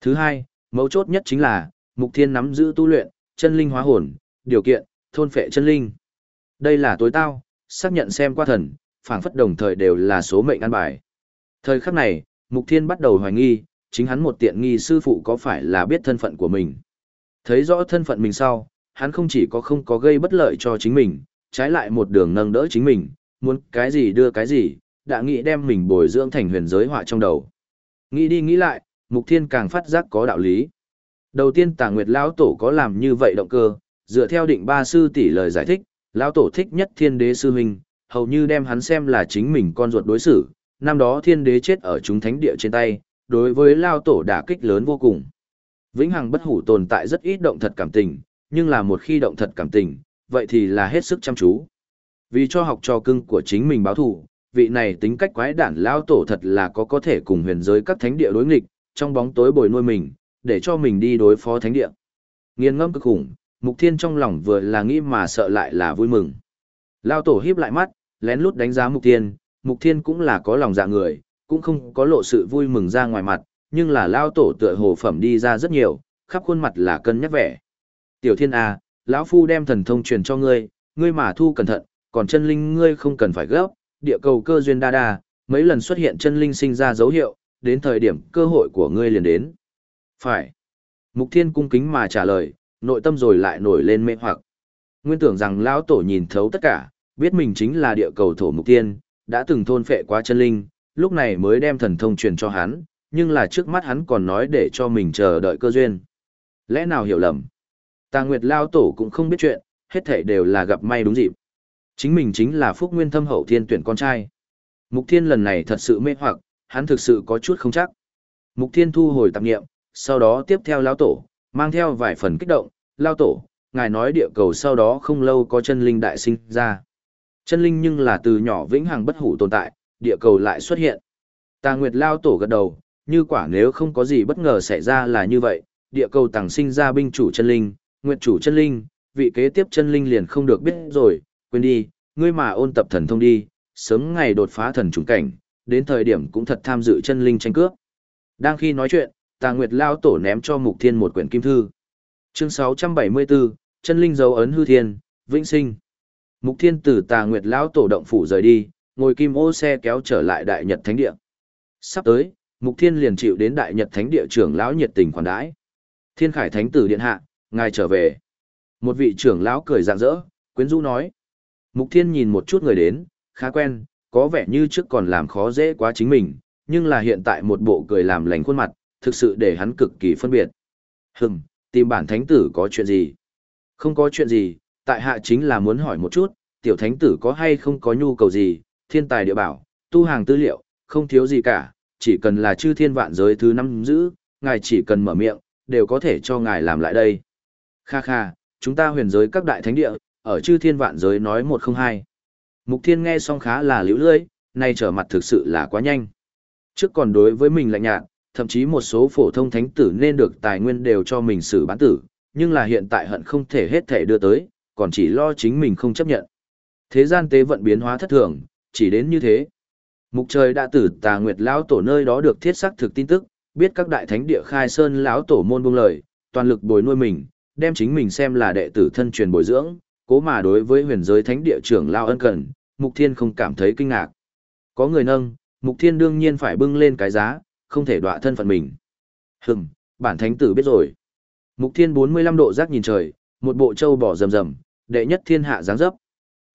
Thứ hai, mấu chốt nhất chính là, Mục Thiên nắm giữ tu luyện, chân linh hóa hồn, điều kiện, thôn phệ chân linh. Đây là tối tao, xác nhận xem qua thần, phảng phất đồng thời đều là số mệnh ăn bài. Thời khắc này, Mục Thiên bắt đầu hoài nghi, chính hắn một tiện nghi sư phụ có phải là biết thân phận của mình. Thấy rõ thân phận mình sau, hắn không chỉ có không có gây bất lợi cho chính mình, trái lại một đường nâng đỡ chính mình, muốn cái gì đưa cái gì, đã nghĩ đem mình bồi dưỡng thành huyền giới họa trong đầu. Nghĩ đi nghĩ lại, Mục Thiên càng phát giác có đạo lý. Đầu tiên Tà Nguyệt lão tổ có làm như vậy động cơ, dựa theo định ba sư tỷ lời giải thích, lão tổ thích nhất Thiên Đế sư huynh, hầu như đem hắn xem là chính mình con ruột đối xử, năm đó Thiên Đế chết ở chúng thánh địa trên tay, đối với lão tổ đả kích lớn vô cùng. Vĩnh hằng bất hủ tồn tại rất ít động thật cảm tình, nhưng là một khi động thật cảm tình, vậy thì là hết sức chăm chú. Vì cho học trò cưng của chính mình báo thù, vị này tính cách quái đản lao tổ thật là có có thể cùng huyền giới các thánh địa đối nghịch, trong bóng tối bồi nuôi mình, để cho mình đi đối phó thánh địa. Nghiên ngâm cực khủng, Mục Thiên trong lòng vừa là nghĩ mà sợ lại là vui mừng. Lao tổ híp lại mắt, lén lút đánh giá Mục Thiên, Mục Thiên cũng là có lòng dạ người, cũng không có lộ sự vui mừng ra ngoài mặt, nhưng là Lao tổ tựa hồ phẩm đi ra rất nhiều, khắp khuôn mặt là cân nhắc vẻ. Tiểu Thiên A, lão Phu đem thần thông truyền cho ngươi, ngươi mà thu cẩn thận, còn chân linh ngươi không cần phải gấp, địa cầu cơ duyên đa đa, mấy lần xuất hiện chân linh sinh ra dấu hiệu, đến thời điểm cơ hội của ngươi liền đến. Phải. Mục Thiên cung kính mà trả lời, nội tâm rồi lại nổi lên mê hoặc. Nguyên tưởng rằng lão tổ nhìn thấu tất cả, biết mình chính là địa cầu thổ mục tiên, đã từng thôn phệ qua chân linh, lúc này mới đem thần thông truyền cho hắn, nhưng là trước mắt hắn còn nói để cho mình chờ đợi cơ duyên. Lẽ nào hiểu lầm? Tà Nguyệt lão tổ cũng không biết chuyện, hết thảy đều là gặp may đúng dịp. Chính mình chính là Phúc Nguyên Thâm Hậu Thiên tuyển con trai. Mục Thiên lần này thật sự mê hoặc, hắn thực sự có chút không chắc. Mục Thiên thu hồi tạp nghiệm, sau đó tiếp theo lao tổ, mang theo vài phần kích động, lao tổ, ngài nói địa cầu sau đó không lâu có chân linh đại sinh ra. Chân linh nhưng là từ nhỏ vĩnh hằng bất hủ tồn tại, địa cầu lại xuất hiện. Tà Nguyệt lao tổ gật đầu, như quả nếu không có gì bất ngờ xảy ra là như vậy, địa cầu tàng sinh ra binh chủ chân linh, nguyệt chủ chân linh, vị kế tiếp chân linh liền không được biết rồi, quên đi, ngươi mà ôn tập thần thông đi, sớm ngày đột phá thần trùng cảnh, đến thời điểm cũng thật tham dự chân linh tranh cướp. Đang khi nói chuyện, Tà Nguyệt Lao Tổ ném cho Mục Thiên một quyển kim thư. Chương 674, chân linh dấu ấn hư thiên, vĩnh sinh. Mục Thiên từ Tà Nguyệt Lao Tổ động phủ rời đi, ngồi kim ô xe kéo trở lại Đại Nhật Thánh Địa. Sắp tới, Mục Thiên liền chịu đến Đại Nhật Thánh Địa trưởng lão nhiệt tình khoản đãi. Thiên Khải Thánh tử điện hạ, ngài trở về. Một vị trưởng lão cười rạng rỡ, quyến rũ nói. Mục Thiên nhìn một chút người đến, khá quen, có vẻ như trước còn làm khó dễ quá chính mình, nhưng là hiện tại một bộ cười làm lành khuôn mặt, thực sự để hắn cực kỳ phân biệt. Hừm, tìm bản thánh tử có chuyện gì? Không có chuyện gì, tại hạ chính là muốn hỏi một chút, tiểu thánh tử có hay không có nhu cầu gì, thiên tài địa bảo, tu hàng tư liệu, không thiếu gì cả, chỉ cần là chư thiên vạn giới thứ năm giữ, ngài chỉ cần mở miệng, đều có thể cho ngài làm lại đây. Kha kha, chúng ta huyền giới các đại thánh địa, ở chư thiên vạn giới nói một không hai. Mục thiên nghe xong khá là liễu lưỡi, nay trở mặt thực sự là quá nhanh. Trước còn đối với mình lạnh nhạt, thậm chí một số phổ thông thánh tử nên được tài nguyên đều cho mình xử bán tử, nhưng là hiện tại hận không thể hết thể đưa tới, còn chỉ lo chính mình không chấp nhận. Thế gian tế vận biến hóa thất thường, chỉ đến như thế. Mục trời đã tử tà nguyệt lão tổ nơi đó được thiết xác thực tin tức, biết các đại thánh địa khai sơn lão tổ môn buông lời, toàn lực bồi nuôi mình, đem chính mình xem là đệ tử thân truyền bồi dưỡng, cố mà đối với huyền giới thánh địa trưởng lao ân cần, Mục Thiên không cảm thấy kinh ngạc. Có người nâng, Mục Thiên đương nhiên phải bưng lên cái giá, không thể đọa thân phận mình. Hừm, bản thánh tử biết rồi. Mục Thiên 45 độ giác nhìn trời, một bộ châu bỏ rầm rầm, đệ nhất thiên hạ dáng dấp.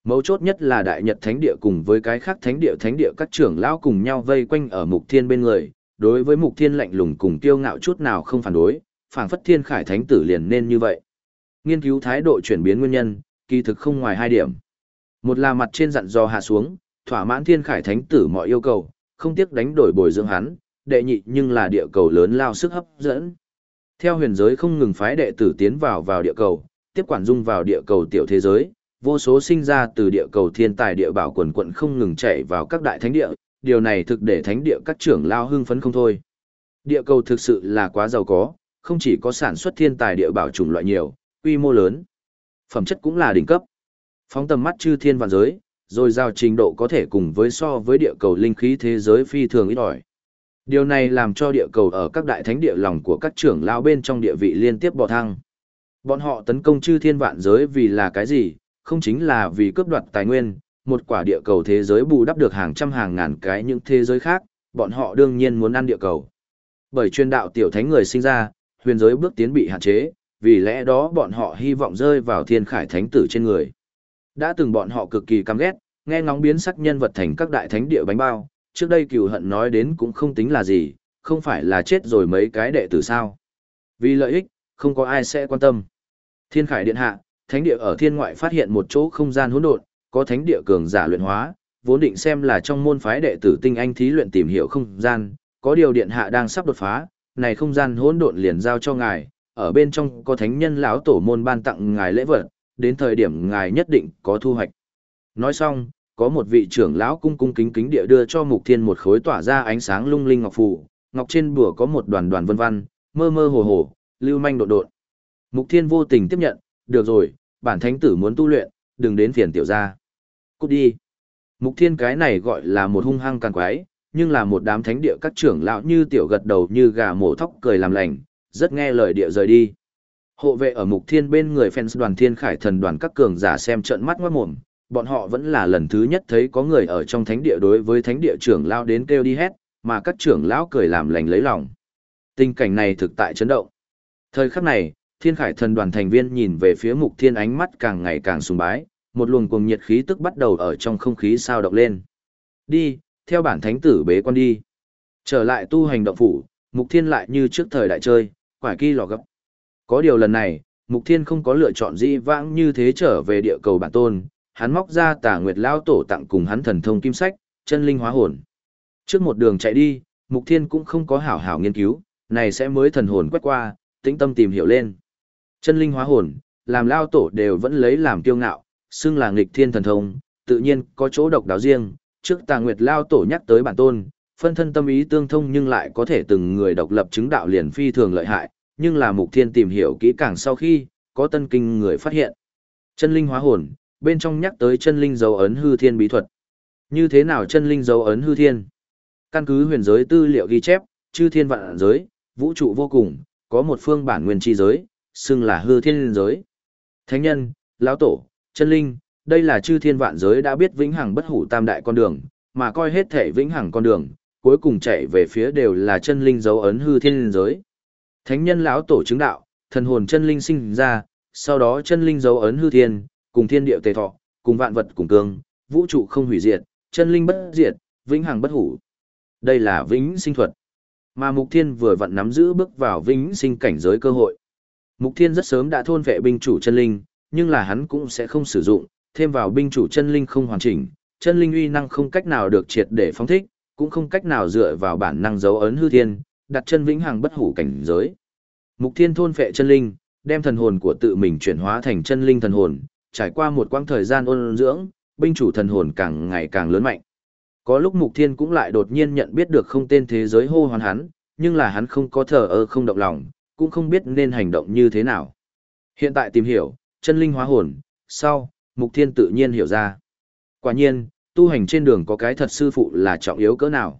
Mấu chốt nhất là đại nhật thánh địa cùng với cái khác thánh địa thánh địa các trưởng lão cùng nhau vây quanh ở Mục Thiên bên người, đối với Mục Thiên lạnh lùng cùng kiêu ngạo chút nào không phản đối, phảng phất thiên khải thánh tử liền nên như vậy. Nghiên cứu thái độ chuyển biến nguyên nhân, kỳ thực không ngoài hai điểm. Một là mặt trên dặn dò hạ xuống, thỏa mãn thiên khải thánh tử mọi yêu cầu, không tiếc đánh đổi bồi dưỡng hắn, đệ nhị nhưng là địa cầu lớn lao sức hấp dẫn. Theo huyền giới không ngừng phái đệ tử tiến vào vào địa cầu, tiếp quản dung vào địa cầu tiểu thế giới, vô số sinh ra từ địa cầu thiên tài địa bảo quần quận không ngừng chạy vào các đại thánh địa, điều này thực để thánh địa các trưởng lao hưng phấn không thôi. Địa cầu thực sự là quá giàu có, không chỉ có sản xuất thiên tài địa bảo chủng loại nhiều, quy mô lớn, phẩm chất cũng là đỉnh cấp. Phóng tầm mắt chư thiên vạn giới, rồi giao trình độ có thể cùng với so với địa cầu linh khí thế giới phi thường ít ỏi. Điều này làm cho địa cầu ở các đại thánh địa lòng của các trưởng lao bên trong địa vị liên tiếp bò thăng. Bọn họ tấn công chư thiên vạn giới vì là cái gì? Không chính là vì cướp đoạt tài nguyên, một quả địa cầu thế giới bù đắp được hàng trăm hàng ngàn cái những thế giới khác, bọn họ đương nhiên muốn ăn địa cầu. Bởi chuyên đạo tiểu thánh người sinh ra, huyền giới bước tiến bị hạn chế, vì lẽ đó bọn họ hy vọng rơi vào thiên khải thánh tử trên người. Đã từng bọn họ cực kỳ căm ghét, nghe ngóng biến sắc nhân vật thành các đại thánh địa bánh bao, trước đây cừu hận nói đến cũng không tính là gì, không phải là chết rồi mấy cái đệ tử sao. Vì lợi ích, không có ai sẽ quan tâm. Thiên khải điện hạ, thánh địa ở thiên ngoại phát hiện một chỗ không gian hỗn độn, có thánh địa cường giả luyện hóa, vốn định xem là trong môn phái đệ tử tinh anh thí luyện tìm hiểu không gian, có điều điện hạ đang sắp đột phá, này không gian hỗn độn liền giao cho ngài, ở bên trong có thánh nhân lão tổ môn ban tặng ngài lễ vật, đến thời điểm ngài nhất định có thu hoạch. Nói xong, có một vị trưởng lão cung cung kính kính địa đưa cho Mục Thiên một khối tỏa ra ánh sáng lung linh ngọc phù, ngọc trên bùa có một đoàn đoàn vân vân, mơ mơ hồ hồ, lưu manh đột đột. Mục Thiên vô tình tiếp nhận, được rồi, bản thánh tử muốn tu luyện, đừng đến phiền tiểu gia. Cút đi. Mục Thiên cái này gọi là một hung hăng càng quái, nhưng là một đám thánh địa các trưởng lão như tiểu gật đầu như gà mổ thóc cười làm lành, rất nghe lời địa rời đi. Hộ vệ ở Mục Thiên bên người fans đoàn Thiên Khải thần đoàn các cường giả xem trận mắt ngoát mồm, bọn họ vẫn là lần thứ nhất thấy có người ở trong thánh địa đối với thánh địa trưởng lão đến kêu đi hét, mà các trưởng lão cười làm lành lấy lòng. Tình cảnh này thực tại chấn động. Thời khắc này, Thiên Khải thần đoàn thành viên nhìn về phía Mục Thiên ánh mắt càng ngày càng sùng bái, một luồng cuồng nhiệt khí tức bắt đầu ở trong không khí sao động lên. Đi, theo bản thánh tử bế quan đi. Trở lại tu hành động phủ, Mục Thiên lại như trước thời đại chơi, quả kỳ lò gấp. Có điều lần này, Mục Thiên không có lựa chọn di vãng như thế trở về địa cầu bản tôn, hắn móc ra tà nguyệt lao tổ tặng cùng hắn thần thông kim sách, chân linh hóa hồn. Trước một đường chạy đi, Mục Thiên cũng không có hảo hảo nghiên cứu, này sẽ mới thần hồn quét qua, tĩnh tâm tìm hiểu lên. Chân linh hóa hồn, làm lao tổ đều vẫn lấy làm kiêu ngạo, xưng là nghịch thiên thần thông, tự nhiên có chỗ độc đáo riêng, trước tà nguyệt lao tổ nhắc tới bản tôn, phân thân tâm ý tương thông nhưng lại có thể từng người độc lập chứng đạo liền phi thường lợi hại, nhưng là mục thiên tìm hiểu kỹ càng sau khi, có tân kinh người phát hiện. Chân linh hóa hồn, bên trong nhắc tới chân linh dấu ấn hư thiên bí thuật. Như thế nào chân linh dấu ấn hư thiên? Căn cứ huyền giới tư liệu ghi chép, chư thiên vạn giới, vũ trụ vô cùng, có một phương bản nguyên chi giới, xưng là hư thiên giới. Thánh nhân, lão tổ, chân linh, đây là chư thiên vạn giới đã biết vĩnh hằng bất hủ tam đại con đường, mà coi hết thể vĩnh hằng con đường, cuối cùng chạy về phía đều là chân linh dấu ấn hư thiên giới. Thánh nhân lão tổ chứng đạo, thần hồn chân linh sinh ra, sau đó chân linh dấu ấn hư thiên, cùng thiên địa tề thọ, cùng vạn vật cùng cương, vũ trụ không hủy diệt, chân linh bất diệt, vĩnh hằng bất hủ. Đây là vĩnh sinh thuật. Mà Mục Thiên vừa vặn nắm giữ bước vào vĩnh sinh cảnh giới cơ hội. Mục Thiên rất sớm đã thôn vệ binh chủ chân linh, nhưng là hắn cũng sẽ không sử dụng, thêm vào binh chủ chân linh không hoàn chỉnh, chân linh uy năng không cách nào được triệt để phóng thích, cũng không cách nào dựa vào bản năng dấu ấn hư thiên, đặt chân vĩnh hằng bất hủ cảnh giới. Mục Thiên thôn phệ chân linh, đem thần hồn của tự mình chuyển hóa thành chân linh thần hồn, trải qua một quãng thời gian ôn dưỡng, binh chủ thần hồn càng ngày càng lớn mạnh. Có lúc Mục Thiên cũng lại đột nhiên nhận biết được không tên thế giới hô hoán hắn, nhưng là hắn không có thờ ơ không động lòng, cũng không biết nên hành động như thế nào. Hiện tại tìm hiểu, chân linh hóa hồn, sau, Mục Thiên tự nhiên hiểu ra. Quả nhiên, tu hành trên đường có cái thật sư phụ là trọng yếu cỡ nào.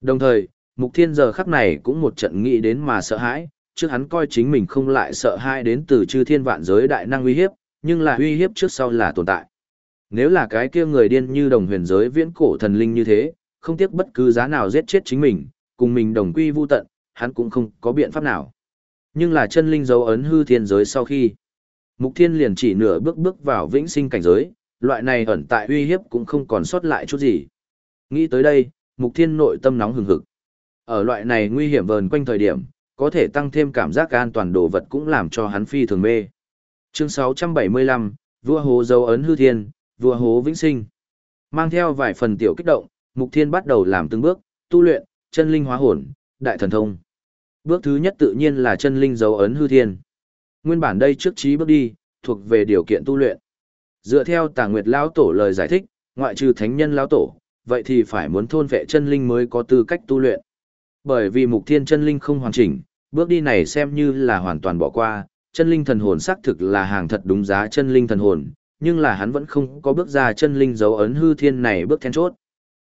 Đồng thời, Mục Thiên giờ khắc này cũng một trận nghĩ đến mà sợ hãi, trước hắn coi chính mình không lại sợ hãi đến từ chư thiên vạn giới đại năng uy hiếp, nhưng là uy hiếp trước sau là tồn tại. Nếu là cái kia người điên như đồng huyền giới viễn cổ thần linh như thế, không tiếc bất cứ giá nào giết chết chính mình, cùng mình đồng quy vu tận, hắn cũng không có biện pháp nào. Nhưng là chân linh dấu ấn hư thiên giới sau khi, Mục Thiên liền chỉ nửa bước bước vào vĩnh sinh cảnh giới, loại này ẩn tại uy hiếp cũng không còn sót lại chút gì. Nghĩ tới đây, Mục Thiên nội tâm nóng hừng hực. Ở loại này nguy hiểm vờn quanh thời điểm, có thể tăng thêm cảm giác an toàn đồ vật cũng làm cho hắn phi thường mê. Chương 675, vua hố dấu ấn hư thiên, vua hố vĩnh sinh. Mang theo vài phần tiểu kích động, Mục Thiên bắt đầu làm từng bước, tu luyện, chân linh hóa hồn, đại thần thông. Bước thứ nhất tự nhiên là chân linh dấu ấn hư thiên. Nguyên bản đây trước trí bước đi, thuộc về điều kiện tu luyện. Dựa theo Tà Nguyệt lão tổ lời giải thích, ngoại trừ thánh nhân lão tổ, vậy thì phải muốn thôn vệ chân linh mới có tư cách tu luyện. Bởi vì mục thiên chân linh không hoàn chỉnh, bước đi này xem như là hoàn toàn bỏ qua, chân linh thần hồn xác thực là hàng thật đúng giá chân linh thần hồn, nhưng là hắn vẫn không có bước ra chân linh dấu ấn hư thiên này bước then chốt.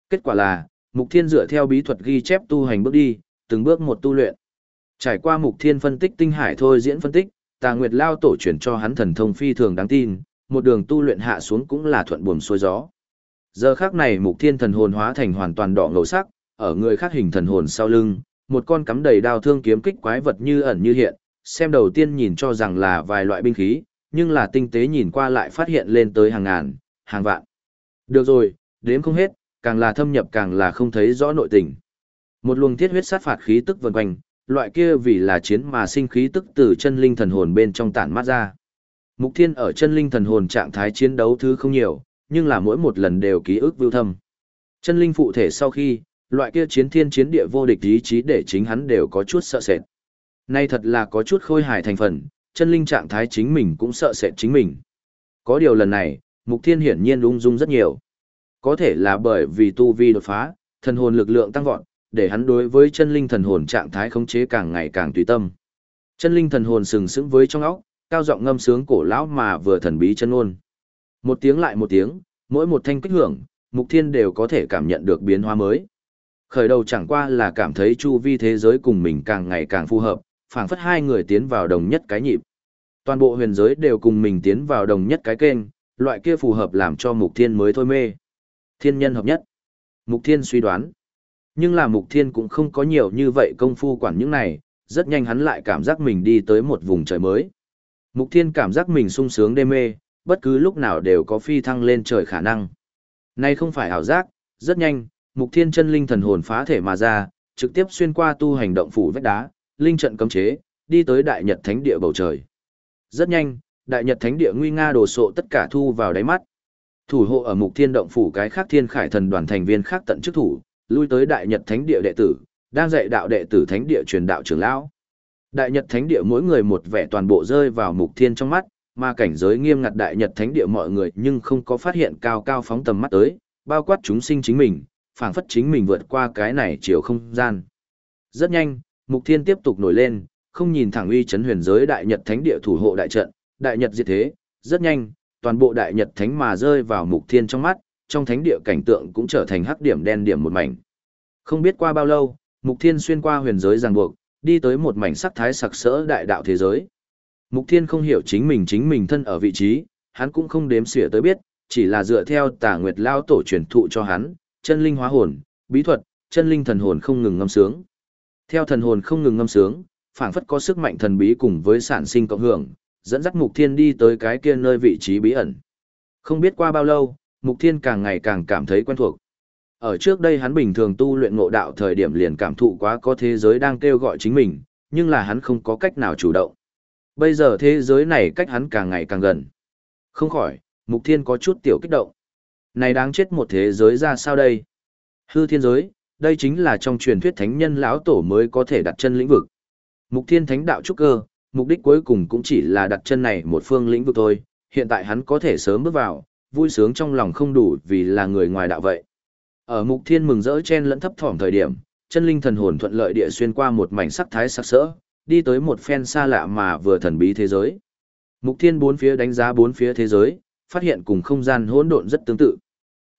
Kết quả là, Mục Thiên dựa theo bí thuật ghi chép tu hành bước đi, từng bước một tu luyện. Trải qua Mục Thiên phân tích tinh hải thôi diễn phân tích, Tà Nguyệt Lao tổ truyền cho hắn thần thông phi thường đáng tin, một đường tu luyện hạ xuống cũng là thuận buồm xuôi gió. Giờ khắc này Mục Thiên thần hồn hóa thành hoàn toàn đỏ ngầu sắc, ở người khác hình thần hồn sau lưng, một con cắm đầy đao thương kiếm kích quái vật như ẩn như hiện, xem đầu tiên nhìn cho rằng là vài loại binh khí, nhưng là tinh tế nhìn qua lại phát hiện lên tới hàng ngàn, hàng vạn. Được rồi, đếm không hết, càng là thâm nhập càng là không thấy rõ nội tình. Một luồng thiết huyết sát phạt khí tức vần quanh, loại kia vì là chiến mà sinh khí tức từ chân linh thần hồn bên trong tản mát ra. Mục Thiên ở chân linh thần hồn trạng thái chiến đấu thứ không nhiều, nhưng là mỗi một lần đều ký ức vưu thâm. Chân linh phụ thể sau khi, loại kia chiến thiên chiến địa vô địch ý chí để chính hắn đều có chút sợ sệt. Nay thật là có chút khôi hài thành phần, chân linh trạng thái chính mình cũng sợ sệt chính mình. Có điều lần này, Mục Thiên hiển nhiên ung dung rất nhiều. Có thể là bởi vì tu vi đột phá, thần hồn lực lượng tăng vọt, để hắn đối với chân linh thần hồn trạng thái khống chế càng ngày càng tùy tâm. Chân linh thần hồn sừng sững với trong óc, cao giọng ngâm sướng cổ lão mà vừa thần bí chân ôn. Một tiếng lại một tiếng, mỗi một thanh kích hưởng, Mục Thiên đều có thể cảm nhận được biến hóa mới. Khởi đầu chẳng qua là cảm thấy chu vi thế giới cùng mình càng ngày càng phù hợp, phảng phất hai người tiến vào đồng nhất cái nhịp. Toàn bộ huyền giới đều cùng mình tiến vào đồng nhất cái kênh, loại kia phù hợp làm cho Mục Thiên mới thôi mê. Thiên nhân hợp nhất. Mục Thiên suy đoán. Nhưng là Mục Thiên cũng không có nhiều như vậy công phu quản những này, rất nhanh hắn lại cảm giác mình đi tới một vùng trời mới. Mục Thiên cảm giác mình sung sướng đê mê, bất cứ lúc nào đều có phi thăng lên trời khả năng. Nay không phải ảo giác, rất nhanh, Mục Thiên chân linh thần hồn phá thể mà ra, trực tiếp xuyên qua tu hành động phủ vách đá, linh trận cấm chế, đi tới Đại Nhật Thánh địa bầu trời. Rất nhanh, Đại Nhật Thánh địa nguy nga đồ sộ tất cả thu vào đáy mắt. Thủ hộ ở Mục Thiên động phủ cái khác Thiên Khải thần đoàn thành viên khác tận chức thủ, lui tới Đại Nhật Thánh địa đệ tử, đang dạy đạo đệ tử Thánh địa truyền đạo trưởng lão. Đại Nhật Thánh địa mỗi người một vẻ toàn bộ rơi vào Mục Thiên trong mắt, mà cảnh giới nghiêm ngặt Đại Nhật Thánh địa mọi người nhưng không có phát hiện cao cao phóng tầm mắt tới, bao quát chúng sinh chính mình, phảng phất chính mình vượt qua cái này chiều không gian. Rất nhanh, Mục Thiên tiếp tục nổi lên, không nhìn thẳng uy chấn huyền giới Đại Nhật Thánh địa thủ hộ đại trận, Đại Nhật diệt thế, rất nhanh, toàn bộ Đại Nhật Thánh mà rơi vào Mục Thiên trong mắt, trong thánh địa cảnh tượng cũng trở thành hắc điểm đen điểm một mảnh. Không biết qua bao lâu, Mục Thiên xuyên qua huyền giới ràng buộc, đi tới một mảnh sắc thái sặc sỡ đại đạo thế giới. Mục Thiên không hiểu chính mình chính mình thân ở vị trí, hắn cũng không đếm xỉa tới biết, chỉ là dựa theo Tà Nguyệt lao tổ truyền thụ cho hắn, chân linh hóa hồn, bí thuật, chân linh thần hồn không ngừng ngâm sướng. Theo thần hồn không ngừng ngâm sướng, phảng phất có sức mạnh thần bí cùng với sản sinh cộng hưởng, dẫn dắt Mục Thiên đi tới cái kia nơi vị trí bí ẩn. Không biết qua bao lâu, Mục Thiên càng ngày càng cảm thấy quen thuộc. Ở trước đây hắn bình thường tu luyện ngộ đạo thời điểm liền cảm thụ quá có thế giới đang kêu gọi chính mình, nhưng là hắn không có cách nào chủ động. Bây giờ thế giới này cách hắn càng ngày càng gần. Không khỏi, Mục Thiên có chút tiểu kích động. Này đáng chết một thế giới ra sao đây? Hư thiên giới, đây chính là trong truyền thuyết thánh nhân lão tổ mới có thể đặt chân lĩnh vực. Mục Thiên Thánh đạo trúc cơ, mục đích cuối cùng cũng chỉ là đặt chân này một phương lĩnh vực thôi, hiện tại hắn có thể sớm bước vào, vui sướng trong lòng không đủ vì là người ngoài đạo vậy. Ở Mục Thiên mừng rỡ chen lẫn thấp thỏm thời điểm, chân linh thần hồn thuận lợi địa xuyên qua một mảnh sắc thái sắc sỡ, đi tới một phen xa lạ mà vừa thần bí thế giới. Mục Thiên bốn phía đánh giá bốn phía thế giới, phát hiện cùng không gian hỗn độn rất tương tự.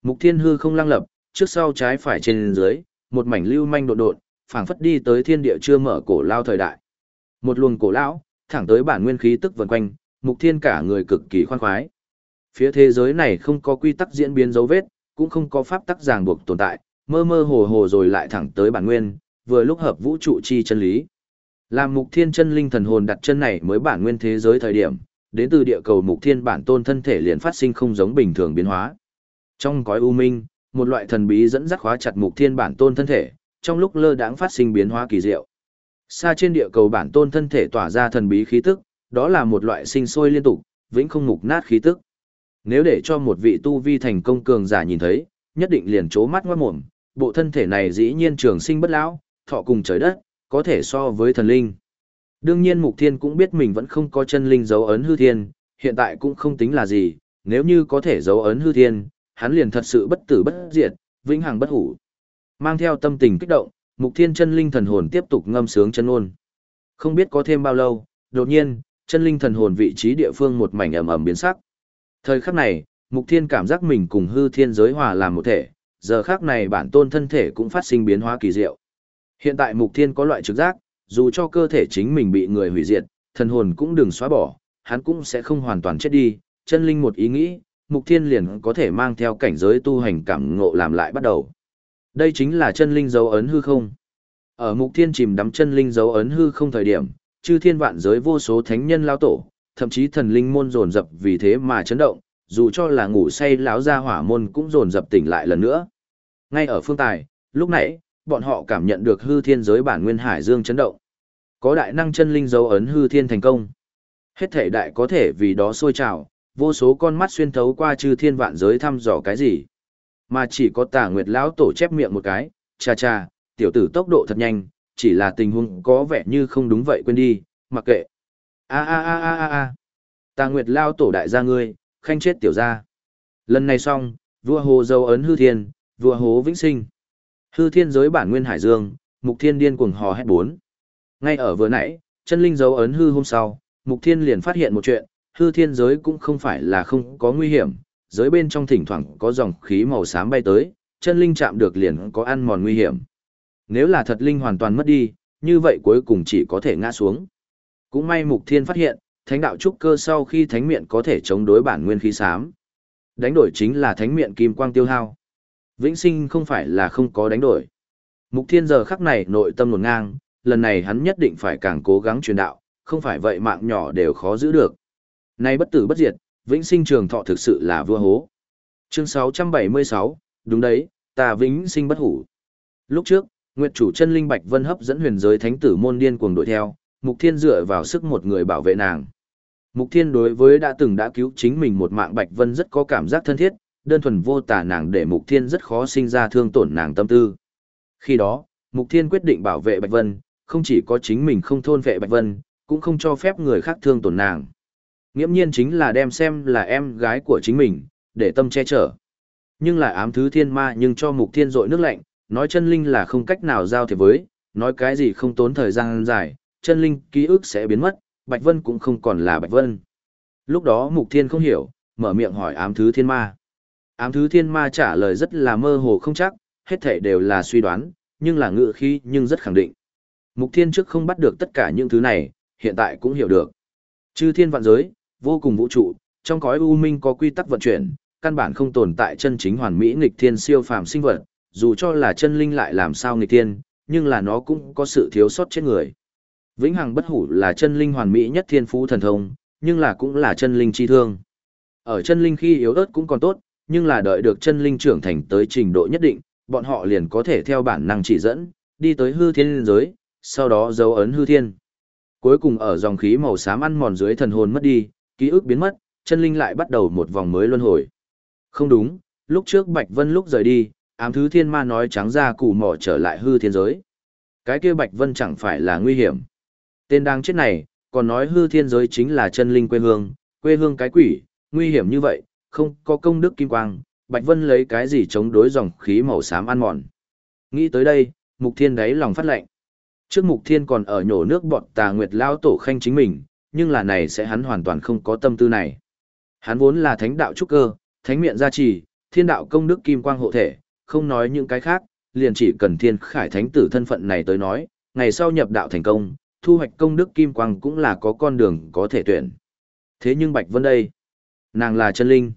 Mục Thiên hư không lăng lập, trước sau trái phải trên dưới, một mảnh lưu manh độn độn, phảng phất đi tới thiên địa chưa mở cổ lao thời đại. Một luồng cổ lão, thẳng tới bản nguyên khí tức vần quanh, Mục Thiên cả người cực kỳ khoan khoái. Phía thế giới này không có quy tắc diễn biến dấu vết, cũng không có pháp tắc ràng buộc tồn tại, mơ mơ hồ hồ rồi lại thẳng tới bản nguyên, vừa lúc hợp vũ trụ chi chân lý. Làm Mục Thiên chân linh thần hồn đặt chân này mới bản nguyên thế giới thời điểm, đến từ địa cầu Mục Thiên bản tôn thân thể liền phát sinh không giống bình thường biến hóa. Trong cõi u minh, một loại thần bí dẫn dắt khóa chặt Mục Thiên bản tôn thân thể, trong lúc lơ đãng phát sinh biến hóa kỳ diệu. Xa trên địa cầu bản tôn thân thể tỏa ra thần bí khí tức, đó là một loại sinh sôi liên tục, vĩnh không mục nát khí tức. Nếu để cho một vị tu vi thành công cường giả nhìn thấy, nhất định liền chố mắt ngoát mồm, bộ thân thể này dĩ nhiên trường sinh bất lão, thọ cùng trời đất, có thể so với thần linh. Đương nhiên Mục Thiên cũng biết mình vẫn không có chân linh dấu ấn hư thiên, hiện tại cũng không tính là gì, nếu như có thể dấu ấn hư thiên, hắn liền thật sự bất tử bất diệt, vĩnh hằng bất hủ. Mang theo tâm tình kích động, Mục Thiên chân linh thần hồn tiếp tục ngâm sướng chân ôn. Không biết có thêm bao lâu, đột nhiên, chân linh thần hồn vị trí địa phương một mảnh ầm ầm biến sắc. Thời khắc này, Mục Thiên cảm giác mình cùng hư thiên giới hòa làm một thể, giờ khắc này bản tôn thân thể cũng phát sinh biến hóa kỳ diệu. Hiện tại Mục Thiên có loại trực giác, dù cho cơ thể chính mình bị người hủy diệt, thần hồn cũng đừng xóa bỏ, hắn cũng sẽ không hoàn toàn chết đi, chân linh một ý nghĩ, Mục Thiên liền có thể mang theo cảnh giới tu hành cảm ngộ làm lại bắt đầu. Đây chính là chân linh dấu ấn hư không. Ở Mục Thiên chìm đắm chân linh dấu ấn hư không thời điểm, chư thiên vạn giới vô số thánh nhân lao tổ, thậm chí thần linh môn dồn dập vì thế mà chấn động, dù cho là ngủ say lão gia hỏa môn cũng dồn dập tỉnh lại lần nữa. Ngay ở phương tài, lúc nãy, bọn họ cảm nhận được hư thiên giới bản nguyên hải dương chấn động. Có đại năng chân linh dấu ấn hư thiên thành công. Hết thể đại có thể vì đó sôi trào, vô số con mắt xuyên thấu qua chư thiên vạn giới thăm dò cái gì. Mà chỉ có tà nguyệt lão tổ chép miệng một cái, cha cha, tiểu tử tốc độ thật nhanh, chỉ là tình huống có vẻ như không đúng vậy quên đi, mặc kệ. A a a a a a. Tà nguyệt lão tổ đại gia ngươi, khanh chết tiểu gia. Lần này xong, vua hồ dấu ấn hư thiên, vua hố vĩnh sinh. Hư thiên giới bản nguyên hải dương, mục thiên điên cuồng hò hét bốn. Ngay ở vừa nãy, chân linh dấu ấn hư hôm sau, mục thiên liền phát hiện một chuyện, hư thiên giới cũng không phải là không có nguy hiểm, giới bên trong thỉnh thoảng có dòng khí màu xám bay tới, chân linh chạm được liền có ăn mòn nguy hiểm. Nếu là thật linh hoàn toàn mất đi, như vậy cuối cùng chỉ có thể ngã xuống. Cũng may mục thiên phát hiện, thánh đạo trúc cơ sau khi thánh Miện có thể chống đối bản nguyên khí xám. Đánh đổi chính là thánh Miện kim quang tiêu hao. Vĩnh sinh không phải là không có đánh đổi. Mục thiên giờ khắc này nội tâm nổn ngang, lần này hắn nhất định phải càng cố gắng truyền đạo, không phải vậy mạng nhỏ đều khó giữ được. Nay bất tử bất diệt, vĩnh sinh trường thọ thực sự là vua hố. Chương 676, đúng đấy, ta vĩnh sinh bất hủ. Lúc trước, Nguyệt chủ chân linh Bạch Vân hấp dẫn huyền giới thánh tử môn điên cuồng đuổi theo, Mục Thiên dựa vào sức một người bảo vệ nàng. Mục Thiên đối với đã từng đã cứu chính mình một mạng Bạch Vân rất có cảm giác thân thiết, đơn thuần vô tả nàng để Mục Thiên rất khó sinh ra thương tổn nàng tâm tư. Khi đó, Mục Thiên quyết định bảo vệ Bạch Vân, không chỉ có chính mình không thôn vệ Bạch Vân, cũng không cho phép người khác thương tổn nàng. Nghiễm nhiên chính là đem xem là em gái của chính mình, để tâm che chở. Nhưng lại ám thứ thiên ma nhưng cho Mục Thiên rội nước lạnh, nói chân linh là không cách nào giao thiệp với, nói cái gì không tốn thời gian dài, chân linh ký ức sẽ biến mất, Bạch Vân cũng không còn là Bạch Vân. Lúc đó Mục Thiên không hiểu, mở miệng hỏi ám thứ thiên ma. Ám thứ thiên ma trả lời rất là mơ hồ không chắc, hết thể đều là suy đoán, nhưng là ngự khí nhưng rất khẳng định. Mục Thiên trước không bắt được tất cả những thứ này, hiện tại cũng hiểu được. Chư thiên vạn giới, vô cùng vũ trụ, trong cõi u minh có quy tắc vận chuyển, căn bản không tồn tại chân chính hoàn mỹ nghịch thiên siêu phàm sinh vật, dù cho là chân linh lại làm sao nghịch thiên, nhưng là nó cũng có sự thiếu sót chết người. Vĩnh hằng bất hủ là chân linh hoàn mỹ nhất thiên phú thần thông, nhưng là cũng là chân linh chi thương. Ở chân linh khi yếu ớt cũng còn tốt, nhưng là đợi được chân linh trưởng thành tới trình độ nhất định, bọn họ liền có thể theo bản năng chỉ dẫn, đi tới hư thiên giới, sau đó dấu ấn hư thiên. Cuối cùng ở dòng khí màu xám ăn mòn dưới thần hồn mất đi, ký ức biến mất, chân linh lại bắt đầu một vòng mới luân hồi. Không đúng, lúc trước Bạch Vân lúc rời đi, ám thứ thiên ma nói trắng ra củ mỏ trở lại hư thiên giới. Cái kia Bạch Vân chẳng phải là nguy hiểm. Tên đang chết này, còn nói hư thiên giới chính là chân linh quê hương, quê hương cái quỷ, nguy hiểm như vậy, không có công đức kim quang, Bạch Vân lấy cái gì chống đối dòng khí màu xám ăn mòn. Nghĩ tới đây, Mục Thiên đáy lòng phát lệnh. Trước Mục Thiên còn ở nhổ nước bọt tà nguyệt lao tổ khanh chính mình, nhưng là này sẽ hắn hoàn toàn không có tâm tư này. Hắn vốn là thánh đạo trúc cơ, thánh miệng gia trì, thiên đạo công đức kim quang hộ thể, không nói những cái khác, liền chỉ cần thiên khải thánh tử thân phận này tới nói, ngày sau nhập đạo thành công, thu hoạch công đức kim quang cũng là có con đường có thể tuyển. Thế nhưng Bạch Vân đây, nàng là chân linh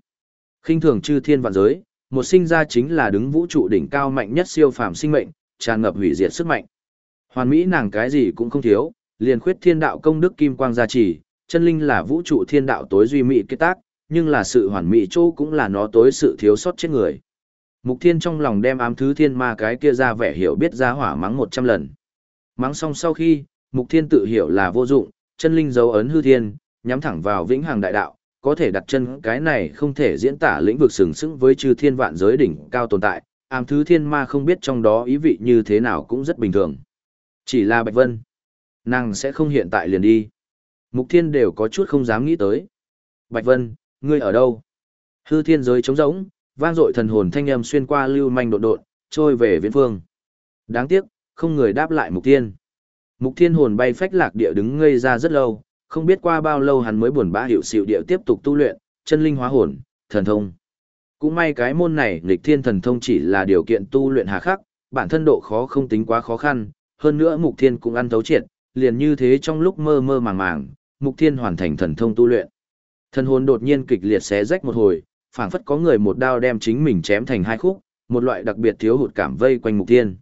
khinh thường chư thiên vạn giới, một sinh ra chính là đứng vũ trụ đỉnh cao mạnh nhất siêu phàm sinh mệnh, tràn ngập hủy diệt sức mạnh. Hoàn mỹ nàng cái gì cũng không thiếu, liền khuyết thiên đạo công đức kim quang gia trì, chân linh là vũ trụ thiên đạo tối duy mỹ kết tác, nhưng là sự hoàn mỹ chỗ cũng là nó tối sự thiếu sót chết người. Mục thiên trong lòng đem ám thứ thiên ma cái kia ra vẻ hiểu biết ra hỏa mắng một trăm lần. Mắng xong sau khi, mục thiên tự hiểu là vô dụng, chân linh dấu ấn hư thiên, nhắm thẳng vào vĩnh hằng đại đạo, có thể đặt chân cái này không thể diễn tả lĩnh vực sừng sững với chư thiên vạn giới đỉnh cao tồn tại, ám thứ thiên ma không biết trong đó ý vị như thế nào cũng rất bình thường. Chỉ là Bạch Vân, nàng sẽ không hiện tại liền đi. Mục thiên đều có chút không dám nghĩ tới. Bạch Vân, ngươi ở đâu? Hư thiên giới trống rỗng, vang dội thần hồn thanh âm xuyên qua lưu manh đột đột, trôi về viễn phương. Đáng tiếc, không người đáp lại mục thiên. Mục thiên hồn bay phách lạc địa đứng ngây ra rất lâu, không biết qua bao lâu hắn mới buồn bã hiệu xịu địa tiếp tục tu luyện, chân linh hóa hồn, thần thông. Cũng may cái môn này nghịch thiên thần thông chỉ là điều kiện tu luyện hà khắc, bản thân độ khó không tính quá khó khăn, hơn nữa mục thiên cũng ăn thấu triệt, liền như thế trong lúc mơ mơ màng màng, mục thiên hoàn thành thần thông tu luyện. Thần hồn đột nhiên kịch liệt xé rách một hồi, phảng phất có người một đao đem chính mình chém thành hai khúc, một loại đặc biệt thiếu hụt cảm vây quanh mục thiên.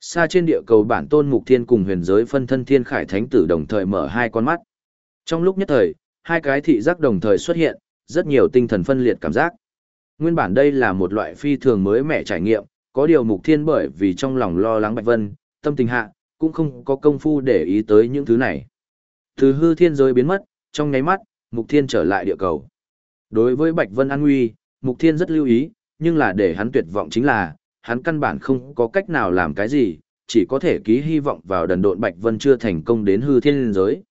Xa trên địa cầu bản tôn mục thiên cùng huyền giới phân thân thiên khải thánh tử đồng thời mở hai con mắt. Trong lúc nhất thời, hai cái thị giác đồng thời xuất hiện, rất nhiều tinh thần phân liệt cảm giác. Nguyên bản đây là một loại phi thường mới mẻ trải nghiệm, có điều mục thiên bởi vì trong lòng lo lắng Bạch Vân, tâm tình hạ, cũng không có công phu để ý tới những thứ này. Từ hư thiên giới biến mất, trong nháy mắt, mục thiên trở lại địa cầu. Đối với Bạch Vân an nguy, mục thiên rất lưu ý, nhưng là để hắn tuyệt vọng chính là, hắn căn bản không có cách nào làm cái gì, chỉ có thể ký hy vọng vào đần độn Bạch Vân chưa thành công đến hư thiên giới.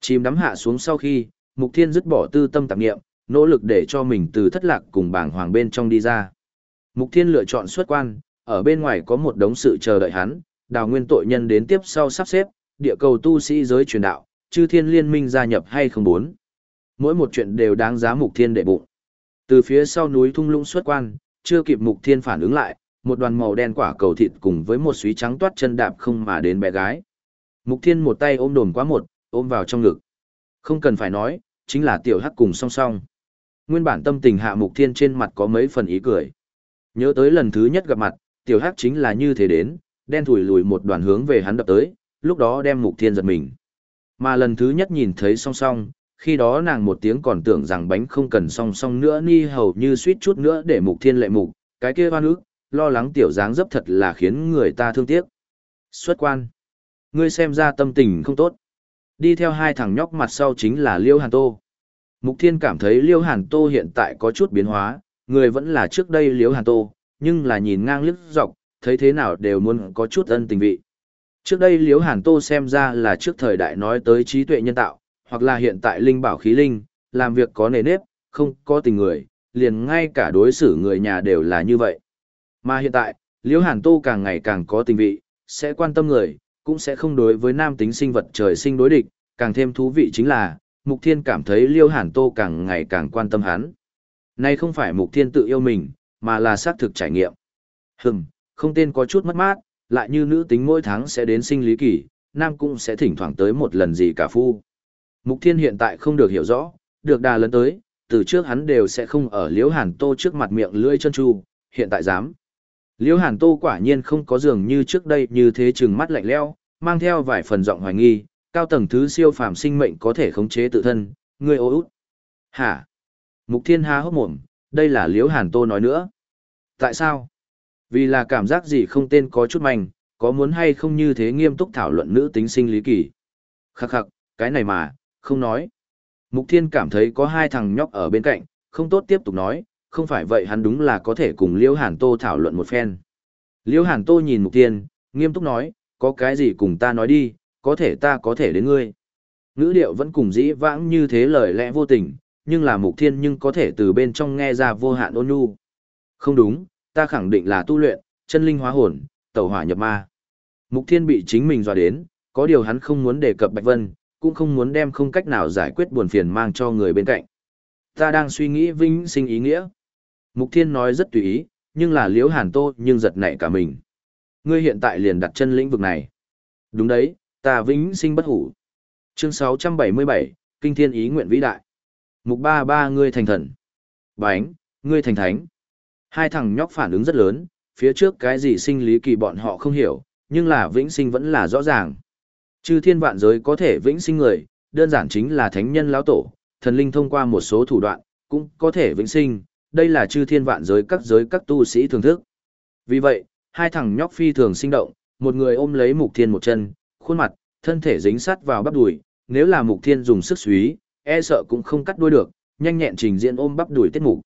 Chìm đắm hạ xuống sau khi, Mục Thiên dứt bỏ tư tâm tạp nghiệm, nỗ lực để cho mình từ thất lạc cùng bảng hoàng bên trong đi ra. Mục Thiên lựa chọn xuất quan, ở bên ngoài có một đống sự chờ đợi hắn, đào nguyên tội nhân đến tiếp sau sắp xếp, địa cầu tu sĩ giới truyền đạo, chư thiên liên minh gia nhập hay không bốn. Mỗi một chuyện đều đáng giá Mục Thiên đệ bụng. Từ phía sau núi thung lũng xuất quan, chưa kịp Mục Thiên phản ứng lại, một đoàn màu đen quả cầu thịt cùng với một suý trắng toát chân đạp không mà đến bé gái. Mục Thiên một tay ôm đồn quá một, ôm vào trong ngực. Không cần phải nói, chính là tiểu hắc cùng song song. Nguyên bản tâm tình hạ mục thiên trên mặt có mấy phần ý cười. Nhớ tới lần thứ nhất gặp mặt, tiểu hắc chính là như thế đến, đen thủi lùi một đoàn hướng về hắn đập tới, lúc đó đem mục thiên giật mình. Mà lần thứ nhất nhìn thấy song song, khi đó nàng một tiếng còn tưởng rằng bánh không cần song song nữa ni hầu như suýt chút nữa để mục thiên lệ mục, cái kia hoa nước, lo lắng tiểu dáng dấp thật là khiến người ta thương tiếc. Xuất quan. Ngươi xem ra tâm tình không tốt. Đi theo hai thằng nhóc mặt sau chính là Liêu Hàn Tô. Mục Thiên cảm thấy Liêu Hàn Tô hiện tại có chút biến hóa, người vẫn là trước đây Liêu Hàn Tô, nhưng là nhìn ngang liếc dọc, thấy thế nào đều muốn có chút ân tình vị. Trước đây Liêu Hàn Tô xem ra là trước thời đại nói tới trí tuệ nhân tạo, hoặc là hiện tại linh bảo khí linh, làm việc có nề nếp, không có tình người, liền ngay cả đối xử người nhà đều là như vậy. Mà hiện tại, Liêu Hàn Tô càng ngày càng có tình vị, sẽ quan tâm người, cũng sẽ không đối với nam tính sinh vật trời sinh đối địch, càng thêm thú vị chính là, Mục Thiên cảm thấy Liêu Hàn Tô càng ngày càng quan tâm hắn. Nay không phải Mục Thiên tự yêu mình, mà là xác thực trải nghiệm. Hừm, không tên có chút mất mát, lại như nữ tính mỗi tháng sẽ đến sinh lý kỳ, nam cũng sẽ thỉnh thoảng tới một lần gì cả phu. Mục Thiên hiện tại không được hiểu rõ, được đà lớn tới, từ trước hắn đều sẽ không ở Liêu Hàn Tô trước mặt miệng lưỡi chân chu, hiện tại dám. Liễu Hàn Tô quả nhiên không có dường như trước đây như thế trừng mắt lạnh leo, mang theo vài phần giọng hoài nghi, cao tầng thứ siêu phàm sinh mệnh có thể khống chế tự thân, ngươi ô út. Hả? Mục Thiên há hốc mồm, đây là Liễu Hàn Tô nói nữa. Tại sao? Vì là cảm giác gì không tên có chút manh, có muốn hay không như thế nghiêm túc thảo luận nữ tính sinh lý kỳ. Khắc khắc, cái này mà, không nói. Mục Thiên cảm thấy có hai thằng nhóc ở bên cạnh, không tốt tiếp tục nói, không phải vậy hắn đúng là có thể cùng Liễu Hàn Tô thảo luận một phen. Liễu Hàn Tô nhìn Mục Thiên, nghiêm túc nói, có cái gì cùng ta nói đi, có thể ta có thể đến ngươi. Ngữ điệu vẫn cùng dĩ vãng như thế lời lẽ vô tình, nhưng là mục thiên nhưng có thể từ bên trong nghe ra vô hạn ôn nhu. Không đúng, ta khẳng định là tu luyện, chân linh hóa hồn, tẩu hỏa nhập ma. Mục thiên bị chính mình dọa đến, có điều hắn không muốn đề cập Bạch Vân, cũng không muốn đem không cách nào giải quyết buồn phiền mang cho người bên cạnh. Ta đang suy nghĩ vinh sinh ý nghĩa. Mục thiên nói rất tùy ý, nhưng là liễu hàn tô nhưng giật nảy cả mình. Ngươi hiện tại liền đặt chân lĩnh vực này. Đúng đấy, ta vĩnh sinh bất hủ. Chương 677, Kinh Thiên Ý Nguyện Vĩ Đại. Mục ba ba ngươi thành thần. Bánh, ngươi thành thánh. Hai thằng nhóc phản ứng rất lớn, phía trước cái gì sinh lý kỳ bọn họ không hiểu, nhưng là vĩnh sinh vẫn là rõ ràng. Chư thiên vạn giới có thể vĩnh sinh người, đơn giản chính là thánh nhân lão tổ, thần linh thông qua một số thủ đoạn, cũng có thể vĩnh sinh, đây là chư thiên vạn giới các giới các tu sĩ thường thức. Vì vậy, hai thằng nhóc phi thường sinh động, một người ôm lấy mục thiên một chân, khuôn mặt, thân thể dính sát vào bắp đùi, nếu là mục thiên dùng sức suý, e sợ cũng không cắt đuôi được, nhanh nhẹn trình diễn ôm bắp đùi tiết mục.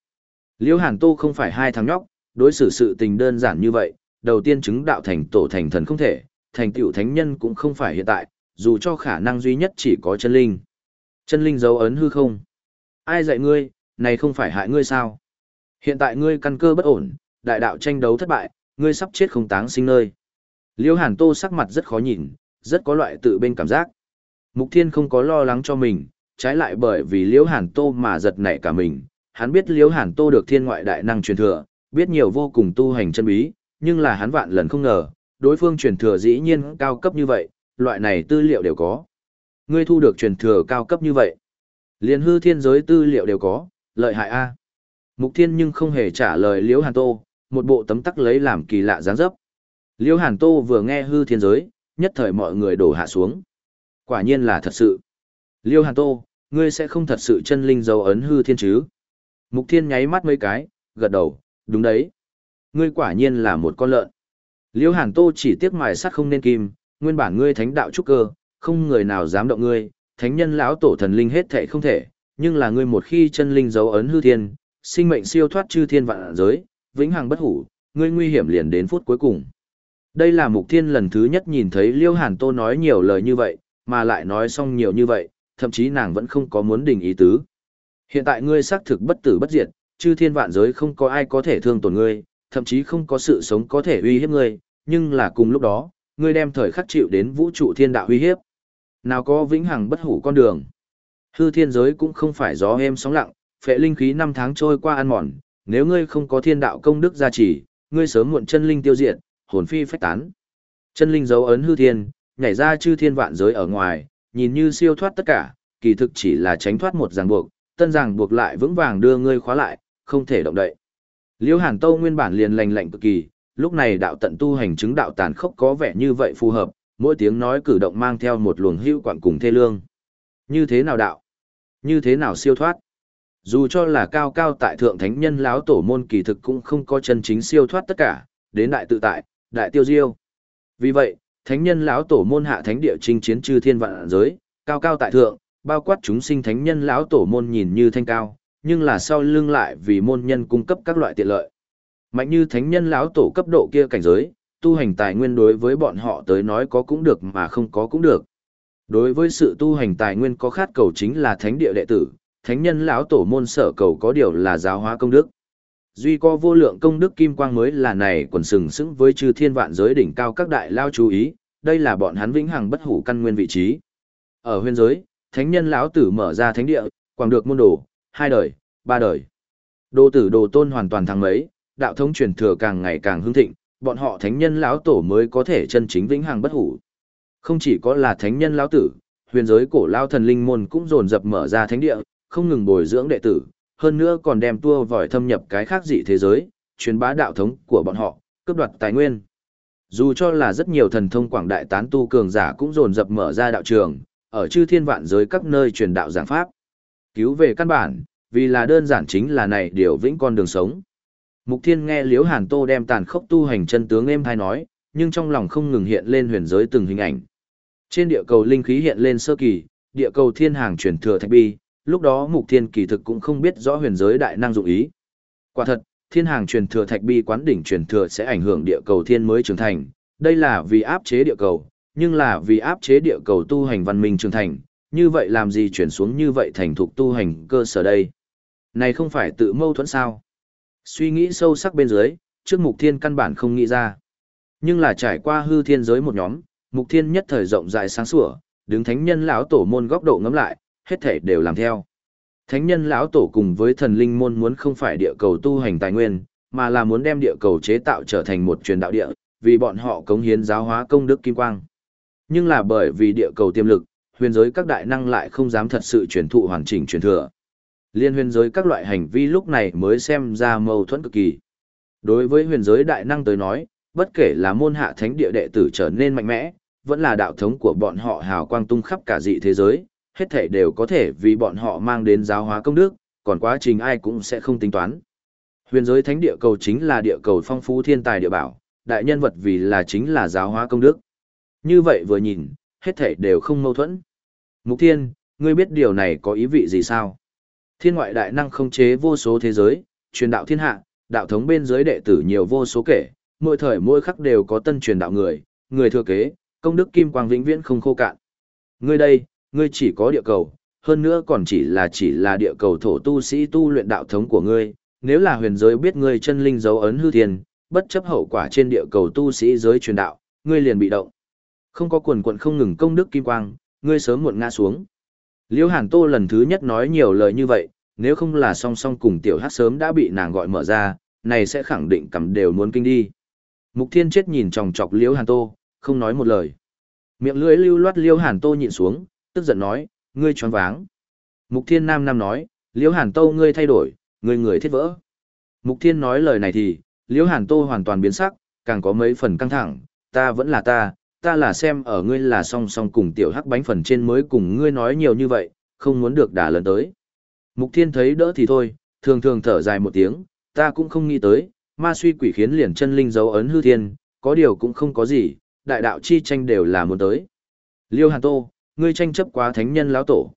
Liễu Hàn Tô không phải hai thằng nhóc, đối xử sự tình đơn giản như vậy, đầu tiên chứng đạo thành tổ thành thần không thể, thành tựu thánh nhân cũng không phải hiện tại, dù cho khả năng duy nhất chỉ có chân linh. Chân linh dấu ấn hư không? Ai dạy ngươi, này không phải hại ngươi sao? Hiện tại ngươi căn cơ bất ổn, đại đạo tranh đấu thất bại, ngươi sắp chết không táng sinh nơi. Liễu Hàn Tô sắc mặt rất khó nhìn, rất có loại tự bên cảm giác. Mục Thiên không có lo lắng cho mình, trái lại bởi vì Liễu Hàn Tô mà giật nảy cả mình, hắn biết Liễu Hàn Tô được thiên ngoại đại năng truyền thừa, biết nhiều vô cùng tu hành chân bí, nhưng là hắn vạn lần không ngờ, đối phương truyền thừa dĩ nhiên cao cấp như vậy, loại này tư liệu đều có. Ngươi thu được truyền thừa cao cấp như vậy. liền hư thiên giới tư liệu đều có, lợi hại a. Mục Thiên nhưng không hề trả lời Liễu Hàn Tô, một bộ tấm tắc lấy làm kỳ lạ dáng dấp. Liễu Hàn Tô vừa nghe hư thiên giới, nhất thời mọi người đổ hạ xuống. Quả nhiên là thật sự. Liễu Hàn Tô, ngươi sẽ không thật sự chân linh dấu ấn hư thiên chứ? Mục Thiên nháy mắt mấy cái, gật đầu, đúng đấy. Ngươi quả nhiên là một con lợn. Liễu Hàn Tô chỉ tiếc mài sắt không nên kim, nguyên bản ngươi thánh đạo trúc cơ, không người nào dám động ngươi, thánh nhân lão tổ thần linh hết thảy không thể, nhưng là ngươi một khi chân linh dấu ấn hư thiên, sinh mệnh siêu thoát chư thiên vạn giới, vĩnh hằng bất hủ, ngươi nguy hiểm liền đến phút cuối cùng. Đây là Mục Thiên lần thứ nhất nhìn thấy Liêu Hàn Tô nói nhiều lời như vậy, mà lại nói xong nhiều như vậy, thậm chí nàng vẫn không có muốn đình ý tứ. Hiện tại ngươi xác thực bất tử bất diệt, chư thiên vạn giới không có ai có thể thương tổn ngươi, thậm chí không có sự sống có thể uy hiếp ngươi, nhưng là cùng lúc đó, ngươi đem thời khắc chịu đến vũ trụ thiên đạo uy hiếp. Nào có vĩnh hằng bất hủ con đường. Hư thiên giới cũng không phải gió êm sóng lặng, phệ linh khí năm tháng trôi qua ăn mòn, nếu ngươi không có thiên đạo công đức gia trì, ngươi sớm muộn chân linh tiêu diệt, hồn phi phách tán. Chân linh dấu ấn hư thiên, nhảy ra chư thiên vạn giới ở ngoài, nhìn như siêu thoát tất cả, kỳ thực chỉ là tránh thoát một ràng buộc, tân ràng buộc lại vững vàng đưa ngươi khóa lại, không thể động đậy. Liễu Hàn Tâu nguyên bản liền lành lạnh cực kỳ, lúc này đạo tận tu hành chứng đạo tàn khốc có vẻ như vậy phù hợp, mỗi tiếng nói cử động mang theo một luồng hữu quảng cùng thê lương. Như thế nào đạo? Như thế nào siêu thoát? Dù cho là cao cao tại thượng thánh nhân lão tổ môn kỳ thực cũng không có chân chính siêu thoát tất cả, đến đại tự tại, đại tiêu diêu. Vì vậy, thánh nhân lão tổ môn hạ thánh địa chinh chiến chư thiên vạn giới, cao cao tại thượng, bao quát chúng sinh thánh nhân lão tổ môn nhìn như thanh cao, nhưng là sau lưng lại vì môn nhân cung cấp các loại tiện lợi. Mạnh như thánh nhân lão tổ cấp độ kia cảnh giới, tu hành tài nguyên đối với bọn họ tới nói có cũng được mà không có cũng được. Đối với sự tu hành tài nguyên có khát cầu chính là thánh địa đệ tử, thánh nhân lão tổ môn sở cầu có điều là giáo hóa công đức. Duy có vô lượng công đức kim quang mới là này quần sừng sững với chư thiên vạn giới đỉnh cao các đại lao chú ý, đây là bọn hắn vĩnh hằng bất hủ căn nguyên vị trí. Ở huyền giới, thánh nhân lão tử mở ra thánh địa, quảng được môn đồ, hai đời, ba đời. Đồ tử đồ tôn hoàn toàn thắng mấy, đạo thống truyền thừa càng ngày càng hưng thịnh, bọn họ thánh nhân lão tổ mới có thể chân chính vĩnh hằng bất hủ. Không chỉ có là thánh nhân lão tử, huyền giới cổ lao thần linh môn cũng dồn dập mở ra thánh địa, không ngừng bồi dưỡng đệ tử, hơn nữa còn đem tua vòi thâm nhập cái khác dị thế giới, truyền bá đạo thống của bọn họ, cướp đoạt tài nguyên. Dù cho là rất nhiều thần thông quảng đại tán tu cường giả cũng dồn dập mở ra đạo trường, ở chư thiên vạn giới các nơi truyền đạo giảng pháp. Cứu về căn bản, vì là đơn giản chính là này điều vĩnh con đường sống. Mục Thiên nghe Liễu Hàn Tô đem tàn khốc tu hành chân tướng êm thai nói, nhưng trong lòng không ngừng hiện lên huyền giới từng hình ảnh. Trên địa cầu linh khí hiện lên sơ kỳ, địa cầu thiên hàng truyền thừa thạch bi, lúc đó Mục Thiên kỳ thực cũng không biết rõ huyền giới đại năng dụng ý. Quả thật, thiên hàng truyền thừa thạch bi quán đỉnh truyền thừa sẽ ảnh hưởng địa cầu thiên mới trưởng thành, đây là vì áp chế địa cầu, nhưng là vì áp chế địa cầu tu hành văn minh trưởng thành, như vậy làm gì chuyển xuống như vậy thành thục tu hành cơ sở đây? Này không phải tự mâu thuẫn sao? Suy nghĩ sâu sắc bên dưới, trước mục thiên căn bản không nghĩ ra. Nhưng là trải qua hư thiên giới một nhóm, mục thiên nhất thời rộng rãi sáng sủa, đứng thánh nhân lão tổ môn góc độ ngắm lại, hết thể đều làm theo. Thánh nhân lão tổ cùng với thần linh môn muốn không phải địa cầu tu hành tài nguyên, mà là muốn đem địa cầu chế tạo trở thành một truyền đạo địa, vì bọn họ cống hiến giáo hóa công đức kim quang. Nhưng là bởi vì địa cầu tiềm lực, huyền giới các đại năng lại không dám thật sự truyền thụ hoàn chỉnh truyền thừa. Liên huyền giới các loại hành vi lúc này mới xem ra mâu thuẫn cực kỳ. Đối với huyền giới đại năng tới nói, bất kể là môn hạ thánh địa đệ tử trở nên mạnh mẽ, vẫn là đạo thống của bọn họ hào quang tung khắp cả dị thế giới, hết thể đều có thể vì bọn họ mang đến giáo hóa công đức, còn quá trình ai cũng sẽ không tính toán. Huyền giới thánh địa cầu chính là địa cầu phong phú thiên tài địa bảo, đại nhân vật vì là chính là giáo hóa công đức. Như vậy vừa nhìn, hết thể đều không mâu thuẫn. Mục Thiên, ngươi biết điều này có ý vị gì sao? Thiên ngoại đại năng không chế vô số thế giới, truyền đạo thiên hạ, đạo thống bên dưới đệ tử nhiều vô số kể, mỗi thời mỗi khắc đều có tân truyền đạo người, người thừa kế, công đức kim quang vĩnh viễn không khô cạn. Ngươi đây, ngươi chỉ có địa cầu, hơn nữa còn chỉ là chỉ là địa cầu thổ tu sĩ tu luyện đạo thống của ngươi, nếu là huyền giới biết ngươi chân linh dấu ấn hư thiên, bất chấp hậu quả trên địa cầu tu sĩ giới truyền đạo, ngươi liền bị động. Không có quần quận không ngừng công đức kim quang, ngươi sớm muộn ngã xuống. Liễu Hàn Tô lần thứ nhất nói nhiều lời như vậy, nếu không là song song cùng tiểu hát sớm đã bị nàng gọi mở ra, này sẽ khẳng định cầm đều muốn kinh đi. Mục Thiên chết nhìn chòng chọc Liễu Hàn Tô, không nói một lời. Miệng lưỡi lưu loát Liễu Hàn Tô nhịn xuống, tức giận nói, ngươi choáng váng. Mục Thiên Nam Nam nói, Liễu Hàn Tô ngươi thay đổi, ngươi người thiết vỡ. Mục Thiên nói lời này thì, Liễu Hàn Tô hoàn toàn biến sắc, càng có mấy phần căng thẳng, ta vẫn là ta, ta là xem ở ngươi là song song cùng tiểu hắc bánh phần trên mới cùng ngươi nói nhiều như vậy, không muốn được đả lớn tới. Mục Thiên thấy đỡ thì thôi, thường thường thở dài một tiếng, ta cũng không nghĩ tới, ma suy quỷ khiến liền chân linh dấu ấn hư thiên, có điều cũng không có gì, đại đạo chi tranh đều là muốn tới. Liêu Hàn Tô, ngươi tranh chấp quá thánh nhân lão tổ.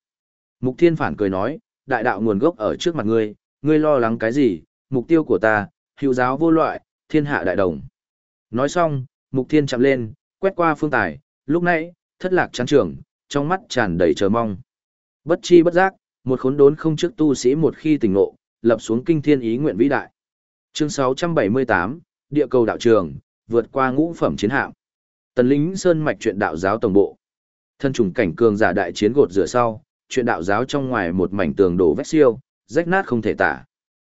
Mục Thiên phản cười nói, đại đạo nguồn gốc ở trước mặt ngươi, ngươi lo lắng cái gì, mục tiêu của ta, hữu giáo vô loại, thiên hạ đại đồng. Nói xong, Mục Thiên chạm lên, quét qua phương tài, lúc nãy, thất lạc chán trường, trong mắt tràn đầy chờ mong. Bất chi bất giác, một khốn đốn không trước tu sĩ một khi tỉnh ngộ, lập xuống kinh thiên ý nguyện vĩ đại. Chương 678, Địa cầu đạo trường, vượt qua ngũ phẩm chiến hạm. Tần lính sơn mạch chuyện đạo giáo tổng bộ. Thân trùng cảnh cường giả đại chiến gột rửa sau, chuyện đạo giáo trong ngoài một mảnh tường đổ vét siêu, rách nát không thể tả.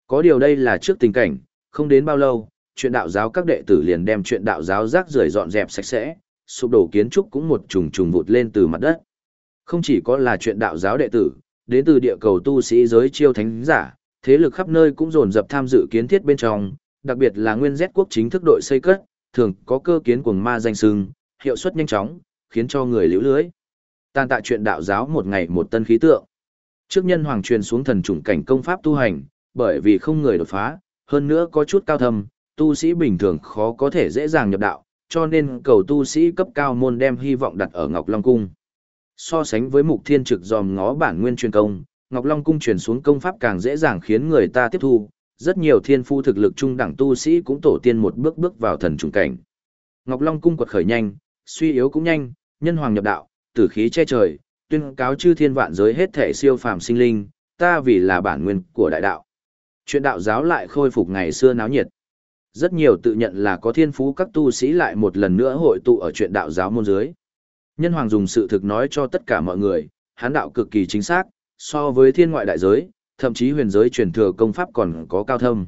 Có điều đây là trước tình cảnh, không đến bao lâu, chuyện đạo giáo các đệ tử liền đem chuyện đạo giáo rác rưởi dọn dẹp sạch sẽ, sụp đổ kiến trúc cũng một trùng trùng vụt lên từ mặt đất. Không chỉ có là chuyện đạo giáo đệ tử, đến từ địa cầu tu sĩ giới chiêu thánh giả, thế lực khắp nơi cũng dồn dập tham dự kiến thiết bên trong, đặc biệt là nguyên Z quốc chính thức đội xây cất, thường có cơ kiến cuồng ma danh sưng, hiệu suất nhanh chóng, khiến cho người liễu lưới. Tàn tạ chuyện đạo giáo một ngày một tân khí tượng. Trước nhân hoàng truyền xuống thần chủng cảnh công pháp tu hành, bởi vì không người đột phá, hơn nữa có chút cao thâm, tu sĩ bình thường khó có thể dễ dàng nhập đạo, cho nên cầu tu sĩ cấp cao môn đem hy vọng đặt ở Ngọc Long Cung. So sánh với mục thiên trực dòm ngó bản nguyên truyền công, Ngọc Long Cung truyền xuống công pháp càng dễ dàng khiến người ta tiếp thu, rất nhiều thiên phu thực lực trung đẳng tu sĩ cũng tổ tiên một bước bước vào thần trùng cảnh. Ngọc Long Cung quật khởi nhanh, suy yếu cũng nhanh, nhân hoàng nhập đạo, tử khí che trời, tuyên cáo chư thiên vạn giới hết thể siêu phàm sinh linh, ta vì là bản nguyên của đại đạo. Chuyện đạo giáo lại khôi phục ngày xưa náo nhiệt. Rất nhiều tự nhận là có thiên phú các tu sĩ lại một lần nữa hội tụ ở chuyện đạo giáo môn dưới. Nhân hoàng dùng sự thực nói cho tất cả mọi người, hán đạo cực kỳ chính xác, so với thiên ngoại đại giới, thậm chí huyền giới truyền thừa công pháp còn có cao thâm.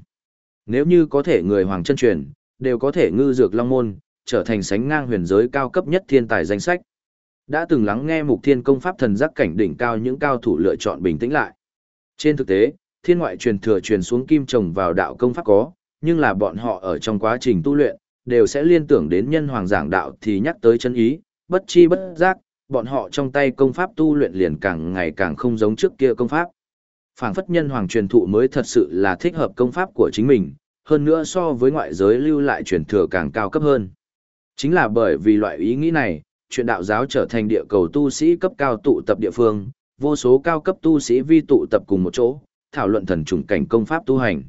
Nếu như có thể người hoàng chân truyền, đều có thể ngư dược long môn, trở thành sánh ngang huyền giới cao cấp nhất thiên tài danh sách. Đã từng lắng nghe mục thiên công pháp thần giác cảnh đỉnh cao những cao thủ lựa chọn bình tĩnh lại. Trên thực tế, thiên ngoại truyền thừa truyền xuống kim trồng vào đạo công pháp có, nhưng là bọn họ ở trong quá trình tu luyện, đều sẽ liên tưởng đến nhân hoàng giảng đạo thì nhắc tới chân ý, bất chi bất giác, bọn họ trong tay công pháp tu luyện liền càng ngày càng không giống trước kia công pháp. Phảng phất nhân hoàng truyền thụ mới thật sự là thích hợp công pháp của chính mình, hơn nữa so với ngoại giới lưu lại truyền thừa càng cao cấp hơn. Chính là bởi vì loại ý nghĩ này, chuyện đạo giáo trở thành địa cầu tu sĩ cấp cao tụ tập địa phương, vô số cao cấp tu sĩ vi tụ tập cùng một chỗ, thảo luận thần trùng cảnh công pháp tu hành.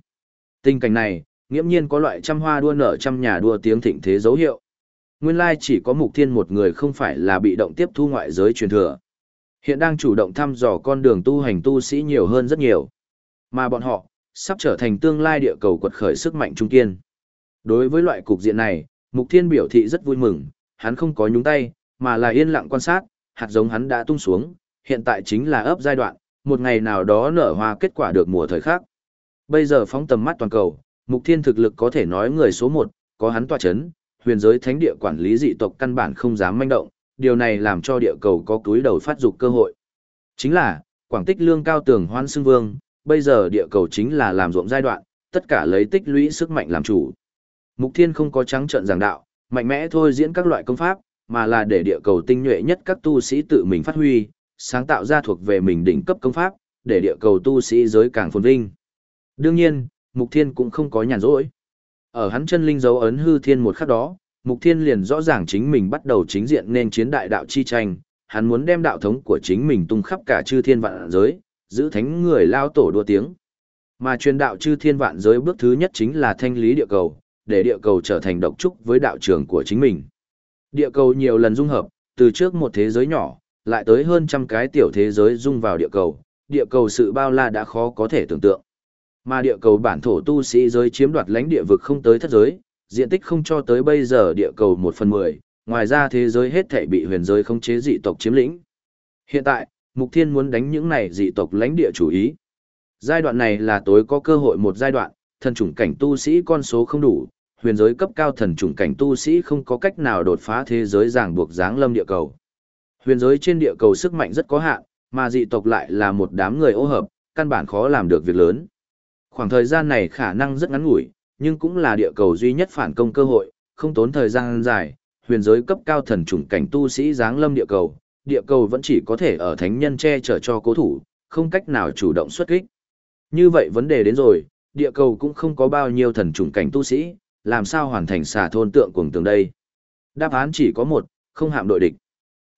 Tình cảnh này, nghiễm nhiên có loại trăm hoa đua nở trăm nhà đua tiếng thịnh thế dấu hiệu. Nguyên lai chỉ có mục thiên một người không phải là bị động tiếp thu ngoại giới truyền thừa. Hiện đang chủ động thăm dò con đường tu hành tu sĩ nhiều hơn rất nhiều. Mà bọn họ, sắp trở thành tương lai địa cầu quật khởi sức mạnh trung kiên. Đối với loại cục diện này, Mục Thiên biểu thị rất vui mừng, hắn không có nhúng tay, mà là yên lặng quan sát, hạt giống hắn đã tung xuống, hiện tại chính là ấp giai đoạn, một ngày nào đó nở hoa kết quả được mùa thời khác. Bây giờ phóng tầm mắt toàn cầu, Mục Thiên thực lực có thể nói người số một, có hắn tọa chấn, huyền giới thánh địa quản lý dị tộc căn bản không dám manh động, điều này làm cho địa cầu có túi đầu phát dục cơ hội. Chính là, quảng tích lương cao tường hoan xưng vương, bây giờ địa cầu chính là làm ruộng giai đoạn, tất cả lấy tích lũy sức mạnh làm chủ. Mục Thiên không có trắng trợn giảng đạo, mạnh mẽ thôi diễn các loại công pháp, mà là để địa cầu tinh nhuệ nhất các tu sĩ tự mình phát huy, sáng tạo ra thuộc về mình đỉnh cấp công pháp, để địa cầu tu sĩ giới càng phồn vinh. Đương nhiên, Mục Thiên cũng không có nhàn rỗi. Ở hắn chân linh dấu ấn hư thiên một khắc đó, Mục Thiên liền rõ ràng chính mình bắt đầu chính diện nên chiến đại đạo chi tranh, hắn muốn đem đạo thống của chính mình tung khắp cả chư thiên vạn giới, giữ thánh người lao tổ đua tiếng. Mà truyền đạo chư thiên vạn giới bước thứ nhất chính là thanh lý địa cầu, để địa cầu trở thành độc trúc với đạo trường của chính mình. Địa cầu nhiều lần dung hợp, từ trước một thế giới nhỏ, lại tới hơn trăm cái tiểu thế giới dung vào địa cầu, địa cầu sự bao la đã khó có thể tưởng tượng. Mà địa cầu bản thổ tu sĩ giới chiếm đoạt lãnh địa vực không tới thất giới, diện tích không cho tới bây giờ địa cầu một phần mười, ngoài ra thế giới hết thảy bị huyền giới không chế dị tộc chiếm lĩnh. Hiện tại, Mục Thiên muốn đánh những này dị tộc lãnh địa chủ ý. Giai đoạn này là tối có cơ hội một giai đoạn, thần chủng cảnh tu sĩ con số không đủ, huyền giới cấp cao thần chủng cảnh tu sĩ không có cách nào đột phá thế giới ràng buộc giáng lâm địa cầu. Huyền giới trên địa cầu sức mạnh rất có hạn, mà dị tộc lại là một đám người ô hợp, căn bản khó làm được việc lớn. Khoảng thời gian này khả năng rất ngắn ngủi, nhưng cũng là địa cầu duy nhất phản công cơ hội, không tốn thời gian dài, huyền giới cấp cao thần chủng cảnh tu sĩ giáng lâm địa cầu, địa cầu vẫn chỉ có thể ở thánh nhân che chở cho cố thủ, không cách nào chủ động xuất kích. Như vậy vấn đề đến rồi, địa cầu cũng không có bao nhiêu thần chủng cảnh tu sĩ, làm sao hoàn thành xà thôn tượng cuồng tường đây? Đáp án chỉ có một, không hạm đội địch.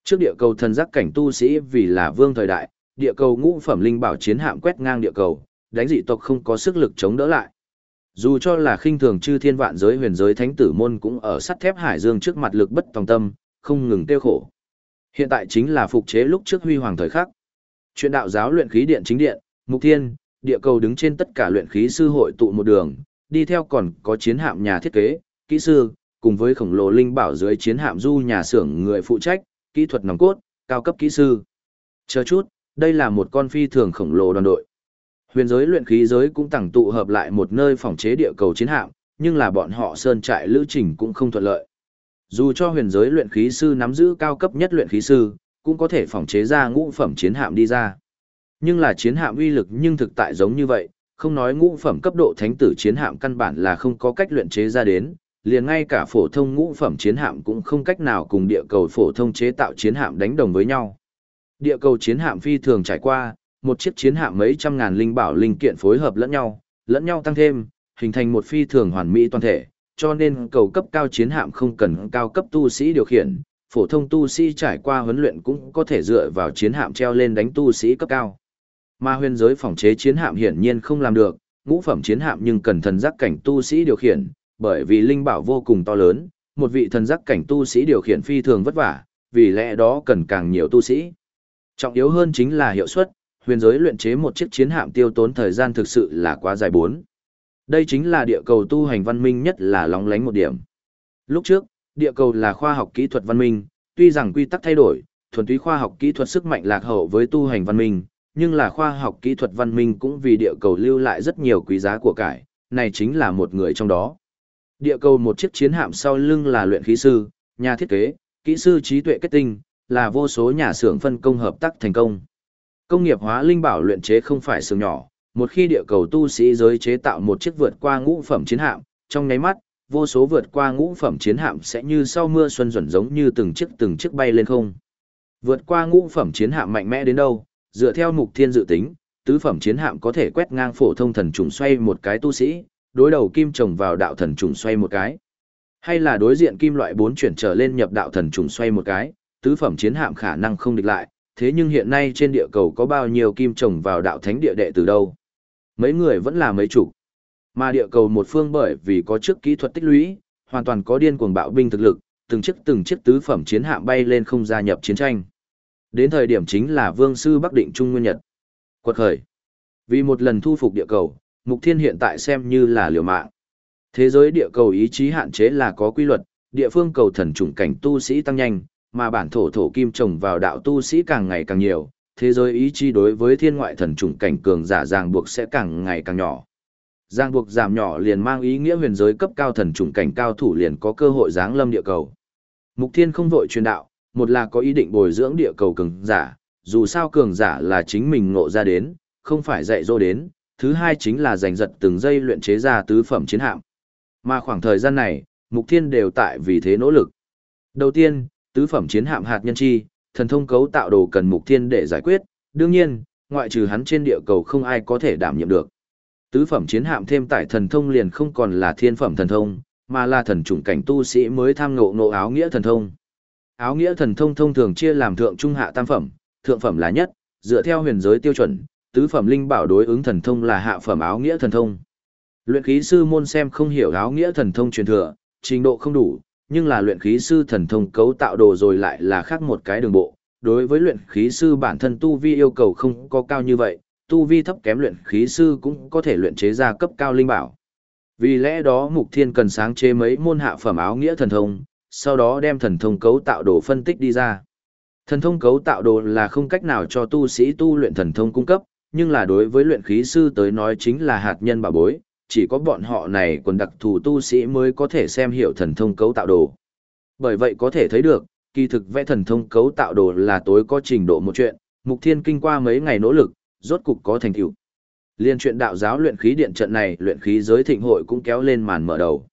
Trước địa cầu thần giác cảnh tu sĩ vì là vương thời đại, địa cầu ngũ phẩm linh bảo chiến hạm quét ngang địa cầu, đánh dị tộc không có sức lực chống đỡ lại. Dù cho là khinh thường chư thiên vạn giới huyền giới thánh tử môn cũng ở sắt thép hải dương trước mặt lực bất tòng tâm, không ngừng tiêu khổ. Hiện tại chính là phục chế lúc trước huy hoàng thời khắc. Chuyện đạo giáo luyện khí điện chính điện, mục thiên, địa cầu đứng trên tất cả luyện khí sư hội tụ một đường, đi theo còn có chiến hạm nhà thiết kế, kỹ sư, cùng với khổng lồ linh bảo dưới chiến hạm du nhà xưởng người phụ trách, kỹ thuật nòng cốt, cao cấp kỹ sư. Chờ chút, đây là một con phi thường khổng lồ đoàn đội. Huyền giới luyện khí giới cũng tẳng tụ hợp lại một nơi phòng chế địa cầu chiến hạm, nhưng là bọn họ sơn trại lữ trình cũng không thuận lợi. Dù cho huyền giới luyện khí sư nắm giữ cao cấp nhất luyện khí sư, cũng có thể phòng chế ra ngũ phẩm chiến hạm đi ra. Nhưng là chiến hạm uy lực nhưng thực tại giống như vậy, không nói ngũ phẩm cấp độ thánh tử chiến hạm căn bản là không có cách luyện chế ra đến, liền ngay cả phổ thông ngũ phẩm chiến hạm cũng không cách nào cùng địa cầu phổ thông chế tạo chiến hạm đánh đồng với nhau. Địa cầu chiến hạm phi thường trải qua, một chiếc chiến hạm mấy trăm ngàn linh bảo linh kiện phối hợp lẫn nhau, lẫn nhau tăng thêm, hình thành một phi thường hoàn mỹ toàn thể, cho nên cầu cấp cao chiến hạm không cần cao cấp tu sĩ điều khiển, phổ thông tu sĩ trải qua huấn luyện cũng có thể dựa vào chiến hạm treo lên đánh tu sĩ cấp cao. Mà huyền giới phòng chế chiến hạm hiển nhiên không làm được, ngũ phẩm chiến hạm nhưng cần thần giác cảnh tu sĩ điều khiển, bởi vì linh bảo vô cùng to lớn, một vị thần giác cảnh tu sĩ điều khiển phi thường vất vả, vì lẽ đó cần càng nhiều tu sĩ. Trọng yếu hơn chính là hiệu suất, huyền giới luyện chế một chiếc chiến hạm tiêu tốn thời gian thực sự là quá dài bốn. Đây chính là địa cầu tu hành văn minh nhất là lóng lánh một điểm. Lúc trước, địa cầu là khoa học kỹ thuật văn minh, tuy rằng quy tắc thay đổi, thuần túy khoa học kỹ thuật sức mạnh lạc hậu với tu hành văn minh, nhưng là khoa học kỹ thuật văn minh cũng vì địa cầu lưu lại rất nhiều quý giá của cải, này chính là một người trong đó. Địa cầu một chiếc chiến hạm sau lưng là luyện khí sư, nhà thiết kế, kỹ sư trí tuệ kết tinh, là vô số nhà xưởng phân công hợp tác thành công. Công nghiệp hóa linh bảo luyện chế không phải xưởng nhỏ, một khi địa cầu tu sĩ giới chế tạo một chiếc vượt qua ngũ phẩm chiến hạm, trong nháy mắt, vô số vượt qua ngũ phẩm chiến hạm sẽ như sau mưa xuân dần giống như từng chiếc từng chiếc bay lên không. Vượt qua ngũ phẩm chiến hạm mạnh mẽ đến đâu, dựa theo mục thiên dự tính, tứ phẩm chiến hạm có thể quét ngang phổ thông thần trùng xoay một cái tu sĩ, đối đầu kim trồng vào đạo thần trùng xoay một cái. Hay là đối diện kim loại bốn chuyển trở lên nhập đạo thần trùng xoay một cái, tứ phẩm chiến hạm khả năng không địch lại, thế nhưng hiện nay trên địa cầu có bao nhiêu kim trồng vào đạo thánh địa đệ từ đâu? Mấy người vẫn là mấy chủ. Mà địa cầu một phương bởi vì có trước kỹ thuật tích lũy, hoàn toàn có điên cuồng bạo binh thực lực, từng chiếc từng chiếc tứ phẩm chiến hạm bay lên không gia nhập chiến tranh. Đến thời điểm chính là Vương sư Bắc Định Trung Nguyên Nhật. Quật khởi. Vì một lần thu phục địa cầu, Mục Thiên hiện tại xem như là liều mạng. Thế giới địa cầu ý chí hạn chế là có quy luật, địa phương cầu thần chủng cảnh tu sĩ tăng nhanh, mà bản thổ thổ kim trồng vào đạo tu sĩ càng ngày càng nhiều, thế giới ý chí đối với thiên ngoại thần chủng cảnh cường giả ràng buộc sẽ càng ngày càng nhỏ. Ràng buộc giảm nhỏ liền mang ý nghĩa huyền giới cấp cao thần chủng cảnh cao thủ liền có cơ hội giáng lâm địa cầu. Mục Thiên không vội truyền đạo, một là có ý định bồi dưỡng địa cầu cường giả, dù sao cường giả là chính mình ngộ ra đến, không phải dạy dỗ đến, thứ hai chính là giành giật từng giây luyện chế ra tứ phẩm chiến hạm. Mà khoảng thời gian này, Mục Thiên đều tại vì thế nỗ lực. Đầu tiên, tứ phẩm chiến hạm hạt nhân chi, thần thông cấu tạo đồ cần Mục Thiên để giải quyết, đương nhiên, ngoại trừ hắn trên địa cầu không ai có thể đảm nhiệm được. Tứ phẩm chiến hạm thêm tải thần thông liền không còn là thiên phẩm thần thông, mà là thần chủng cảnh tu sĩ mới tham ngộ ngộ áo nghĩa thần thông. Áo nghĩa thần thông thông thường chia làm thượng trung hạ tam phẩm, thượng phẩm là nhất, dựa theo huyền giới tiêu chuẩn, tứ phẩm linh bảo đối ứng thần thông là hạ phẩm áo nghĩa thần thông. Luyện khí sư môn xem không hiểu áo nghĩa thần thông truyền thừa, trình độ không đủ, nhưng là luyện khí sư thần thông cấu tạo đồ rồi lại là khác một cái đường bộ. Đối với luyện khí sư bản thân tu vi yêu cầu không có cao như vậy, tu vi thấp kém luyện khí sư cũng có thể luyện chế ra cấp cao linh bảo. Vì lẽ đó Mục Thiên cần sáng chế mấy môn hạ phẩm áo nghĩa thần thông, sau đó đem thần thông cấu tạo đồ phân tích đi ra. Thần thông cấu tạo đồ là không cách nào cho tu sĩ tu luyện thần thông cung cấp, nhưng là đối với luyện khí sư tới nói chính là hạt nhân bảo bối, chỉ có bọn họ này quần đặc thù tu sĩ mới có thể xem hiểu thần thông cấu tạo đồ. Bởi vậy có thể thấy được, kỳ thực vẽ thần thông cấu tạo đồ là tối có trình độ một chuyện, Mục Thiên kinh qua mấy ngày nỗ lực, rốt cục có thành tựu. Liên chuyện đạo giáo luyện khí điện trận này, luyện khí giới thịnh hội cũng kéo lên màn mở đầu.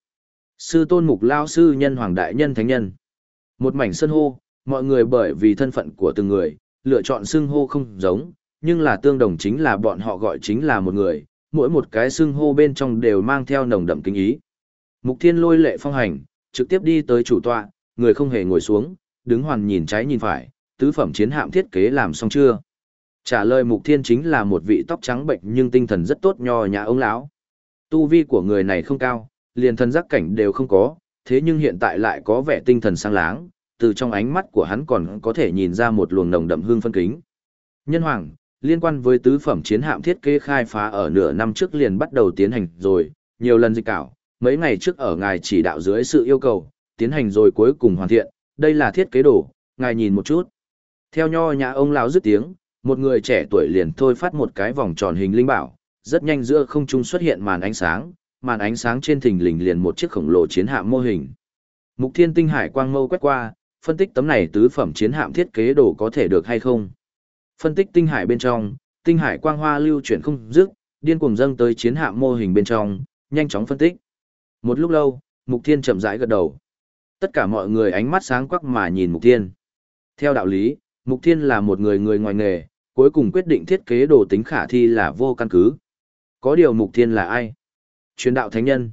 Sư tôn mục lao sư nhân hoàng đại nhân thánh nhân. Một mảnh sân hô, mọi người bởi vì thân phận của từng người, lựa chọn xưng hô không giống, nhưng là tương đồng chính là bọn họ gọi chính là một người, mỗi một cái xưng hô bên trong đều mang theo nồng đậm kinh ý. Mục Thiên lôi lệ phong hành, trực tiếp đi tới chủ tọa, người không hề ngồi xuống, đứng hoàn nhìn trái nhìn phải, tứ phẩm chiến hạm thiết kế làm xong chưa? Trả lời Mục Thiên chính là một vị tóc trắng bệnh nhưng tinh thần rất tốt nho nhã ông lão. Tu vi của người này không cao, liền thân giác cảnh đều không có, thế nhưng hiện tại lại có vẻ tinh thần sang láng, từ trong ánh mắt của hắn còn có thể nhìn ra một luồng nồng đậm hương phân kính. Nhân hoàng, liên quan với tứ phẩm chiến hạm thiết kế khai phá ở nửa năm trước liền bắt đầu tiến hành rồi, nhiều lần dịch cảo, mấy ngày trước ở ngài chỉ đạo dưới sự yêu cầu, tiến hành rồi cuối cùng hoàn thiện, đây là thiết kế đồ, ngài nhìn một chút. Theo nho nhà ông lão dứt tiếng, một người trẻ tuổi liền thôi phát một cái vòng tròn hình linh bảo, rất nhanh giữa không trung xuất hiện màn ánh sáng, màn ánh sáng trên thình lình liền một chiếc khổng lồ chiến hạm mô hình. Mục Thiên Tinh Hải quang mâu quét qua, phân tích tấm này tứ phẩm chiến hạm thiết kế đồ có thể được hay không. Phân tích tinh hải bên trong, tinh hải quang hoa lưu chuyển không dứt, điên cuồng dâng tới chiến hạm mô hình bên trong, nhanh chóng phân tích. Một lúc lâu, Mục Thiên chậm rãi gật đầu. Tất cả mọi người ánh mắt sáng quắc mà nhìn Mục Thiên. Theo đạo lý, Mục Thiên là một người người ngoài nghề, cuối cùng quyết định thiết kế đồ tính khả thi là vô căn cứ. Có điều Mục Thiên là ai? Truyền đạo thánh nhân.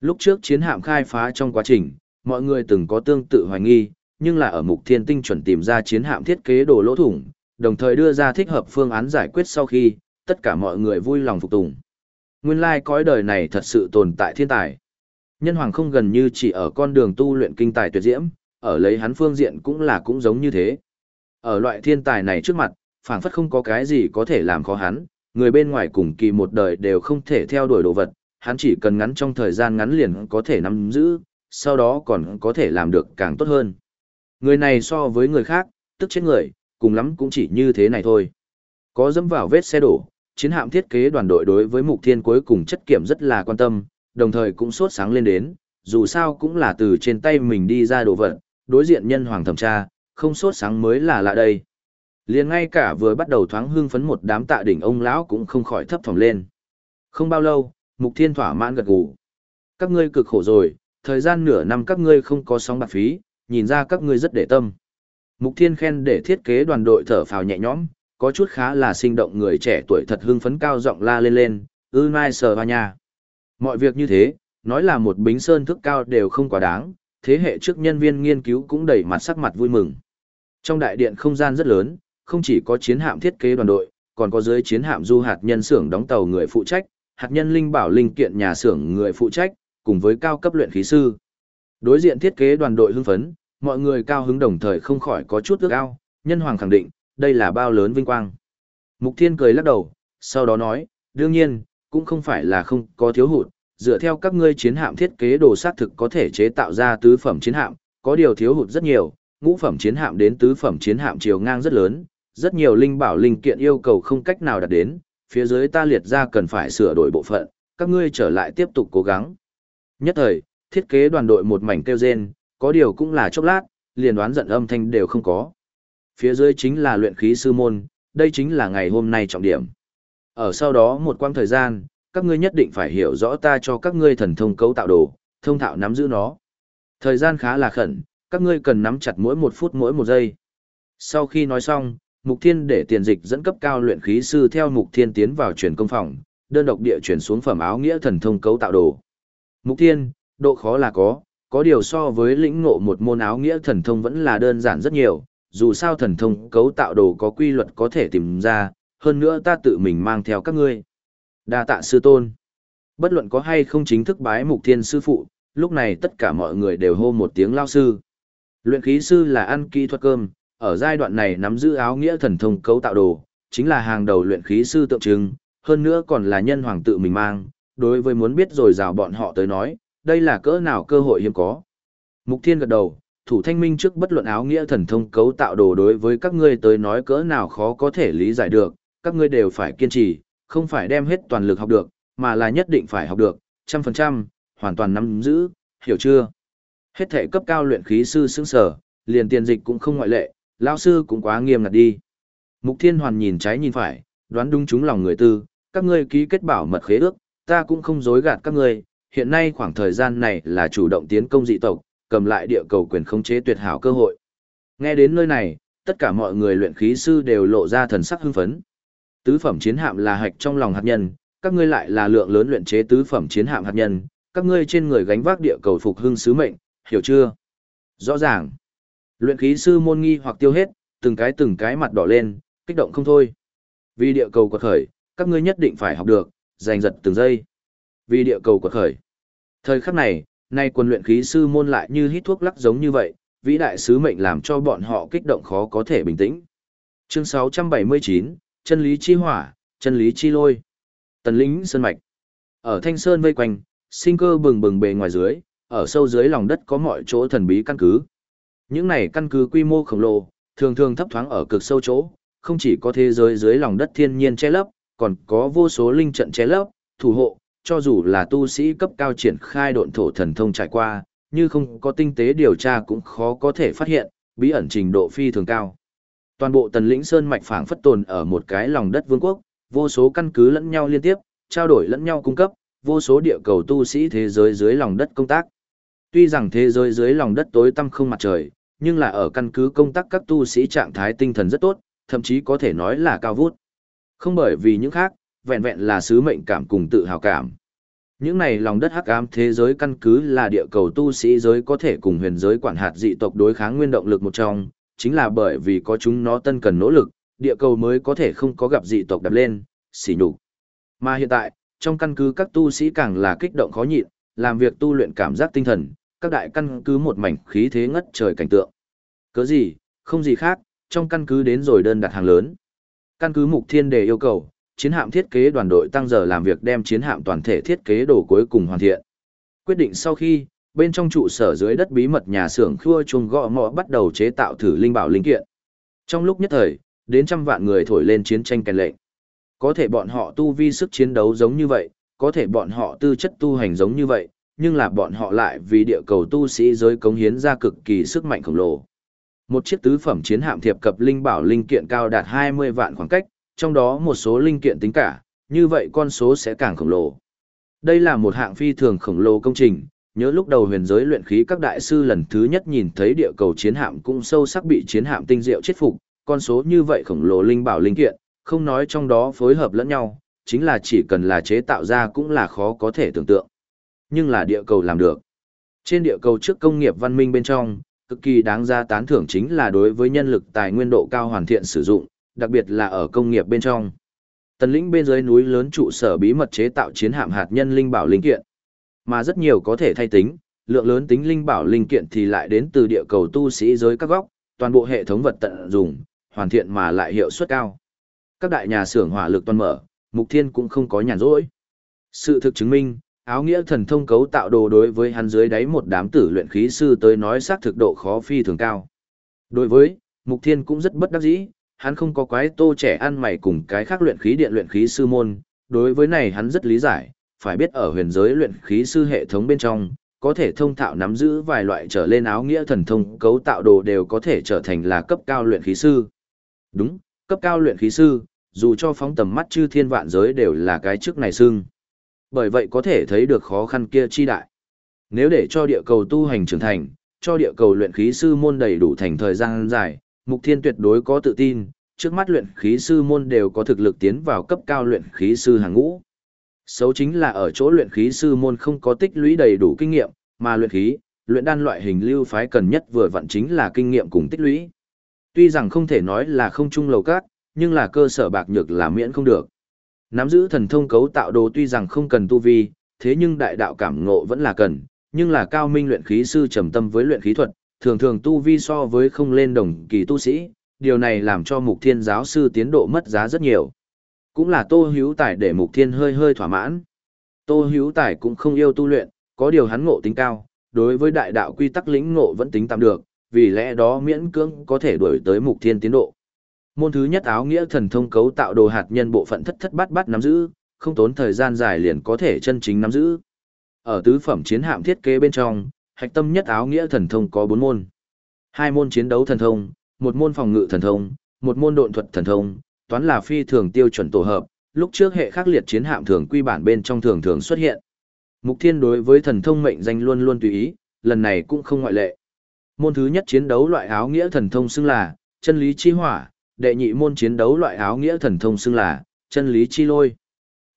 Lúc trước chiến hạm khai phá trong quá trình, mọi người từng có tương tự hoài nghi, nhưng là ở Mục Thiên tinh chuẩn tìm ra chiến hạm thiết kế đồ lỗ thủng, đồng thời đưa ra thích hợp phương án giải quyết sau khi, tất cả mọi người vui lòng phục tùng. Nguyên lai like cõi đời này thật sự tồn tại thiên tài. Nhân hoàng không gần như chỉ ở con đường tu luyện kinh tài tuyệt diễm, ở lấy hắn phương diện cũng là cũng giống như thế. Ở loại thiên tài này trước mặt, phảng phất không có cái gì có thể làm khó hắn, người bên ngoài cùng kỳ một đời đều không thể theo đuổi đồ vật, hắn chỉ cần ngắn trong thời gian ngắn liền có thể nắm giữ, sau đó còn có thể làm được càng tốt hơn. Người này so với người khác, tức chết người, cùng lắm cũng chỉ như thế này thôi. Có dẫm vào vết xe đổ, chiến hạm thiết kế đoàn đội đối với mục thiên cuối cùng chất kiểm rất là quan tâm, đồng thời cũng sốt sáng lên đến, dù sao cũng là từ trên tay mình đi ra đồ vật, đối diện nhân hoàng thẩm tra, không sốt sáng mới là lạ đây. liền ngay cả vừa bắt đầu thoáng hưng phấn một đám tạ đỉnh ông lão cũng không khỏi thấp thỏm lên. Không bao lâu, mục thiên thỏa mãn gật gù. Các ngươi cực khổ rồi, thời gian nửa năm các ngươi không có sóng bạc phí, nhìn ra các ngươi rất để tâm. Mục Thiên khen để thiết kế đoàn đội thở phào nhẹ nhõm, có chút khá là sinh động người trẻ tuổi thật hưng phấn cao giọng la lên lên, ư mai sờ hoa nha. Mọi việc như thế, nói là một bính sơn thức cao đều không quá đáng, thế hệ trước nhân viên nghiên cứu cũng đầy mặt sắc mặt vui mừng. Trong đại điện không gian rất lớn, không chỉ có chiến hạm thiết kế đoàn đội, còn có dưới chiến hạm du hạt nhân xưởng đóng tàu người phụ trách, hạt nhân linh bảo linh kiện nhà xưởng người phụ trách, cùng với cao cấp luyện khí sư. Đối diện thiết kế đoàn đội hưng phấn, mọi người cao hứng đồng thời không khỏi có chút ước ao, nhân hoàng khẳng định, đây là bao lớn vinh quang. Mục Thiên cười lắc đầu, sau đó nói, đương nhiên, cũng không phải là không có thiếu hụt, dựa theo các ngươi chiến hạm thiết kế đồ sát thực có thể chế tạo ra tứ phẩm chiến hạm, có điều thiếu hụt rất nhiều, ngũ phẩm chiến hạm đến tứ phẩm chiến hạm chiều ngang rất lớn, rất nhiều linh bảo linh kiện yêu cầu không cách nào đạt đến, phía dưới ta liệt ra cần phải sửa đổi bộ phận, các ngươi trở lại tiếp tục cố gắng. Nhất thời, thiết kế đoàn đội một mảnh kêu rên, có điều cũng là chốc lát, liền đoán giận âm thanh đều không có. Phía dưới chính là luyện khí sư môn, đây chính là ngày hôm nay trọng điểm. Ở sau đó một quãng thời gian, các ngươi nhất định phải hiểu rõ ta cho các ngươi thần thông cấu tạo đồ, thông thạo nắm giữ nó. Thời gian khá là khẩn, các ngươi cần nắm chặt mỗi một phút mỗi một giây. Sau khi nói xong, Mục Thiên để tiền dịch dẫn cấp cao luyện khí sư theo Mục Thiên tiến vào truyền công phòng, đơn độc địa chuyển xuống phẩm áo nghĩa thần thông cấu tạo đồ. Mục Thiên, độ khó là có, có điều so với lĩnh ngộ một môn áo nghĩa thần thông vẫn là đơn giản rất nhiều, dù sao thần thông cấu tạo đồ có quy luật có thể tìm ra, hơn nữa ta tự mình mang theo các ngươi. Đa tạ sư tôn. Bất luận có hay không chính thức bái mục thiên sư phụ, lúc này tất cả mọi người đều hô một tiếng lao sư. Luyện khí sư là ăn kỹ thuật cơm, ở giai đoạn này nắm giữ áo nghĩa thần thông cấu tạo đồ, chính là hàng đầu luyện khí sư tượng trưng, hơn nữa còn là nhân hoàng tự mình mang, đối với muốn biết rồi rào bọn họ tới nói, đây là cỡ nào cơ hội hiếm có. Mục Thiên gật đầu, thủ thanh minh trước bất luận áo nghĩa thần thông cấu tạo đồ đối với các ngươi tới nói cỡ nào khó có thể lý giải được, các ngươi đều phải kiên trì, không phải đem hết toàn lực học được, mà là nhất định phải học được, trăm phần trăm, hoàn toàn nắm giữ, hiểu chưa? Hết thể cấp cao luyện khí sư xứng sở, liền tiền dịch cũng không ngoại lệ, lão sư cũng quá nghiêm ngặt đi. Mục Thiên Hoàn nhìn trái nhìn phải, đoán đúng chúng lòng người tư, các ngươi ký kết bảo mật khế ước, ta cũng không dối gạt các ngươi, hiện nay khoảng thời gian này là chủ động tiến công dị tộc, cầm lại địa cầu quyền khống chế tuyệt hảo cơ hội. Nghe đến nơi này, tất cả mọi người luyện khí sư đều lộ ra thần sắc hưng phấn. Tứ phẩm chiến hạm là hạch trong lòng hạt nhân, các ngươi lại là lượng lớn luyện chế tứ phẩm chiến hạm hạt nhân, các ngươi trên người gánh vác địa cầu phục hưng sứ mệnh, hiểu chưa? Rõ ràng. Luyện khí sư môn nghi hoặc tiêu hết, từng cái từng cái mặt đỏ lên, kích động không thôi. Vì địa cầu quật khởi, các ngươi nhất định phải học được, giành giật từng giây. Vì địa cầu quật khởi. Thời khắc này, nay quân luyện khí sư môn lại như hít thuốc lắc giống như vậy, vĩ đại sứ mệnh làm cho bọn họ kích động khó có thể bình tĩnh. Chương 679, chân lý chi hỏa, chân lý chi lôi. Tần lính sơn mạch. Ở Thanh Sơn vây quanh, sinh cơ bừng bừng bề ngoài dưới, ở sâu dưới lòng đất có mọi chỗ thần bí căn cứ. Những này căn cứ quy mô khổng lồ, thường thường thấp thoáng ở cực sâu chỗ, không chỉ có thế giới dưới lòng đất thiên nhiên che lấp, còn có vô số linh trận che lấp, thủ hộ, cho dù là tu sĩ cấp cao triển khai độn thổ thần thông trải qua, như không có tinh tế điều tra cũng khó có thể phát hiện, bí ẩn trình độ phi thường cao. Toàn bộ tần lĩnh sơn mạch phảng phất tồn ở một cái lòng đất vương quốc, vô số căn cứ lẫn nhau liên tiếp, trao đổi lẫn nhau cung cấp, vô số địa cầu tu sĩ thế giới dưới lòng đất công tác. Tuy rằng thế giới dưới lòng đất tối tăm không mặt trời, nhưng là ở căn cứ công tác các tu sĩ trạng thái tinh thần rất tốt, thậm chí có thể nói là cao vút. Không bởi vì những khác, vẹn vẹn là sứ mệnh cảm cùng tự hào cảm. Những này lòng đất hắc ám thế giới căn cứ là địa cầu tu sĩ giới có thể cùng huyền giới quản hạt dị tộc đối kháng nguyên động lực một trong, chính là bởi vì có chúng nó tân cần nỗ lực, địa cầu mới có thể không có gặp dị tộc đập lên, xỉ nhục. Mà hiện tại, trong căn cứ các tu sĩ càng là kích động khó nhịn, làm việc tu luyện cảm giác tinh thần, các đại căn cứ một mảnh khí thế ngất trời cảnh tượng. Cớ gì, không gì khác, trong căn cứ đến rồi đơn đặt hàng lớn. Căn cứ mục thiên đề yêu cầu, chiến hạm thiết kế đoàn đội tăng giờ làm việc đem chiến hạm toàn thể thiết kế đồ cuối cùng hoàn thiện. Quyết định sau khi, bên trong trụ sở dưới đất bí mật nhà xưởng khua chuông gõ mõ bắt đầu chế tạo thử linh bảo linh kiện. Trong lúc nhất thời, đến trăm vạn người thổi lên chiến tranh kèn lệnh. Có thể bọn họ tu vi sức chiến đấu giống như vậy, có thể bọn họ tư chất tu hành giống như vậy, nhưng là bọn họ lại vì địa cầu tu sĩ giới cống hiến ra cực kỳ sức mạnh khổng lồ. Một chiếc tứ phẩm chiến hạm thiệp cập linh bảo linh kiện cao đạt 20 vạn khoảng cách, trong đó một số linh kiện tính cả, như vậy con số sẽ càng khổng lồ. Đây là một hạng phi thường khổng lồ công trình, nhớ lúc đầu huyền giới luyện khí các đại sư lần thứ nhất nhìn thấy địa cầu chiến hạm cũng sâu sắc bị chiến hạm tinh diệu chết phục, con số như vậy khổng lồ linh bảo linh kiện, không nói trong đó phối hợp lẫn nhau, chính là chỉ cần là chế tạo ra cũng là khó có thể tưởng tượng. Nhưng là địa cầu làm được. Trên địa cầu trước công nghiệp văn minh bên trong, cực kỳ đáng ra tán thưởng chính là đối với nhân lực tài nguyên độ cao hoàn thiện sử dụng, đặc biệt là ở công nghiệp bên trong. Tần lĩnh bên dưới núi lớn trụ sở bí mật chế tạo chiến hạm hạt nhân linh bảo linh kiện, mà rất nhiều có thể thay tính, lượng lớn tính linh bảo linh kiện thì lại đến từ địa cầu tu sĩ giới các góc, toàn bộ hệ thống vật tận dụng, hoàn thiện mà lại hiệu suất cao. Các đại nhà xưởng hỏa lực toàn mở, Mục Thiên cũng không có nhàn rỗi. Sự thực chứng minh, áo nghĩa thần thông cấu tạo đồ đối với hắn dưới đáy một đám tử luyện khí sư tới nói xác thực độ khó phi thường cao. Đối với, Mục Thiên cũng rất bất đắc dĩ, hắn không có quái tô trẻ ăn mày cùng cái khác luyện khí điện luyện khí sư môn, đối với này hắn rất lý giải, phải biết ở huyền giới luyện khí sư hệ thống bên trong, có thể thông thạo nắm giữ vài loại trở lên áo nghĩa thần thông cấu tạo đồ đều có thể trở thành là cấp cao luyện khí sư. Đúng, cấp cao luyện khí sư, dù cho phóng tầm mắt chư thiên vạn giới đều là cái chức này xưng. Bởi vậy có thể thấy được khó khăn kia chi đại. Nếu để cho địa cầu tu hành trưởng thành, cho địa cầu luyện khí sư môn đầy đủ thành thời gian dài, Mục Thiên tuyệt đối có tự tin, trước mắt luyện khí sư môn đều có thực lực tiến vào cấp cao luyện khí sư hàng ngũ. Xấu chính là ở chỗ luyện khí sư môn không có tích lũy đầy đủ kinh nghiệm, mà luyện khí, luyện đan loại hình lưu phái cần nhất vừa vặn chính là kinh nghiệm cùng tích lũy. Tuy rằng không thể nói là không chung lầu cát, nhưng là cơ sở bạc nhược là miễn không được. Nắm giữ thần thông cấu tạo đồ tuy rằng không cần tu vi, thế nhưng đại đạo cảm ngộ vẫn là cần, nhưng là cao minh luyện khí sư trầm tâm với luyện khí thuật, thường thường tu vi so với không lên đồng kỳ tu sĩ, điều này làm cho mục thiên giáo sư tiến độ mất giá rất nhiều. Cũng là tô hữu tài để mục thiên hơi hơi thỏa mãn. Tô hữu tài cũng không yêu tu luyện, có điều hắn ngộ tính cao, đối với đại đạo quy tắc lĩnh ngộ vẫn tính tạm được, vì lẽ đó miễn cưỡng có thể đuổi tới mục thiên tiến độ. Môn thứ nhất áo nghĩa thần thông cấu tạo đồ hạt nhân bộ phận thất thất bát bát nắm giữ, không tốn thời gian dài liền có thể chân chính nắm giữ. Ở tứ phẩm chiến hạm thiết kế bên trong, hạch tâm nhất áo nghĩa thần thông có bốn môn. Hai môn chiến đấu thần thông, một môn phòng ngự thần thông, một môn độn thuật thần thông, toán là phi thường tiêu chuẩn tổ hợp, lúc trước hệ khắc liệt chiến hạm thường quy bản bên trong thường thường xuất hiện. Mục Thiên đối với thần thông mệnh danh luôn luôn tùy ý, lần này cũng không ngoại lệ. Môn thứ nhất chiến đấu loại áo nghĩa thần thông xưng là chân lý chi hỏa, đệ nhị môn chiến đấu loại áo nghĩa thần thông xưng là chân lý chi lôi.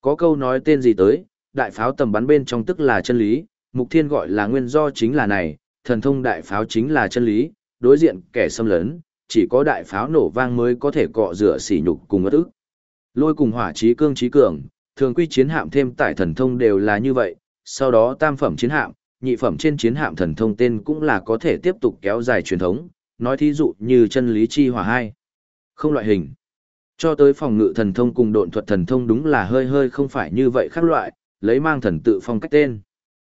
Có câu nói tên gì tới, đại pháo tầm bắn bên trong tức là chân lý, Mục Thiên gọi là nguyên do chính là này, thần thông đại pháo chính là chân lý, đối diện kẻ xâm lấn, chỉ có đại pháo nổ vang mới có thể cọ rửa sỉ nhục cùng ớt ức. Lôi cùng hỏa trí cương trí cường, thường quy chiến hạm thêm tại thần thông đều là như vậy, sau đó tam phẩm chiến hạm, nhị phẩm trên chiến hạm thần thông tên cũng là có thể tiếp tục kéo dài truyền thống, nói thí dụ như chân lý chi hỏa hai. Không loại hình. Cho tới phòng ngự thần thông cùng độn thuật thần thông đúng là hơi hơi không phải như vậy khác loại, lấy mang thần tự phong cách tên.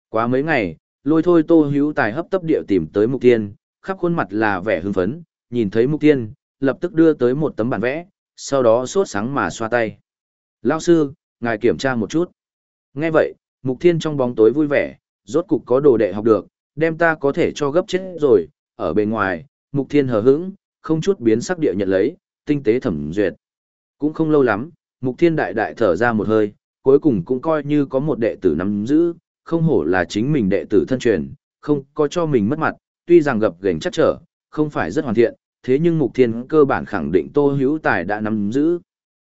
Quá mấy ngày, lôi thôi tô hữu tài hấp tấp địa tìm tới mục tiên, khắp khuôn mặt là vẻ hưng phấn, nhìn thấy mục tiên, lập tức đưa tới một tấm bản vẽ, sau đó sốt sáng mà xoa tay. Lao sư, ngài kiểm tra một chút. Nghe vậy, mục thiên trong bóng tối vui vẻ, rốt cục có đồ đệ học được, đem ta có thể cho gấp chết rồi, ở bên ngoài, mục thiên hờ hững, không chút biến sắc địa nhận lấy, tinh tế thẩm duyệt. Cũng không lâu lắm, mục thiên đại đại thở ra một hơi, cuối cùng cũng coi như có một đệ tử nắm giữ, không hổ là chính mình đệ tử thân truyền, không có cho mình mất mặt, tuy rằng gập gềnh chắc trở, không phải rất hoàn thiện, thế nhưng mục thiên cơ bản khẳng định tô hữu tài đã nắm giữ.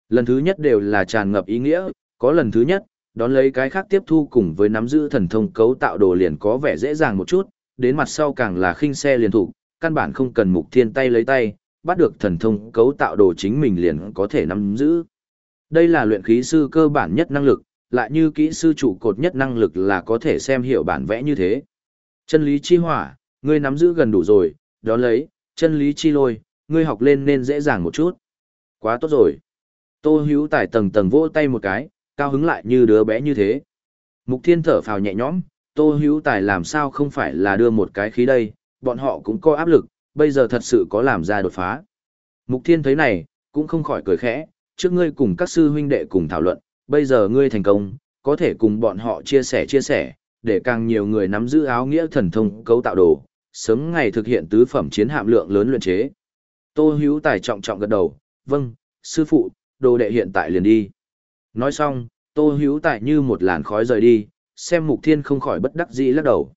Lần thứ nhất đều là tràn ngập ý nghĩa, có lần thứ nhất, đón lấy cái khác tiếp thu cùng với nắm giữ thần thông cấu tạo đồ liền có vẻ dễ dàng một chút, đến mặt sau càng là khinh xe liền thủ, căn bản không cần mục thiên tay lấy tay, bắt được thần thông cấu tạo đồ chính mình liền có thể nắm giữ. Đây là luyện khí sư cơ bản nhất năng lực, lại như kỹ sư trụ cột nhất năng lực là có thể xem hiểu bản vẽ như thế. Chân lý chi hỏa, ngươi nắm giữ gần đủ rồi, đó lấy, chân lý chi lôi, ngươi học lên nên dễ dàng một chút. Quá tốt rồi. Tô hữu tải tầng tầng vỗ tay một cái, cao hứng lại như đứa bé như thế. Mục thiên thở phào nhẹ nhõm, tô hữu tài làm sao không phải là đưa một cái khí đây, bọn họ cũng có áp lực, bây giờ thật sự có làm ra đột phá. Mục thiên thấy này, cũng không khỏi cười khẽ, trước ngươi cùng các sư huynh đệ cùng thảo luận, bây giờ ngươi thành công, có thể cùng bọn họ chia sẻ chia sẻ, để càng nhiều người nắm giữ áo nghĩa thần thông cấu tạo đồ, sớm ngày thực hiện tứ phẩm chiến hạm lượng lớn luyện chế. Tô hữu tài trọng trọng gật đầu, vâng, sư phụ, đồ đệ hiện tại liền đi. Nói xong, Tô Hữu tài như một làn khói rời đi, xem Mục Thiên không khỏi bất đắc dĩ lắc đầu.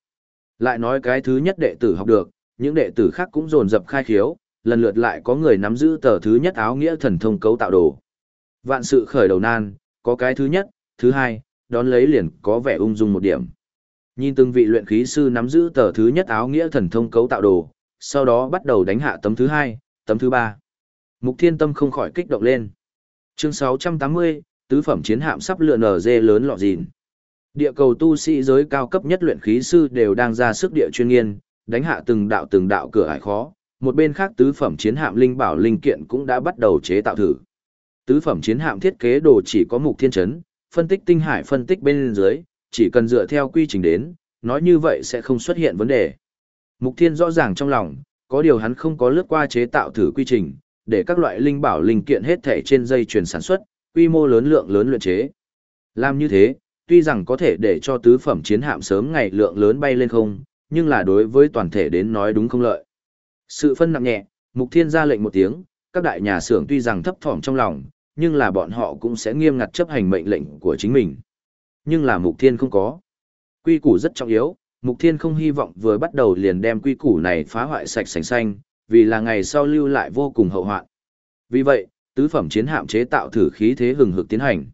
Lại nói cái thứ nhất đệ tử học được, những đệ tử khác cũng dồn dập khai khiếu, lần lượt lại có người nắm giữ tờ thứ nhất áo nghĩa thần thông cấu tạo đồ. Vạn sự khởi đầu nan, có cái thứ nhất, thứ hai, đón lấy liền có vẻ ung dung một điểm. Nhìn từng vị luyện khí sư nắm giữ tờ thứ nhất áo nghĩa thần thông cấu tạo đồ, sau đó bắt đầu đánh hạ tấm thứ hai, tấm thứ ba. Mục Thiên Tâm không khỏi kích động lên. Chương 680, tứ phẩm chiến hạm sắp lượn ở dê lớn lọ dìn. Địa cầu tu sĩ giới cao cấp nhất luyện khí sư đều đang ra sức địa chuyên nghiên, đánh hạ từng đạo từng đạo cửa hải khó. Một bên khác tứ phẩm chiến hạm linh bảo linh kiện cũng đã bắt đầu chế tạo thử. Tứ phẩm chiến hạm thiết kế đồ chỉ có mục thiên chấn, phân tích tinh hải phân tích bên dưới, chỉ cần dựa theo quy trình đến, nói như vậy sẽ không xuất hiện vấn đề. Mục thiên rõ ràng trong lòng, có điều hắn không có lướt qua chế tạo thử quy trình, để các loại linh bảo linh kiện hết thể trên dây chuyển sản xuất, quy mô lớn lượng lớn luyện chế. Làm như thế, tuy rằng có thể để cho tứ phẩm chiến hạm sớm ngày lượng lớn bay lên không, nhưng là đối với toàn thể đến nói đúng không lợi. Sự phân nặng nhẹ, Mục Thiên ra lệnh một tiếng, các đại nhà xưởng tuy rằng thấp thỏm trong lòng, nhưng là bọn họ cũng sẽ nghiêm ngặt chấp hành mệnh lệnh của chính mình. Nhưng là Mục Thiên không có. Quy củ rất trọng yếu, Mục Thiên không hy vọng vừa bắt đầu liền đem quy củ này phá hoại sạch sành xanh, vì là ngày sau lưu lại vô cùng hậu hoạn. Vì vậy, tứ phẩm chiến hạm chế tạo thử khí thế hừng hực tiến hành.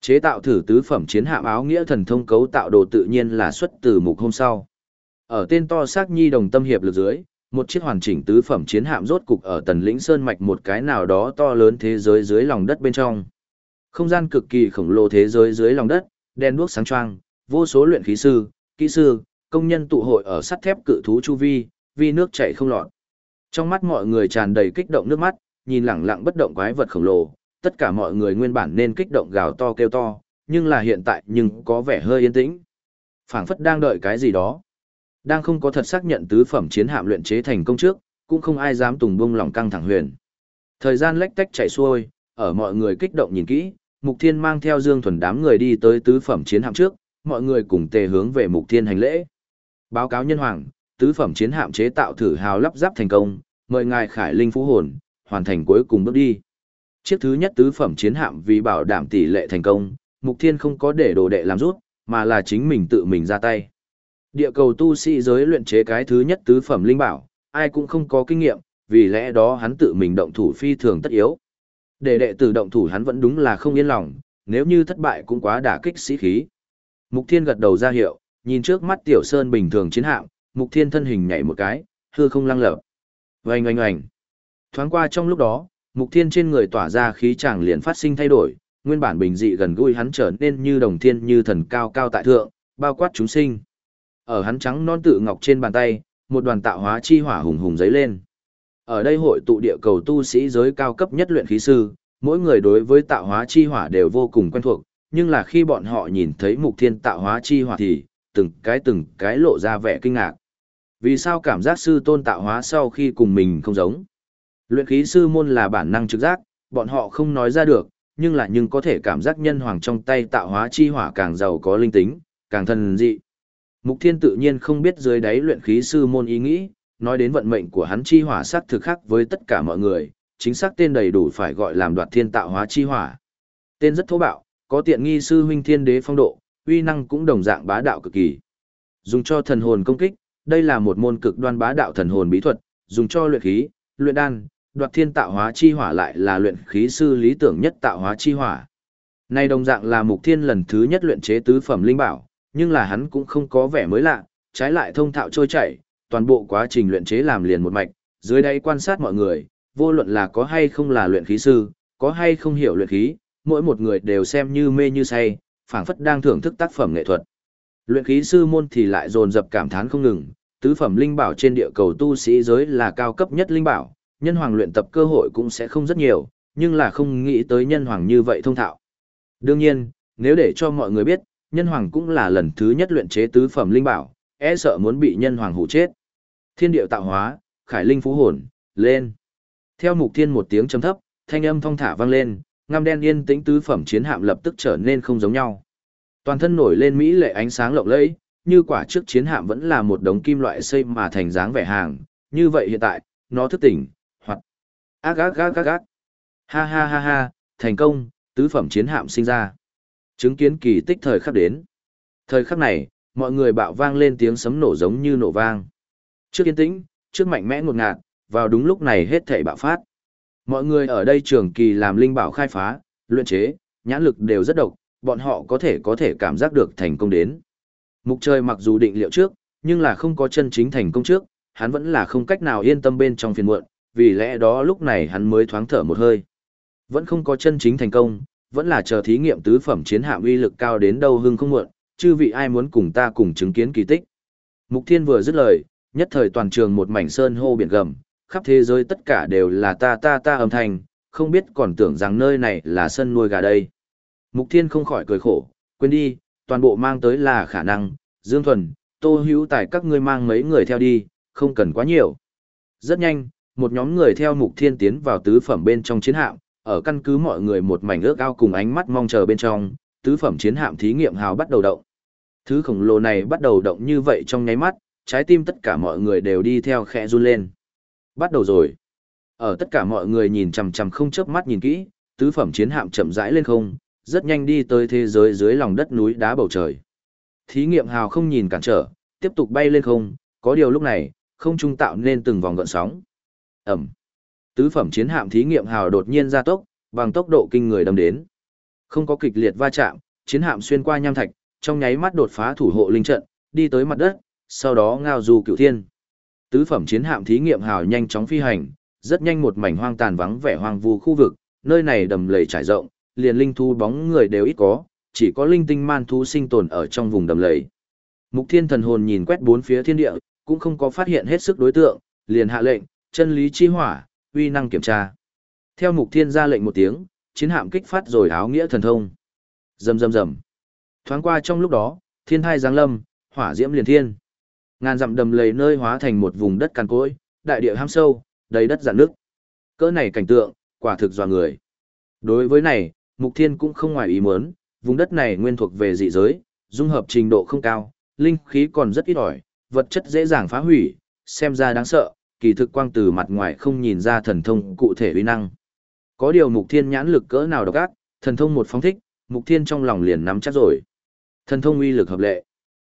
Chế tạo thử tứ phẩm chiến hạm áo nghĩa thần thông cấu tạo đồ tự nhiên là xuất từ mục hôm sau. Ở tên to xác nhi đồng tâm hiệp lực dưới, một chiếc hoàn chỉnh tứ phẩm chiến hạm rốt cục ở tần lĩnh sơn mạch một cái nào đó to lớn thế giới dưới lòng đất bên trong. Không gian cực kỳ khổng lồ thế giới dưới lòng đất, đen đuốc sáng choang, vô số luyện khí sư, kỹ sư, công nhân tụ hội ở sắt thép cự thú chu vi, vì nước chảy không lọt. Trong mắt mọi người tràn đầy kích động nước mắt, nhìn lẳng lặng bất động quái vật khổng lồ, tất cả mọi người nguyên bản nên kích động gào to kêu to, nhưng là hiện tại nhưng có vẻ hơi yên tĩnh. phảng phất đang đợi cái gì đó. Đang không có thật xác nhận tứ phẩm chiến hạm luyện chế thành công trước, cũng không ai dám tùng bông lòng căng thẳng huyền. Thời gian lách tách chảy xuôi, ở mọi người kích động nhìn kỹ, Mục Thiên mang theo Dương Thuần đám người đi tới tứ phẩm chiến hạm trước, mọi người cùng tề hướng về Mục Thiên hành lễ. Báo cáo nhân hoàng, tứ phẩm chiến hạm chế tạo thử hào lắp ráp thành công, mời ngài Khải Linh Phú Hồn, hoàn thành cuối cùng bước đi. Chiếc thứ nhất tứ phẩm chiến hạm vì bảo đảm tỷ lệ thành công, Mục Thiên không có để đồ đệ làm rút, mà là chính mình tự mình ra tay. Địa cầu tu sĩ giới luyện chế cái thứ nhất tứ phẩm linh bảo, ai cũng không có kinh nghiệm, vì lẽ đó hắn tự mình động thủ phi thường tất yếu. Để đệ tử động thủ hắn vẫn đúng là không yên lòng, nếu như thất bại cũng quá đả kích sĩ khí. Mục Thiên gật đầu ra hiệu, nhìn trước mắt Tiểu Sơn bình thường chiến hạm, Mục Thiên thân hình nhảy một cái, hư không lăng lở. Oanh oanh oanh. Thoáng qua trong lúc đó, Mục Thiên trên người tỏa ra khí chàng liền phát sinh thay đổi, nguyên bản bình dị gần gũi hắn trở nên như đồng thiên như thần cao cao tại thượng, bao quát chúng sinh. Ở hắn trắng non tự ngọc trên bàn tay, một đoàn tạo hóa chi hỏa hùng hùng giấy lên. Ở đây hội tụ địa cầu tu sĩ giới cao cấp nhất luyện khí sư, mỗi người đối với tạo hóa chi hỏa đều vô cùng quen thuộc, nhưng là khi bọn họ nhìn thấy mục thiên tạo hóa chi hỏa thì, từng cái từng cái lộ ra vẻ kinh ngạc. Vì sao cảm giác sư tôn tạo hóa sau khi cùng mình không giống? Luyện khí sư môn là bản năng trực giác, bọn họ không nói ra được, nhưng là nhưng có thể cảm giác nhân hoàng trong tay tạo hóa chi hỏa càng giàu có linh tính, càng thần dị. Mục Thiên tự nhiên không biết dưới đáy luyện khí sư môn ý nghĩ, nói đến vận mệnh của hắn chi hỏa sắc thực khác với tất cả mọi người, chính xác tên đầy đủ phải gọi làm đoạt thiên tạo hóa chi hỏa. Tên rất thô bạo, có tiện nghi sư huynh thiên đế phong độ, uy năng cũng đồng dạng bá đạo cực kỳ. Dùng cho thần hồn công kích, đây là một môn cực đoan bá đạo thần hồn bí thuật, dùng cho luyện khí, luyện đan, đoạt thiên tạo hóa chi hỏa lại là luyện khí sư lý tưởng nhất tạo hóa chi hỏa. Nay đồng dạng là mục thiên lần thứ nhất luyện chế tứ phẩm linh bảo, nhưng là hắn cũng không có vẻ mới lạ, trái lại thông thạo trôi chảy, toàn bộ quá trình luyện chế làm liền một mạch, dưới đây quan sát mọi người, vô luận là có hay không là luyện khí sư, có hay không hiểu luyện khí, mỗi một người đều xem như mê như say, phảng phất đang thưởng thức tác phẩm nghệ thuật. Luyện khí sư môn thì lại dồn dập cảm thán không ngừng, tứ phẩm linh bảo trên địa cầu tu sĩ giới là cao cấp nhất linh bảo, nhân hoàng luyện tập cơ hội cũng sẽ không rất nhiều, nhưng là không nghĩ tới nhân hoàng như vậy thông thạo. Đương nhiên, nếu để cho mọi người biết, nhân hoàng cũng là lần thứ nhất luyện chế tứ phẩm linh bảo, e sợ muốn bị nhân hoàng hủ chết. Thiên điệu tạo hóa, khải linh phú hồn, lên. Theo mục thiên một tiếng trầm thấp, thanh âm thong thả vang lên, ngăm đen yên tĩnh tứ phẩm chiến hạm lập tức trở nên không giống nhau. Toàn thân nổi lên mỹ lệ ánh sáng lộng lẫy, như quả trước chiến hạm vẫn là một đống kim loại xây mà thành dáng vẻ hàng, như vậy hiện tại, nó thức tỉnh, hoặc ác ác ác ác ác. Ha ha ha ha, thành công, tứ phẩm chiến hạm sinh ra. Chứng kiến kỳ tích thời khắc đến. Thời khắc này, mọi người bạo vang lên tiếng sấm nổ giống như nổ vang. Trước yên tĩnh, trước mạnh mẽ ngột ngạt, vào đúng lúc này hết thảy bạo phát. Mọi người ở đây trường kỳ làm linh bảo khai phá, luyện chế, nhãn lực đều rất độc, bọn họ có thể có thể cảm giác được thành công đến. Mục trời mặc dù định liệu trước, nhưng là không có chân chính thành công trước, hắn vẫn là không cách nào yên tâm bên trong phiền muộn, vì lẽ đó lúc này hắn mới thoáng thở một hơi. Vẫn không có chân chính thành công, vẫn là chờ thí nghiệm tứ phẩm chiến hạm uy lực cao đến đâu hưng không muộn, chư vị ai muốn cùng ta cùng chứng kiến kỳ tích. Mục Thiên vừa dứt lời, nhất thời toàn trường một mảnh sơn hô biển gầm, khắp thế giới tất cả đều là ta ta ta âm thanh, không biết còn tưởng rằng nơi này là sân nuôi gà đây. Mục Thiên không khỏi cười khổ, quên đi, toàn bộ mang tới là khả năng, Dương Thuần, Tô Hữu Tài các ngươi mang mấy người theo đi, không cần quá nhiều. Rất nhanh, một nhóm người theo Mục Thiên tiến vào tứ phẩm bên trong chiến hạm, ở căn cứ mọi người một mảnh ước ao cùng ánh mắt mong chờ bên trong, tứ phẩm chiến hạm thí nghiệm hào bắt đầu động. Thứ khổng lồ này bắt đầu động như vậy trong nháy mắt, trái tim tất cả mọi người đều đi theo khẽ run lên. Bắt đầu rồi. Ở tất cả mọi người nhìn chằm chằm không chớp mắt nhìn kỹ, tứ phẩm chiến hạm chậm rãi lên không, rất nhanh đi tới thế giới dưới lòng đất núi đá bầu trời. Thí nghiệm hào không nhìn cản trở, tiếp tục bay lên không, có điều lúc này, không trung tạo nên từng vòng gợn sóng. Ẩm. Tứ phẩm chiến hạm thí nghiệm hào đột nhiên ra tốc, bằng tốc độ kinh người đâm đến. Không có kịch liệt va chạm, chiến hạm xuyên qua nham thạch, trong nháy mắt đột phá thủ hộ linh trận, đi tới mặt đất, sau đó ngao du cửu thiên. Tứ phẩm chiến hạm thí nghiệm hào nhanh chóng phi hành, rất nhanh một mảnh hoang tàn vắng vẻ hoang vu khu vực, nơi này đầm lầy trải rộng, liền linh thú bóng người đều ít có, chỉ có linh tinh man thú sinh tồn ở trong vùng đầm lầy. Mục Thiên thần hồn nhìn quét bốn phía thiên địa, cũng không có phát hiện hết sức đối tượng, liền hạ lệnh, chân lý chi hỏa, uy năng kiểm tra. Theo Mục Thiên ra lệnh một tiếng, chiến hạm kích phát rồi áo nghĩa thần thông. Rầm rầm rầm. Thoáng qua trong lúc đó, thiên thai giáng lâm, hỏa diễm liền thiên. Ngàn dặm đầm lầy nơi hóa thành một vùng đất cằn cỗi, đại địa ham sâu, đầy đất dạn nước. Cỡ này cảnh tượng, quả thực dọa người. Đối với này, Mục Thiên cũng không ngoài ý muốn, vùng đất này nguyên thuộc về dị giới, dung hợp trình độ không cao, linh khí còn rất ít ỏi, vật chất dễ dàng phá hủy, xem ra đáng sợ, kỳ thực quang từ mặt ngoài không nhìn ra thần thông cụ thể uy năng. Có điều Mục Thiên nhãn lực cỡ nào độc ác, thần thông một phóng thích, Mục Thiên trong lòng liền nắm chắc rồi. Thần thông uy lực hợp lệ.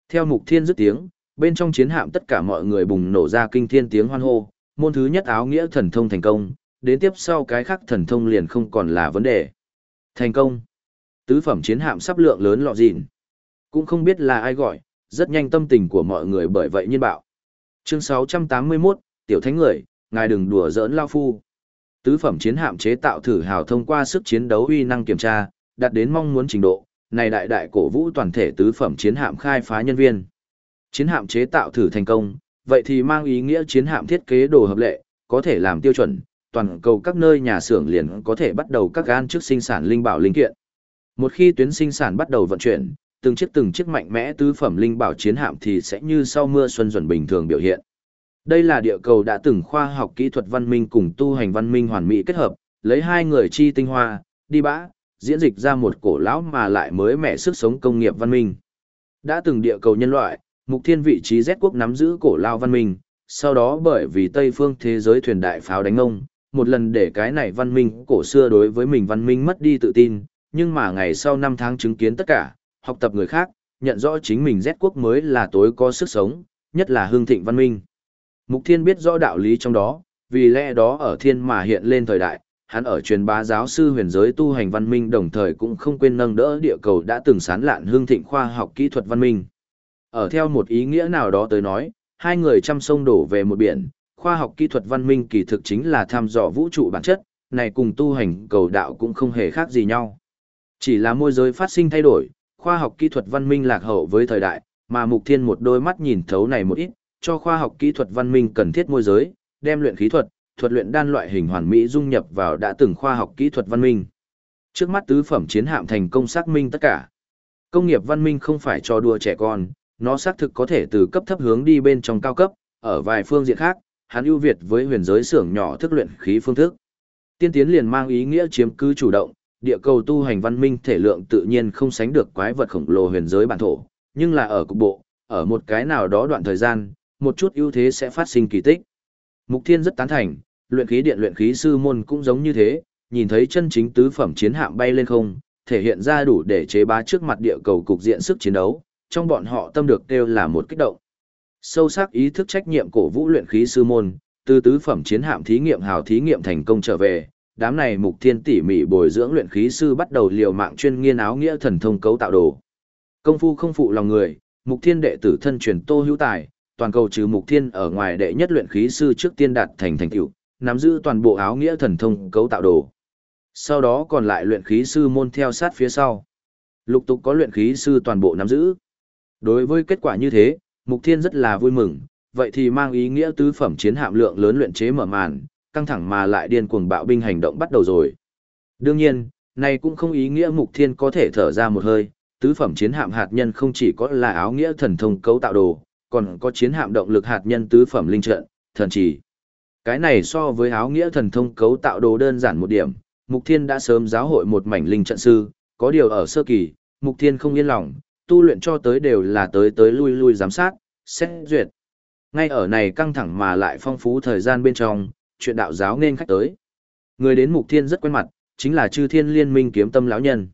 Theo Mục Thiên dứt tiếng, bên trong chiến hạm tất cả mọi người bùng nổ ra kinh thiên tiếng hoan hô, môn thứ nhất áo nghĩa thần thông thành công, đến tiếp sau cái khác thần thông liền không còn là vấn đề. Thành công. Tứ phẩm chiến hạm sắp lượng lớn lọ dịn. Cũng không biết là ai gọi, rất nhanh tâm tình của mọi người bởi vậy nhiên bạo. Chương 681, Tiểu Thánh Người, ngài đừng đùa giỡn lao phu. Tứ phẩm chiến hạm chế tạo thử hào thông qua sức chiến đấu uy năng kiểm tra, đạt đến mong muốn trình độ, này đại đại cổ vũ toàn thể tứ phẩm chiến hạm khai phá nhân viên. Chiến hạm chế tạo thử thành công, vậy thì mang ý nghĩa chiến hạm thiết kế đồ hợp lệ, có thể làm tiêu chuẩn, toàn cầu các nơi nhà xưởng liền có thể bắt đầu các gan trước sinh sản linh bảo linh kiện. Một khi tuyến sinh sản bắt đầu vận chuyển, từng chiếc từng chiếc mạnh mẽ tứ phẩm linh bảo chiến hạm thì sẽ như sau mưa xuân dần bình thường biểu hiện. Đây là địa cầu đã từng khoa học kỹ thuật văn minh cùng tu hành văn minh hoàn mỹ kết hợp, lấy hai người chi tinh hoa, đi bã, diễn dịch ra một cổ lão mà lại mới mẻ sức sống công nghiệp văn minh. Đã từng địa cầu nhân loại, mục thiên vị trí Z quốc nắm giữ cổ lao văn minh, sau đó bởi vì Tây phương thế giới thuyền đại pháo đánh ông, một lần để cái này văn minh cổ xưa đối với mình văn minh mất đi tự tin, nhưng mà ngày sau năm tháng chứng kiến tất cả, học tập người khác, nhận rõ chính mình Z quốc mới là tối có sức sống, nhất là hương thịnh văn minh. Mục Thiên biết rõ đạo lý trong đó, vì lẽ đó ở thiên mà hiện lên thời đại, hắn ở truyền bá giáo sư huyền giới tu hành văn minh đồng thời cũng không quên nâng đỡ địa cầu đã từng sán lạn hương thịnh khoa học kỹ thuật văn minh. Ở theo một ý nghĩa nào đó tới nói, hai người trăm sông đổ về một biển, khoa học kỹ thuật văn minh kỳ thực chính là thăm dò vũ trụ bản chất, này cùng tu hành cầu đạo cũng không hề khác gì nhau. Chỉ là môi giới phát sinh thay đổi, khoa học kỹ thuật văn minh lạc hậu với thời đại, mà Mục Thiên một đôi mắt nhìn thấu này một ít, cho khoa học kỹ thuật văn minh cần thiết môi giới, đem luyện khí thuật, thuật luyện đan loại hình hoàn mỹ dung nhập vào đã từng khoa học kỹ thuật văn minh. Trước mắt tứ phẩm chiến hạm thành công xác minh tất cả. Công nghiệp văn minh không phải cho đùa trẻ con, nó xác thực có thể từ cấp thấp hướng đi bên trong cao cấp, ở vài phương diện khác, hắn ưu việt với huyền giới xưởng nhỏ thức luyện khí phương thức. Tiên tiến liền mang ý nghĩa chiếm cứ chủ động, địa cầu tu hành văn minh thể lượng tự nhiên không sánh được quái vật khổng lồ huyền giới bản thổ, nhưng là ở cục bộ, ở một cái nào đó đoạn thời gian, một chút ưu thế sẽ phát sinh kỳ tích. Mục Thiên rất tán thành, luyện khí điện luyện khí sư môn cũng giống như thế, nhìn thấy chân chính tứ phẩm chiến hạm bay lên không, thể hiện ra đủ để chế bá trước mặt địa cầu cục diện sức chiến đấu, trong bọn họ tâm được đều là một kích động. Sâu sắc ý thức trách nhiệm cổ vũ luyện khí sư môn, từ tứ phẩm chiến hạm thí nghiệm hào thí nghiệm thành công trở về, đám này mục thiên tỉ mỉ bồi dưỡng luyện khí sư bắt đầu liều mạng chuyên nghiên áo nghĩa thần thông cấu tạo đồ. Công phu không phụ lòng người, mục thiên đệ tử thân truyền Tô Hữu Tài, toàn cầu trừ mục thiên ở ngoài đệ nhất luyện khí sư trước tiên đạt thành thành tựu, nắm giữ toàn bộ áo nghĩa thần thông cấu tạo đồ. Sau đó còn lại luyện khí sư môn theo sát phía sau. Lục tục có luyện khí sư toàn bộ nắm giữ. Đối với kết quả như thế, Mục Thiên rất là vui mừng, vậy thì mang ý nghĩa tứ phẩm chiến hạm lượng lớn luyện chế mở màn, căng thẳng mà lại điên cuồng bạo binh hành động bắt đầu rồi. Đương nhiên, này cũng không ý nghĩa Mục Thiên có thể thở ra một hơi, tứ phẩm chiến hạm hạt nhân không chỉ có là áo nghĩa thần thông cấu tạo đồ, còn có chiến hạm động lực hạt nhân tứ phẩm linh trận, thần chỉ. Cái này so với áo nghĩa thần thông cấu tạo đồ đơn giản một điểm, Mục Thiên đã sớm giáo hội một mảnh linh trận sư, có điều ở sơ kỳ, Mục Thiên không yên lòng, tu luyện cho tới đều là tới tới lui lui giám sát, xét duyệt. Ngay ở này căng thẳng mà lại phong phú thời gian bên trong, chuyện đạo giáo nên khách tới. Người đến Mục Thiên rất quen mặt, chính là Chư Thiên Liên Minh kiếm tâm lão nhân.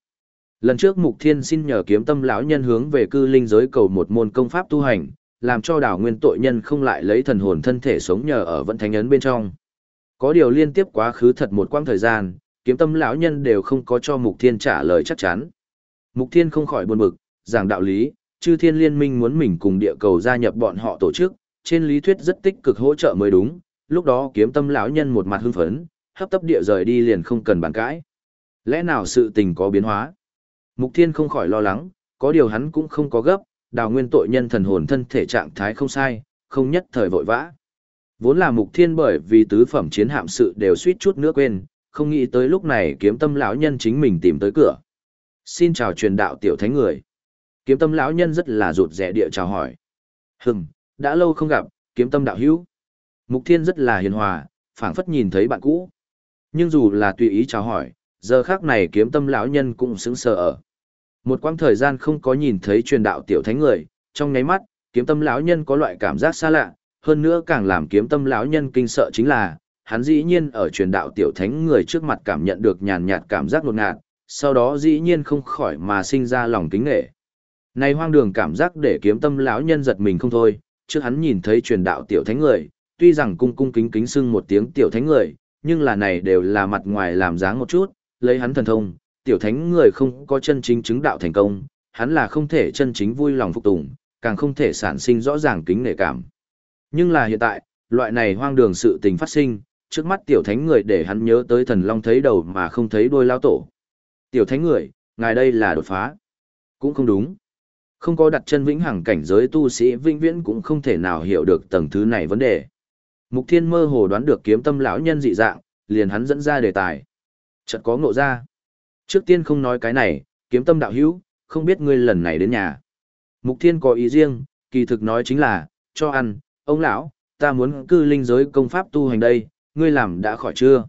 Lần trước Mục Thiên xin nhờ kiếm tâm lão nhân hướng về cư linh giới cầu một môn công pháp tu hành, làm cho đảo nguyên tội nhân không lại lấy thần hồn thân thể sống nhờ ở vận thánh ấn bên trong. Có điều liên tiếp quá khứ thật một quãng thời gian, kiếm tâm lão nhân đều không có cho Mục Thiên trả lời chắc chắn. Mục Thiên không khỏi buồn bực, giảng đạo lý, chư thiên liên minh muốn mình cùng địa cầu gia nhập bọn họ tổ chức, trên lý thuyết rất tích cực hỗ trợ mới đúng, lúc đó kiếm tâm lão nhân một mặt hưng phấn, hấp tấp địa rời đi liền không cần bàn cãi. Lẽ nào sự tình có biến hóa? Mục Thiên không khỏi lo lắng, có điều hắn cũng không có gấp, đào nguyên tội nhân thần hồn thân thể trạng thái không sai, không nhất thời vội vã. Vốn là Mục Thiên bởi vì tứ phẩm chiến hạm sự đều suýt chút nữa quên, không nghĩ tới lúc này kiếm tâm lão nhân chính mình tìm tới cửa. Xin chào truyền đạo tiểu thánh người. Kiếm tâm lão nhân rất là rụt rẻ địa chào hỏi. Hừm, đã lâu không gặp, kiếm tâm đạo hữu. Mục thiên rất là hiền hòa, phảng phất nhìn thấy bạn cũ. Nhưng dù là tùy ý chào hỏi, giờ khác này kiếm tâm lão nhân cũng sững sờ ở. Một quãng thời gian không có nhìn thấy truyền đạo tiểu thánh người, trong nháy mắt, kiếm tâm lão nhân có loại cảm giác xa lạ, hơn nữa càng làm kiếm tâm lão nhân kinh sợ chính là, hắn dĩ nhiên ở truyền đạo tiểu thánh người trước mặt cảm nhận được nhàn nhạt cảm giác ngột ngạt, sau đó dĩ nhiên không khỏi mà sinh ra lòng kính nghệ. Này hoang đường cảm giác để kiếm tâm lão nhân giật mình không thôi, trước hắn nhìn thấy truyền đạo tiểu thánh người, tuy rằng cung cung kính kính xưng một tiếng tiểu thánh người, nhưng là này đều là mặt ngoài làm dáng một chút, lấy hắn thần thông, tiểu thánh người không có chân chính chứng đạo thành công, hắn là không thể chân chính vui lòng phục tùng, càng không thể sản sinh rõ ràng kính nể cảm. Nhưng là hiện tại, loại này hoang đường sự tình phát sinh, trước mắt tiểu thánh người để hắn nhớ tới thần long thấy đầu mà không thấy đuôi lao tổ. Tiểu thánh người, ngài đây là đột phá. Cũng không đúng. Không có đặt chân vĩnh hằng cảnh giới tu sĩ vĩnh viễn cũng không thể nào hiểu được tầng thứ này vấn đề. Mục Thiên mơ hồ đoán được kiếm tâm lão nhân dị dạng, liền hắn dẫn ra đề tài. Chợt có ngộ ra. Trước tiên không nói cái này, kiếm tâm đạo hữu, không biết ngươi lần này đến nhà. Mục Thiên có ý riêng, kỳ thực nói chính là, cho ăn, ông lão, ta muốn cư linh giới công pháp tu hành đây, ngươi làm đã khỏi chưa?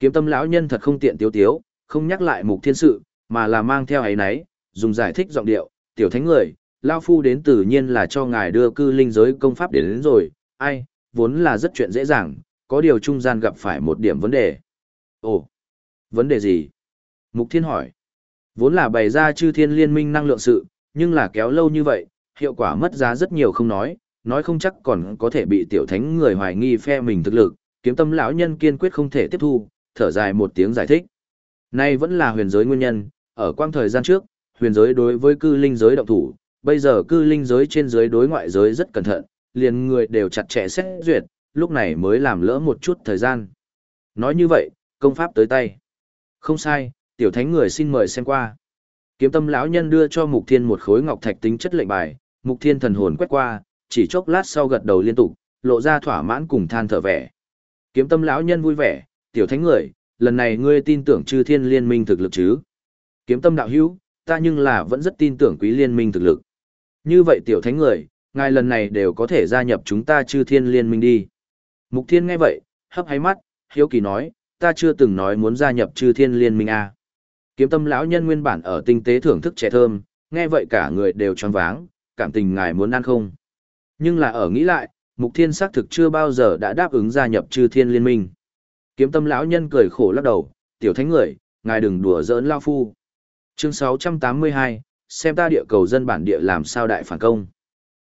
Kiếm tâm lão nhân thật không tiện tiếu tiếu, không nhắc lại mục thiên sự, mà là mang theo ấy nấy, dùng giải thích giọng điệu, tiểu thánh người, lao phu đến tự nhiên là cho ngài đưa cư linh giới công pháp đến, đến rồi, ai, vốn là rất chuyện dễ dàng, có điều trung gian gặp phải một điểm vấn đề. Ồ, vấn đề gì? Mục thiên hỏi. Vốn là bày ra chư thiên liên minh năng lượng sự, nhưng là kéo lâu như vậy, hiệu quả mất giá rất nhiều không nói, nói không chắc còn có thể bị tiểu thánh người hoài nghi phe mình thực lực, kiếm tâm lão nhân kiên quyết không thể tiếp thu, thở dài một tiếng giải thích. Nay vẫn là huyền giới nguyên nhân, ở quang thời gian trước, huyền giới đối với cư linh giới động thủ, bây giờ cư linh giới trên giới đối ngoại giới rất cẩn thận, liền người đều chặt chẽ xét duyệt, lúc này mới làm lỡ một chút thời gian. Nói như vậy, công pháp tới tay. Không sai, tiểu thánh người xin mời xem qua. Kiếm tâm lão nhân đưa cho Mục Thiên một khối ngọc thạch tính chất lệnh bài, Mục Thiên thần hồn quét qua, chỉ chốc lát sau gật đầu liên tục, lộ ra thỏa mãn cùng than thở vẻ. Kiếm tâm lão nhân vui vẻ, tiểu thánh người, lần này ngươi tin tưởng chư thiên liên minh thực lực chứ? Kiếm tâm đạo hữu, ta nhưng là vẫn rất tin tưởng quý liên minh thực lực. Như vậy tiểu thánh người, ngài lần này đều có thể gia nhập chúng ta chư thiên liên minh đi. Mục thiên nghe vậy, hấp háy mắt, hiếu kỳ nói, ta chưa từng nói muốn gia nhập chư thiên liên minh à. Kiếm tâm lão nhân nguyên bản ở tinh tế thưởng thức trẻ thơm, nghe vậy cả người đều choáng váng, cảm tình ngài muốn ăn không. Nhưng là ở nghĩ lại, Mục Thiên xác thực chưa bao giờ đã đáp ứng gia nhập Chư Thiên Liên Minh. Kiếm Tâm lão nhân cười khổ lắc đầu, "Tiểu thánh người, ngài đừng đùa giỡn lao phu." Chương 682, xem ta địa cầu dân bản địa làm sao đại phản công.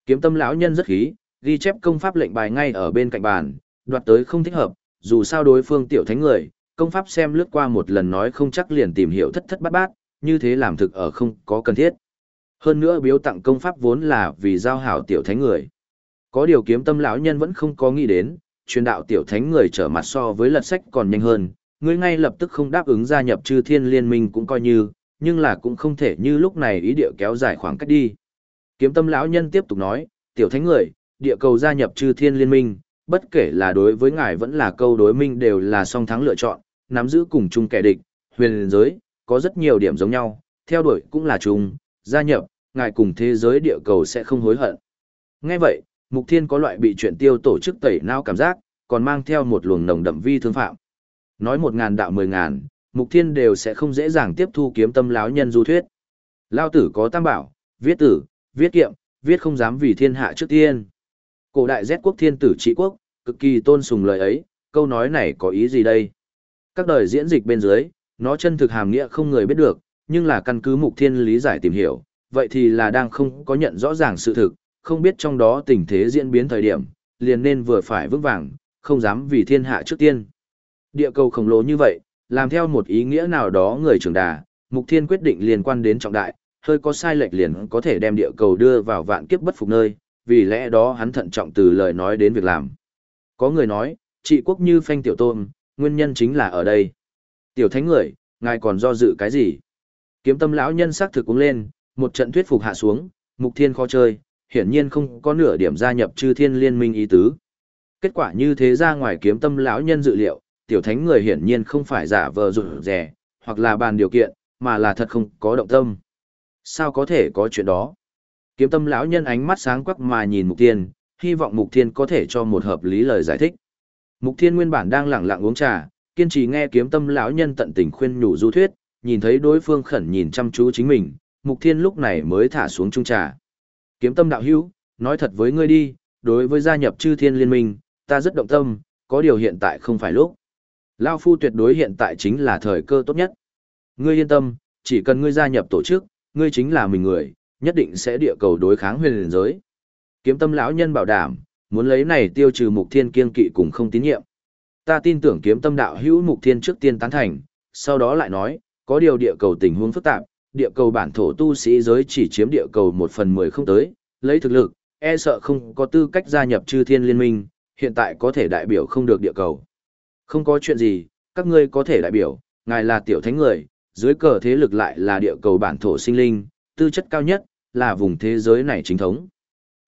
Kiếm Tâm lão nhân rất khí, ghi chép công pháp lệnh bài ngay ở bên cạnh bàn, đoạt tới không thích hợp, dù sao đối phương tiểu thánh người, công pháp xem lướt qua một lần nói không chắc liền tìm hiểu thất thất bát bát, như thế làm thực ở không có cần thiết. Hơn nữa biếu tặng công pháp vốn là vì giao hảo tiểu thánh người. Có điều kiếm tâm lão nhân vẫn không có nghĩ đến, truyền đạo tiểu thánh người trở mặt so với lật sách còn nhanh hơn, ngươi ngay lập tức không đáp ứng gia nhập chư thiên liên minh cũng coi như, nhưng là cũng không thể như lúc này ý địa kéo dài khoảng cách đi. Kiếm tâm lão nhân tiếp tục nói, tiểu thánh người, địa cầu gia nhập chư thiên liên minh, bất kể là đối với ngài vẫn là câu đối minh đều là song thắng lựa chọn, nắm giữ cùng chung kẻ địch, huyền giới, có rất nhiều điểm giống nhau, theo đuổi cũng là chung, gia nhập, ngài cùng thế giới địa cầu sẽ không hối hận. Nghe vậy, Mục Thiên có loại bị chuyện tiêu tổ chức tẩy não cảm giác, còn mang theo một luồng nồng đậm vi thương phạm. Nói một ngàn đạo mười ngàn, Mục Thiên đều sẽ không dễ dàng tiếp thu kiếm tâm láo nhân du thuyết. Lao tử có tam bảo, viết tử, viết kiệm, viết không dám vì thiên hạ trước tiên. Cổ đại Z quốc thiên tử trị quốc, cực kỳ tôn sùng lời ấy, câu nói này có ý gì đây? Các đời diễn dịch bên dưới, nó chân thực hàm nghĩa không người biết được, nhưng là căn cứ Mục Thiên lý giải tìm hiểu, vậy thì là đang không có nhận rõ ràng sự thực, không biết trong đó tình thế diễn biến thời điểm, liền nên vừa phải vững vàng, không dám vì thiên hạ trước tiên. Địa cầu khổng lồ như vậy, làm theo một ý nghĩa nào đó người trưởng đà, mục thiên quyết định liên quan đến trọng đại, hơi có sai lệch liền có thể đem địa cầu đưa vào vạn kiếp bất phục nơi, vì lẽ đó hắn thận trọng từ lời nói đến việc làm. Có người nói, trị quốc như phanh tiểu tôn, nguyên nhân chính là ở đây. Tiểu thánh người, ngài còn do dự cái gì? Kiếm tâm lão nhân sắc thực cũng lên, một trận thuyết phục hạ xuống, mục thiên khó chơi, hiển nhiên không có nửa điểm gia nhập chư thiên liên minh ý tứ. Kết quả như thế ra ngoài kiếm tâm lão nhân dự liệu, tiểu thánh người hiển nhiên không phải giả vờ rụt rẻ, hoặc là bàn điều kiện, mà là thật không có động tâm. Sao có thể có chuyện đó? Kiếm tâm lão nhân ánh mắt sáng quắc mà nhìn Mục Thiên, hy vọng Mục Thiên có thể cho một hợp lý lời giải thích. Mục Thiên nguyên bản đang lặng lặng uống trà, kiên trì nghe kiếm tâm lão nhân tận tình khuyên nhủ du thuyết, nhìn thấy đối phương khẩn nhìn chăm chú chính mình, Mục Thiên lúc này mới thả xuống chung trà. Kiếm tâm đạo hữu, nói thật với ngươi đi, đối với gia nhập chư thiên liên minh, ta rất động tâm, có điều hiện tại không phải lúc. Lao phu tuyệt đối hiện tại chính là thời cơ tốt nhất. Ngươi yên tâm, chỉ cần ngươi gia nhập tổ chức, ngươi chính là mình người, nhất định sẽ địa cầu đối kháng huyền liền giới. Kiếm tâm lão nhân bảo đảm, muốn lấy này tiêu trừ mục thiên kiên kỵ cùng không tín nhiệm. Ta tin tưởng kiếm tâm đạo hữu mục thiên trước tiên tán thành, sau đó lại nói, có điều địa cầu tình huống phức tạp, địa cầu bản thổ tu sĩ giới chỉ chiếm địa cầu một phần mười không tới, lấy thực lực, e sợ không có tư cách gia nhập chư thiên liên minh, hiện tại có thể đại biểu không được địa cầu. Không có chuyện gì, các ngươi có thể đại biểu, ngài là tiểu thánh người, dưới cờ thế lực lại là địa cầu bản thổ sinh linh, tư chất cao nhất, là vùng thế giới này chính thống.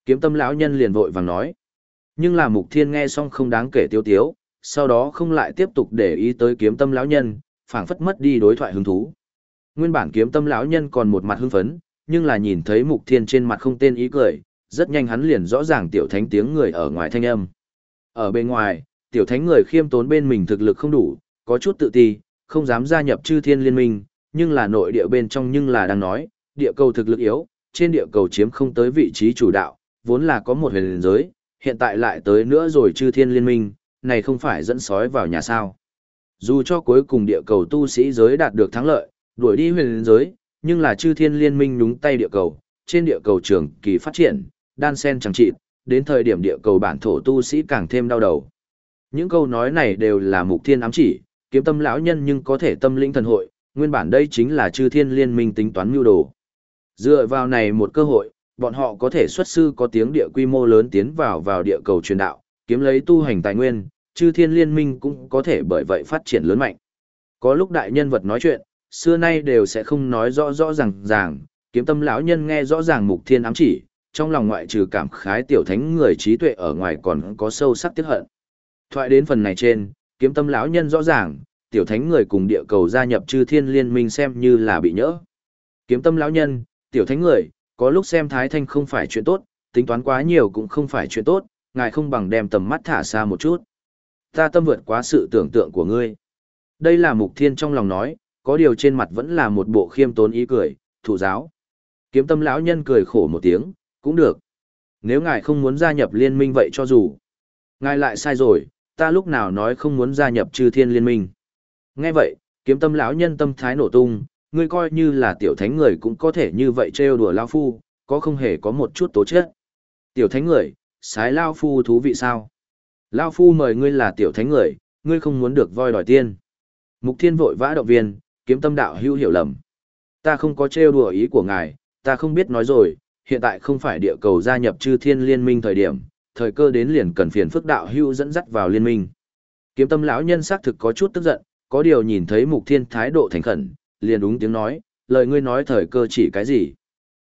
Kiếm tâm lão nhân liền vội vàng nói. Nhưng là mục thiên nghe xong không đáng kể tiêu tiếu, sau đó không lại tiếp tục để ý tới kiếm tâm lão nhân, phảng phất mất đi đối thoại hứng thú. Nguyên bản kiếm tâm lão nhân còn một mặt hưng phấn, nhưng là nhìn thấy mục thiên trên mặt không tên ý cười, rất nhanh hắn liền rõ ràng tiểu thánh tiếng người ở ngoài thanh âm. Ở bên ngoài, tiểu thánh người khiêm tốn bên mình thực lực không đủ, có chút tự ti, không dám gia nhập chư thiên liên minh, nhưng là nội địa bên trong nhưng là đang nói, địa cầu thực lực yếu, trên địa cầu chiếm không tới vị trí chủ đạo, vốn là có một huyền giới, hiện tại lại tới nữa rồi chư thiên liên minh, này không phải dẫn sói vào nhà sao. Dù cho cuối cùng địa cầu tu sĩ giới đạt được thắng lợi, đuổi đi huyền giới, nhưng là chư thiên liên minh nhúng tay địa cầu, trên địa cầu trường kỳ phát triển, đan sen chẳng trị, đến thời điểm địa cầu bản thổ tu sĩ càng thêm đau đầu. Những câu nói này đều là mục thiên ám chỉ, kiếm tâm lão nhân nhưng có thể tâm linh thần hội, nguyên bản đây chính là chư thiên liên minh tính toán mưu đồ. Dựa vào này một cơ hội, bọn họ có thể xuất sư có tiếng địa quy mô lớn tiến vào vào địa cầu truyền đạo, kiếm lấy tu hành tài nguyên, chư thiên liên minh cũng có thể bởi vậy phát triển lớn mạnh. Có lúc đại nhân vật nói chuyện, xưa nay đều sẽ không nói rõ rõ ràng ràng, kiếm tâm lão nhân nghe rõ ràng mục thiên ám chỉ, trong lòng ngoại trừ cảm khái tiểu thánh người trí tuệ ở ngoài còn có sâu sắc tiếc hận. Thoại đến phần này trên, kiếm tâm lão nhân rõ ràng, tiểu thánh người cùng địa cầu gia nhập chư thiên liên minh xem như là bị nhỡ. Kiếm tâm lão nhân, tiểu thánh người, có lúc xem thái thanh không phải chuyện tốt, tính toán quá nhiều cũng không phải chuyện tốt, ngài không bằng đem tầm mắt thả xa một chút. Ta tâm vượt quá sự tưởng tượng của ngươi. Đây là mục thiên trong lòng nói, có điều trên mặt vẫn là một bộ khiêm tốn ý cười, thủ giáo. Kiếm tâm lão nhân cười khổ một tiếng, cũng được. Nếu ngài không muốn gia nhập liên minh vậy cho dù. Ngài lại sai rồi, ta lúc nào nói không muốn gia nhập chư thiên liên minh. Nghe vậy, kiếm tâm lão nhân tâm thái nổ tung, ngươi coi như là tiểu thánh người cũng có thể như vậy trêu đùa lao phu, có không hề có một chút tố chất. Tiểu thánh người, sái lao phu thú vị sao? Lao phu mời ngươi là tiểu thánh người, ngươi không muốn được voi đòi tiên. Mục thiên vội vã động viên, kiếm tâm đạo hữu hiểu lầm. Ta không có trêu đùa ý của ngài, ta không biết nói rồi, hiện tại không phải địa cầu gia nhập chư thiên liên minh thời điểm, thời cơ đến liền cần phiền phức đạo hữu dẫn dắt vào liên minh. Kiếm tâm lão nhân xác thực có chút tức giận, có điều nhìn thấy mục thiên thái độ thành khẩn, liền đúng tiếng nói, lời ngươi nói thời cơ chỉ cái gì.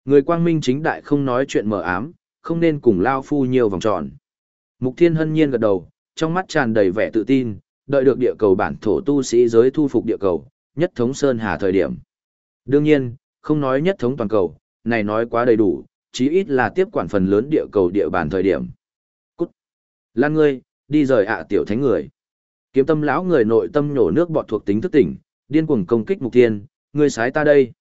Người quang minh chính đại không nói chuyện mờ ám, không nên cùng lao phu nhiều vòng tròn. Mục thiên hân nhiên gật đầu, trong mắt tràn đầy vẻ tự tin, đợi được địa cầu bản thổ tu sĩ giới thu phục địa cầu, nhất thống Sơn Hà thời điểm. Đương nhiên, không nói nhất thống toàn cầu, này nói quá đầy đủ, chí ít là tiếp quản phần lớn địa cầu địa bàn thời điểm. Cút! Lan ngươi, đi rời ạ tiểu thánh người. Kiếm tâm lão người nội tâm nhổ nước bọt thuộc tính thức tỉnh, điên cuồng công kích mục tiên, ngươi sái ta đây.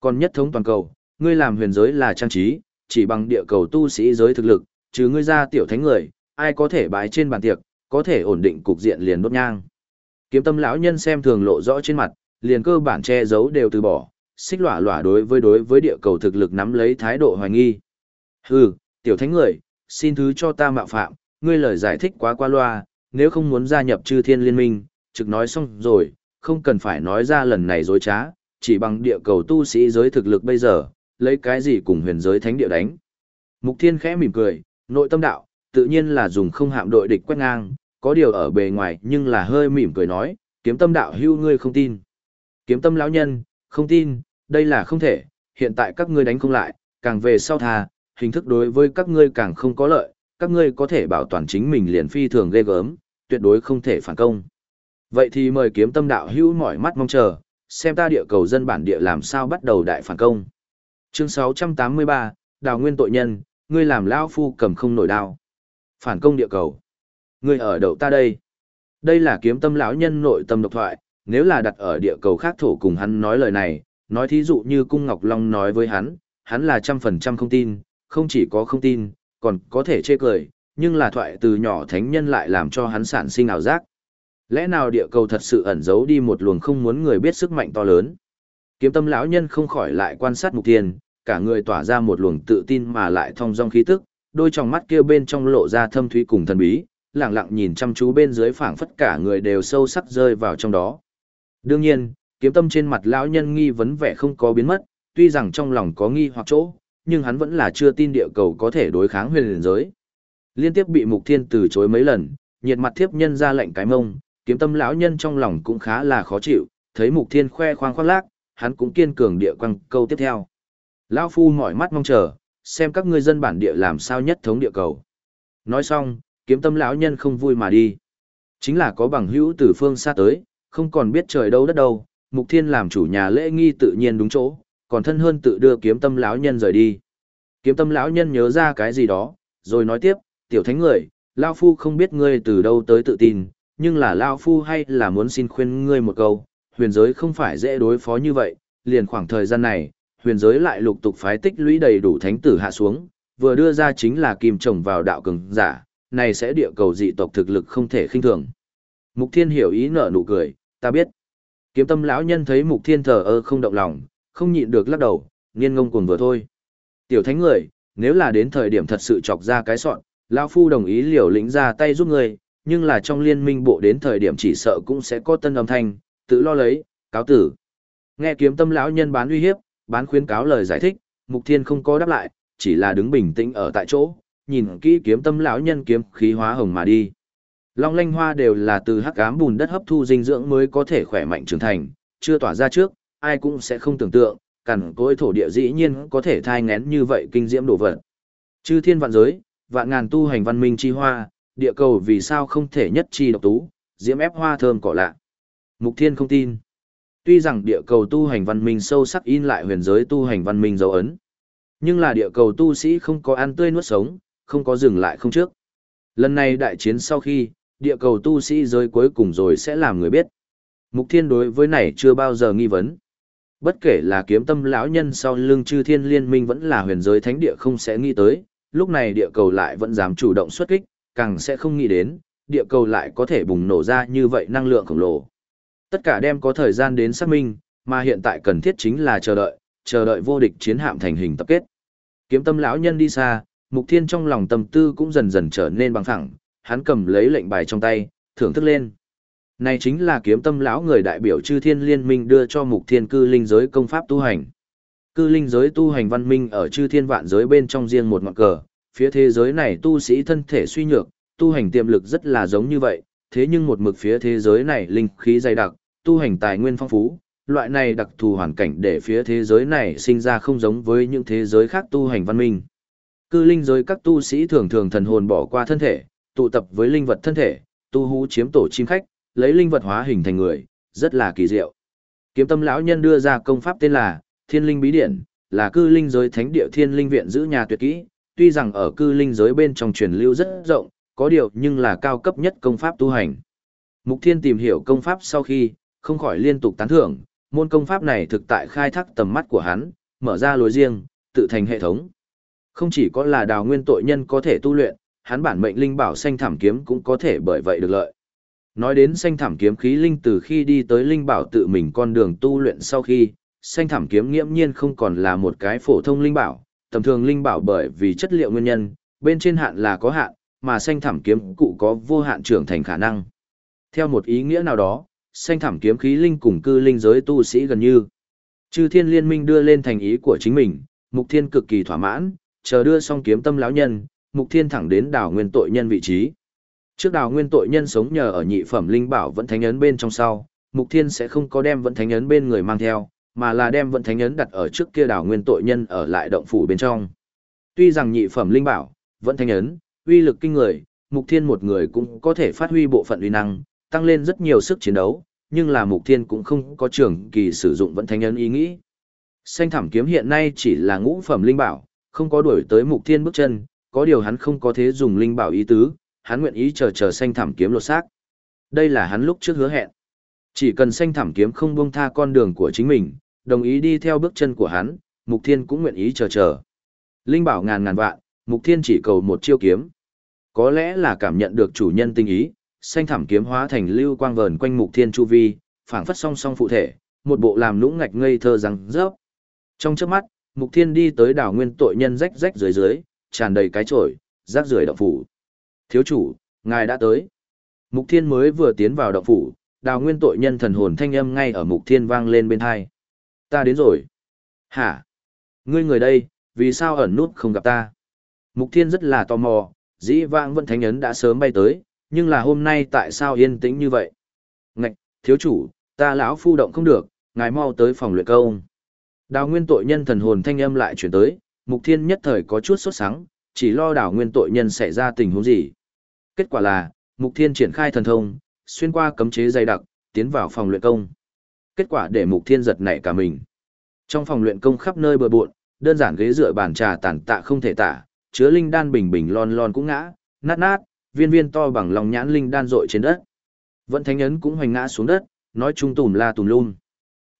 Còn nhất thống toàn cầu, ngươi làm huyền giới là trang trí, chỉ bằng địa cầu tu sĩ giới thực lực, chứ ngươi ra tiểu thánh người, ai có thể bái trên bàn tiệc, có thể ổn định cục diện liền đốt nhang. Kiếm tâm lão nhân xem thường lộ rõ trên mặt, liền cơ bản che giấu đều từ bỏ, xích lỏa lỏa đối với đối với địa cầu thực lực nắm lấy thái độ hoài nghi. Hừ, tiểu thánh người, xin thứ cho ta mạo phạm, ngươi lời giải thích quá qua loa, nếu không muốn gia nhập chư thiên liên minh, trực nói xong rồi, không cần phải nói ra lần này dối trá, chỉ bằng địa cầu tu sĩ giới thực lực bây giờ, lấy cái gì cùng huyền giới thánh địa đánh. Mục thiên khẽ mỉm cười, nội tâm đạo, tự nhiên là dùng không hạm đội địch quét ngang, có điều ở bề ngoài nhưng là hơi mỉm cười nói, kiếm tâm đạo hưu ngươi không tin. Kiếm tâm lão nhân, không tin, đây là không thể, hiện tại các ngươi đánh không lại, càng về sau thà, hình thức đối với các ngươi càng không có lợi, các ngươi có thể bảo toàn chính mình liền phi thường ghê gớm, tuyệt đối không thể phản công. Vậy thì mời kiếm tâm đạo hữu mỏi mắt mong chờ, xem ta địa cầu dân bản địa làm sao bắt đầu đại phản công. Chương 683, Đào Nguyên tội nhân, ngươi làm lão phu cầm không nổi đao. Phản công địa cầu. Ngươi ở đậu ta đây. Đây là kiếm tâm lão nhân nội tâm độc thoại, nếu là đặt ở địa cầu khác thổ cùng hắn nói lời này, nói thí dụ như Cung Ngọc Long nói với hắn, hắn là trăm phần trăm không tin, không chỉ có không tin, còn có thể chê cười, nhưng là thoại từ nhỏ thánh nhân lại làm cho hắn sản sinh ảo giác. Lẽ nào địa cầu thật sự ẩn giấu đi một luồng không muốn người biết sức mạnh to lớn? Kiếm tâm lão nhân không khỏi lại quan sát mục tiền, cả người tỏa ra một luồng tự tin mà lại thông dong khí tức, đôi tròng mắt kia bên trong lộ ra thâm thúy cùng thần bí, lặng lặng nhìn chăm chú bên dưới phảng phất cả người đều sâu sắc rơi vào trong đó. Đương nhiên, kiếm tâm trên mặt lão nhân nghi vấn vẻ không có biến mất, tuy rằng trong lòng có nghi hoặc chỗ, nhưng hắn vẫn là chưa tin địa cầu có thể đối kháng huyền liền giới. Liên tiếp bị Mục Thiên từ chối mấy lần, nhiệt mặt thiếp nhân ra lệnh cái mông, kiếm tâm lão nhân trong lòng cũng khá là khó chịu, thấy Mục Thiên khoe khoang khoác lác, hắn cũng kiên cường địa quăng câu tiếp theo. Lão phu mỏi mắt mong chờ, xem các ngươi dân bản địa làm sao nhất thống địa cầu. Nói xong, kiếm tâm lão nhân không vui mà đi. Chính là có bằng hữu từ phương xa tới, không còn biết trời đâu đất đâu, Mục Thiên làm chủ nhà lễ nghi tự nhiên đúng chỗ, còn thân hơn tự đưa kiếm tâm lão nhân rời đi. Kiếm tâm lão nhân nhớ ra cái gì đó, rồi nói tiếp, tiểu thánh người, Lao Phu không biết ngươi từ đâu tới tự tin, nhưng là Lao Phu hay là muốn xin khuyên ngươi một câu, huyền giới không phải dễ đối phó như vậy, liền khoảng thời gian này, huyền giới lại lục tục phái tích lũy đầy đủ thánh tử hạ xuống, vừa đưa ra chính là kim trồng vào đạo cường giả, này sẽ địa cầu dị tộc thực lực không thể khinh thường. Mục Thiên hiểu ý nở nụ cười, ta biết. Kiếm tâm lão nhân thấy Mục Thiên thờ ơ không động lòng, không nhịn được lắc đầu, nghiên ngông cuồng vừa thôi. Tiểu thánh người, nếu là đến thời điểm thật sự chọc ra cái sọn, lão phu đồng ý liều lĩnh ra tay giúp người, nhưng là trong liên minh bộ đến thời điểm chỉ sợ cũng sẽ có tân âm thanh, tự lo lấy, cáo tử. Nghe kiếm tâm lão nhân bán uy hiếp, bán khuyến cáo lời giải thích, Mục Thiên không có đáp lại, chỉ là đứng bình tĩnh ở tại chỗ, nhìn kỹ kiếm tâm lão nhân kiếm khí hóa hồng mà đi. Long lanh hoa đều là từ hắc ám bùn đất hấp thu dinh dưỡng mới có thể khỏe mạnh trưởng thành, chưa tỏa ra trước, ai cũng sẽ không tưởng tượng, cằn cối thổ địa dĩ nhiên có thể thai ngén như vậy kinh diễm đồ vật. Chư thiên vạn giới, vạn ngàn tu hành văn minh chi hoa, địa cầu vì sao không thể nhất chi độc tú, diễm ép hoa thơm cỏ lạ. Mục Thiên không tin. Tuy rằng địa cầu tu hành văn minh sâu sắc in lại huyền giới tu hành văn minh dấu ấn, nhưng là địa cầu tu sĩ không có ăn tươi nuốt sống, không có dừng lại không trước. Lần này đại chiến sau khi, địa cầu tu sĩ giới cuối cùng rồi sẽ làm người biết. Mục Thiên đối với này chưa bao giờ nghi vấn. Bất kể là kiếm tâm lão nhân sau lưng chư thiên liên minh vẫn là huyền giới thánh địa không sẽ nghĩ tới, lúc này địa cầu lại vẫn dám chủ động xuất kích, càng sẽ không nghĩ đến, địa cầu lại có thể bùng nổ ra như vậy năng lượng khổng lồ. Tất cả đem có thời gian đến xác minh, mà hiện tại cần thiết chính là chờ đợi, chờ đợi vô địch chiến hạm thành hình tập kết. Kiếm tâm lão nhân đi xa, Mục Thiên trong lòng tâm tư cũng dần dần trở nên bằng phẳng, hắn cầm lấy lệnh bài trong tay, thưởng thức lên. Này chính là kiếm tâm lão người đại biểu chư thiên liên minh đưa cho Mục Thiên cư linh giới công pháp tu hành. Cư linh giới tu hành văn minh ở chư thiên vạn giới bên trong riêng một ngọn cờ, phía thế giới này tu sĩ thân thể suy nhược, tu hành tiềm lực rất là giống như vậy, thế nhưng một mực phía thế giới này linh khí dày đặc, tu hành tài nguyên phong phú, loại này đặc thù hoàn cảnh để phía thế giới này sinh ra không giống với những thế giới khác tu hành văn minh. Cư linh giới các tu sĩ thường thường thần hồn bỏ qua thân thể, tụ tập với linh vật thân thể, tu hú chiếm tổ chim khách, lấy linh vật hóa hình thành người, rất là kỳ diệu. Kiếm tâm lão nhân đưa ra công pháp tên là Thiên Linh Bí Điển, là cư linh giới thánh địa Thiên Linh viện giữ nhà tuyệt kỹ, tuy rằng ở cư linh giới bên trong truyền lưu rất rộng, có điều nhưng là cao cấp nhất công pháp tu hành. Mục Thiên tìm hiểu công pháp sau khi, không khỏi liên tục tán thưởng, môn công pháp này thực tại khai thác tầm mắt của hắn, mở ra lối riêng, tự thành hệ thống. Không chỉ có là đào nguyên tội nhân có thể tu luyện, hắn bản mệnh linh bảo xanh thảm kiếm cũng có thể bởi vậy được lợi. Nói đến xanh thảm kiếm khí linh từ khi đi tới linh bảo tự mình con đường tu luyện sau khi, xanh thảm kiếm nghiễm nhiên không còn là một cái phổ thông linh bảo, tầm thường linh bảo bởi vì chất liệu nguyên nhân, bên trên hạn là có hạn, mà xanh thảm kiếm cụ có vô hạn trưởng thành khả năng. Theo một ý nghĩa nào đó, xanh thảm kiếm khí linh cùng cư linh giới tu sĩ gần như. Chư thiên liên minh đưa lên thành ý của chính mình, mục thiên cực kỳ thỏa mãn, chờ đưa xong kiếm tâm lão nhân, mục thiên thẳng đến đảo nguyên tội nhân vị trí. Trước đảo nguyên tội nhân sống nhờ ở nhị phẩm linh bảo vẫn thánh ấn bên trong sau, mục thiên sẽ không có đem vẫn thánh ấn bên người mang theo, mà là đem vận thánh ấn đặt ở trước kia đảo nguyên tội nhân ở lại động phủ bên trong. Tuy rằng nhị phẩm linh bảo, vận thánh ấn, uy lực kinh người, mục thiên một người cũng có thể phát huy bộ phận uy năng, tăng lên rất nhiều sức chiến đấu, nhưng là mục thiên cũng không có trường kỳ sử dụng vận thánh ấn ý nghĩ. Xanh thảm kiếm hiện nay chỉ là ngũ phẩm linh bảo, không có đuổi tới mục thiên bước chân, có điều hắn không có thế dùng linh bảo ý tứ, hắn nguyện ý chờ chờ xanh thảm kiếm lột xác. Đây là hắn lúc trước hứa hẹn. Chỉ cần xanh thảm kiếm không buông tha con đường của chính mình, đồng ý đi theo bước chân của hắn, Mục Thiên cũng nguyện ý chờ chờ. Linh bảo ngàn ngàn vạn, Mục Thiên chỉ cầu một chiêu kiếm. Có lẽ là cảm nhận được chủ nhân tinh ý, xanh thảm kiếm hóa thành lưu quang vờn quanh Mục Thiên chu vi, phảng phất song song phụ thể, một bộ làm lũng ngạch ngây thơ rằng rớp. Trong chớp mắt, Mục Thiên đi tới đảo nguyên tội nhân rách rách dưới dưới, tràn đầy cái chổi, rác rưởi động phủ. Thiếu chủ, ngài đã tới. Mục Thiên mới vừa tiến vào động phủ, đào nguyên tội nhân thần hồn thanh âm ngay ở Mục Thiên vang lên bên hai. Ta đến rồi. Hả? Ngươi người đây, vì sao ẩn nút không gặp ta? Mục Thiên rất là tò mò, dĩ vãng vẫn thánh ấn đã sớm bay tới, nhưng là hôm nay tại sao yên tĩnh như vậy? Ngạch, thiếu chủ, ta lão phu động không được, ngài mau tới phòng luyện công. Đào nguyên tội nhân thần hồn thanh âm lại chuyển tới, Mục Thiên nhất thời có chút sốt sắng, chỉ lo đào nguyên tội nhân xảy ra tình huống gì. Kết quả là, Mục Thiên triển khai thần thông, xuyên qua cấm chế dày đặc, tiến vào phòng luyện công. Kết quả để Mục Thiên giật nảy cả mình. Trong phòng luyện công khắp nơi bừa bộn, đơn giản ghế dựa bàn trà tàn tạ không thể tả, chứa linh đan bình bình lon lon cũng ngã, nát nát, viên viên to bằng lòng nhãn linh đan rội trên đất. Vẫn thánh ấn cũng hoành ngã xuống đất, nói chung tùm la tùm lum.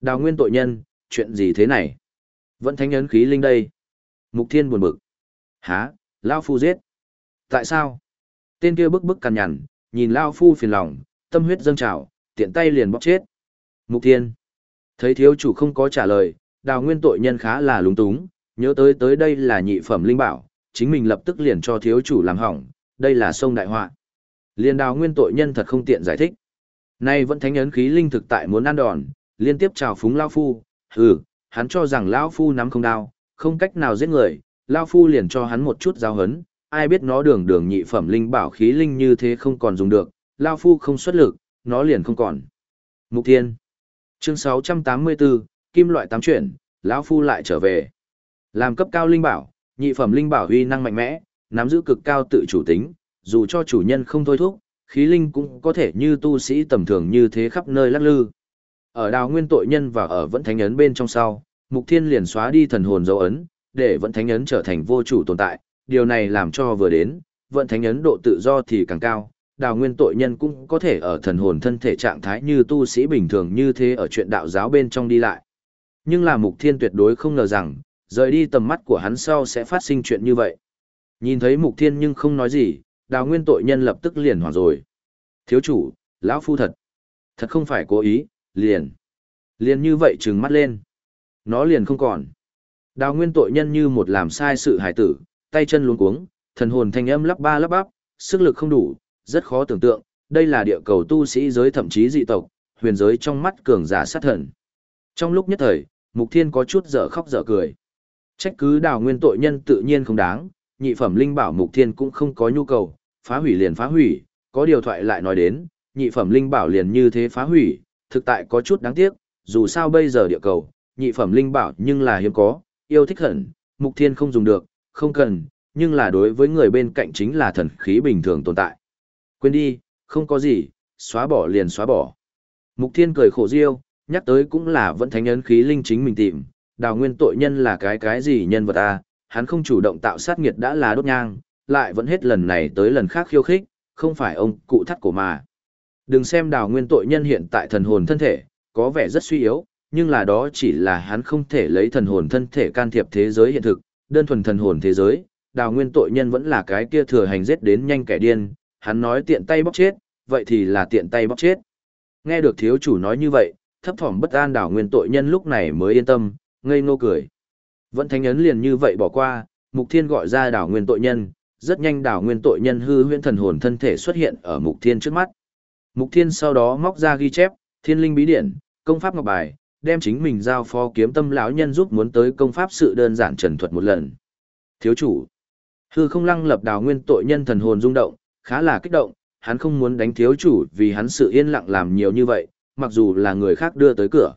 Đào nguyên tội nhân, chuyện gì thế này? Vẫn thánh ấn khí linh đây. Mục thiên buồn bực. Hả, Lao Phu giết. Tại sao? Tên kia bức bức cằn nhằn, nhìn Lao Phu phiền lòng, tâm huyết dâng trào, tiện tay liền bóc chết. Mục thiên. Thấy thiếu chủ không có trả lời, đào nguyên tội nhân khá là lúng túng, nhớ tới tới đây là nhị phẩm linh bảo, chính mình lập tức liền cho thiếu chủ làm hỏng, đây là sông đại họa. Liên đào nguyên tội nhân thật không tiện giải thích. Nay vẫn thánh ấn khí linh thực tại muốn ăn đòn, liên tiếp chào phúng Lao Phu, hừ, hắn cho rằng Lao Phu nắm không đao, không cách nào giết người, Lao Phu liền cho hắn một chút giao hấn, ai biết nó đường đường nhị phẩm linh bảo khí linh như thế không còn dùng được, Lao Phu không xuất lực, nó liền không còn. Mục Thiên Chương 684, Kim loại tám chuyển, lão Phu lại trở về. Làm cấp cao linh bảo, nhị phẩm linh bảo uy năng mạnh mẽ, nắm giữ cực cao tự chủ tính, dù cho chủ nhân không thôi thúc, khí linh cũng có thể như tu sĩ tầm thường như thế khắp nơi lắc lư. Ở đào nguyên tội nhân và ở vẫn thánh ấn bên trong sau, mục thiên liền xóa đi thần hồn dấu ấn, để vẫn thánh ấn trở thành vô chủ tồn tại, điều này làm cho vừa đến, vận thánh ấn độ tự do thì càng cao, đào nguyên tội nhân cũng có thể ở thần hồn thân thể trạng thái như tu sĩ bình thường như thế ở chuyện đạo giáo bên trong đi lại. Nhưng là mục thiên tuyệt đối không ngờ rằng, rời đi tầm mắt của hắn sau sẽ phát sinh chuyện như vậy. Nhìn thấy mục thiên nhưng không nói gì, đào nguyên tội nhân lập tức liền hoảng rồi. Thiếu chủ, lão phu thật, thật không phải cố ý, liền. Liền như vậy trừng mắt lên. Nó liền không còn. Đào nguyên tội nhân như một làm sai sự hải tử, tay chân luống cuống, thần hồn thanh âm lắp ba lắp bắp, sức lực không đủ, rất khó tưởng tượng, đây là địa cầu tu sĩ giới thậm chí dị tộc, huyền giới trong mắt cường giả sát thần. Trong lúc nhất thời, Mục Thiên có chút dở khóc dở cười. Trách cứ đào nguyên tội nhân tự nhiên không đáng, nhị phẩm linh bảo Mục Thiên cũng không có nhu cầu, phá hủy liền phá hủy, có điều thoại lại nói đến, nhị phẩm linh bảo liền như thế phá hủy, thực tại có chút đáng tiếc, dù sao bây giờ địa cầu, nhị phẩm linh bảo nhưng là hiếm có, yêu thích hẳn, Mục Thiên không dùng được, không cần, nhưng là đối với người bên cạnh chính là thần khí bình thường tồn tại. Quên đi, không có gì, xóa bỏ liền xóa bỏ. Mục Thiên cười khổ riêu, nhắc tới cũng là vẫn thánh ấn khí linh chính mình tìm, đào nguyên tội nhân là cái cái gì nhân vật à, hắn không chủ động tạo sát nghiệt đã là đốt nhang, lại vẫn hết lần này tới lần khác khiêu khích, không phải ông cụ thắt cổ mà. Đừng xem đào nguyên tội nhân hiện tại thần hồn thân thể, có vẻ rất suy yếu, nhưng là đó chỉ là hắn không thể lấy thần hồn thân thể can thiệp thế giới hiện thực, đơn thuần thần hồn thế giới, đào nguyên tội nhân vẫn là cái kia thừa hành giết đến nhanh kẻ điên, hắn nói tiện tay bóc chết, vậy thì là tiện tay bóc chết. Nghe được thiếu chủ nói như vậy, thấp thỏm bất an đảo nguyên tội nhân lúc này mới yên tâm, ngây ngô cười. Vẫn thánh ấn liền như vậy bỏ qua, mục thiên gọi ra đảo nguyên tội nhân, rất nhanh đảo nguyên tội nhân hư huyễn thần hồn thân thể xuất hiện ở mục thiên trước mắt. Mục thiên sau đó móc ra ghi chép, thiên linh bí điển, công pháp ngọc bài, đem chính mình giao phó kiếm tâm lão nhân giúp muốn tới công pháp sự đơn giản trần thuật một lần. Thiếu chủ, hư không lăng lập đảo nguyên tội nhân thần hồn rung động, khá là kích động, hắn không muốn đánh thiếu chủ vì hắn sự yên lặng làm nhiều như vậy, mặc dù là người khác đưa tới cửa.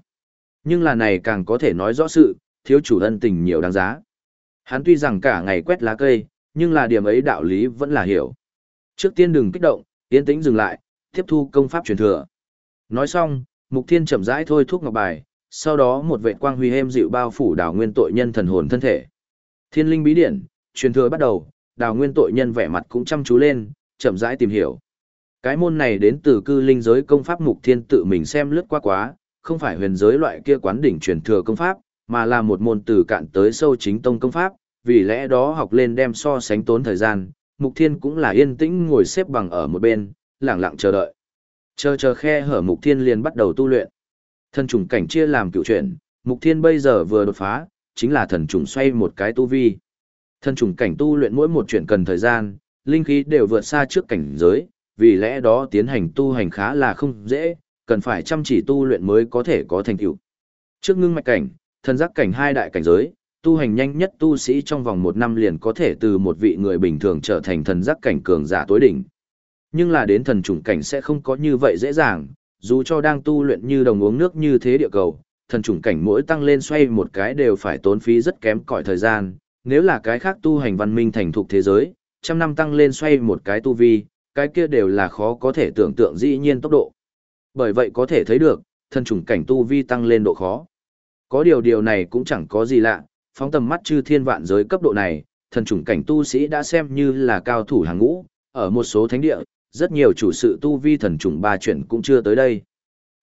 Nhưng là này càng có thể nói rõ sự, thiếu chủ ân tình nhiều đáng giá. Hắn tuy rằng cả ngày quét lá cây, nhưng là điểm ấy đạo lý vẫn là hiểu. Trước tiên đừng kích động, yên tĩnh dừng lại, tiếp thu công pháp truyền thừa. Nói xong, Mục Thiên chậm rãi thôi thuốc ngọc bài, sau đó một vệ quang huy êm dịu bao phủ đảo nguyên tội nhân thần hồn thân thể. Thiên linh bí điển, truyền thừa bắt đầu, đào nguyên tội nhân vẻ mặt cũng chăm chú lên, chậm rãi tìm hiểu. Cái môn này đến từ cư linh giới công pháp mục thiên tự mình xem lướt qua quá, không phải huyền giới loại kia quán đỉnh truyền thừa công pháp, mà là một môn từ cạn tới sâu chính tông công pháp, vì lẽ đó học lên đem so sánh tốn thời gian, mục thiên cũng là yên tĩnh ngồi xếp bằng ở một bên, lặng lặng chờ đợi. Chờ chờ khe hở mục thiên liền bắt đầu tu luyện. Thần trùng cảnh chia làm cựu chuyện mục thiên bây giờ vừa đột phá, chính là thần trùng xoay một cái tu vi. Thần trùng cảnh tu luyện mỗi một chuyện cần thời gian, linh khí đều vượt xa trước cảnh giới, vì lẽ đó tiến hành tu hành khá là không dễ, cần phải chăm chỉ tu luyện mới có thể có thành tựu. Trước ngưng mạch cảnh, thần giác cảnh hai đại cảnh giới, tu hành nhanh nhất tu sĩ trong vòng một năm liền có thể từ một vị người bình thường trở thành thần giác cảnh cường giả tối đỉnh. Nhưng là đến thần trùng cảnh sẽ không có như vậy dễ dàng, dù cho đang tu luyện như đồng uống nước như thế địa cầu, thần trùng cảnh mỗi tăng lên xoay một cái đều phải tốn phí rất kém cỏi thời gian, nếu là cái khác tu hành văn minh thành thục thế giới, trăm năm tăng lên xoay một cái tu vi, cái kia đều là khó có thể tưởng tượng dĩ nhiên tốc độ. Bởi vậy có thể thấy được, thân trùng cảnh tu vi tăng lên độ khó. Có điều điều này cũng chẳng có gì lạ, phóng tầm mắt chư thiên vạn giới cấp độ này, thần trùng cảnh tu sĩ đã xem như là cao thủ hàng ngũ, ở một số thánh địa, rất nhiều chủ sự tu vi thần trùng ba chuyển cũng chưa tới đây.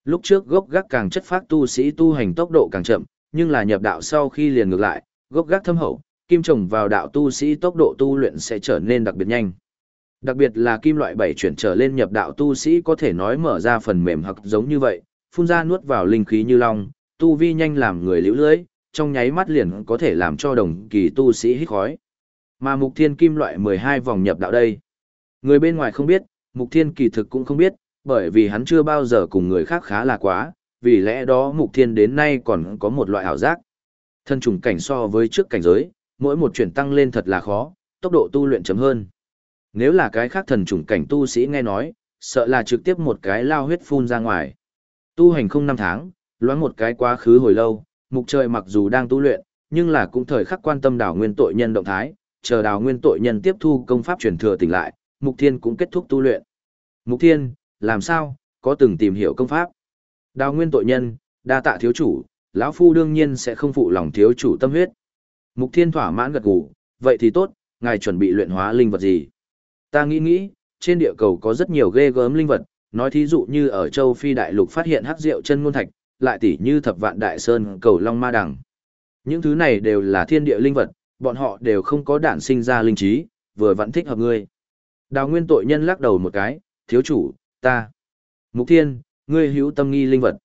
Lúc trước gốc gác càng chất phát tu sĩ tu hành tốc độ càng chậm, nhưng là nhập đạo sau khi liền ngược lại, gốc gác thâm hậu, kim trồng vào đạo tu sĩ tốc độ tu luyện sẽ trở nên đặc biệt nhanh. Đặc biệt là kim loại bảy chuyển trở lên nhập đạo tu sĩ có thể nói mở ra phần mềm hoặc giống như vậy, phun ra nuốt vào linh khí như long, tu vi nhanh làm người liễu lưới, trong nháy mắt liền có thể làm cho đồng kỳ tu sĩ hít khói. Mà mục thiên kim loại 12 vòng nhập đạo đây. Người bên ngoài không biết, mục thiên kỳ thực cũng không biết, bởi vì hắn chưa bao giờ cùng người khác khá là quá, vì lẽ đó mục thiên đến nay còn có một loại ảo giác. Thân trùng cảnh so với trước cảnh giới, mỗi một chuyển tăng lên thật là khó, tốc độ tu luyện chấm hơn. Nếu là cái khác thần trùng cảnh tu sĩ nghe nói, sợ là trực tiếp một cái lao huyết phun ra ngoài. Tu hành không năm tháng, loáng một cái quá khứ hồi lâu, mục trời mặc dù đang tu luyện, nhưng là cũng thời khắc quan tâm đảo nguyên tội nhân động thái, chờ đảo nguyên tội nhân tiếp thu công pháp truyền thừa tỉnh lại, mục thiên cũng kết thúc tu luyện. Mục thiên, làm sao, có từng tìm hiểu công pháp. Đào nguyên tội nhân, đa tạ thiếu chủ, lão phu đương nhiên sẽ không phụ lòng thiếu chủ tâm huyết. Mục thiên thỏa mãn gật gù, vậy thì tốt, ngài chuẩn bị luyện hóa linh vật gì? Ta nghĩ nghĩ, trên địa cầu có rất nhiều ghê gớm linh vật, nói thí dụ như ở châu Phi đại lục phát hiện hắc rượu chân ngôn thạch, lại tỉ như thập vạn đại sơn cầu long ma đằng. Những thứ này đều là thiên địa linh vật, bọn họ đều không có đản sinh ra linh trí, vừa vẫn thích hợp ngươi. Đào nguyên tội nhân lắc đầu một cái, thiếu chủ, ta. Mục thiên, ngươi hữu tâm nghi linh vật.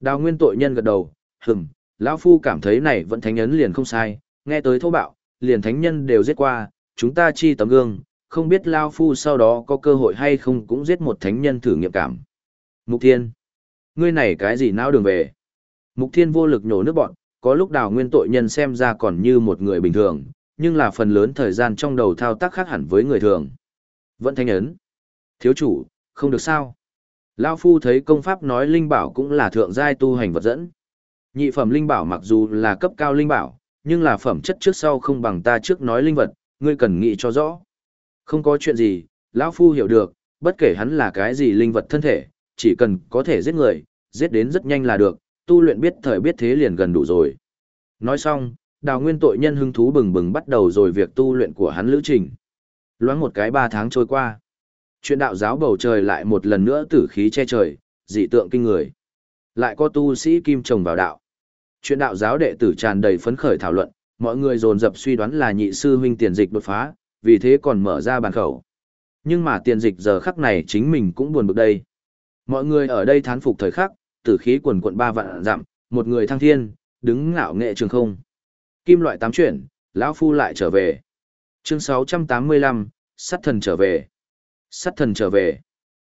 Đào nguyên tội nhân gật đầu, hừm, lão phu cảm thấy này vẫn thánh ấn liền không sai, nghe tới thô bạo, liền thánh nhân đều giết qua, chúng ta chi tấm gương, không biết Lao Phu sau đó có cơ hội hay không cũng giết một thánh nhân thử nghiệm cảm. Mục Thiên, ngươi này cái gì não đường về? Mục Thiên vô lực nhổ nước bọn, có lúc đào nguyên tội nhân xem ra còn như một người bình thường, nhưng là phần lớn thời gian trong đầu thao tác khác hẳn với người thường. Vẫn thanh ấn. Thiếu chủ, không được sao. Lao Phu thấy công pháp nói linh bảo cũng là thượng giai tu hành vật dẫn. Nhị phẩm linh bảo mặc dù là cấp cao linh bảo, nhưng là phẩm chất trước sau không bằng ta trước nói linh vật, ngươi cần nghĩ cho rõ. Không có chuyện gì, lão Phu hiểu được, bất kể hắn là cái gì linh vật thân thể, chỉ cần có thể giết người, giết đến rất nhanh là được, tu luyện biết thời biết thế liền gần đủ rồi. Nói xong, đào nguyên tội nhân hứng thú bừng bừng bắt đầu rồi việc tu luyện của hắn lữ trình. Loáng một cái ba tháng trôi qua. Chuyện đạo giáo bầu trời lại một lần nữa tử khí che trời, dị tượng kinh người. Lại có tu sĩ kim trồng vào đạo. Chuyện đạo giáo đệ tử tràn đầy phấn khởi thảo luận, mọi người dồn dập suy đoán là nhị sư huynh tiền dịch đột phá, vì thế còn mở ra bàn khẩu. Nhưng mà tiền dịch giờ khắc này chính mình cũng buồn bực đây. Mọi người ở đây thán phục thời khắc, tử khí quần quận ba vạn dặm, một người thăng thiên, đứng ngạo nghệ trường không. Kim loại tám chuyển, lão phu lại trở về. Chương 685, sát thần trở về. Sát thần trở về.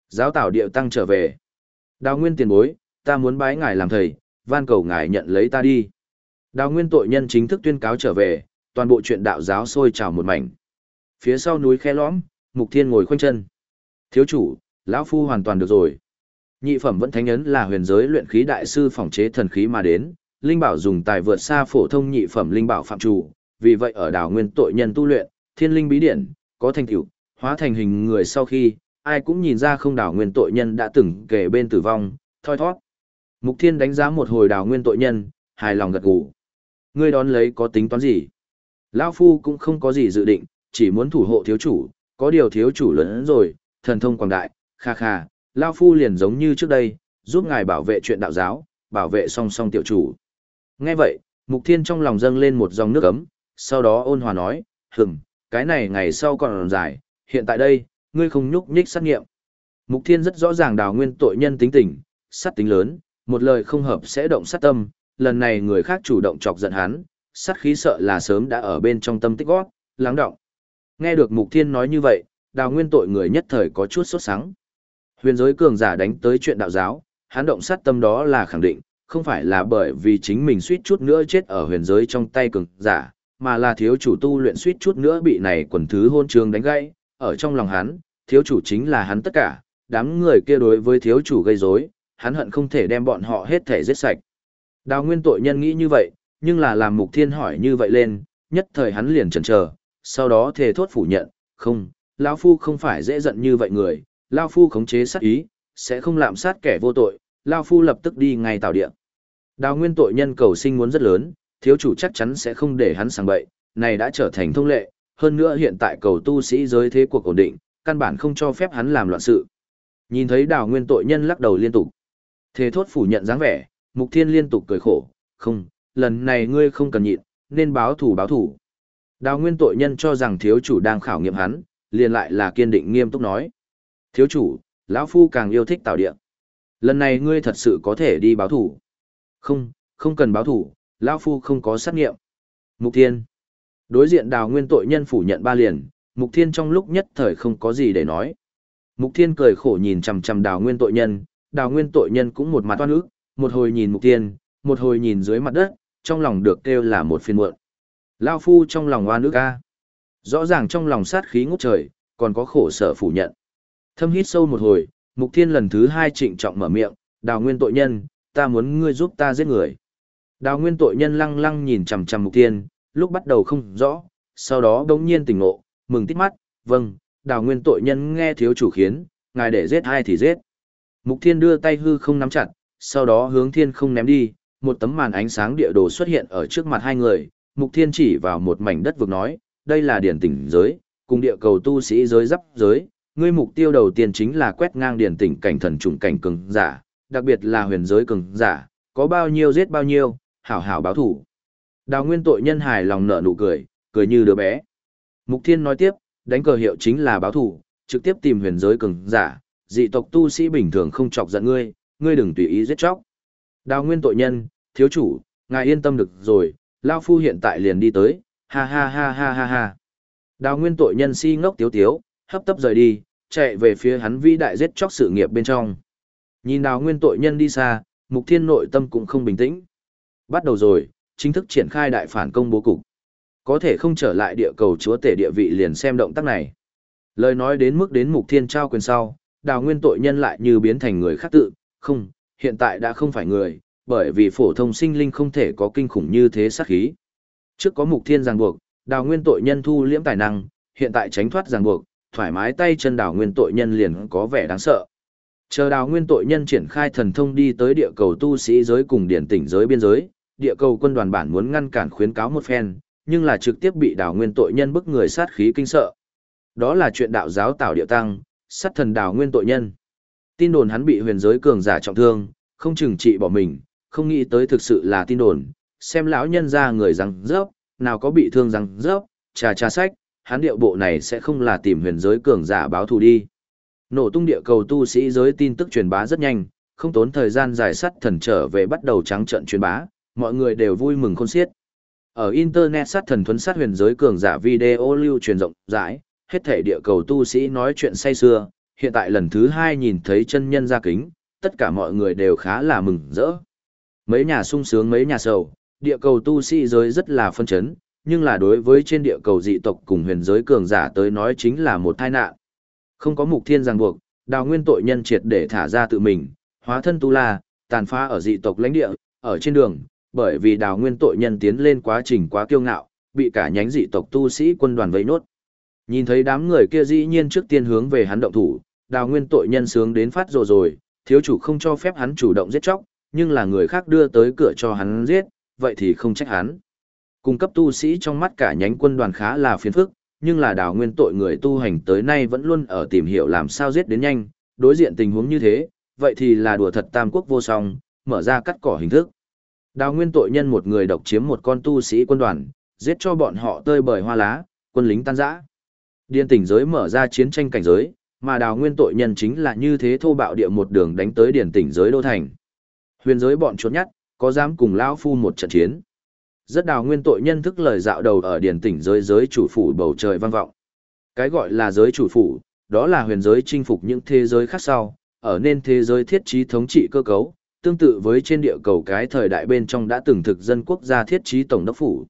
Giáo tảo điệu tăng trở về. Đào nguyên tiền bối, ta muốn bái ngài làm thầy, van cầu ngài nhận lấy ta đi. Đào nguyên tội nhân chính thức tuyên cáo trở về, toàn bộ chuyện đạo giáo sôi trào một mảnh. Phía sau núi khe lõm, Mục Thiên ngồi khoanh chân. Thiếu chủ, lão phu hoàn toàn được rồi. Nhị phẩm vẫn thánh ấn là huyền giới luyện khí đại sư phòng chế thần khí mà đến, linh bảo dùng tài vượt xa phổ thông nhị phẩm linh bảo phạm chủ, vì vậy ở đảo nguyên tội nhân tu luyện, thiên linh bí điển, có thành tựu, hóa thành hình người sau khi, ai cũng nhìn ra không đảo nguyên tội nhân đã từng kể bên tử vong, thoi thoát. Mục Thiên đánh giá một hồi đào nguyên tội nhân, hài lòng gật gù. Ngươi đón lấy có tính toán gì? Lão phu cũng không có gì dự định, chỉ muốn thủ hộ thiếu chủ, có điều thiếu chủ lớn rồi, thần thông quảng đại, kha kha, Lão Phu liền giống như trước đây, giúp ngài bảo vệ chuyện đạo giáo, bảo vệ song song tiểu chủ. Nghe vậy, Mục Thiên trong lòng dâng lên một dòng nước ấm, sau đó ôn hòa nói, hừm, cái này ngày sau còn dài, hiện tại đây, ngươi không nhúc nhích sát nghiệm. Mục Thiên rất rõ ràng đào nguyên tội nhân tính tình, sát tính lớn, một lời không hợp sẽ động sát tâm, lần này người khác chủ động chọc giận hắn, sát khí sợ là sớm đã ở bên trong tâm tích gót, lắng động. Nghe được Mục Thiên nói như vậy, đào nguyên tội người nhất thời có chút sốt sắng. Huyền giới cường giả đánh tới chuyện đạo giáo, hắn động sát tâm đó là khẳng định, không phải là bởi vì chính mình suýt chút nữa chết ở huyền giới trong tay cường giả, mà là thiếu chủ tu luyện suýt chút nữa bị này quần thứ hôn trường đánh gãy, ở trong lòng hắn, thiếu chủ chính là hắn tất cả, đám người kia đối với thiếu chủ gây rối, hắn hận không thể đem bọn họ hết thể giết sạch. Đào nguyên tội nhân nghĩ như vậy, nhưng là làm mục thiên hỏi như vậy lên, nhất thời hắn liền chần chờ, sau đó thề thốt phủ nhận, không, lão Phu không phải dễ giận như vậy người, lão Phu khống chế sát ý, sẽ không lạm sát kẻ vô tội, lão Phu lập tức đi ngay tàu địa. Đào nguyên tội nhân cầu sinh muốn rất lớn, thiếu chủ chắc chắn sẽ không để hắn sang bậy, này đã trở thành thông lệ, hơn nữa hiện tại cầu tu sĩ giới thế cuộc ổn định, căn bản không cho phép hắn làm loạn sự. Nhìn thấy đào nguyên tội nhân lắc đầu liên tục. Thế thốt phủ nhận dáng vẻ, mục thiên liên tục cười khổ, không, lần này ngươi không cần nhịn, nên báo thủ báo thủ. Đào nguyên tội nhân cho rằng thiếu chủ đang khảo nghiệm hắn, liền lại là kiên định nghiêm túc nói. Thiếu chủ, lão phu càng yêu thích tạo địa. Lần này ngươi thật sự có thể đi báo thủ. Không, không cần báo thủ, lão phu không có sát nghiệm. Mục thiên. Đối diện đào nguyên tội nhân phủ nhận ba liền, mục thiên trong lúc nhất thời không có gì để nói. Mục thiên cười khổ nhìn chằm chằm đào nguyên tội nhân, đào nguyên tội nhân cũng một mặt toan ức, một hồi nhìn mục thiên, một hồi nhìn dưới mặt đất, trong lòng được kêu là một phiên muộn. Lao phu trong lòng oan ức ca. Rõ ràng trong lòng sát khí ngút trời, còn có khổ sở phủ nhận. Thâm hít sâu một hồi, mục thiên lần thứ hai trịnh trọng mở miệng, đào nguyên tội nhân, ta muốn ngươi giúp ta giết người. Đào nguyên tội nhân lăng lăng nhìn chằm chằm mục thiên, lúc bắt đầu không rõ, sau đó đống nhiên tỉnh ngộ, mừng tít mắt, vâng, đào nguyên tội nhân nghe thiếu chủ khiến, ngài để giết ai thì giết. Mục thiên đưa tay hư không nắm chặt, sau đó hướng thiên không ném đi, một tấm màn ánh sáng địa đồ xuất hiện ở trước mặt hai người, mục thiên chỉ vào một mảnh đất vực nói, đây là điển tỉnh giới, cùng địa cầu tu sĩ giới giáp giới, ngươi mục tiêu đầu tiên chính là quét ngang điển tỉnh cảnh thần trùng cảnh cường giả, đặc biệt là huyền giới cường giả, có bao nhiêu giết bao nhiêu, hảo hảo báo thủ. Đào nguyên tội nhân hài lòng nở nụ cười, cười như đứa bé. Mục thiên nói tiếp, đánh cờ hiệu chính là báo thủ, trực tiếp tìm huyền giới cường giả, dị tộc tu sĩ bình thường không chọc giận ngươi, ngươi đừng tùy ý giết chóc. Đào nguyên tội nhân, thiếu chủ, ngài yên tâm được rồi, Lao Phu hiện tại liền đi tới, ha ha ha ha ha ha. Đào nguyên tội nhân si ngốc tiếu tiếu, hấp tấp rời đi, chạy về phía hắn vĩ đại giết chóc sự nghiệp bên trong. Nhìn đào nguyên tội nhân đi xa, mục thiên nội tâm cũng không bình tĩnh. Bắt đầu rồi, chính thức triển khai đại phản công bố cục. Có thể không trở lại địa cầu chúa tể địa vị liền xem động tác này. Lời nói đến mức đến mục thiên trao quyền sau, đào nguyên tội nhân lại như biến thành người khác tự, không, hiện tại đã không phải người, bởi vì phổ thông sinh linh không thể có kinh khủng như thế sát khí. Trước có mục thiên ràng buộc, đào nguyên tội nhân thu liễm tài năng, hiện tại tránh thoát ràng buộc, thoải mái tay chân đào nguyên tội nhân liền có vẻ đáng sợ. Chờ đào nguyên tội nhân triển khai thần thông đi tới địa cầu tu sĩ giới cùng điển tỉnh giới biên giới, địa cầu quân đoàn bản muốn ngăn cản khuyến cáo một phen, nhưng là trực tiếp bị đào nguyên tội nhân bức người sát khí kinh sợ. Đó là chuyện đạo giáo tạo địa tăng, sát thần đào nguyên tội nhân. Tin đồn hắn bị huyền giới cường giả trọng thương, không chừng trị bỏ mình, không nghĩ tới thực sự là tin đồn, xem lão nhân ra người răng rớp, nào có bị thương răng rớp, trà trà sách, hắn điệu bộ này sẽ không là tìm huyền giới cường giả báo thù đi. Nổ tung địa cầu tu sĩ giới tin tức truyền bá rất nhanh, không tốn thời gian dài sắt thần trở về bắt đầu trắng trận truyền bá, mọi người đều vui mừng khôn xiết. Ở internet sát thần thuấn sát huyền giới cường giả video lưu truyền rộng rãi, hết thể địa cầu tu sĩ nói chuyện say xưa, hiện tại lần thứ hai nhìn thấy chân nhân ra kính, tất cả mọi người đều khá là mừng rỡ. Mấy nhà sung sướng mấy nhà sầu, địa cầu tu sĩ giới rất là phân chấn, nhưng là đối với trên địa cầu dị tộc cùng huyền giới cường giả tới nói chính là một tai nạn. Không có mục thiên ràng buộc, đào nguyên tội nhân triệt để thả ra tự mình, hóa thân tu la, tàn phá ở dị tộc lãnh địa, ở trên đường, bởi vì đào nguyên tội nhân tiến lên quá trình quá kiêu ngạo, bị cả nhánh dị tộc tu sĩ quân đoàn vây nốt. Nhìn thấy đám người kia dĩ nhiên trước tiên hướng về hắn động thủ, đào nguyên tội nhân sướng đến phát rồi rồi, thiếu chủ không cho phép hắn chủ động giết chóc, nhưng là người khác đưa tới cửa cho hắn giết, vậy thì không trách hắn. Cung cấp tu sĩ trong mắt cả nhánh quân đoàn khá là phiền phức, nhưng là đào nguyên tội người tu hành tới nay vẫn luôn ở tìm hiểu làm sao giết đến nhanh, đối diện tình huống như thế, vậy thì là đùa thật tam quốc vô song, mở ra cắt cỏ hình thức. Đào nguyên tội nhân một người độc chiếm một con tu sĩ quân đoàn, giết cho bọn họ tơi bời hoa lá, quân lính tan rã. Điên tỉnh giới mở ra chiến tranh cảnh giới, mà đào nguyên tội nhân chính là như thế thô bạo địa một đường đánh tới điển tỉnh giới đô thành. Huyền giới bọn trốn nhát, có dám cùng lão phu một trận chiến. Rất đào nguyên tội nhân thức lời dạo đầu ở điển tỉnh giới giới chủ phủ bầu trời vang vọng. Cái gọi là giới chủ phủ, đó là huyền giới chinh phục những thế giới khác sau, ở nên thế giới thiết trí thống trị cơ cấu, tương tự với trên địa cầu cái thời đại bên trong đã từng thực dân quốc gia thiết trí tổng đốc phủ.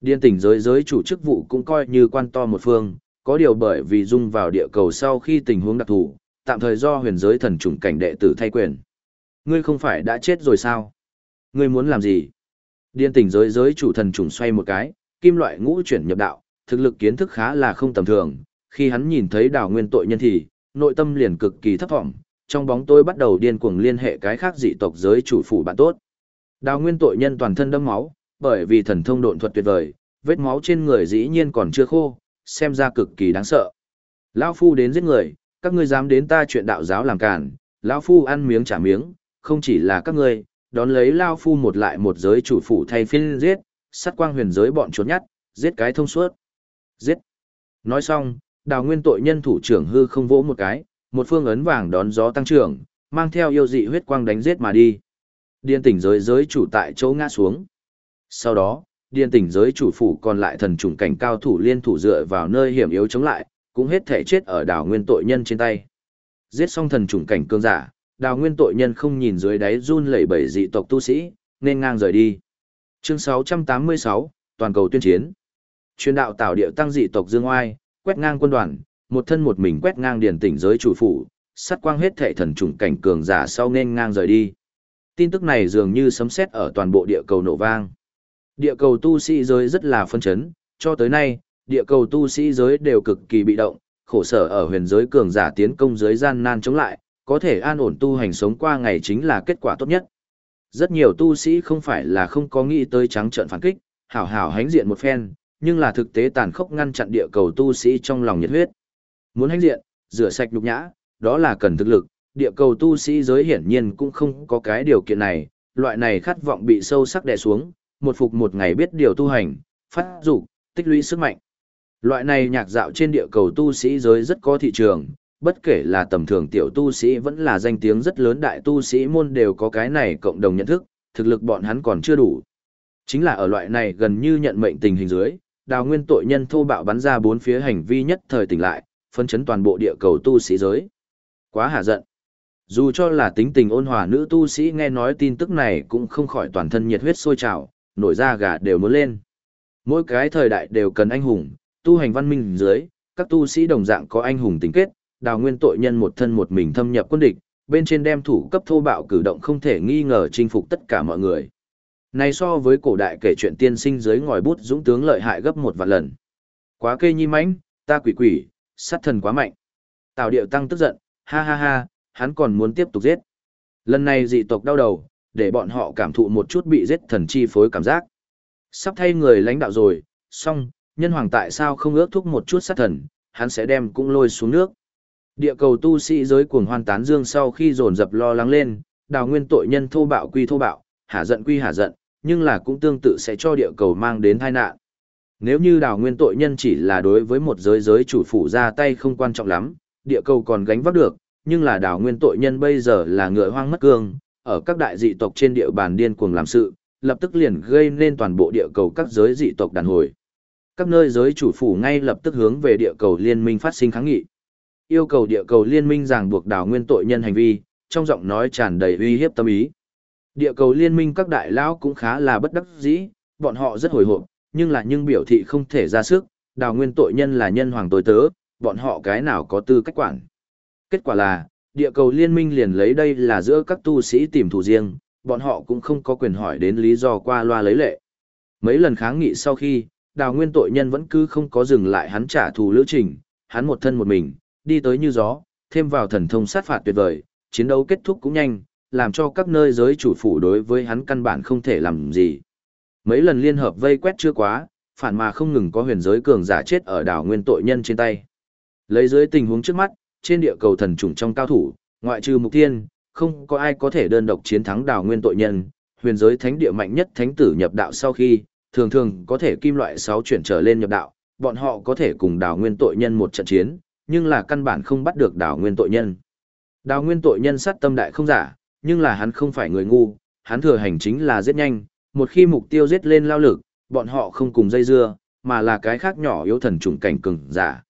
Điên tỉnh giới giới chủ chức vụ cũng coi như quan to một phương, có điều bởi vì dung vào địa cầu sau khi tình huống đặc thù, tạm thời do huyền giới thần trùng cảnh đệ tử thay quyền. Ngươi không phải đã chết rồi sao? Ngươi muốn làm gì? Điên tỉnh giới giới chủ thần trùng xoay một cái, kim loại ngũ chuyển nhập đạo, thực lực kiến thức khá là không tầm thường, khi hắn nhìn thấy đào nguyên tội nhân thì, nội tâm liền cực kỳ thấp vọng, trong bóng tôi bắt đầu điên cuồng liên hệ cái khác dị tộc giới chủ phủ bạn tốt. Đào nguyên tội nhân toàn thân đâm máu, bởi vì thần thông độn thuật tuyệt vời, vết máu trên người dĩ nhiên còn chưa khô, xem ra cực kỳ đáng sợ. Lão phu đến giết người, các ngươi dám đến ta chuyện đạo giáo làm cản, lão phu ăn miếng trả miếng, không chỉ là các ngươi, đón lấy lão phu một lại một giới chủ phủ thay phiên giết, sát quang huyền giới bọn trốn nhát, giết cái thông suốt. Giết. Nói xong, đào nguyên tội nhân thủ trưởng hư không vỗ một cái, một phương ấn vàng đón gió tăng trưởng, mang theo yêu dị huyết quang đánh giết mà đi. Điên tỉnh giới giới chủ tại chỗ ngã xuống. Sau đó, điên tỉnh giới chủ phủ còn lại thần trùng cảnh cao thủ liên thủ dựa vào nơi hiểm yếu chống lại, cũng hết thể chết ở đào nguyên tội nhân trên tay. Giết xong thần trùng cảnh cương giả, đào nguyên tội nhân không nhìn dưới đáy run lẩy bẩy dị tộc tu sĩ, nên ngang rời đi. Chương 686, Toàn cầu tuyên chiến. Truyền đạo tạo điệu tăng dị tộc Dương Oai, quét ngang quân đoàn, một thân một mình quét ngang điền tỉnh giới chủ phủ, sát quang hết thệ thần trùng cảnh cường giả sau nên ngang rời đi. Tin tức này dường như sấm sét ở toàn bộ địa cầu nổ vang. Địa cầu tu sĩ giới rất là phân chấn, cho tới nay, địa cầu tu sĩ giới đều cực kỳ bị động, khổ sở ở huyền giới cường giả tiến công giới gian nan chống lại, có thể an ổn tu hành sống qua ngày chính là kết quả tốt nhất. Rất nhiều tu sĩ không phải là không có nghĩ tới trắng trợn phản kích, hảo hảo hánh diện một phen, nhưng là thực tế tàn khốc ngăn chặn địa cầu tu sĩ trong lòng nhiệt huyết. Muốn hánh diện, rửa sạch nhục nhã, đó là cần thực lực, địa cầu tu sĩ giới hiển nhiên cũng không có cái điều kiện này, loại này khát vọng bị sâu sắc đè xuống, một phục một ngày biết điều tu hành, phát dục, tích lũy sức mạnh. Loại này nhạc dạo trên địa cầu tu sĩ giới rất có thị trường, bất kể là tầm thường tiểu tu sĩ vẫn là danh tiếng rất lớn đại tu sĩ môn đều có cái này cộng đồng nhận thức, thực lực bọn hắn còn chưa đủ. Chính là ở loại này gần như nhận mệnh tình hình dưới, đào nguyên tội nhân thô bạo bắn ra bốn phía hành vi nhất thời tỉnh lại, phân chấn toàn bộ địa cầu tu sĩ giới. Quá hạ giận. Dù cho là tính tình ôn hòa nữ tu sĩ nghe nói tin tức này cũng không khỏi toàn thân nhiệt huyết sôi trào, nổi da gà đều muốn lên. Mỗi cái thời đại đều cần anh hùng, tu hành văn minh dưới, các tu sĩ đồng dạng có anh hùng tính kết, đào nguyên tội nhân một thân một mình thâm nhập quân địch, bên trên đem thủ cấp thô bạo cử động không thể nghi ngờ chinh phục tất cả mọi người. Này so với cổ đại kể chuyện tiên sinh dưới ngòi bút dũng tướng lợi hại gấp một vạn lần. Quá kê nhi mãnh, ta quỷ quỷ, sát thần quá mạnh. Tào điệu tăng tức giận, ha ha ha, hắn còn muốn tiếp tục giết. Lần này dị tộc đau đầu, để bọn họ cảm thụ một chút bị giết thần chi phối cảm giác. Sắp thay người lãnh đạo rồi, xong, nhân hoàng tại sao không ước thúc một chút sát thần, hắn sẽ đem cũng lôi xuống nước. Địa cầu tu sĩ giới cuồng hoan tán dương sau khi dồn dập lo lắng lên, đào nguyên tội nhân thô bạo quy thô bạo, hả giận quy hả giận, nhưng là cũng tương tự sẽ cho địa cầu mang đến tai nạn. Nếu như đào nguyên tội nhân chỉ là đối với một giới giới chủ phủ ra tay không quan trọng lắm, địa cầu còn gánh vác được, nhưng là đào nguyên tội nhân bây giờ là ngựa hoang mất cương, ở các đại dị tộc trên địa bàn điên cuồng làm sự, lập tức liền gây nên toàn bộ địa cầu các giới dị tộc đàn hồi. Các nơi giới chủ phủ ngay lập tức hướng về địa cầu liên minh phát sinh kháng nghị. Yêu cầu địa cầu liên minh ràng buộc đào nguyên tội nhân hành vi, trong giọng nói tràn đầy uy hiếp tâm ý. Địa cầu liên minh các đại lão cũng khá là bất đắc dĩ, bọn họ rất hồi hộp, nhưng là nhưng biểu thị không thể ra sức, đào nguyên tội nhân là nhân hoàng tối tớ, bọn họ cái nào có tư cách quản. Kết quả là, địa cầu liên minh liền lấy đây là giữa các tu sĩ tìm thủ riêng, bọn họ cũng không có quyền hỏi đến lý do qua loa lấy lệ. Mấy lần kháng nghị sau khi, đào nguyên tội nhân vẫn cứ không có dừng lại hắn trả thù lữ trình, hắn một thân một mình, đi tới như gió, thêm vào thần thông sát phạt tuyệt vời, chiến đấu kết thúc cũng nhanh, làm cho các nơi giới chủ phủ đối với hắn căn bản không thể làm gì. Mấy lần liên hợp vây quét chưa quá, phản mà không ngừng có huyền giới cường giả chết ở đảo nguyên tội nhân trên tay. Lấy dưới tình huống trước mắt, trên địa cầu thần trùng trong cao thủ, ngoại trừ mục tiên, không có ai có thể đơn độc chiến thắng đào nguyên tội nhân, huyền giới thánh địa mạnh nhất thánh tử nhập đạo sau khi, thường thường có thể kim loại 6 chuyển trở lên nhập đạo, bọn họ có thể cùng đào nguyên tội nhân một trận chiến, nhưng là căn bản không bắt được đào nguyên tội nhân. Đào nguyên tội nhân sát tâm đại không giả, nhưng là hắn không phải người ngu, hắn thừa hành chính là giết nhanh, một khi mục tiêu giết lên lao lực, bọn họ không cùng dây dưa, mà là cái khác nhỏ yếu thần trùng cảnh cường giả.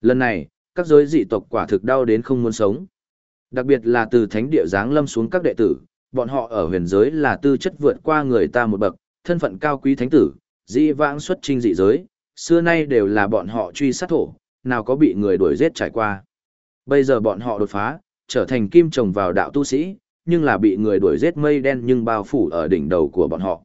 Lần này, các giới dị tộc quả thực đau đến không muốn sống. Đặc biệt là từ thánh địa giáng lâm xuống các đệ tử, bọn họ ở huyền giới là tư chất vượt qua người ta một bậc, thân phận cao quý thánh tử, dị vãng xuất trinh dị giới, xưa nay đều là bọn họ truy sát thổ, nào có bị người đuổi giết trải qua. Bây giờ bọn họ đột phá, trở thành kim trồng vào đạo tu sĩ, nhưng là bị người đuổi giết mây đen nhưng bao phủ ở đỉnh đầu của bọn họ.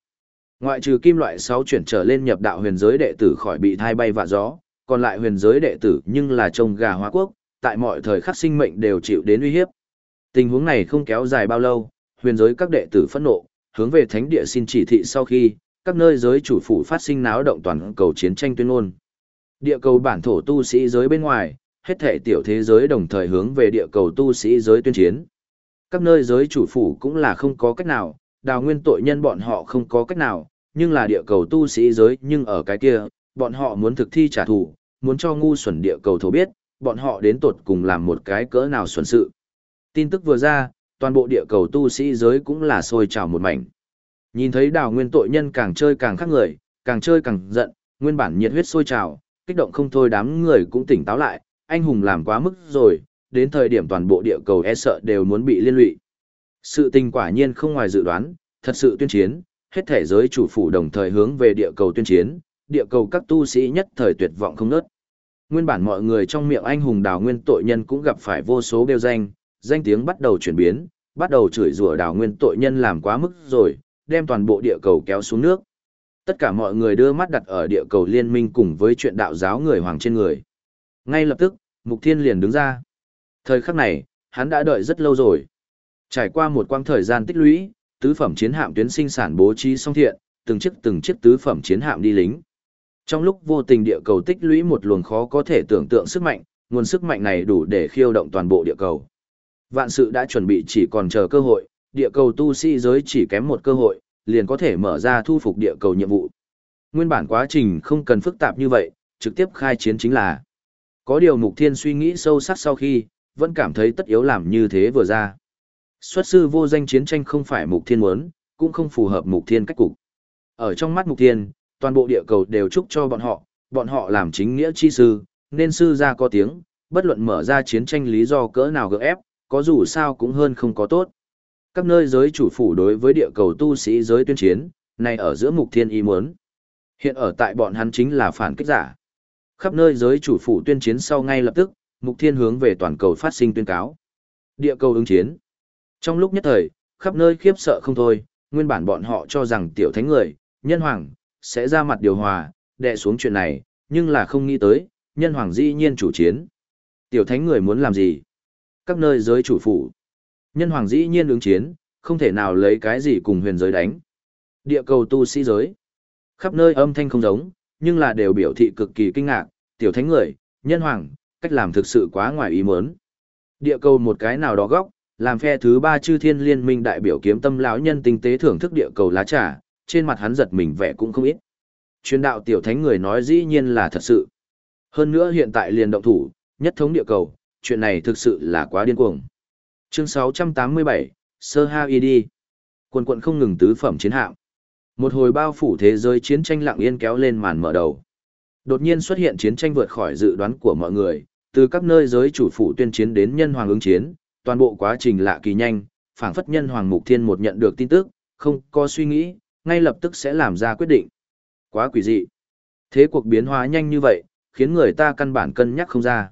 Ngoại trừ kim loại 6 chuyển trở lên nhập đạo huyền giới đệ tử khỏi bị thai bay và gió, còn lại huyền giới đệ tử nhưng là trông gà hóa quốc, tại mọi thời khắc sinh mệnh đều chịu đến uy hiếp. Tình huống này không kéo dài bao lâu, huyền giới các đệ tử phẫn nộ, hướng về thánh địa xin chỉ thị sau khi, các nơi giới chủ phủ phát sinh náo động toàn cầu chiến tranh tuyên ngôn. Địa cầu bản thổ tu sĩ giới bên ngoài, hết thể tiểu thế giới đồng thời hướng về địa cầu tu sĩ giới tuyên chiến. Các nơi giới chủ phủ cũng là không có cách nào, đào nguyên tội nhân bọn họ không có cách nào, nhưng là địa cầu tu sĩ giới nhưng ở cái kia, bọn họ muốn thực thi trả thù, muốn cho ngu xuẩn địa cầu thổ biết, bọn họ đến tột cùng làm một cái cỡ nào xuẩn sự. Tin tức vừa ra, toàn bộ địa cầu tu sĩ giới cũng là sôi trào một mảnh. Nhìn thấy đào nguyên tội nhân càng chơi càng khác người, càng chơi càng giận, nguyên bản nhiệt huyết sôi trào, kích động không thôi đám người cũng tỉnh táo lại, anh hùng làm quá mức rồi, đến thời điểm toàn bộ địa cầu e sợ đều muốn bị liên lụy. Sự tình quả nhiên không ngoài dự đoán, thật sự tuyên chiến, hết thể giới chủ phủ đồng thời hướng về địa cầu tuyên chiến, địa cầu các tu sĩ nhất thời tuyệt vọng không nớt. Nguyên bản mọi người trong miệng anh hùng đào nguyên tội nhân cũng gặp phải vô số bêu danh, danh tiếng bắt đầu chuyển biến, bắt đầu chửi rủa đào nguyên tội nhân làm quá mức rồi, đem toàn bộ địa cầu kéo xuống nước. Tất cả mọi người đưa mắt đặt ở địa cầu liên minh cùng với chuyện đạo giáo người hoàng trên người. Ngay lập tức, Mục Thiên liền đứng ra. Thời khắc này, hắn đã đợi rất lâu rồi. Trải qua một quãng thời gian tích lũy, tứ phẩm chiến hạm tuyến sinh sản bố trí song thiện, từng chiếc từng chiếc tứ phẩm chiến hạm đi lính. Trong lúc vô tình địa cầu tích lũy một luồng khó có thể tưởng tượng sức mạnh, nguồn sức mạnh này đủ để khiêu động toàn bộ địa cầu. Vạn sự đã chuẩn bị chỉ còn chờ cơ hội, địa cầu tu sĩ giới chỉ kém một cơ hội, liền có thể mở ra thu phục địa cầu nhiệm vụ. Nguyên bản quá trình không cần phức tạp như vậy, trực tiếp khai chiến chính là. Có điều Mục Thiên suy nghĩ sâu sắc sau khi, vẫn cảm thấy tất yếu làm như thế vừa ra. Xuất sư vô danh chiến tranh không phải Mục Thiên muốn, cũng không phù hợp Mục Thiên cách cục. Ở trong mắt Mục Thiên, toàn bộ địa cầu đều chúc cho bọn họ, bọn họ làm chính nghĩa chi sư, nên sư ra có tiếng, bất luận mở ra chiến tranh lý do cỡ nào gỡ ép, có dù sao cũng hơn không có tốt. Các nơi giới chủ phủ đối với địa cầu tu sĩ giới tuyên chiến, này ở giữa mục thiên ý muốn. Hiện ở tại bọn hắn chính là phản kích giả. Khắp nơi giới chủ phủ tuyên chiến sau ngay lập tức, mục thiên hướng về toàn cầu phát sinh tuyên cáo. Địa cầu ứng chiến. Trong lúc nhất thời, khắp nơi khiếp sợ không thôi, nguyên bản bọn họ cho rằng tiểu thánh người, nhân hoàng, sẽ ra mặt điều hòa, đè xuống chuyện này, nhưng là không nghĩ tới, nhân hoàng dĩ nhiên chủ chiến. Tiểu thánh người muốn làm gì? Các nơi giới chủ phủ. Nhân hoàng dĩ nhiên ứng chiến, không thể nào lấy cái gì cùng huyền giới đánh. Địa cầu tu sĩ giới. Khắp nơi âm thanh không giống, nhưng là đều biểu thị cực kỳ kinh ngạc, tiểu thánh người, nhân hoàng, cách làm thực sự quá ngoài ý muốn. Địa cầu một cái nào đó góc, làm phe thứ ba chư thiên liên minh đại biểu kiếm tâm lão nhân tinh tế thưởng thức địa cầu lá trà, trên mặt hắn giật mình vẻ cũng không ít. Truyền đạo tiểu thánh người nói dĩ nhiên là thật sự. Hơn nữa hiện tại liền động thủ, nhất thống địa cầu, chuyện này thực sự là quá điên cuồng. Chương 687, Sơ Ha Y đi. Quần quận không ngừng tứ phẩm chiến hạm. Một hồi bao phủ thế giới chiến tranh lặng yên kéo lên màn mở đầu. Đột nhiên xuất hiện chiến tranh vượt khỏi dự đoán của mọi người, từ các nơi giới chủ phủ tuyên chiến đến nhân hoàng ứng chiến, toàn bộ quá trình lạ kỳ nhanh, phảng phất nhân hoàng mục thiên một nhận được tin tức, không có suy nghĩ, ngay lập tức sẽ làm ra quyết định. Quá quỷ dị. Thế cuộc biến hóa nhanh như vậy, khiến người ta căn bản cân nhắc không ra.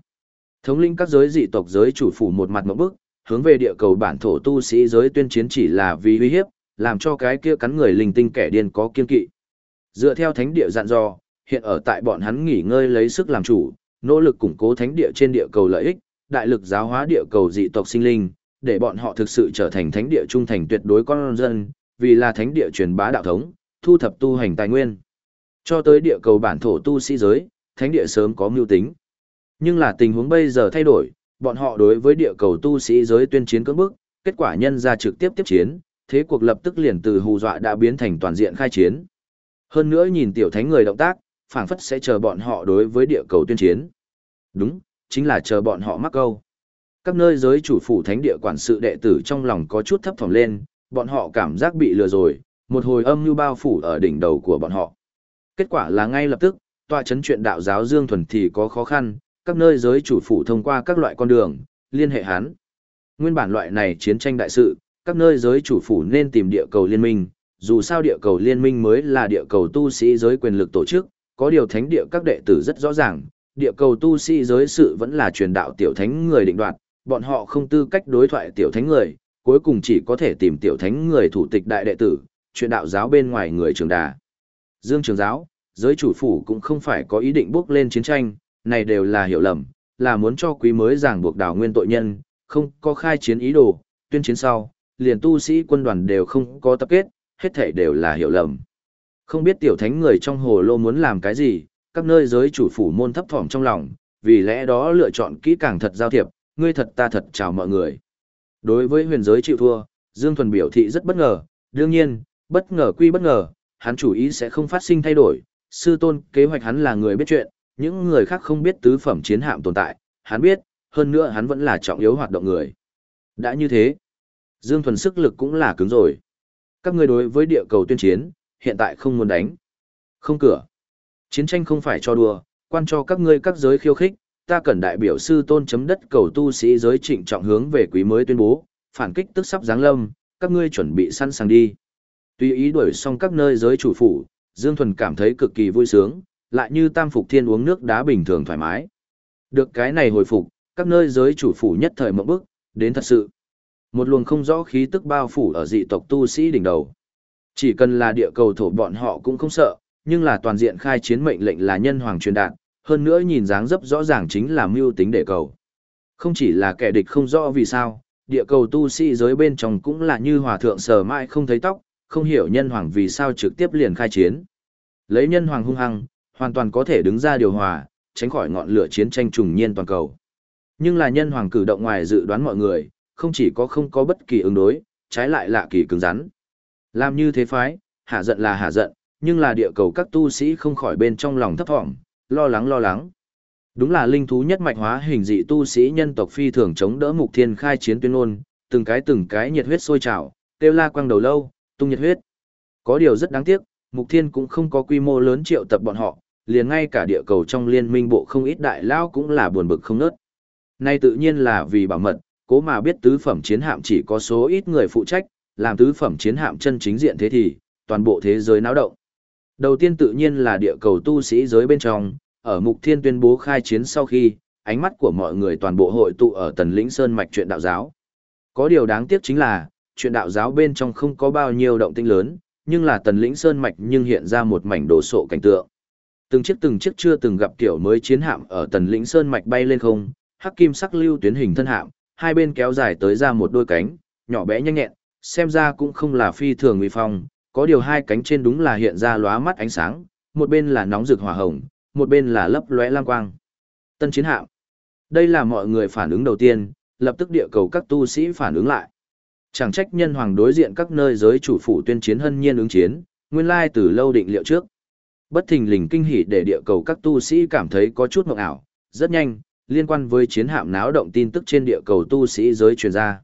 Thống lĩnh các giới dị tộc giới chủ phủ một mặt một bức, hướng về địa cầu bản thổ tu sĩ giới tuyên chiến chỉ là vì uy hiếp, làm cho cái kia cắn người linh tinh kẻ điên có kiên kỵ. Dựa theo thánh địa dặn dò, hiện ở tại bọn hắn nghỉ ngơi lấy sức làm chủ, nỗ lực củng cố thánh địa trên địa cầu lợi ích, đại lực giáo hóa địa cầu dị tộc sinh linh, để bọn họ thực sự trở thành thánh địa trung thành tuyệt đối con dân, vì là thánh địa truyền bá đạo thống, thu thập tu hành tài nguyên. Cho tới địa cầu bản thổ tu sĩ giới, thánh địa sớm có mưu tính. Nhưng là tình huống bây giờ thay đổi, bọn họ đối với địa cầu tu sĩ giới tuyên chiến cưỡng bức, kết quả nhân ra trực tiếp tiếp chiến, thế cuộc lập tức liền từ hù dọa đã biến thành toàn diện khai chiến. Hơn nữa nhìn tiểu thánh người động tác, phảng phất sẽ chờ bọn họ đối với địa cầu tuyên chiến. Đúng, chính là chờ bọn họ mắc câu. Các nơi giới chủ phủ thánh địa quản sự đệ tử trong lòng có chút thấp thỏm lên, bọn họ cảm giác bị lừa rồi, một hồi âm như bao phủ ở đỉnh đầu của bọn họ. Kết quả là ngay lập tức, tòa chấn chuyện đạo giáo Dương Thuần thì có khó khăn, các nơi giới chủ phủ thông qua các loại con đường, liên hệ hắn. Nguyên bản loại này chiến tranh đại sự, các nơi giới chủ phủ nên tìm địa cầu liên minh, dù sao địa cầu liên minh mới là địa cầu tu sĩ giới quyền lực tổ chức, có điều thánh địa các đệ tử rất rõ ràng, địa cầu tu sĩ giới sự vẫn là truyền đạo tiểu thánh người định đoạt, bọn họ không tư cách đối thoại tiểu thánh người, cuối cùng chỉ có thể tìm tiểu thánh người thủ tịch đại đệ tử, chuyện đạo giáo bên ngoài người trường đà. Dương trường giáo, giới chủ phủ cũng không phải có ý định bước lên chiến tranh, này đều là hiểu lầm, là muốn cho quý mới giảng buộc đảo nguyên tội nhân, không có khai chiến ý đồ, tuyên chiến sau, liền tu sĩ quân đoàn đều không có tập kết, hết thảy đều là hiểu lầm. Không biết tiểu thánh người trong hồ lô muốn làm cái gì, các nơi giới chủ phủ môn thấp thỏm trong lòng, vì lẽ đó lựa chọn kỹ càng thật giao thiệp, ngươi thật ta thật chào mọi người. Đối với huyền giới chịu thua, Dương Thuần biểu thị rất bất ngờ, đương nhiên, bất ngờ quy bất ngờ, hắn chủ ý sẽ không phát sinh thay đổi, sư tôn kế hoạch hắn là người biết chuyện, những người khác không biết tứ phẩm chiến hạm tồn tại, hắn biết, hơn nữa hắn vẫn là trọng yếu hoạt động người. Đã như thế, Dương Thuần sức lực cũng là cứng rồi. Các ngươi đối với địa cầu tuyên chiến, hiện tại không muốn đánh. Không cửa. Chiến tranh không phải cho đùa, quan cho các ngươi các giới khiêu khích, ta cần đại biểu sư tôn chấm đất cầu tu sĩ giới trịnh trọng hướng về quý mới tuyên bố, phản kích tức sắp giáng lâm, các ngươi chuẩn bị sẵn sàng đi. Tuy ý đuổi xong các nơi giới chủ phủ, Dương Thuần cảm thấy cực kỳ vui sướng, lại như tam phục thiên uống nước đá bình thường thoải mái. Được cái này hồi phục, các nơi giới chủ phủ nhất thời mộng bức, đến thật sự. Một luồng không rõ khí tức bao phủ ở dị tộc tu sĩ đỉnh đầu. Chỉ cần là địa cầu thổ bọn họ cũng không sợ, nhưng là toàn diện khai chiến mệnh lệnh là nhân hoàng truyền đạt, hơn nữa nhìn dáng dấp rõ ràng chính là mưu tính để cầu. Không chỉ là kẻ địch không rõ vì sao, địa cầu tu sĩ giới bên trong cũng là như hòa thượng sờ mãi không thấy tóc, không hiểu nhân hoàng vì sao trực tiếp liền khai chiến. Lấy nhân hoàng hung hăng, hoàn toàn có thể đứng ra điều hòa, tránh khỏi ngọn lửa chiến tranh trùng nhiên toàn cầu. Nhưng là nhân hoàng cử động ngoài dự đoán mọi người, không chỉ có không có bất kỳ ứng đối, trái lại lạ kỳ cứng rắn. Làm như thế phái, hạ giận là hạ giận, nhưng là địa cầu các tu sĩ không khỏi bên trong lòng thấp thỏm, lo lắng lo lắng. Đúng là linh thú nhất mạch hóa hình dị tu sĩ nhân tộc phi thường chống đỡ mục thiên khai chiến tuyên ngôn, từng cái từng cái nhiệt huyết sôi trào, kêu la quang đầu lâu, tung nhiệt huyết. Có điều rất đáng tiếc, mục thiên cũng không có quy mô lớn triệu tập bọn họ, liền ngay cả địa cầu trong liên minh bộ không ít đại lao cũng là buồn bực không nớt. Nay tự nhiên là vì bảo mật, cố mà biết tứ phẩm chiến hạm chỉ có số ít người phụ trách, làm tứ phẩm chiến hạm chân chính diện thế thì, toàn bộ thế giới náo động. Đầu tiên tự nhiên là địa cầu tu sĩ giới bên trong, ở Mục Thiên tuyên bố khai chiến sau khi, ánh mắt của mọi người toàn bộ hội tụ ở Tần Lĩnh Sơn mạch chuyện đạo giáo. Có điều đáng tiếc chính là, chuyện đạo giáo bên trong không có bao nhiêu động tĩnh lớn, nhưng là Tần Lĩnh Sơn mạch nhưng hiện ra một mảnh đồ sộ cảnh tượng. Từng chiếc từng chiếc chưa từng gặp kiểu mới chiến hạm ở Tần Lĩnh Sơn mạch bay lên không, hắc kim sắc lưu tuyến hình thân hạm, hai bên kéo dài tới ra một đôi cánh, nhỏ bé nhanh nhẹn, xem ra cũng không là phi thường uy phong, có điều hai cánh trên đúng là hiện ra lóa mắt ánh sáng, một bên là nóng rực hỏa hồng, một bên là lấp lóe lam quang. Tân chiến hạm. Đây là mọi người phản ứng đầu tiên, lập tức địa cầu các tu sĩ phản ứng lại. Chẳng trách nhân hoàng đối diện các nơi giới chủ phủ tuyên chiến hân nhiên ứng chiến, nguyên lai từ lâu định liệu trước. Bất thình lình kinh hỉ để địa cầu các tu sĩ cảm thấy có chút mộng ảo, rất nhanh, liên quan với chiến hạm náo động tin tức trên địa cầu tu sĩ giới truyền ra.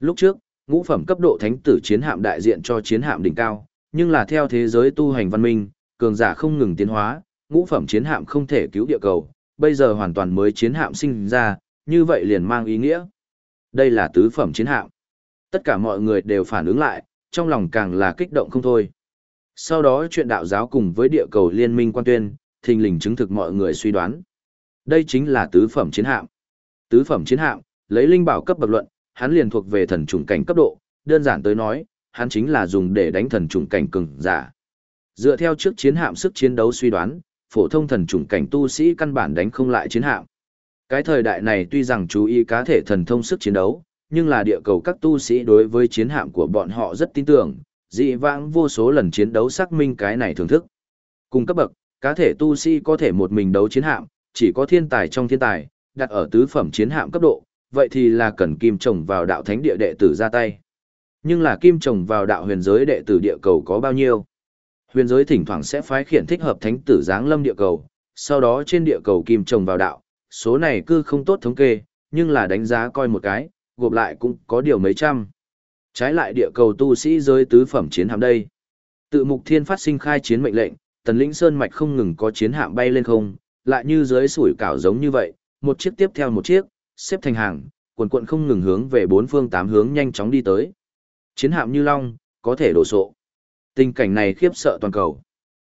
Lúc trước, ngũ phẩm cấp độ thánh tử chiến hạm đại diện cho chiến hạm đỉnh cao, nhưng là theo thế giới tu hành văn minh, cường giả không ngừng tiến hóa, ngũ phẩm chiến hạm không thể cứu địa cầu, bây giờ hoàn toàn mới chiến hạm sinh ra, như vậy liền mang ý nghĩa. Đây là tứ phẩm chiến hạm. Tất cả mọi người đều phản ứng lại, trong lòng càng là kích động không thôi. Sau đó chuyện đạo giáo cùng với địa cầu liên minh quan tuyên, thình lình chứng thực mọi người suy đoán. Đây chính là tứ phẩm chiến hạm. Tứ phẩm chiến hạm, lấy linh bảo cấp bậc luận, hắn liền thuộc về thần trùng cảnh cấp độ, đơn giản tới nói, hắn chính là dùng để đánh thần trùng cảnh cường giả. Dựa theo trước chiến hạm sức chiến đấu suy đoán, phổ thông thần trùng cảnh tu sĩ căn bản đánh không lại chiến hạm. Cái thời đại này tuy rằng chú ý cá thể thần thông sức chiến đấu, nhưng là địa cầu các tu sĩ đối với chiến hạm của bọn họ rất tin tưởng, dị vãng vô số lần chiến đấu xác minh cái này thưởng thức. Cùng cấp bậc, cá thể tu sĩ có thể một mình đấu chiến hạm, chỉ có thiên tài trong thiên tài, đặt ở tứ phẩm chiến hạm cấp độ, vậy thì là cần kim trồng vào đạo thánh địa đệ tử ra tay. Nhưng là kim trồng vào đạo huyền giới đệ tử địa cầu có bao nhiêu? Huyền giới thỉnh thoảng sẽ phái khiển thích hợp thánh tử giáng lâm địa cầu, sau đó trên địa cầu kim trồng vào đạo, số này cư không tốt thống kê, nhưng là đánh giá coi một cái, gộp lại cũng có điều mấy trăm. Trái lại địa cầu tu sĩ giới tứ phẩm chiến hạm đây. Tự mục thiên phát sinh khai chiến mệnh lệnh, tần lĩnh sơn mạch không ngừng có chiến hạm bay lên không, lại như dưới sủi cảo giống như vậy, một chiếc tiếp theo một chiếc, xếp thành hàng, quần quận không ngừng hướng về bốn phương tám hướng nhanh chóng đi tới. Chiến hạm như long, có thể đổ sộ. Tình cảnh này khiếp sợ toàn cầu.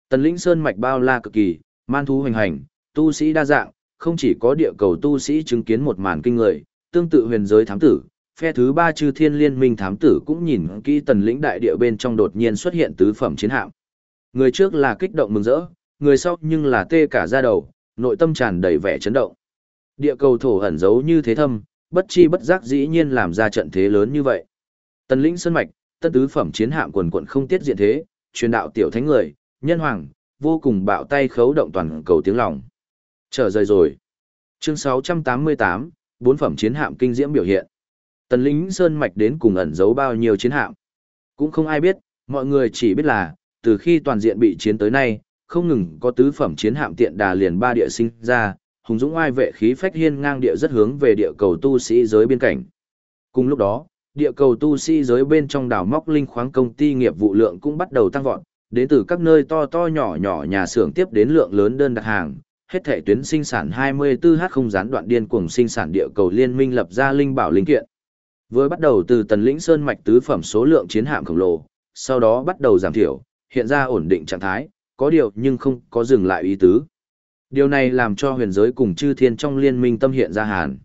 Tần lĩnh sơn mạch bao la cực kỳ, man thú hoành hành, tu sĩ đa dạng, không chỉ có địa cầu tu sĩ chứng kiến một màn kinh người, tương tự huyền giới thám tử, phe thứ ba chư thiên liên minh thám tử cũng nhìn kỹ tần lĩnh đại địa bên trong đột nhiên xuất hiện tứ phẩm chiến hạm. Người trước là kích động mừng rỡ, người sau nhưng là tê cả da đầu, nội tâm tràn đầy vẻ chấn động. Địa cầu thổ ẩn giấu như thế thâm, bất chi bất giác dĩ nhiên làm ra trận thế lớn như vậy. Tần lĩnh sơn mạch, tân tứ phẩm chiến hạm quần quận không tiết diện thế, truyền đạo tiểu thánh người, nhân hoàng, vô cùng bạo tay khấu động toàn cầu tiếng lòng. Trở rời rồi. Chương 688, bốn phẩm chiến hạm kinh diễm biểu hiện. Tần lĩnh sơn mạch đến cùng ẩn giấu bao nhiêu chiến hạm. Cũng không ai biết, mọi người chỉ biết là, từ khi toàn diện bị chiến tới nay, không ngừng có tứ phẩm chiến hạm tiện đà liền ba địa sinh ra, hùng dũng ai vệ khí phách hiên ngang địa rất hướng về địa cầu tu sĩ giới biên cảnh. Cùng lúc đó, địa cầu tu sĩ giới bên trong đảo móc linh khoáng công ty nghiệp vụ lượng cũng bắt đầu tăng vọt, đến từ các nơi to to nhỏ nhỏ nhà xưởng tiếp đến lượng lớn đơn đặt hàng, hết thể tuyến sinh sản 24H không gián đoạn điên cuồng sinh sản địa cầu liên minh lập ra linh bảo linh kiện. Với bắt đầu từ tần lĩnh sơn mạch tứ phẩm số lượng chiến hạm khổng lồ, sau đó bắt đầu giảm thiểu, hiện ra ổn định trạng thái, có điều nhưng không có dừng lại ý tứ. Điều này làm cho huyền giới cùng chư thiên trong liên minh tâm hiện ra hàn.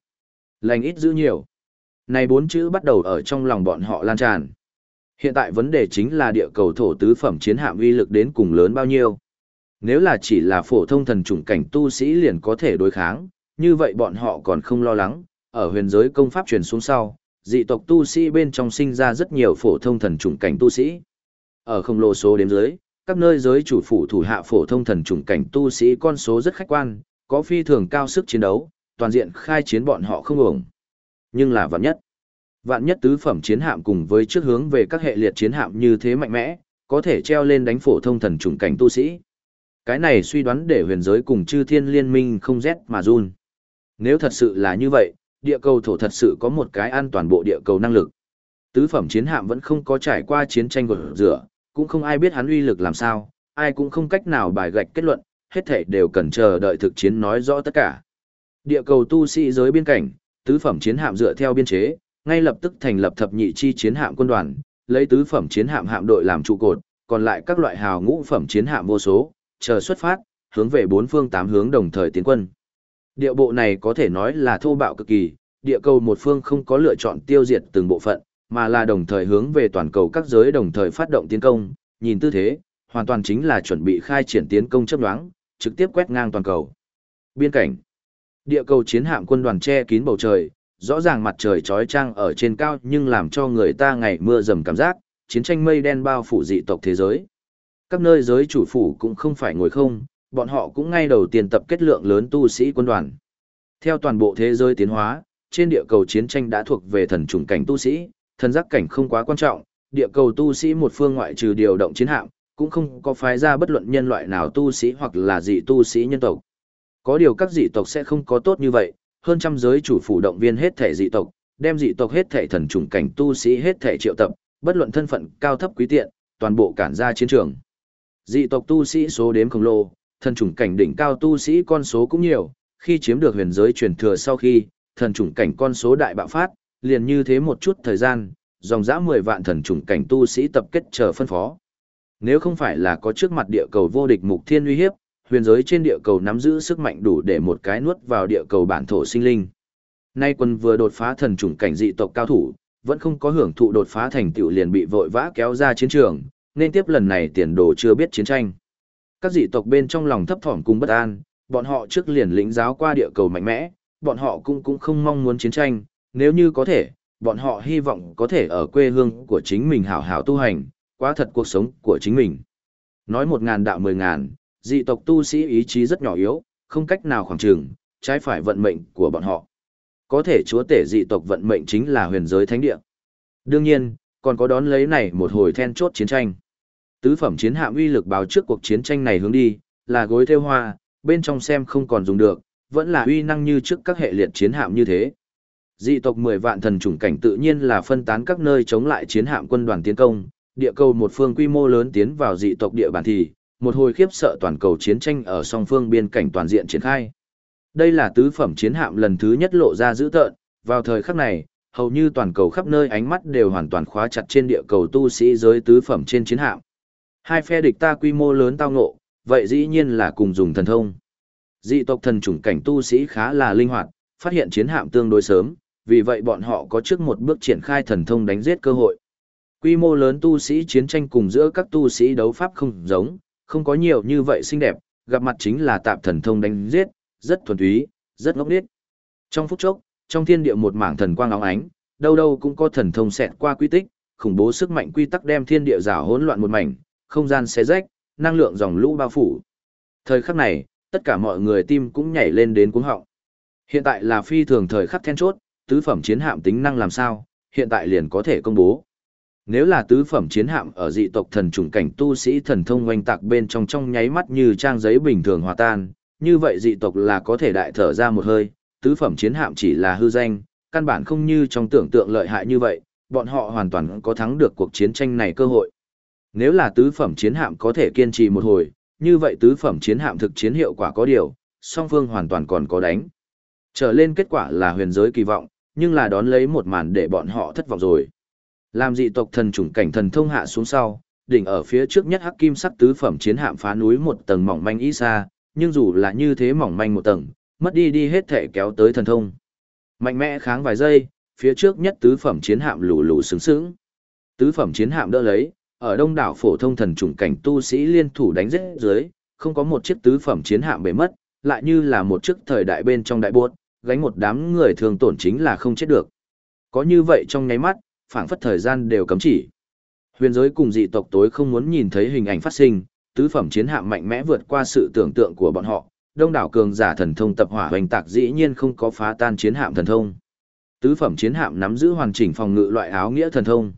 Lành ít giữ nhiều. Này bốn chữ bắt đầu ở trong lòng bọn họ lan tràn. Hiện tại vấn đề chính là địa cầu thổ tứ phẩm chiến hạm uy lực đến cùng lớn bao nhiêu. Nếu là chỉ là phổ thông thần chủng cảnh tu sĩ liền có thể đối kháng, như vậy bọn họ còn không lo lắng, ở huyền giới công pháp truyền xuống sau, dị tộc tu sĩ bên trong sinh ra rất nhiều phổ thông thần chủng cảnh tu sĩ. Ở không lô số đếm dưới, các nơi giới chủ phủ thủ hạ phổ thông thần chủng cảnh tu sĩ con số rất khách quan, có phi thường cao sức chiến đấu, toàn diện khai chiến bọn họ không ổng. Nhưng là vạn nhất. Vạn nhất tứ phẩm chiến hạm cùng với trước hướng về các hệ liệt chiến hạm như thế mạnh mẽ, có thể treo lên đánh phổ thông thần chủng cảnh tu sĩ. Cái này suy đoán để huyền giới cùng chư thiên liên minh không rét mà run. Nếu thật sự là như vậy, địa cầu thổ thật sự có một cái an toàn bộ địa cầu năng lực. Tứ phẩm chiến hạm vẫn không có trải qua chiến tranh gột rửa, cũng không ai biết hắn uy lực làm sao, ai cũng không cách nào bài gạch kết luận, hết thể đều cần chờ đợi thực chiến nói rõ tất cả. Địa cầu tu sĩ giới biên cảnh, tứ phẩm chiến hạm dựa theo biên chế, ngay lập tức thành lập thập nhị chi chiến hạm quân đoàn, lấy tứ phẩm chiến hạm hạm đội làm trụ cột, còn lại các loại hào ngũ phẩm chiến hạm vô số, chờ xuất phát, hướng về bốn phương tám hướng đồng thời tiến quân. Địa bộ này có thể nói là thô bạo cực kỳ, địa cầu một phương không có lựa chọn tiêu diệt từng bộ phận, mà là đồng thời hướng về toàn cầu các giới đồng thời phát động tiến công, nhìn tư thế, hoàn toàn chính là chuẩn bị khai triển tiến công chấp nhoáng, trực tiếp quét ngang toàn cầu. Biên cảnh Địa cầu chiến hạm quân đoàn che kín bầu trời, rõ ràng mặt trời trói trang ở trên cao nhưng làm cho người ta ngày mưa dầm cảm giác, chiến tranh mây đen bao phủ dị tộc thế giới. Các nơi giới chủ phủ cũng không phải ngồi không, bọn họ cũng ngay đầu tiên tập kết lượng lớn tu sĩ quân đoàn. Theo toàn bộ thế giới tiến hóa, trên địa cầu chiến tranh đã thuộc về thần chủng cảnh tu sĩ, thần giác cảnh không quá quan trọng, địa cầu tu sĩ một phương ngoại trừ điều động chiến hạm, cũng không có phái ra bất luận nhân loại nào tu sĩ hoặc là dị tu sĩ nhân tộc. Có điều các dị tộc sẽ không có tốt như vậy, hơn trăm giới chủ phủ động viên hết thể dị tộc, đem dị tộc hết thể thần chủng cảnh tu sĩ hết thể triệu tập, bất luận thân phận cao thấp quý tiện, toàn bộ cản ra chiến trường. Dị tộc tu sĩ số đếm khổng lồ, thần chủng cảnh đỉnh cao tu sĩ con số cũng nhiều, khi chiếm được huyền giới truyền thừa sau khi, thần chủng cảnh con số đại bạo phát, liền như thế một chút thời gian, dòng dã 10 vạn thần chủng cảnh tu sĩ tập kết chờ phân phó. Nếu không phải là có trước mặt địa cầu vô địch mục thiên uy hiếp, huyền giới trên địa cầu nắm giữ sức mạnh đủ để một cái nuốt vào địa cầu bản thổ sinh linh. Nay quân vừa đột phá thần chủng cảnh dị tộc cao thủ, vẫn không có hưởng thụ đột phá thành tựu liền bị vội vã kéo ra chiến trường, nên tiếp lần này tiền đồ chưa biết chiến tranh. Các dị tộc bên trong lòng thấp thỏm cùng bất an, bọn họ trước liền lĩnh giáo qua địa cầu mạnh mẽ, bọn họ cũng cũng không mong muốn chiến tranh, nếu như có thể, bọn họ hy vọng có thể ở quê hương của chính mình hảo hảo tu hành, quá thật cuộc sống của chính mình. Nói một ngàn đạo mười ngàn, dị tộc tu sĩ ý chí rất nhỏ yếu, không cách nào khoảng trường, trái phải vận mệnh của bọn họ. Có thể chúa tể dị tộc vận mệnh chính là huyền giới thánh địa. Đương nhiên, còn có đón lấy này một hồi then chốt chiến tranh. Tứ phẩm chiến hạm uy lực báo trước cuộc chiến tranh này hướng đi, là gối theo hoa, bên trong xem không còn dùng được, vẫn là uy năng như trước các hệ liệt chiến hạm như thế. Dị tộc 10 vạn thần chủng cảnh tự nhiên là phân tán các nơi chống lại chiến hạm quân đoàn tiến công, địa cầu một phương quy mô lớn tiến vào dị tộc địa bàn thì, một hồi khiếp sợ toàn cầu chiến tranh ở song phương biên cảnh toàn diện triển khai. Đây là tứ phẩm chiến hạm lần thứ nhất lộ ra dữ tợn, vào thời khắc này, hầu như toàn cầu khắp nơi ánh mắt đều hoàn toàn khóa chặt trên địa cầu tu sĩ giới tứ phẩm trên chiến hạm. Hai phe địch ta quy mô lớn tao ngộ, vậy dĩ nhiên là cùng dùng thần thông. Dị tộc thần chủng cảnh tu sĩ khá là linh hoạt, phát hiện chiến hạm tương đối sớm, vì vậy bọn họ có trước một bước triển khai thần thông đánh giết cơ hội. Quy mô lớn tu sĩ chiến tranh cùng giữa các tu sĩ đấu pháp không giống, không có nhiều như vậy xinh đẹp, gặp mặt chính là tạm thần thông đánh giết, rất thuần túy, rất ngốc nghếch. Trong phút chốc, trong thiên địa một mảng thần quang óng ánh, đâu đâu cũng có thần thông xẹt qua quy tích, khủng bố sức mạnh quy tắc đem thiên địa rào hỗn loạn một mảnh, không gian xé rách, năng lượng dòng lũ bao phủ. Thời khắc này, tất cả mọi người tim cũng nhảy lên đến cuống họng. Hiện tại là phi thường thời khắc then chốt, tứ phẩm chiến hạm tính năng làm sao, hiện tại liền có thể công bố. Nếu là tứ phẩm chiến hạm ở dị tộc thần trùng cảnh tu sĩ thần thông oanh tạc bên trong trong nháy mắt như trang giấy bình thường hòa tan, như vậy dị tộc là có thể đại thở ra một hơi, tứ phẩm chiến hạm chỉ là hư danh, căn bản không như trong tưởng tượng lợi hại như vậy, bọn họ hoàn toàn có thắng được cuộc chiến tranh này cơ hội. Nếu là tứ phẩm chiến hạm có thể kiên trì một hồi, như vậy tứ phẩm chiến hạm thực chiến hiệu quả có điều, song phương hoàn toàn còn có đánh. Trở lên kết quả là huyền giới kỳ vọng, nhưng là đón lấy một màn để bọn họ thất vọng rồi. Làm dị tộc thần chủng cảnh thần thông hạ xuống sau, đỉnh ở phía trước nhất hắc kim sắc tứ phẩm chiến hạm phá núi một tầng mỏng manh ý xa, nhưng dù là như thế mỏng manh một tầng, mất đi đi hết thể kéo tới thần thông. Mạnh mẽ kháng vài giây, phía trước nhất tứ phẩm chiến hạm lù lù sướng sướng. Tứ phẩm chiến hạm đỡ lấy, ở đông đảo phổ thông thần chủng cảnh tu sĩ liên thủ đánh giết dưới, không có một chiếc tứ phẩm chiến hạm bể mất, lại như là một chiếc thời đại bên trong đại buốt, gánh một đám người thường tổn chính là không chết được. Có như vậy trong nháy mắt, phảng phất thời gian đều cấm chỉ. Huyền giới cùng dị tộc tối không muốn nhìn thấy hình ảnh phát sinh, tứ phẩm chiến hạm mạnh mẽ vượt qua sự tưởng tượng của bọn họ, đông đảo cường giả thần thông tập hỏa hoành tạc dĩ nhiên không có phá tan chiến hạm thần thông. Tứ phẩm chiến hạm nắm giữ hoàn chỉnh phòng ngự loại áo nghĩa thần thông.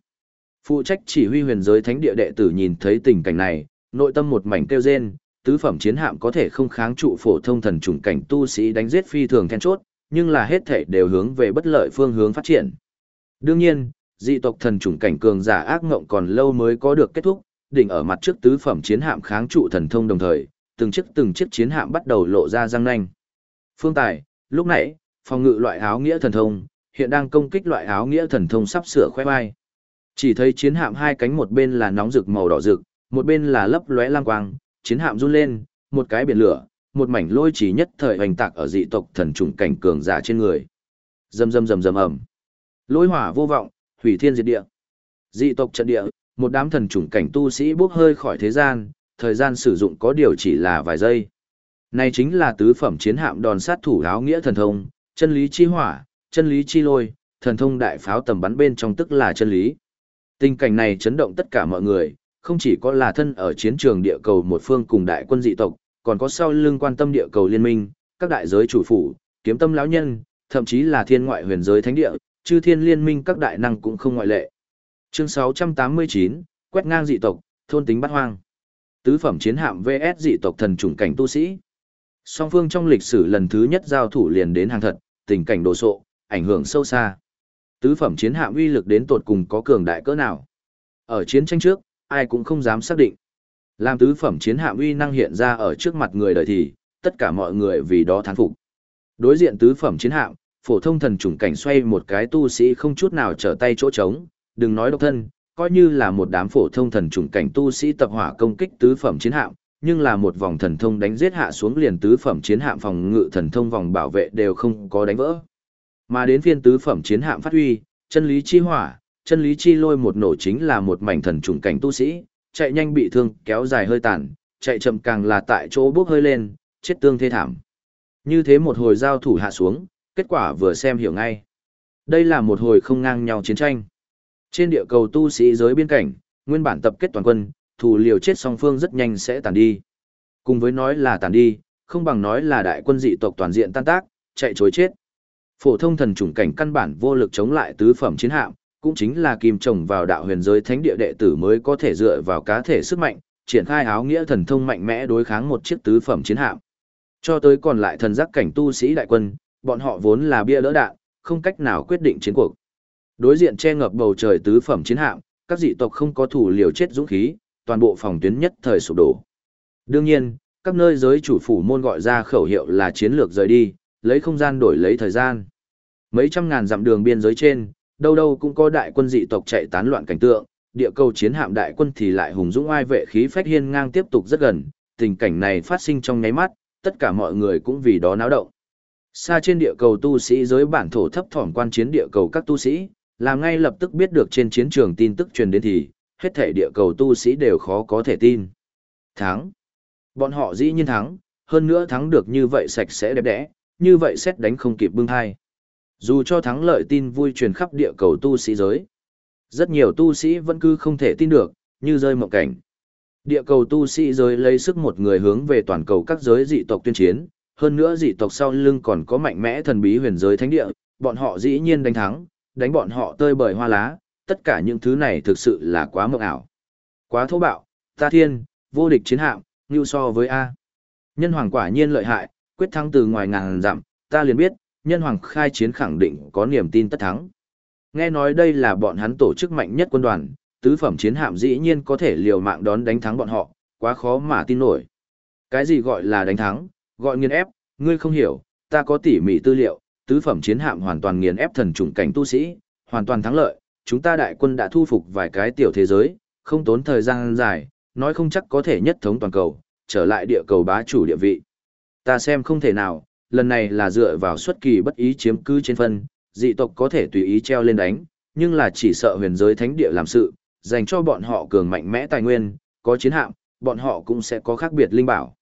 Phụ trách chỉ huy huyền giới thánh địa đệ tử nhìn thấy tình cảnh này, nội tâm một mảnh kêu rên, tứ phẩm chiến hạm có thể không kháng trụ phổ thông thần trùng cảnh tu sĩ đánh giết phi thường then chốt, nhưng là hết thể đều hướng về bất lợi phương hướng phát triển. Đương nhiên, dị tộc thần chủng cảnh cường giả ác ngộng còn lâu mới có được kết thúc, đỉnh ở mặt trước tứ phẩm chiến hạm kháng trụ thần thông đồng thời, từng chiếc từng chiếc chiến hạm bắt đầu lộ ra răng nanh. Phương Tài, lúc nãy, phòng ngự loại áo nghĩa thần thông, hiện đang công kích loại áo nghĩa thần thông sắp sửa khoe bay. Chỉ thấy chiến hạm hai cánh một bên là nóng rực màu đỏ rực, một bên là lấp lóe lam quang, chiến hạm run lên, một cái biển lửa, một mảnh lôi chỉ nhất thời hoành tạc ở dị tộc thần trùng cảnh cường giả trên người. Rầm rầm rầm rầm ầm. Lôi hỏa vô vọng, hủy thiên diệt địa. Dị tộc trận địa, một đám thần trùng cảnh tu sĩ bước hơi khỏi thế gian, thời gian sử dụng có điều chỉ là vài giây. Này chính là tứ phẩm chiến hạm đòn sát thủ áo nghĩa thần thông, chân lý chi hỏa, chân lý chi lôi, thần thông đại pháo tầm bắn bên trong tức là chân lý. Tình cảnh này chấn động tất cả mọi người, không chỉ có là thân ở chiến trường địa cầu một phương cùng đại quân dị tộc, còn có sau lưng quan tâm địa cầu liên minh, các đại giới chủ phủ, kiếm tâm lão nhân, thậm chí là thiên ngoại huyền giới thánh địa, chư thiên liên minh các đại năng cũng không ngoại lệ. Chương 689, quét ngang dị tộc, thôn tính bắt hoang. Tứ phẩm chiến hạm VS dị tộc thần chủng cảnh tu sĩ. Song phương trong lịch sử lần thứ nhất giao thủ liền đến hàng thật, tình cảnh đồ sộ, ảnh hưởng sâu xa. Tứ phẩm chiến hạm uy lực đến tột cùng có cường đại cỡ nào. Ở chiến tranh trước, ai cũng không dám xác định. Làm tứ phẩm chiến hạm uy năng hiện ra ở trước mặt người đời thì, tất cả mọi người vì đó thán phục. Đối diện tứ phẩm chiến hạm, phổ thông thần chủng cảnh xoay một cái tu sĩ không chút nào trở tay chỗ trống, đừng nói độc thân, coi như là một đám phổ thông thần chủng cảnh tu sĩ tập hỏa công kích tứ phẩm chiến hạm, nhưng là một vòng thần thông đánh giết hạ xuống liền tứ phẩm chiến hạm phòng ngự thần thông vòng bảo vệ đều không có đánh vỡ. Mà đến phiên tứ phẩm chiến hạm phát huy, chân lý chi hỏa, chân lý chi lôi một nổ chính là một mảnh thần trùng cảnh tu sĩ, chạy nhanh bị thương, kéo dài hơi tàn, chạy chậm càng là tại chỗ bước hơi lên, chết tương thê thảm. Như thế một hồi giao thủ hạ xuống, kết quả vừa xem hiểu ngay. Đây là một hồi không ngang nhau chiến tranh. Trên địa cầu tu sĩ giới biên cảnh, nguyên bản tập kết toàn quân, thủ liều chết song phương rất nhanh sẽ tàn đi. Cùng với nói là tàn đi, không bằng nói là đại quân dị tộc toàn diện tan tác, chạy chối chết. Phổ thông thần chủng cảnh căn bản vô lực chống lại tứ phẩm chiến hạm, cũng chính là kim trồng vào đạo huyền giới thánh địa đệ tử mới có thể dựa vào cá thể sức mạnh, triển khai áo nghĩa thần thông mạnh mẽ đối kháng một chiếc tứ phẩm chiến hạm. Cho tới còn lại thần giác cảnh tu sĩ đại quân, bọn họ vốn là bia lỡ đạn, không cách nào quyết định chiến cuộc. Đối diện che ngập bầu trời tứ phẩm chiến hạm, các dị tộc không có thủ liều chết dũng khí, toàn bộ phòng tuyến nhất thời sụp đổ. Đương nhiên, các nơi giới chủ phủ môn gọi ra khẩu hiệu là chiến lược rời đi, lấy không gian đổi lấy thời gian. Mấy trăm ngàn dặm đường biên giới trên, đâu đâu cũng có đại quân dị tộc chạy tán loạn cảnh tượng, địa cầu chiến hạm đại quân thì lại hùng dũng ai vệ khí phách hiên ngang tiếp tục rất gần, tình cảnh này phát sinh trong nháy mắt, tất cả mọi người cũng vì đó náo động. Xa trên địa cầu tu sĩ giới bản thổ thấp thỏm quan chiến địa cầu các tu sĩ, làm ngay lập tức biết được trên chiến trường tin tức truyền đến thì, hết thể địa cầu tu sĩ đều khó có thể tin. Thắng. Bọn họ dĩ nhiên thắng, hơn nữa thắng được như vậy sạch sẽ đẹp đẽ, như vậy xét đánh không kịp bưng thai. Dù cho thắng lợi tin vui truyền khắp địa cầu tu sĩ giới. Rất nhiều tu sĩ vẫn cứ không thể tin được, như rơi mộng cảnh. Địa cầu tu sĩ giới lấy sức một người hướng về toàn cầu các giới dị tộc tuyên chiến, hơn nữa dị tộc sau lưng còn có mạnh mẽ thần bí huyền giới thánh địa, bọn họ dĩ nhiên đánh thắng, đánh bọn họ tơi bời hoa lá, tất cả những thứ này thực sự là quá mộng ảo. Quá thô bạo, ta thiên, vô địch chiến hạm, như so với A. Nhân hoàng quả nhiên lợi hại, quyết thắng từ ngoài ngàn dặm, ta liền biết, nhân hoàng khai chiến khẳng định có niềm tin tất thắng. Nghe nói đây là bọn hắn tổ chức mạnh nhất quân đoàn, tứ phẩm chiến hạm dĩ nhiên có thể liều mạng đón đánh thắng bọn họ, quá khó mà tin nổi. Cái gì gọi là đánh thắng, gọi nghiền ép, ngươi không hiểu, ta có tỉ mỉ tư liệu, tứ phẩm chiến hạm hoàn toàn nghiền ép thần chủng cảnh tu sĩ, hoàn toàn thắng lợi, chúng ta đại quân đã thu phục vài cái tiểu thế giới, không tốn thời gian dài, nói không chắc có thể nhất thống toàn cầu, trở lại địa cầu bá chủ địa vị. Ta xem không thể nào, lần này là dựa vào xuất kỳ bất ý chiếm cứ trên phân, dị tộc có thể tùy ý treo lên đánh, nhưng là chỉ sợ huyền giới thánh địa làm sự, dành cho bọn họ cường mạnh mẽ tài nguyên, có chiến hạm, bọn họ cũng sẽ có khác biệt linh bảo.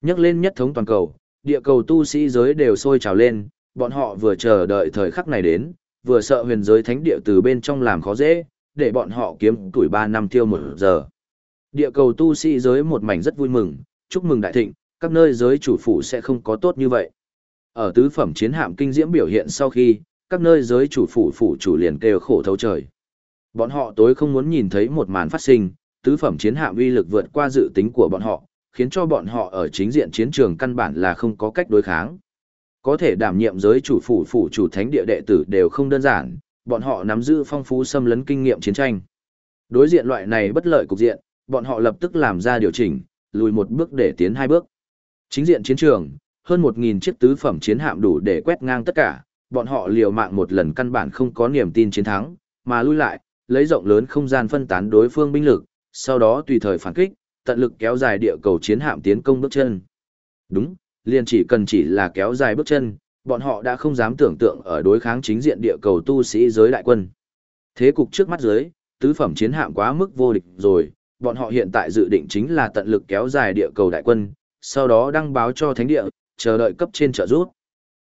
Nhắc lên nhất thống toàn cầu, địa cầu tu sĩ giới đều sôi trào lên, bọn họ vừa chờ đợi thời khắc này đến, vừa sợ huyền giới thánh địa từ bên trong làm khó dễ, để bọn họ kiếm tuổi 3 năm tiêu một giờ. Địa cầu tu sĩ giới một mảnh rất vui mừng, chúc mừng đại thịnh, các nơi giới chủ phủ sẽ không có tốt như vậy. Ở tứ phẩm chiến hạm kinh diễm biểu hiện sau khi, các nơi giới chủ phủ phủ chủ liền kêu khổ thấu trời. Bọn họ tối không muốn nhìn thấy một màn phát sinh, tứ phẩm chiến hạm uy lực vượt qua dự tính của bọn họ, khiến cho bọn họ ở chính diện chiến trường căn bản là không có cách đối kháng. Có thể đảm nhiệm giới chủ phủ phủ chủ thánh địa đệ tử đều không đơn giản, bọn họ nắm giữ phong phú xâm lấn kinh nghiệm chiến tranh. Đối diện loại này bất lợi cục diện, bọn họ lập tức làm ra điều chỉnh, lùi một bước để tiến hai bước. Chính diện chiến trường, hơn 1.000 chiếc tứ phẩm chiến hạm đủ để quét ngang tất cả, bọn họ liều mạng một lần căn bản không có niềm tin chiến thắng, mà lui lại, lấy rộng lớn không gian phân tán đối phương binh lực, sau đó tùy thời phản kích, tận lực kéo dài địa cầu chiến hạm tiến công bước chân. Đúng, liền chỉ cần chỉ là kéo dài bước chân, bọn họ đã không dám tưởng tượng ở đối kháng chính diện địa cầu tu sĩ giới đại quân. Thế cục trước mắt dưới, tứ phẩm chiến hạm quá mức vô địch rồi, bọn họ hiện tại dự định chính là tận lực kéo dài địa cầu đại quân, sau đó đăng báo cho thánh địa, chờ đợi cấp trên trợ giúp.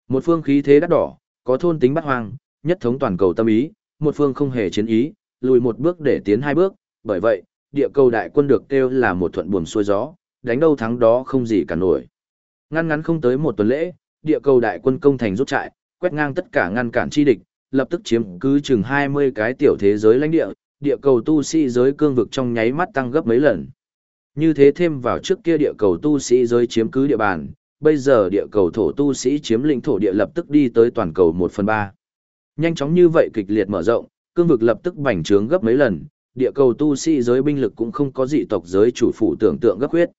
Một phương khí thế đắt đỏ, có thôn tính bắt hoang, nhất thống toàn cầu tâm ý, một phương không hề chiến ý, lùi một bước để tiến hai bước, bởi vậy, địa cầu đại quân được kêu là một thuận buồm xuôi gió, đánh đâu thắng đó không gì cả nổi. Ngăn ngắn không tới một tuần lễ, địa cầu đại quân công thành rút trại, quét ngang tất cả ngăn cản chi địch, lập tức chiếm cứ chừng 20 cái tiểu thế giới lãnh địa, địa cầu tu sĩ giới cương vực trong nháy mắt tăng gấp mấy lần. Như thế thêm vào trước kia địa cầu tu sĩ giới chiếm cứ địa bàn, bây giờ địa cầu thổ tu sĩ chiếm lĩnh thổ địa lập tức đi tới toàn cầu 1 phần 3. Nhanh chóng như vậy kịch liệt mở rộng, cương vực lập tức bành trướng gấp mấy lần, địa cầu tu sĩ giới binh lực cũng không có dị tộc giới chủ phủ tưởng tượng gấp huyết.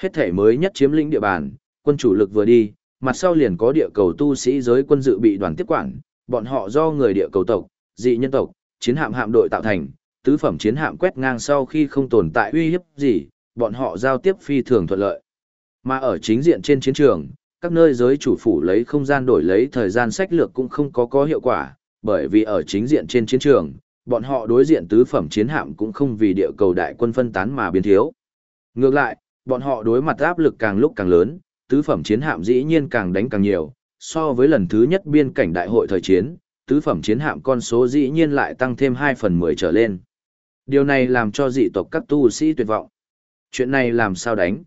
Hết thể mới nhất chiếm lĩnh địa bàn, quân chủ lực vừa đi, mặt sau liền có địa cầu tu sĩ giới quân dự bị đoàn tiếp quản, bọn họ do người địa cầu tộc, dị nhân tộc, chiến hạm hạm đội tạo thành, tứ phẩm chiến hạm quét ngang sau khi không tồn tại uy hiếp gì, bọn họ giao tiếp phi thường thuận lợi. Mà ở chính diện trên chiến trường, các nơi giới chủ phủ lấy không gian đổi lấy thời gian sách lược cũng không có có hiệu quả, bởi vì ở chính diện trên chiến trường, bọn họ đối diện tứ phẩm chiến hạm cũng không vì địa cầu đại quân phân tán mà biến thiếu. Ngược lại, bọn họ đối mặt áp lực càng lúc càng lớn, tứ phẩm chiến hạm dĩ nhiên càng đánh càng nhiều, so với lần thứ nhất biên cảnh đại hội thời chiến, tứ phẩm chiến hạm con số dĩ nhiên lại tăng thêm 2 phần 10 trở lên. Điều này làm cho dị tộc các tu sĩ tuyệt vọng. Chuyện này làm sao đánh?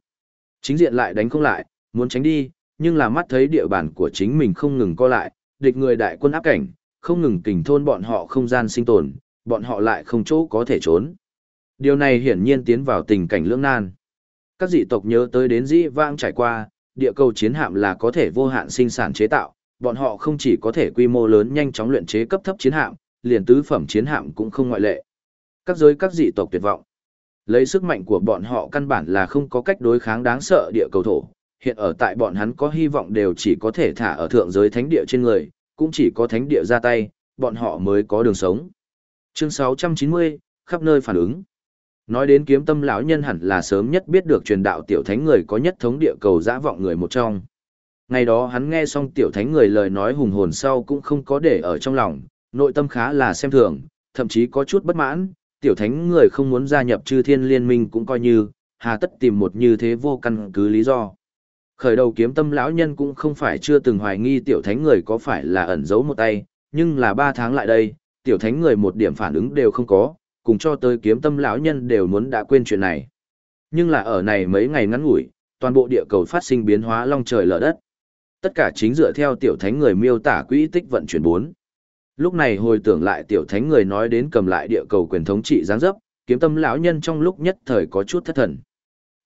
Chính diện lại đánh không lại, muốn tránh đi, nhưng là mắt thấy địa bàn của chính mình không ngừng co lại, địch người đại quân áp cảnh, không ngừng kình thôn bọn họ không gian sinh tồn, bọn họ lại không chỗ có thể trốn. Điều này hiển nhiên tiến vào tình cảnh lưỡng nan. Các dị tộc nhớ tới đến dĩ vãng trải qua, địa cầu chiến hạm là có thể vô hạn sinh sản chế tạo, bọn họ không chỉ có thể quy mô lớn nhanh chóng luyện chế cấp thấp chiến hạm, liền tứ phẩm chiến hạm cũng không ngoại lệ. Các giới các dị tộc tuyệt vọng. Lấy sức mạnh của bọn họ căn bản là không có cách đối kháng đáng sợ địa cầu thổ, hiện ở tại bọn hắn có hy vọng đều chỉ có thể thả ở thượng giới thánh địa trên người, cũng chỉ có thánh địa ra tay, bọn họ mới có đường sống. Chương 690, khắp nơi phản ứng. Nói đến kiếm tâm lão nhân hẳn là sớm nhất biết được truyền đạo tiểu thánh người có nhất thống địa cầu dã vọng người một trong. Ngày đó hắn nghe xong tiểu thánh người lời nói hùng hồn sau cũng không có để ở trong lòng, nội tâm khá là xem thường, thậm chí có chút bất mãn, tiểu thánh người không muốn gia nhập chư thiên liên minh cũng coi như, hà tất tìm một như thế vô căn cứ lý do. Khởi đầu kiếm tâm lão nhân cũng không phải chưa từng hoài nghi tiểu thánh người có phải là ẩn giấu một tay, nhưng là ba tháng lại đây, tiểu thánh người một điểm phản ứng đều không có, cùng cho tới kiếm tâm lão nhân đều muốn đã quên chuyện này. Nhưng là ở này mấy ngày ngắn ngủi, toàn bộ địa cầu phát sinh biến hóa long trời lở đất. Tất cả chính dựa theo tiểu thánh người miêu tả quỹ tích vận chuyển bốn. Lúc này hồi tưởng lại tiểu thánh người nói đến cầm lại địa cầu quyền thống trị giáng dấp, kiếm tâm lão nhân trong lúc nhất thời có chút thất thần.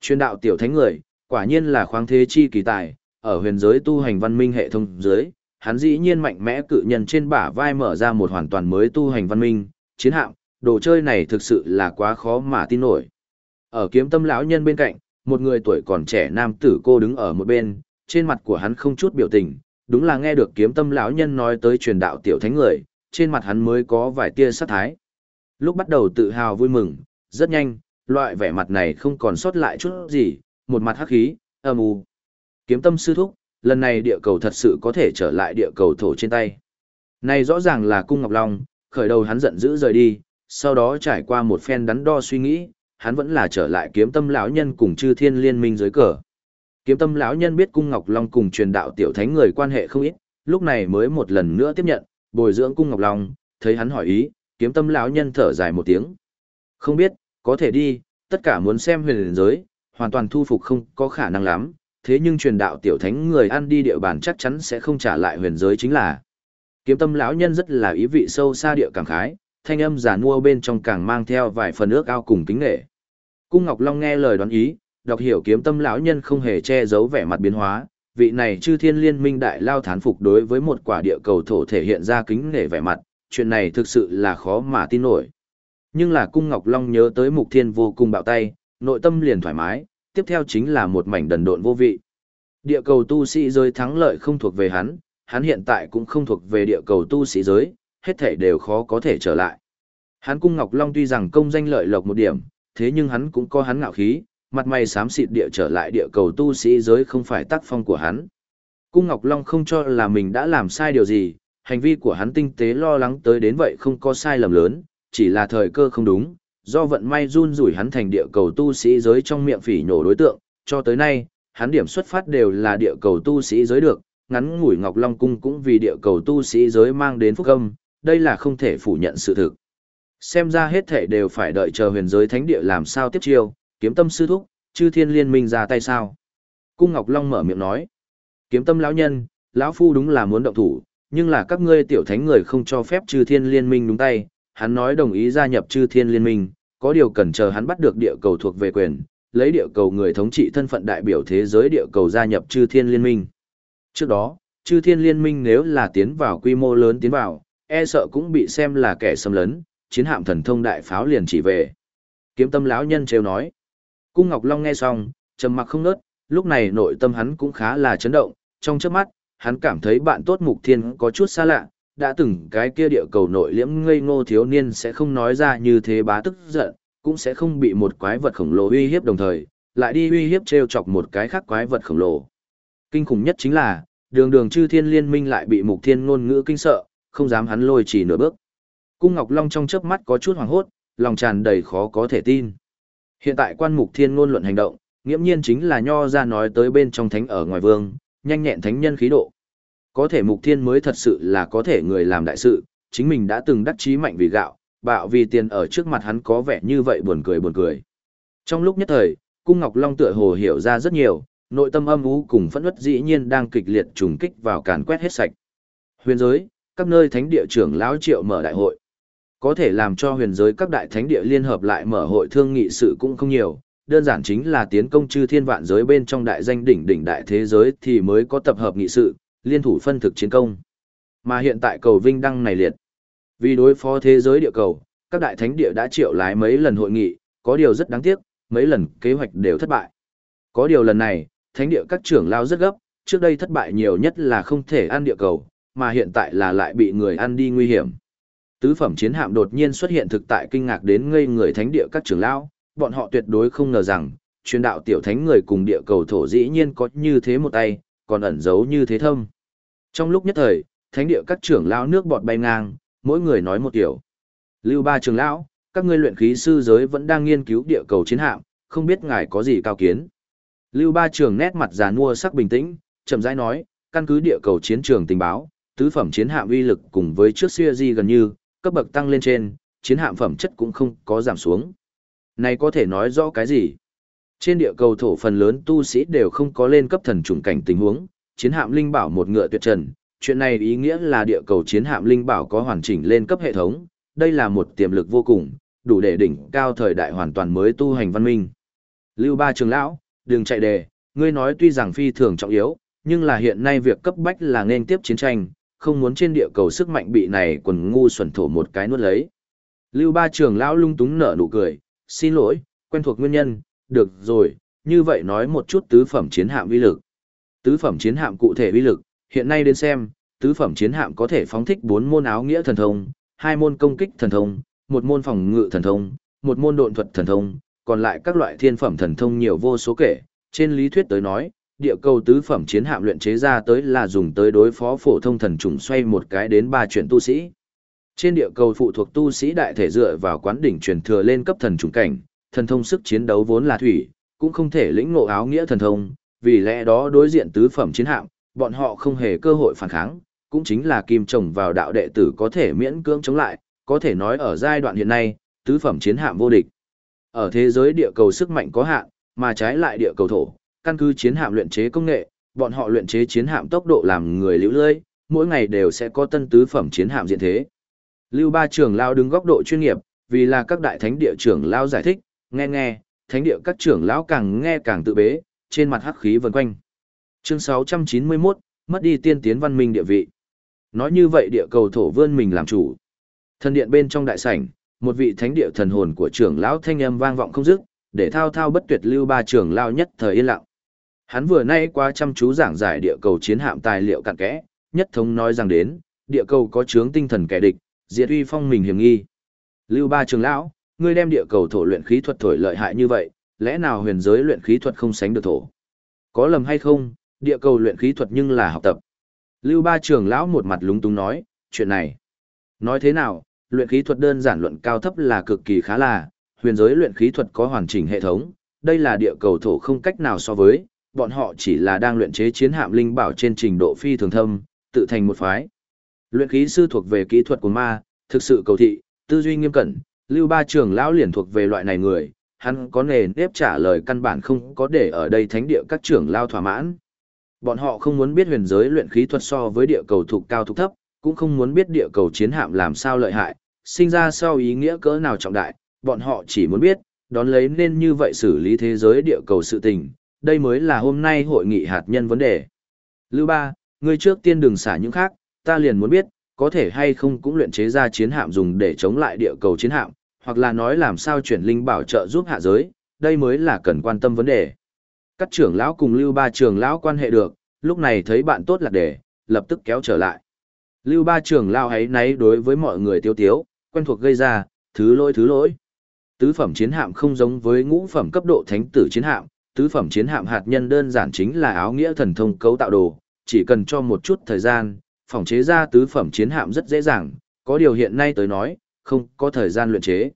Truyền đạo tiểu thánh người, quả nhiên là khoáng thế chi kỳ tài, ở huyền giới tu hành văn minh hệ thống dưới, hắn dĩ nhiên mạnh mẽ cự nhân trên bả vai mở ra một hoàn toàn mới tu hành văn minh, chiến hạm, đồ chơi này thực sự là quá khó mà tin nổi. Ở kiếm tâm lão nhân bên cạnh, một người tuổi còn trẻ nam tử cô đứng ở một bên, trên mặt của hắn không chút biểu tình, đúng là nghe được kiếm tâm lão nhân nói tới truyền đạo tiểu thánh người, trên mặt hắn mới có vài tia sát thái. Lúc bắt đầu tự hào vui mừng, rất nhanh, loại vẻ mặt này không còn sót lại chút gì, một mặt hắc khí, âm u. Kiếm tâm sư thúc, lần này địa cầu thật sự có thể trở lại địa cầu thổ trên tay. Này rõ ràng là cung Ngọc Long, khởi đầu hắn giận dữ rời đi, sau đó trải qua một phen đắn đo suy nghĩ, hắn vẫn là trở lại kiếm tâm lão nhân cùng chư thiên liên minh dưới cờ. Kiếm tâm lão nhân biết cung Ngọc Long cùng truyền đạo tiểu thánh người quan hệ không ít, lúc này mới một lần nữa tiếp nhận, bồi dưỡng cung Ngọc Long, thấy hắn hỏi ý, kiếm tâm lão nhân thở dài một tiếng. Không biết, có thể đi, tất cả muốn xem huyền giới, hoàn toàn thu phục không có khả năng lắm, thế nhưng truyền đạo tiểu thánh người ăn đi địa bàn chắc chắn sẽ không trả lại huyền giới chính là. Kiếm tâm lão nhân rất là ý vị sâu xa địa cảm khái, thanh âm giả mua bên trong càng mang theo vài phần ước ao cùng kính nghệ. Cung Ngọc Long nghe lời đoán ý, đọc hiểu kiếm tâm lão nhân không hề che giấu vẻ mặt biến hóa, vị này chư thiên liên minh đại lao thán phục đối với một quả địa cầu thổ thể hiện ra kính nể vẻ mặt, chuyện này thực sự là khó mà tin nổi. Nhưng là cung Ngọc Long nhớ tới mục thiên vô cùng bạo tay, nội tâm liền thoải mái, tiếp theo chính là một mảnh đần độn vô vị. Địa cầu tu sĩ giới thắng lợi không thuộc về hắn, hắn hiện tại cũng không thuộc về địa cầu tu sĩ giới, hết thể đều khó có thể trở lại. Hắn cung Ngọc Long tuy rằng công danh lợi lộc một điểm, thế nhưng hắn cũng có hắn ngạo khí, mặt mày xám xịt địa trở lại địa cầu tu sĩ giới không phải tác phong của hắn. Cung Ngọc Long không cho là mình đã làm sai điều gì, hành vi của hắn tinh tế lo lắng tới đến vậy không có sai lầm lớn, chỉ là thời cơ không đúng, do vận may run rủi hắn thành địa cầu tu sĩ giới trong miệng phỉ nhổ đối tượng, cho tới nay, hắn điểm xuất phát đều là địa cầu tu sĩ giới được, ngắn ngủi Ngọc Long Cung cũng vì địa cầu tu sĩ giới mang đến phúc âm, đây là không thể phủ nhận sự thực. Xem ra hết thể đều phải đợi chờ huyền giới thánh địa làm sao tiếp chiêu, kiếm tâm sư thúc, chư thiên liên minh ra tay sao. Cung Ngọc Long mở miệng nói, kiếm tâm lão nhân, lão phu đúng là muốn động thủ, nhưng là các ngươi tiểu thánh người không cho phép chư thiên liên minh đúng tay, hắn nói đồng ý gia nhập chư thiên liên minh, có điều cần chờ hắn bắt được địa cầu thuộc về quyền, lấy địa cầu người thống trị thân phận đại biểu thế giới địa cầu gia nhập chư thiên liên minh. Trước đó, chư thiên liên minh nếu là tiến vào quy mô lớn tiến vào, e sợ cũng bị xem là kẻ xâm lấn, chiến hạm thần thông đại pháo liền chỉ về. Kiếm tâm lão nhân trêu nói. Cung Ngọc Long nghe xong, trầm mặc không nớt, lúc này nội tâm hắn cũng khá là chấn động, trong chớp mắt, hắn cảm thấy bạn tốt Mục Thiên có chút xa lạ, đã từng cái kia địa cầu nội liễm ngây ngô thiếu niên sẽ không nói ra như thế bá tức giận, cũng sẽ không bị một quái vật khổng lồ uy hiếp đồng thời, lại đi uy hiếp treo chọc một cái khác quái vật khổng lồ. Kinh khủng nhất chính là, đường đường chư thiên liên minh lại bị mục thiên ngôn ngữ kinh sợ, không dám hắn lôi chỉ nửa bước. Cung Ngọc Long trong chớp mắt có chút hoảng hốt, lòng tràn đầy khó có thể tin. Hiện tại quan mục thiên ngôn luận hành động, nghiễm nhiên chính là nho ra nói tới bên trong thánh ở ngoài vương, nhanh nhẹn thánh nhân khí độ. Có thể mục thiên mới thật sự là có thể người làm đại sự, chính mình đã từng đắc chí mạnh vì gạo, bạo vì tiền ở trước mặt hắn có vẻ như vậy buồn cười buồn cười. Trong lúc nhất thời, Cung Ngọc Long tựa hồ hiểu ra rất nhiều, Nội tâm âm u cùng phẫn uất dĩ nhiên đang kịch liệt trùng kích vào càn quét hết sạch. Huyền giới, các nơi thánh địa trưởng lão triệu mở đại hội. Có thể làm cho huyền giới các đại thánh địa liên hợp lại mở hội thương nghị sự cũng không nhiều, đơn giản chính là tiến công chư thiên vạn giới bên trong đại danh đỉnh đỉnh đại thế giới thì mới có tập hợp nghị sự, liên thủ phân thực chiến công. Mà hiện tại cầu vinh đăng này liệt. Vì đối phó thế giới địa cầu, các đại thánh địa đã triệu lái mấy lần hội nghị, có điều rất đáng tiếc, mấy lần kế hoạch đều thất bại. Có điều lần này, thánh địa các trưởng lao rất gấp, trước đây thất bại nhiều nhất là không thể ăn địa cầu, mà hiện tại là lại bị người ăn đi nguy hiểm. Tứ phẩm chiến hạm đột nhiên xuất hiện thực tại kinh ngạc đến ngây người thánh địa các trưởng lão. bọn họ tuyệt đối không ngờ rằng, truyền đạo tiểu thánh người cùng địa cầu thổ dĩ nhiên có như thế một tay, còn ẩn giấu như thế thâm. Trong lúc nhất thời, thánh địa các trưởng lão nước bọt bay ngang, mỗi người nói một kiểu. Lưu ba trưởng lão, các ngươi luyện khí sư giới vẫn đang nghiên cứu địa cầu chiến hạm, không biết ngài có gì cao kiến. Lưu ba trưởng nét mặt già nua sắc bình tĩnh, chậm rãi nói, căn cứ địa cầu chiến trường tình báo, tứ phẩm chiến hạm uy lực cùng với trước xưa di gần như, cấp bậc tăng lên trên, chiến hạm phẩm chất cũng không có giảm xuống. Này có thể nói rõ cái gì? Trên địa cầu thổ phần lớn tu sĩ đều không có lên cấp thần trùng cảnh tình huống, chiến hạm linh bảo một ngựa tuyệt trần, chuyện này ý nghĩa là địa cầu chiến hạm linh bảo có hoàn chỉnh lên cấp hệ thống, đây là một tiềm lực vô cùng, đủ để đỉnh cao thời đại hoàn toàn mới tu hành văn minh. Lưu Ba Trường Lão, đừng chạy đề, ngươi nói tuy rằng phi thường trọng yếu, nhưng là hiện nay việc cấp bách là nên tiếp chiến tranh, không muốn trên địa cầu sức mạnh bị này quần ngu xuẩn thổ một cái nuốt lấy. Lưu Ba Trường Lão lung túng nở nụ cười, xin lỗi, quen thuộc nguyên nhân, được rồi, như vậy nói một chút tứ phẩm chiến hạm uy lực. Tứ phẩm chiến hạm cụ thể uy lực, hiện nay đến xem, tứ phẩm chiến hạm có thể phóng thích bốn môn áo nghĩa thần thông, hai môn công kích thần thông, một môn phòng ngự thần thông, một môn độn thuật thần thông, còn lại các loại thiên phẩm thần thông nhiều vô số kể. Trên lý thuyết tới nói, địa cầu tứ phẩm chiến hạm luyện chế ra tới là dùng tới đối phó phổ thông thần trùng xoay một cái đến ba chuyện tu sĩ. Trên địa cầu phụ thuộc tu sĩ đại thể dựa vào quán đỉnh truyền thừa lên cấp thần trùng cảnh, thần thông sức chiến đấu vốn là thủy, cũng không thể lĩnh ngộ áo nghĩa thần thông, vì lẽ đó đối diện tứ phẩm chiến hạm, bọn họ không hề cơ hội phản kháng, cũng chính là kim trồng vào đạo đệ tử có thể miễn cưỡng chống lại, có thể nói ở giai đoạn hiện nay, tứ phẩm chiến hạm vô địch. Ở thế giới địa cầu sức mạnh có hạn, mà trái lại địa cầu thổ, căn cứ chiến hạm luyện chế công nghệ, bọn họ luyện chế chiến hạm tốc độ làm người liễu lơi, mỗi ngày đều sẽ có tân tứ phẩm chiến hạm diện thế. Lưu Ba trưởng lao đứng góc độ chuyên nghiệp, vì là các đại thánh địa trưởng lao giải thích, nghe nghe, thánh địa các trưởng lão càng nghe càng tự bế, trên mặt hắc khí vần quanh. Chương 691, mất đi tiên tiến văn minh địa vị. Nói như vậy địa cầu thổ vươn mình làm chủ. Thần điện bên trong đại sảnh, một vị thánh địa thần hồn của trưởng lão thanh âm vang vọng không dứt, để thao thao bất tuyệt lưu ba trưởng lão nhất thời yên lặng. Hắn vừa nay qua chăm chú giảng giải địa cầu chiến hạm tài liệu cặn kẽ, nhất thống nói rằng đến, địa cầu có chướng tinh thần kẻ địch, diệt uy phong mình hiểm nghi. Lưu ba Trường lão, ngươi đem địa cầu thổ luyện khí thuật thổi lợi hại như vậy, lẽ nào huyền giới luyện khí thuật không sánh được thổ? Có lầm hay không, địa cầu luyện khí thuật nhưng là học tập. Lưu ba Trường lão một mặt lúng túng nói, chuyện này. Nói thế nào, luyện khí thuật đơn giản luận cao thấp là cực kỳ khá là, huyền giới luyện khí thuật có hoàn chỉnh hệ thống, đây là địa cầu thổ không cách nào so với, bọn họ chỉ là đang luyện chế chiến hạm linh bảo trên trình độ phi thường thâm, tự thành một phái. Luyện khí sư thuộc về kỹ thuật của ma, thực sự cầu thị, tư duy nghiêm cẩn, Lưu Ba trưởng lão liền thuộc về loại này người, hắn có nề nếp trả lời căn bản không có để ở đây thánh địa các trưởng lao thỏa mãn. Bọn họ không muốn biết huyền giới luyện khí thuật so với địa cầu thuộc cao thuộc thấp, cũng không muốn biết địa cầu chiến hạm làm sao lợi hại, sinh ra sau ý nghĩa cỡ nào trọng đại, bọn họ chỉ muốn biết, đón lấy nên như vậy xử lý thế giới địa cầu sự tình, đây mới là hôm nay hội nghị hạt nhân vấn đề. Lưu Ba, ngươi trước tiên đừng xả những khác, ta liền muốn biết, có thể hay không cũng luyện chế ra chiến hạm dùng để chống lại địa cầu chiến hạm, hoặc là nói làm sao chuyển linh bảo trợ giúp hạ giới, đây mới là cần quan tâm vấn đề. Các trưởng lão cùng Lưu Ba trưởng lão quan hệ được, lúc này thấy bạn tốt là để, lập tức kéo trở lại. Lưu Ba trưởng lão ấy nấy đối với mọi người tiêu tiếu, quen thuộc gây ra, thứ lỗi thứ lỗi. Tứ phẩm chiến hạm không giống với ngũ phẩm cấp độ thánh tử chiến hạm, tứ phẩm chiến hạm hạt nhân đơn giản chính là áo nghĩa thần thông cấu tạo đồ, chỉ cần cho một chút thời gian, phòng chế ra tứ phẩm chiến hạm rất dễ dàng, có điều hiện nay tới nói, không có thời gian luyện chế.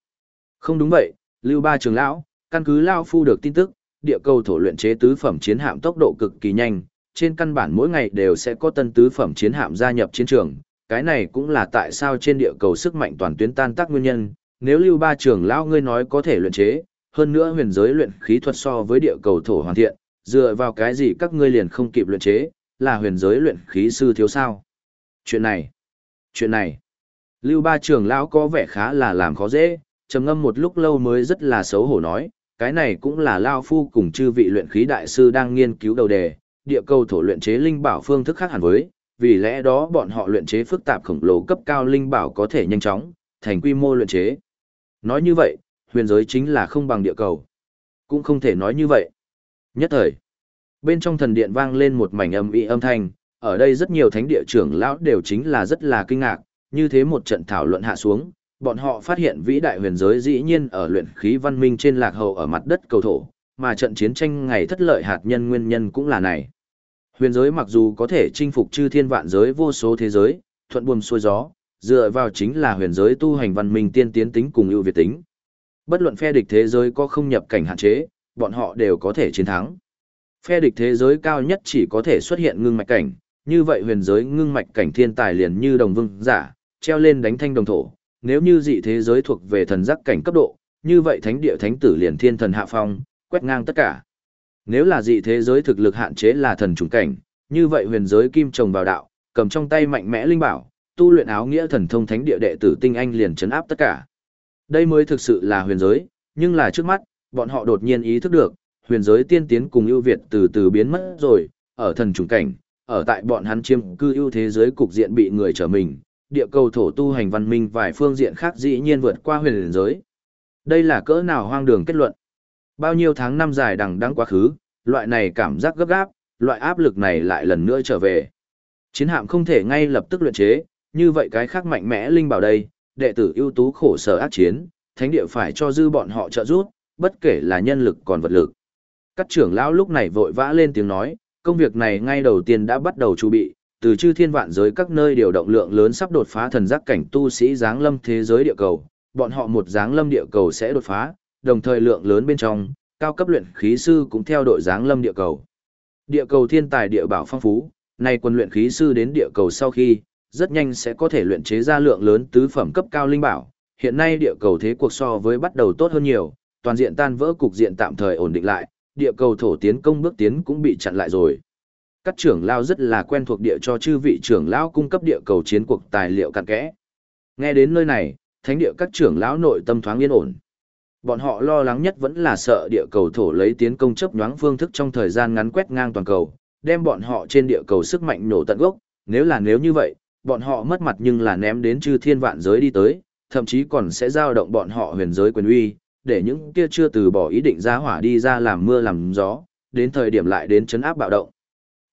Không đúng vậy, Lưu Ba Trường lão, căn cứ lão phu được tin tức, địa cầu thổ luyện chế tứ phẩm chiến hạm tốc độ cực kỳ nhanh, trên căn bản mỗi ngày đều sẽ có tân tứ phẩm chiến hạm gia nhập chiến trường, cái này cũng là tại sao trên địa cầu sức mạnh toàn tuyến tan tác nguyên nhân, nếu Lưu Ba Trường lão ngươi nói có thể luyện chế, hơn nữa huyền giới luyện khí thuật so với địa cầu thổ hoàn thiện, Dựa vào cái gì các ngươi liền không kịp luyện chế, là huyền giới luyện khí sư thiếu sao? Chuyện này, chuyện này. Lưu Ba trưởng lão có vẻ khá là làm khó dễ, trầm ngâm một lúc lâu mới rất là xấu hổ nói, cái này cũng là lao phu cùng chư vị luyện khí đại sư đang nghiên cứu đầu đề, địa cầu thổ luyện chế linh bảo phương thức khác hẳn với, vì lẽ đó bọn họ luyện chế phức tạp khổng lồ cấp cao linh bảo có thể nhanh chóng thành quy mô luyện chế. Nói như vậy, huyền giới chính là không bằng địa cầu. Cũng không thể nói như vậy. Nhất thời, bên trong thần điện vang lên một mảnh âm ĩ âm thanh, ở đây rất nhiều thánh địa trưởng lão đều chính là rất là kinh ngạc, như thế một trận thảo luận hạ xuống, bọn họ phát hiện vĩ đại huyền giới dĩ nhiên ở luyện khí văn minh trên lạc hậu ở mặt đất cầu thổ, mà trận chiến tranh ngày thất lợi hạt nhân nguyên nhân cũng là này. Huyền giới mặc dù có thể chinh phục chư thiên vạn giới vô số thế giới, thuận buồm xuôi gió, dựa vào chính là huyền giới tu hành văn minh tiên tiến tính cùng ưu việt tính. Bất luận phe địch thế giới có không nhập cảnh hạn chế, bọn họ đều có thể chiến thắng. Phe địch thế giới cao nhất chỉ có thể xuất hiện ngưng mạch cảnh, như vậy huyền giới ngưng mạch cảnh thiên tài liền như đồng vương giả, treo lên đánh thanh đồng thổ, nếu như dị thế giới thuộc về thần giác cảnh cấp độ, như vậy thánh địa thánh tử liền thiên thần hạ phong, quét ngang tất cả. Nếu là dị thế giới thực lực hạn chế là thần trùng cảnh, như vậy huyền giới kim trồng vào đạo, cầm trong tay mạnh mẽ linh bảo, tu luyện áo nghĩa thần thông thánh địa đệ tử tinh anh liền chấn áp tất cả. Đây mới thực sự là huyền giới, nhưng là trước mắt, bọn họ đột nhiên ý thức được, huyền giới tiên tiến cùng ưu việt từ từ biến mất rồi, ở thần trùng cảnh, ở tại bọn hắn chiêm cư ưu thế giới cục diện bị người trở mình, địa cầu thổ tu hành văn minh vài phương diện khác dĩ nhiên vượt qua huyền giới. Đây là cỡ nào hoang đường kết luận. Bao nhiêu tháng năm dài đằng đẵng quá khứ, loại này cảm giác gấp gáp, loại áp lực này lại lần nữa trở về. Chiến hạm không thể ngay lập tức luyện chế, như vậy cái khác mạnh mẽ linh bảo đây, đệ tử ưu tú khổ sở ác chiến, thánh địa phải cho dư bọn họ trợ giúp, bất kể là nhân lực còn vật lực. Các trưởng lão lúc này vội vã lên tiếng nói, công việc này ngay đầu tiên đã bắt đầu chuẩn bị, từ chư thiên vạn giới các nơi điều động lượng lớn sắp đột phá thần giác cảnh tu sĩ giáng lâm thế giới địa cầu, bọn họ một giáng lâm địa cầu sẽ đột phá, đồng thời lượng lớn bên trong, cao cấp luyện khí sư cũng theo đội giáng lâm địa cầu. Địa cầu thiên tài địa bảo phong phú, nay quân luyện khí sư đến địa cầu sau khi, rất nhanh sẽ có thể luyện chế ra lượng lớn tứ phẩm cấp cao linh bảo. Hiện nay địa cầu thế cuộc so với bắt đầu tốt hơn nhiều, toàn diện tan vỡ cục diện tạm thời ổn định lại, địa cầu thổ tiến công bước tiến cũng bị chặn lại rồi. Các trưởng lao rất là quen thuộc địa cho chư vị trưởng lão cung cấp địa cầu chiến cuộc tài liệu cặn kẽ. Nghe đến nơi này, thánh địa các trưởng lão nội tâm thoáng yên ổn. Bọn họ lo lắng nhất vẫn là sợ địa cầu thổ lấy tiến công chấp nhoáng phương thức trong thời gian ngắn quét ngang toàn cầu, đem bọn họ trên địa cầu sức mạnh nổ tận gốc, nếu là nếu như vậy, bọn họ mất mặt nhưng là ném đến chư thiên vạn giới đi tới, thậm chí còn sẽ giao động bọn họ huyền giới quyền uy, để những kia chưa từ bỏ ý định ra hỏa đi ra làm mưa làm gió, đến thời điểm lại đến chấn áp bạo động.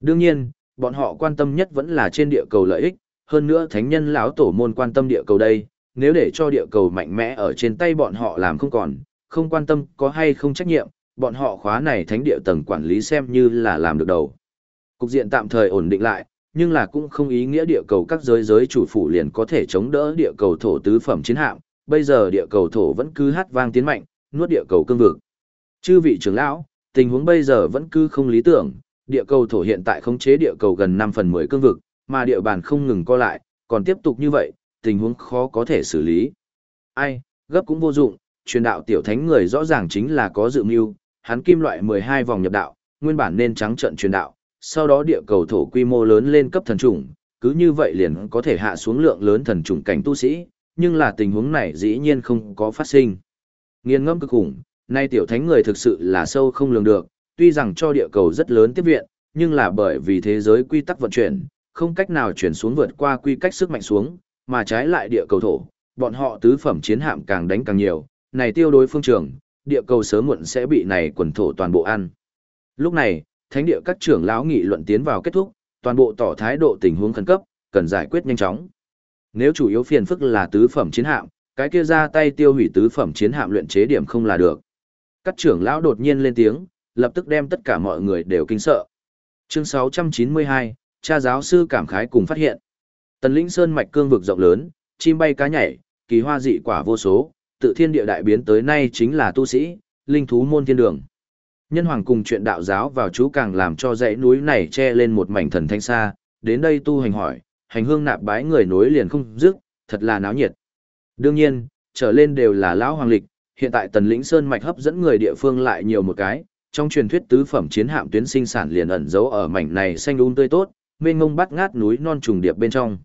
Đương nhiên, bọn họ quan tâm nhất vẫn là trên địa cầu lợi ích, hơn nữa thánh nhân lão tổ môn quan tâm địa cầu đây, nếu để cho địa cầu mạnh mẽ ở trên tay bọn họ làm không còn, không quan tâm có hay không trách nhiệm, bọn họ khóa này thánh địa tầng quản lý xem như là làm được đầu. Cục diện tạm thời ổn định lại, nhưng là cũng không ý nghĩa địa cầu các giới giới chủ phủ liền có thể chống đỡ địa cầu thổ tứ phẩm chiến hạm, bây giờ địa cầu thổ vẫn cứ hát vang tiến mạnh, nuốt địa cầu cương vực. Chư vị trưởng lão, tình huống bây giờ vẫn cứ không lý tưởng, địa cầu thổ hiện tại khống chế địa cầu gần 5 phần 10 cương vực, mà địa bàn không ngừng co lại, còn tiếp tục như vậy, tình huống khó có thể xử lý. Ai, gấp cũng vô dụng, truyền đạo tiểu thánh người rõ ràng chính là có dự mưu, hắn kim loại 12 vòng nhập đạo, nguyên bản nên trắng trận truyền đạo, sau đó địa cầu thổ quy mô lớn lên cấp thần trùng, cứ như vậy liền có thể hạ xuống lượng lớn thần trùng cảnh tu sĩ, nhưng là tình huống này dĩ nhiên không có phát sinh. Nghiên ngẫm cực khủng, nay tiểu thánh người thực sự là sâu không lường được, tuy rằng cho địa cầu rất lớn tiếp viện, nhưng là bởi vì thế giới quy tắc vận chuyển, không cách nào chuyển xuống vượt qua quy cách sức mạnh xuống, mà trái lại địa cầu thổ, bọn họ tứ phẩm chiến hạm càng đánh càng nhiều, này tiêu đối phương trường, địa cầu sớm muộn sẽ bị này quần thổ toàn bộ ăn. Lúc này, thánh địa các trưởng lão nghị luận tiến vào kết thúc, toàn bộ tỏ thái độ tình huống khẩn cấp, cần giải quyết nhanh chóng. Nếu chủ yếu phiền phức là tứ phẩm chiến hạm, cái kia ra tay tiêu hủy tứ phẩm chiến hạm luyện chế điểm không là được. Các trưởng lão đột nhiên lên tiếng, lập tức đem tất cả mọi người đều kinh sợ. Chương 692, cha giáo sư cảm khái cùng phát hiện. Tần lĩnh sơn mạch cương vực rộng lớn, chim bay cá nhảy, kỳ hoa dị quả vô số, tự thiên địa đại biến tới nay chính là tu sĩ, linh thú môn thiên đường. Nhân hoàng cùng chuyện đạo giáo vào chú càng làm cho dãy núi này che lên một mảnh thần thanh xa, đến đây tu hành hỏi, hành hương nạp bái người nối liền không dứt, thật là náo nhiệt. Đương nhiên, trở lên đều là lão hoàng lịch, hiện tại tần lĩnh sơn mạch hấp dẫn người địa phương lại nhiều một cái, trong truyền thuyết tứ phẩm chiến hạm tuyến sinh sản liền ẩn giấu ở mảnh này xanh um tươi tốt, mênh ngông bắt ngát núi non trùng điệp bên trong.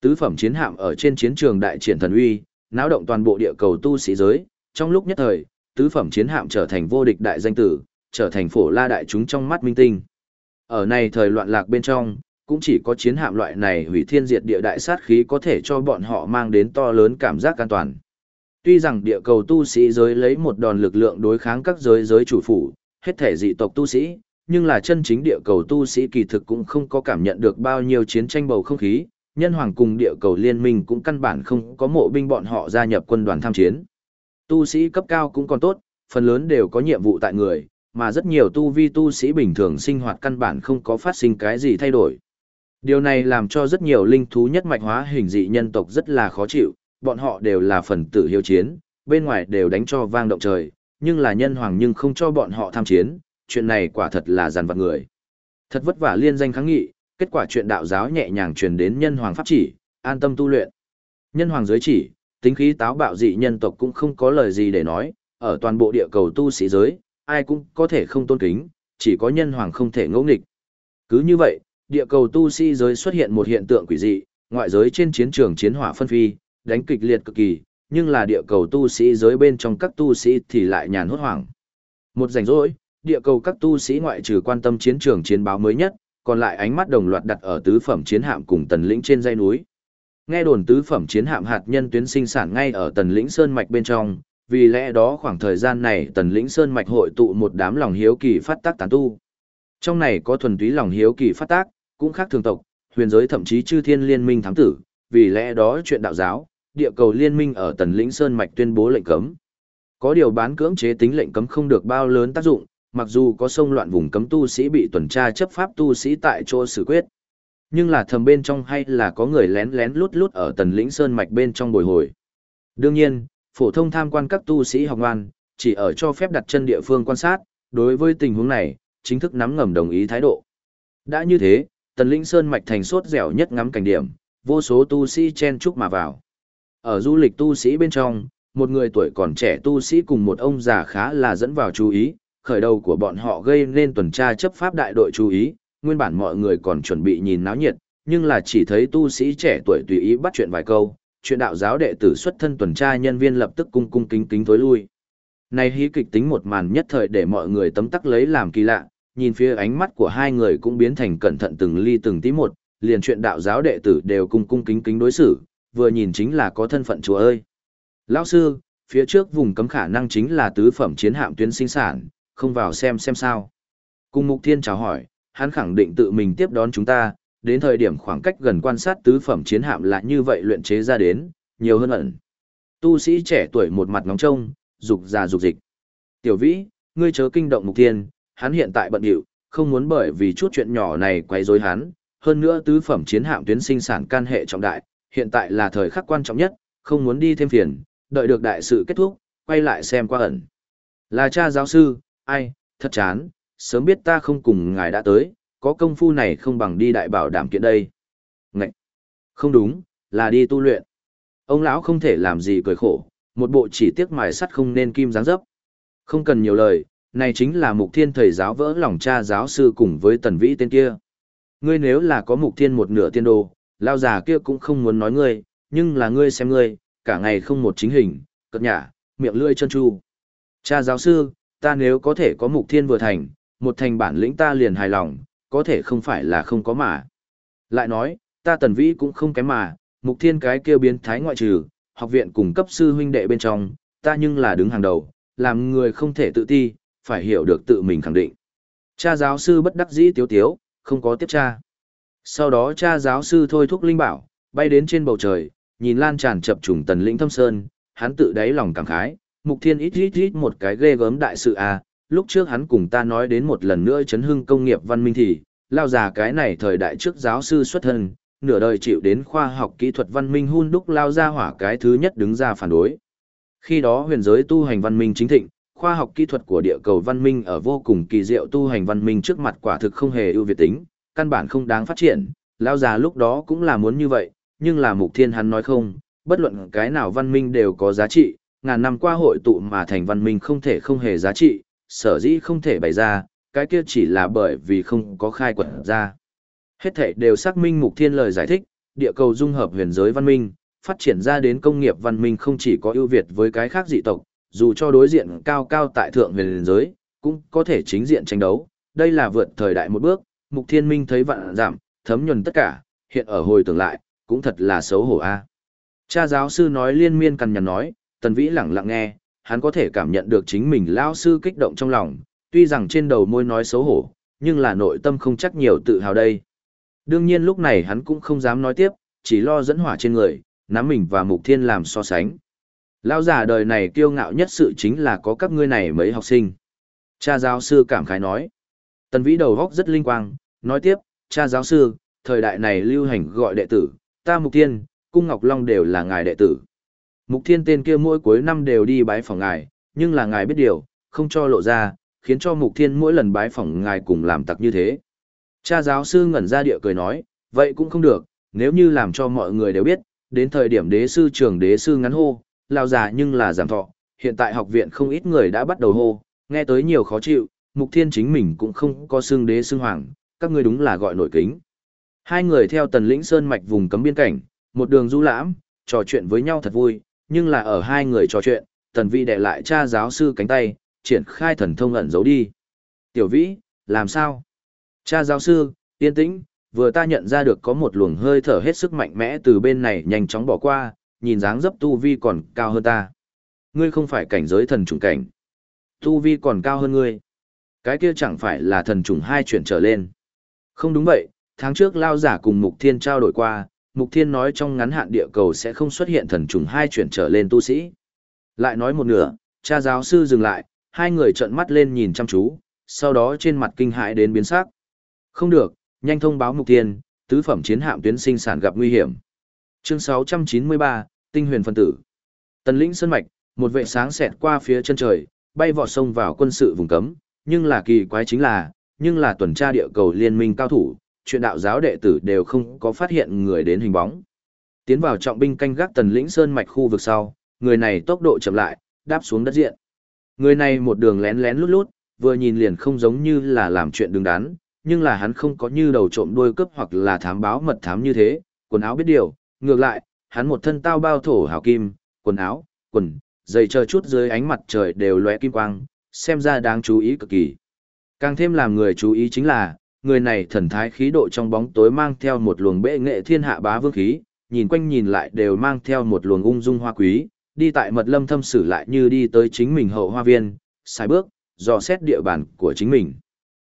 Tứ phẩm chiến hạm ở trên chiến trường đại triển thần uy, náo động toàn bộ địa cầu tu sĩ giới, trong lúc nhất thời, tứ phẩm chiến hạm trở thành vô địch đại danh tử, trở thành phổ la đại chúng trong mắt minh tinh. Ở này thời loạn lạc bên trong, cũng chỉ có chiến hạm loại này hủy thiên diệt địa đại sát khí có thể cho bọn họ mang đến to lớn cảm giác an toàn. Tuy rằng địa cầu tu sĩ giới lấy một đòn lực lượng đối kháng các giới giới chủ phủ, hết thể dị tộc tu sĩ, nhưng là chân chính địa cầu tu sĩ kỳ thực cũng không có cảm nhận được bao nhiêu chiến tranh bầu không khí, nhân hoàng cùng địa cầu liên minh cũng căn bản không có mộ binh bọn họ gia nhập quân đoàn tham chiến. Tu sĩ cấp cao cũng còn tốt, phần lớn đều có nhiệm vụ tại người, mà rất nhiều tu vi tu sĩ bình thường sinh hoạt căn bản không có phát sinh cái gì thay đổi. Điều này làm cho rất nhiều linh thú nhất mạch hóa hình dị nhân tộc rất là khó chịu, bọn họ đều là phần tử hiếu chiến, bên ngoài đều đánh cho vang động trời, nhưng là nhân hoàng nhưng không cho bọn họ tham chiến, chuyện này quả thật là giàn vặt người. Thật vất vả liên danh kháng nghị, kết quả chuyện đạo giáo nhẹ nhàng truyền đến nhân hoàng pháp chỉ, an tâm tu luyện. Nhân hoàng giới chỉ, tính khí táo bạo dị nhân tộc cũng không có lời gì để nói, ở toàn bộ địa cầu tu sĩ giới, ai cũng có thể không tôn kính, chỉ có nhân hoàng không thể ngẫu nghịch. Cứ như vậy, địa cầu tu sĩ giới xuất hiện một hiện tượng quỷ dị, ngoại giới trên chiến trường chiến hỏa phân phi, đánh kịch liệt cực kỳ, nhưng là địa cầu tu sĩ giới bên trong các tu sĩ thì lại nhàn hốt hoảng. Một rảnh rỗi, địa cầu các tu sĩ ngoại trừ quan tâm chiến trường chiến báo mới nhất, còn lại ánh mắt đồng loạt đặt ở tứ phẩm chiến hạm cùng tần lĩnh trên dãy núi. Nghe đồn tứ phẩm chiến hạm hạt nhân tuyến sinh sản ngay ở tần lĩnh sơn mạch bên trong, vì lẽ đó khoảng thời gian này tần lĩnh sơn mạch hội tụ một đám lòng hiếu kỳ phát tác tán tu. Trong này có thuần túy lòng hiếu kỳ phát tác, cũng khác thường tộc, huyền giới thậm chí chư thiên liên minh thám tử, vì lẽ đó chuyện đạo giáo, địa cầu liên minh ở tần lĩnh sơn mạch tuyên bố lệnh cấm. Có điều bán cưỡng chế tính lệnh cấm không được bao lớn tác dụng, mặc dù có sông loạn vùng cấm tu sĩ bị tuần tra chấp pháp tu sĩ tại chỗ xử quyết. Nhưng là thầm bên trong hay là có người lén lén lút lút ở tần lĩnh sơn mạch bên trong bồi hồi. Đương nhiên, phổ thông tham quan các tu sĩ học ngoan, chỉ ở cho phép đặt chân địa phương quan sát, đối với tình huống này, chính thức nắm ngầm đồng ý thái độ. Đã như thế, tần linh sơn mạch thành sốt dẻo nhất ngắm cảnh điểm, vô số tu sĩ chen chúc mà vào. Ở du lịch tu sĩ bên trong, một người tuổi còn trẻ tu sĩ cùng một ông già khá là dẫn vào chú ý, khởi đầu của bọn họ gây nên tuần tra chấp pháp đại đội chú ý, nguyên bản mọi người còn chuẩn bị nhìn náo nhiệt, nhưng là chỉ thấy tu sĩ trẻ tuổi tùy ý bắt chuyện vài câu, chuyện đạo giáo đệ tử xuất thân tuần tra nhân viên lập tức cung cung kính kính tối lui. Này hí kịch tính một màn nhất thời để mọi người tấm tắc lấy làm kỳ lạ, nhìn phía ánh mắt của hai người cũng biến thành cẩn thận từng ly từng tí một, liền chuyện đạo giáo đệ tử đều cung cung kính kính đối xử, vừa nhìn chính là có thân phận chúa ơi. Lão sư, phía trước vùng cấm khả năng chính là tứ phẩm chiến hạm tuyến sinh sản, không vào xem xem sao. Cung Mục Thiên chào hỏi, hắn khẳng định tự mình tiếp đón chúng ta, đến thời điểm khoảng cách gần quan sát tứ phẩm chiến hạm là như vậy luyện chế ra đến, nhiều hơn ẩn. Tu sĩ trẻ tuổi một mặt ngóng trông, dục già dục dịch. Tiểu vĩ, ngươi chớ kinh động Mục Thiên, hắn hiện tại bận điệu, không muốn bởi vì chút chuyện nhỏ này quấy rối hắn, hơn nữa tứ phẩm chiến hạm tuyến sinh sản can hệ trọng đại, hiện tại là thời khắc quan trọng nhất, không muốn đi thêm phiền, đợi được đại sự kết thúc, quay lại xem qua ẩn. Là cha giáo sư, ai, thật chán, sớm biết ta không cùng ngài đã tới, có công phu này không bằng đi đại bảo đảm kiện đây. Ngậy! Không đúng, là đi tu luyện. Ông lão không thể làm gì cười khổ, một bộ chỉ tiếc mài sắt không nên kim dáng dấp. Không cần nhiều lời, này chính là mục thiên thầy giáo vỡ lòng cha giáo sư cùng với tần vĩ tên kia. Ngươi nếu là có mục thiên một nửa tiên đồ, lao già kia cũng không muốn nói ngươi, nhưng là ngươi xem ngươi, cả ngày không một chính hình, cất nhả, miệng lươi chân chu. Cha giáo sư, ta nếu có thể có mục thiên vừa thành, một thành bản lĩnh ta liền hài lòng, có thể không phải là không có mà. Lại nói, ta tần vĩ cũng không kém mà, mục thiên cái kia biến thái ngoại trừ, học viện cùng cấp sư huynh đệ bên trong, ta nhưng là đứng hàng đầu, làm người không thể tự ti, phải hiểu được tự mình khẳng định. Cha giáo sư bất đắc dĩ tiếu tiếu, không có tiếp cha. Sau đó cha giáo sư thôi thúc linh bảo, bay đến trên bầu trời, nhìn lan tràn chập trùng tần lĩnh thâm sơn, hắn tự đáy lòng cảm khái, mục thiên ít ít ít một cái ghê gớm đại sự à, lúc trước hắn cùng ta nói đến một lần nữa chấn hưng công nghiệp văn minh thì, lao già cái này thời đại trước giáo sư xuất thân, nửa đời chịu đến khoa học kỹ thuật văn minh hun đúc lao ra hỏa cái thứ nhất đứng ra phản đối. Khi đó huyền giới tu hành văn minh chính thịnh, khoa học kỹ thuật của địa cầu văn minh ở vô cùng kỳ diệu tu hành văn minh trước mặt quả thực không hề ưu việt tính, căn bản không đáng phát triển, lao già lúc đó cũng là muốn như vậy, nhưng là mục thiên hắn nói không, bất luận cái nào văn minh đều có giá trị, ngàn năm qua hội tụ mà thành văn minh không thể không hề giá trị, sở dĩ không thể bày ra, cái kia chỉ là bởi vì không có khai quật ra. Hết thể đều xác minh mục thiên lời giải thích, địa cầu dung hợp huyền giới văn minh, phát triển ra đến công nghiệp văn minh không chỉ có ưu việt với cái khác dị tộc, dù cho đối diện cao cao tại thượng huyền giới, cũng có thể chính diện tranh đấu, đây là vượt thời đại một bước, mục thiên minh thấy vạn giảm, thấm nhuần tất cả, hiện ở hồi tưởng lại, cũng thật là xấu hổ a. Cha giáo sư nói liên miên cằn nhằn nói, tần vĩ lặng lặng nghe, hắn có thể cảm nhận được chính mình lao sư kích động trong lòng, tuy rằng trên đầu môi nói xấu hổ, nhưng là nội tâm không chắc nhiều tự hào đây. Đương nhiên lúc này hắn cũng không dám nói tiếp, chỉ lo dẫn hỏa trên người, nắm mình và mục thiên làm so sánh. Lao giả đời này kiêu ngạo nhất sự chính là có các ngươi này mấy học sinh. Cha giáo sư cảm khái nói. Tần vĩ đầu góc rất linh quang, nói tiếp, cha giáo sư, thời đại này lưu hành gọi đệ tử, ta mục thiên, cung ngọc long đều là ngài đệ tử. Mục thiên tên kia mỗi cuối năm đều đi bái phòng ngài, nhưng là ngài biết điều, không cho lộ ra, khiến cho mục thiên mỗi lần bái phòng ngài cùng làm tặc như thế. Cha giáo sư ngẩn ra địa cười nói, vậy cũng không được, nếu như làm cho mọi người đều biết, đến thời điểm đế sư trưởng đế sư ngắn hô, lao già nhưng là giảm thọ, hiện tại học viện không ít người đã bắt đầu hô, nghe tới nhiều khó chịu, mục thiên chính mình cũng không có xương đế xương hoàng, các ngươi đúng là gọi nổi kính. Hai người theo tần lĩnh sơn mạch vùng cấm biên cảnh, một đường du lãm, trò chuyện với nhau thật vui, nhưng là ở hai người trò chuyện, tần vi đệ lại cha giáo sư cánh tay, triển khai thần thông ẩn giấu đi. Tiểu vĩ, làm sao? Cha giáo sư, yên tĩnh, vừa ta nhận ra được có một luồng hơi thở hết sức mạnh mẽ từ bên này nhanh chóng bỏ qua, nhìn dáng dấp tu vi còn cao hơn ta. Ngươi không phải cảnh giới thần trùng cảnh. Tu vi còn cao hơn ngươi. Cái kia chẳng phải là thần trùng hai chuyển trở lên. Không đúng vậy, tháng trước lao giả cùng Mục Thiên trao đổi qua, Mục Thiên nói trong ngắn hạn địa cầu sẽ không xuất hiện thần trùng hai chuyển trở lên tu sĩ. Lại nói một nửa, cha giáo sư dừng lại, hai người trợn mắt lên nhìn chăm chú, sau đó trên mặt kinh hãi đến biến sắc. Không được, nhanh thông báo Mục Thiên, tứ phẩm chiến hạm tuyến sinh sản gặp nguy hiểm. Chương 693, Tinh huyền phân tử. Tần lĩnh sơn mạch, một vệ sáng xẹt qua phía chân trời, bay vọt sông vào quân sự vùng cấm, nhưng là kỳ quái chính là, nhưng là tuần tra địa cầu liên minh cao thủ, chuyện đạo giáo đệ tử đều không có phát hiện người đến hình bóng. Tiến vào trọng binh canh gác tần lĩnh sơn mạch khu vực sau, người này tốc độ chậm lại, đáp xuống đất diện. Người này một đường lén lén lút lút, vừa nhìn liền không giống như là làm chuyện đứng đắn, nhưng là hắn không có như đầu trộm đuôi cướp hoặc là thám báo mật thám như thế, quần áo biết điều, ngược lại, hắn một thân tao bao thổ hào kim, quần áo, quần, giày chờ chút dưới ánh mặt trời đều lóe kim quang, xem ra đáng chú ý cực kỳ. Càng thêm làm người chú ý chính là, người này thần thái khí độ trong bóng tối mang theo một luồng bệ nghệ thiên hạ bá vương khí, nhìn quanh nhìn lại đều mang theo một luồng ung dung hoa quý, đi tại mật lâm thâm sử lại như đi tới chính mình hậu hoa viên, sai bước, dò xét địa bàn của chính mình.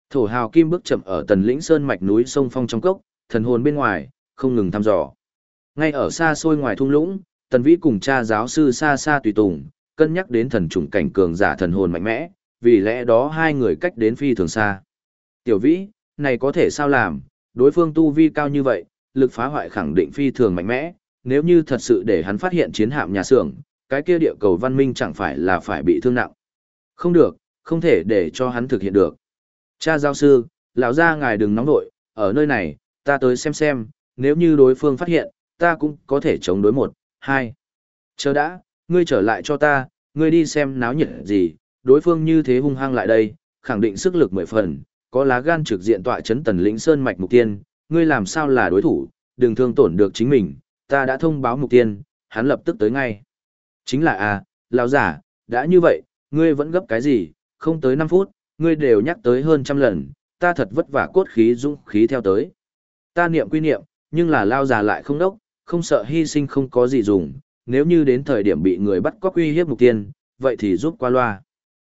Thổ hào kim bước chậm ở tần lĩnh sơn mạch núi sông phong trong cốc, thần hồn bên ngoài, không ngừng thăm dò. Ngay ở xa xôi ngoài thung lũng, tần vĩ cùng cha giáo sư xa xa tùy tùng, cân nhắc đến thần trùng cảnh cường giả thần hồn mạnh mẽ, vì lẽ đó hai người cách đến phi thường xa. Tiểu vĩ, này có thể sao làm, đối phương tu vi cao như vậy, lực phá hoại khẳng định phi thường mạnh mẽ, nếu như thật sự để hắn phát hiện chiến hạm nhà xưởng, cái kia địa cầu văn minh chẳng phải là phải bị thương nặng. Không được, không thể để cho hắn thực hiện được. Cha giáo sư, lão gia ngài đừng nóng nội, ở nơi này, ta tới xem xem, nếu như đối phương phát hiện, ta cũng có thể chống đối một, hai. Chờ đã, ngươi trở lại cho ta, ngươi đi xem náo nhiệt gì, đối phương như thế hung hăng lại đây, khẳng định sức lực mười phần, có lá gan trực diện tọa chấn tần lĩnh sơn mạch mục tiên, ngươi làm sao là đối thủ, đừng thương tổn được chính mình, ta đã thông báo mục tiên, hắn lập tức tới ngay. Chính là à, lão giả, đã như vậy, ngươi vẫn gấp cái gì, không tới 5 phút, ngươi đều nhắc tới hơn trăm lần, ta thật vất vả cốt khí dũng khí theo tới. Ta niệm quy niệm, nhưng là lao già lại không đốc, không sợ hy sinh không có gì dùng, nếu như đến thời điểm bị người bắt cóc uy hiếp mục tiên, vậy thì giúp qua loa.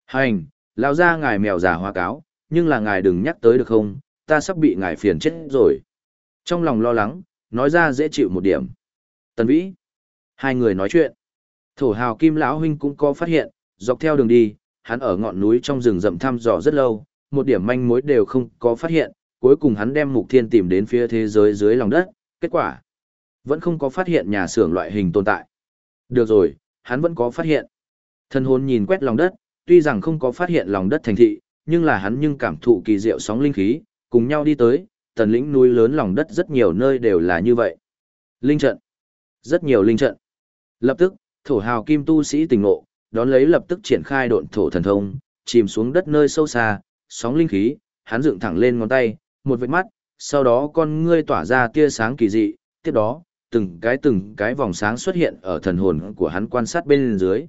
Hành, lao ra ngài mèo giả hoa cáo, nhưng là ngài đừng nhắc tới được không, ta sắp bị ngài phiền chết rồi. Trong lòng lo lắng, nói ra dễ chịu một điểm. Tần Vĩ. Hai người nói chuyện. Thổ hào kim lão huynh cũng có phát hiện, dọc theo đường đi, hắn ở ngọn núi trong rừng rậm thăm dò rất lâu, một điểm manh mối đều không có phát hiện, cuối cùng hắn đem mục thiên tìm đến phía thế giới dưới lòng đất, kết quả vẫn không có phát hiện nhà xưởng loại hình tồn tại. Được rồi, hắn vẫn có phát hiện. Thân hồn nhìn quét lòng đất, tuy rằng không có phát hiện lòng đất thành thị, nhưng là hắn nhưng cảm thụ kỳ diệu sóng linh khí, cùng nhau đi tới, tần lĩnh núi lớn lòng đất rất nhiều nơi đều là như vậy. Linh trận. Rất nhiều linh trận. Lập tức, thổ hào kim tu sĩ tỉnh ngộ, đón lấy lập tức triển khai độn thổ thần thông, chìm xuống đất nơi sâu xa, sóng linh khí, hắn dựng thẳng lên ngón tay, một vệt mắt, sau đó con ngươi tỏa ra tia sáng kỳ dị, tiếp đó, từng cái từng cái vòng sáng xuất hiện ở thần hồn của hắn quan sát bên dưới.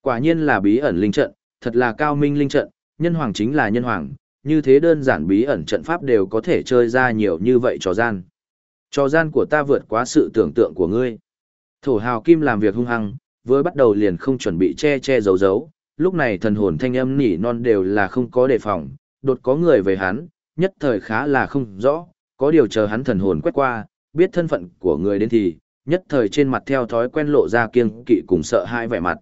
Quả nhiên là bí ẩn linh trận, thật là cao minh linh trận, nhân hoàng chính là nhân hoàng, như thế đơn giản bí ẩn trận pháp đều có thể chơi ra nhiều như vậy trò gian. Trò gian của ta vượt quá sự tưởng tượng của ngươi. Thổ hào kim làm việc hung hăng, vừa bắt đầu liền không chuẩn bị che che giấu giấu, lúc này thần hồn thanh âm nỉ non đều là không có đề phòng, đột có người về hắn, nhất thời khá là không rõ, có điều chờ hắn thần hồn quét qua, biết thân phận của người đến thì, nhất thời trên mặt theo thói quen lộ ra kiêng kỵ cùng sợ hãi vẻ mặt.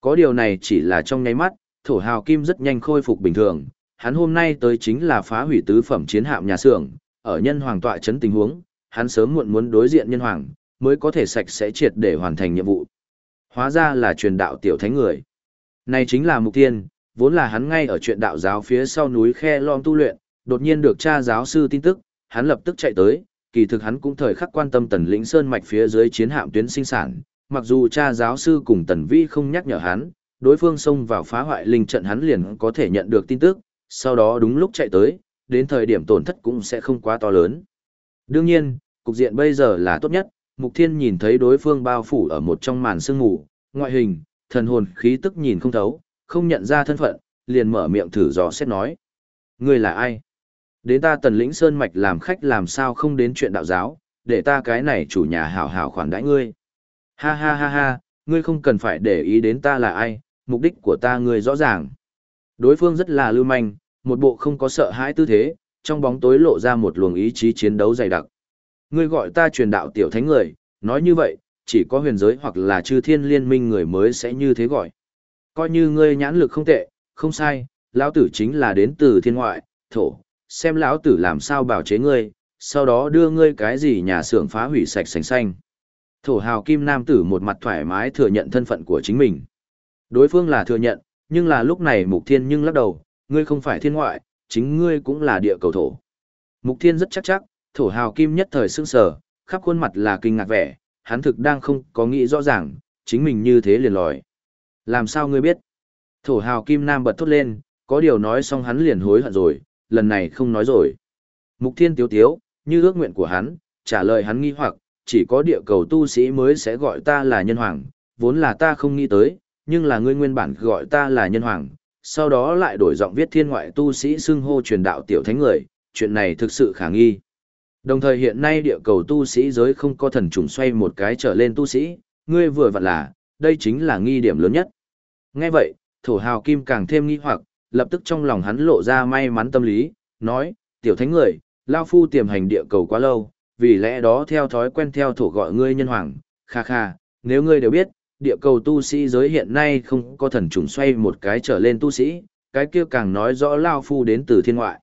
Có điều này chỉ là trong nháy mắt, thổ hào kim rất nhanh khôi phục bình thường, hắn hôm nay tới chính là phá hủy tứ phẩm chiến hạm nhà xưởng, ở nhân hoàng tọa chấn tình huống, hắn sớm muộn muốn đối diện nhân hoàng, mới có thể sạch sẽ triệt để hoàn thành nhiệm vụ. Hóa ra là truyền đạo tiểu thánh người. Này chính là mục tiên, vốn là hắn ngay ở chuyện đạo giáo phía sau núi khe lom tu luyện, đột nhiên được cha giáo sư tin tức, hắn lập tức chạy tới, kỳ thực hắn cũng thời khắc quan tâm tần lĩnh sơn mạch phía dưới chiến hạm tuyến sinh sản, mặc dù cha giáo sư cùng tần vi không nhắc nhở hắn, đối phương xông vào phá hoại linh trận hắn liền có thể nhận được tin tức, sau đó đúng lúc chạy tới, đến thời điểm tổn thất cũng sẽ không quá to lớn. Đương nhiên, cục diện bây giờ là tốt nhất, Mục Thiên nhìn thấy đối phương bao phủ ở một trong màn sương mù, ngoại hình, thần hồn khí tức nhìn không thấu, không nhận ra thân phận, liền mở miệng thử dò xét nói. Ngươi là ai? Đến ta tần lĩnh sơn mạch làm khách làm sao không đến chuyện đạo giáo, để ta cái này chủ nhà hảo hảo khoản đãi ngươi. Ha ha ha ha, ngươi không cần phải để ý đến ta là ai, mục đích của ta người rõ ràng. Đối phương rất là lưu manh, một bộ không có sợ hãi tư thế, trong bóng tối lộ ra một luồng ý chí chiến đấu dày đặc. Ngươi gọi ta truyền đạo tiểu thánh người, nói như vậy, chỉ có huyền giới hoặc là chư thiên liên minh người mới sẽ như thế gọi. Coi như ngươi nhãn lực không tệ, không sai, lão tử chính là đến từ thiên ngoại, thổ, xem lão tử làm sao bảo chế ngươi, sau đó đưa ngươi cái gì nhà xưởng phá hủy sạch sành xanh. Thổ hào kim nam tử một mặt thoải mái thừa nhận thân phận của chính mình. Đối phương là thừa nhận, nhưng là lúc này mục thiên nhưng lắc đầu, ngươi không phải thiên ngoại, chính ngươi cũng là địa cầu thổ. Mục thiên rất chắc chắc, thổ hào kim nhất thời sững sờ, khắp khuôn mặt là kinh ngạc vẻ, hắn thực đang không có nghĩ rõ ràng, chính mình như thế liền lòi. Làm sao ngươi biết? Thổ hào kim nam bật thốt lên, có điều nói xong hắn liền hối hận rồi, lần này không nói rồi. Mục thiên tiếu tiếu, như ước nguyện của hắn, trả lời hắn nghi hoặc, chỉ có địa cầu tu sĩ mới sẽ gọi ta là nhân hoàng, vốn là ta không nghĩ tới, nhưng là ngươi nguyên bản gọi ta là nhân hoàng, sau đó lại đổi giọng viết thiên ngoại tu sĩ xưng hô truyền đạo tiểu thánh người, chuyện này thực sự khả nghi. Đồng thời hiện nay địa cầu tu sĩ giới không có thần trùng xoay một cái trở lên tu sĩ, ngươi vừa vặn là, đây chính là nghi điểm lớn nhất. Nghe vậy, thổ hào kim càng thêm nghi hoặc, lập tức trong lòng hắn lộ ra may mắn tâm lý, nói, tiểu thánh người, lao phu tiềm hành địa cầu quá lâu, vì lẽ đó theo thói quen theo thổ gọi ngươi nhân hoàng, kha kha, nếu ngươi đều biết, địa cầu tu sĩ giới hiện nay không có thần trùng xoay một cái trở lên tu sĩ, cái kia càng nói rõ lao phu đến từ thiên ngoại.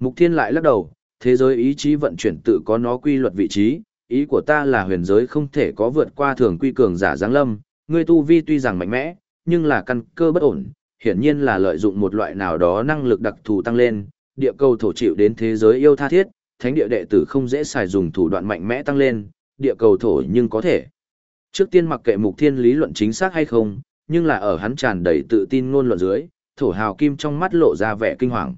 Mục thiên lại lắc đầu, thế giới ý chí vận chuyển tự có nó quy luật vị trí, ý của ta là huyền giới không thể có vượt qua thường quy cường giả giáng lâm, ngươi tu vi tuy rằng mạnh mẽ, nhưng là căn cơ bất ổn, hiển nhiên là lợi dụng một loại nào đó năng lực đặc thù tăng lên, địa cầu thổ chịu đến thế giới yêu tha thiết, thánh địa đệ tử không dễ xài dùng thủ đoạn mạnh mẽ tăng lên, địa cầu thổ nhưng có thể. Trước tiên mặc kệ mục thiên lý luận chính xác hay không, nhưng là ở hắn tràn đầy tự tin ngôn luận dưới, thổ hào kim trong mắt lộ ra vẻ kinh hoàng.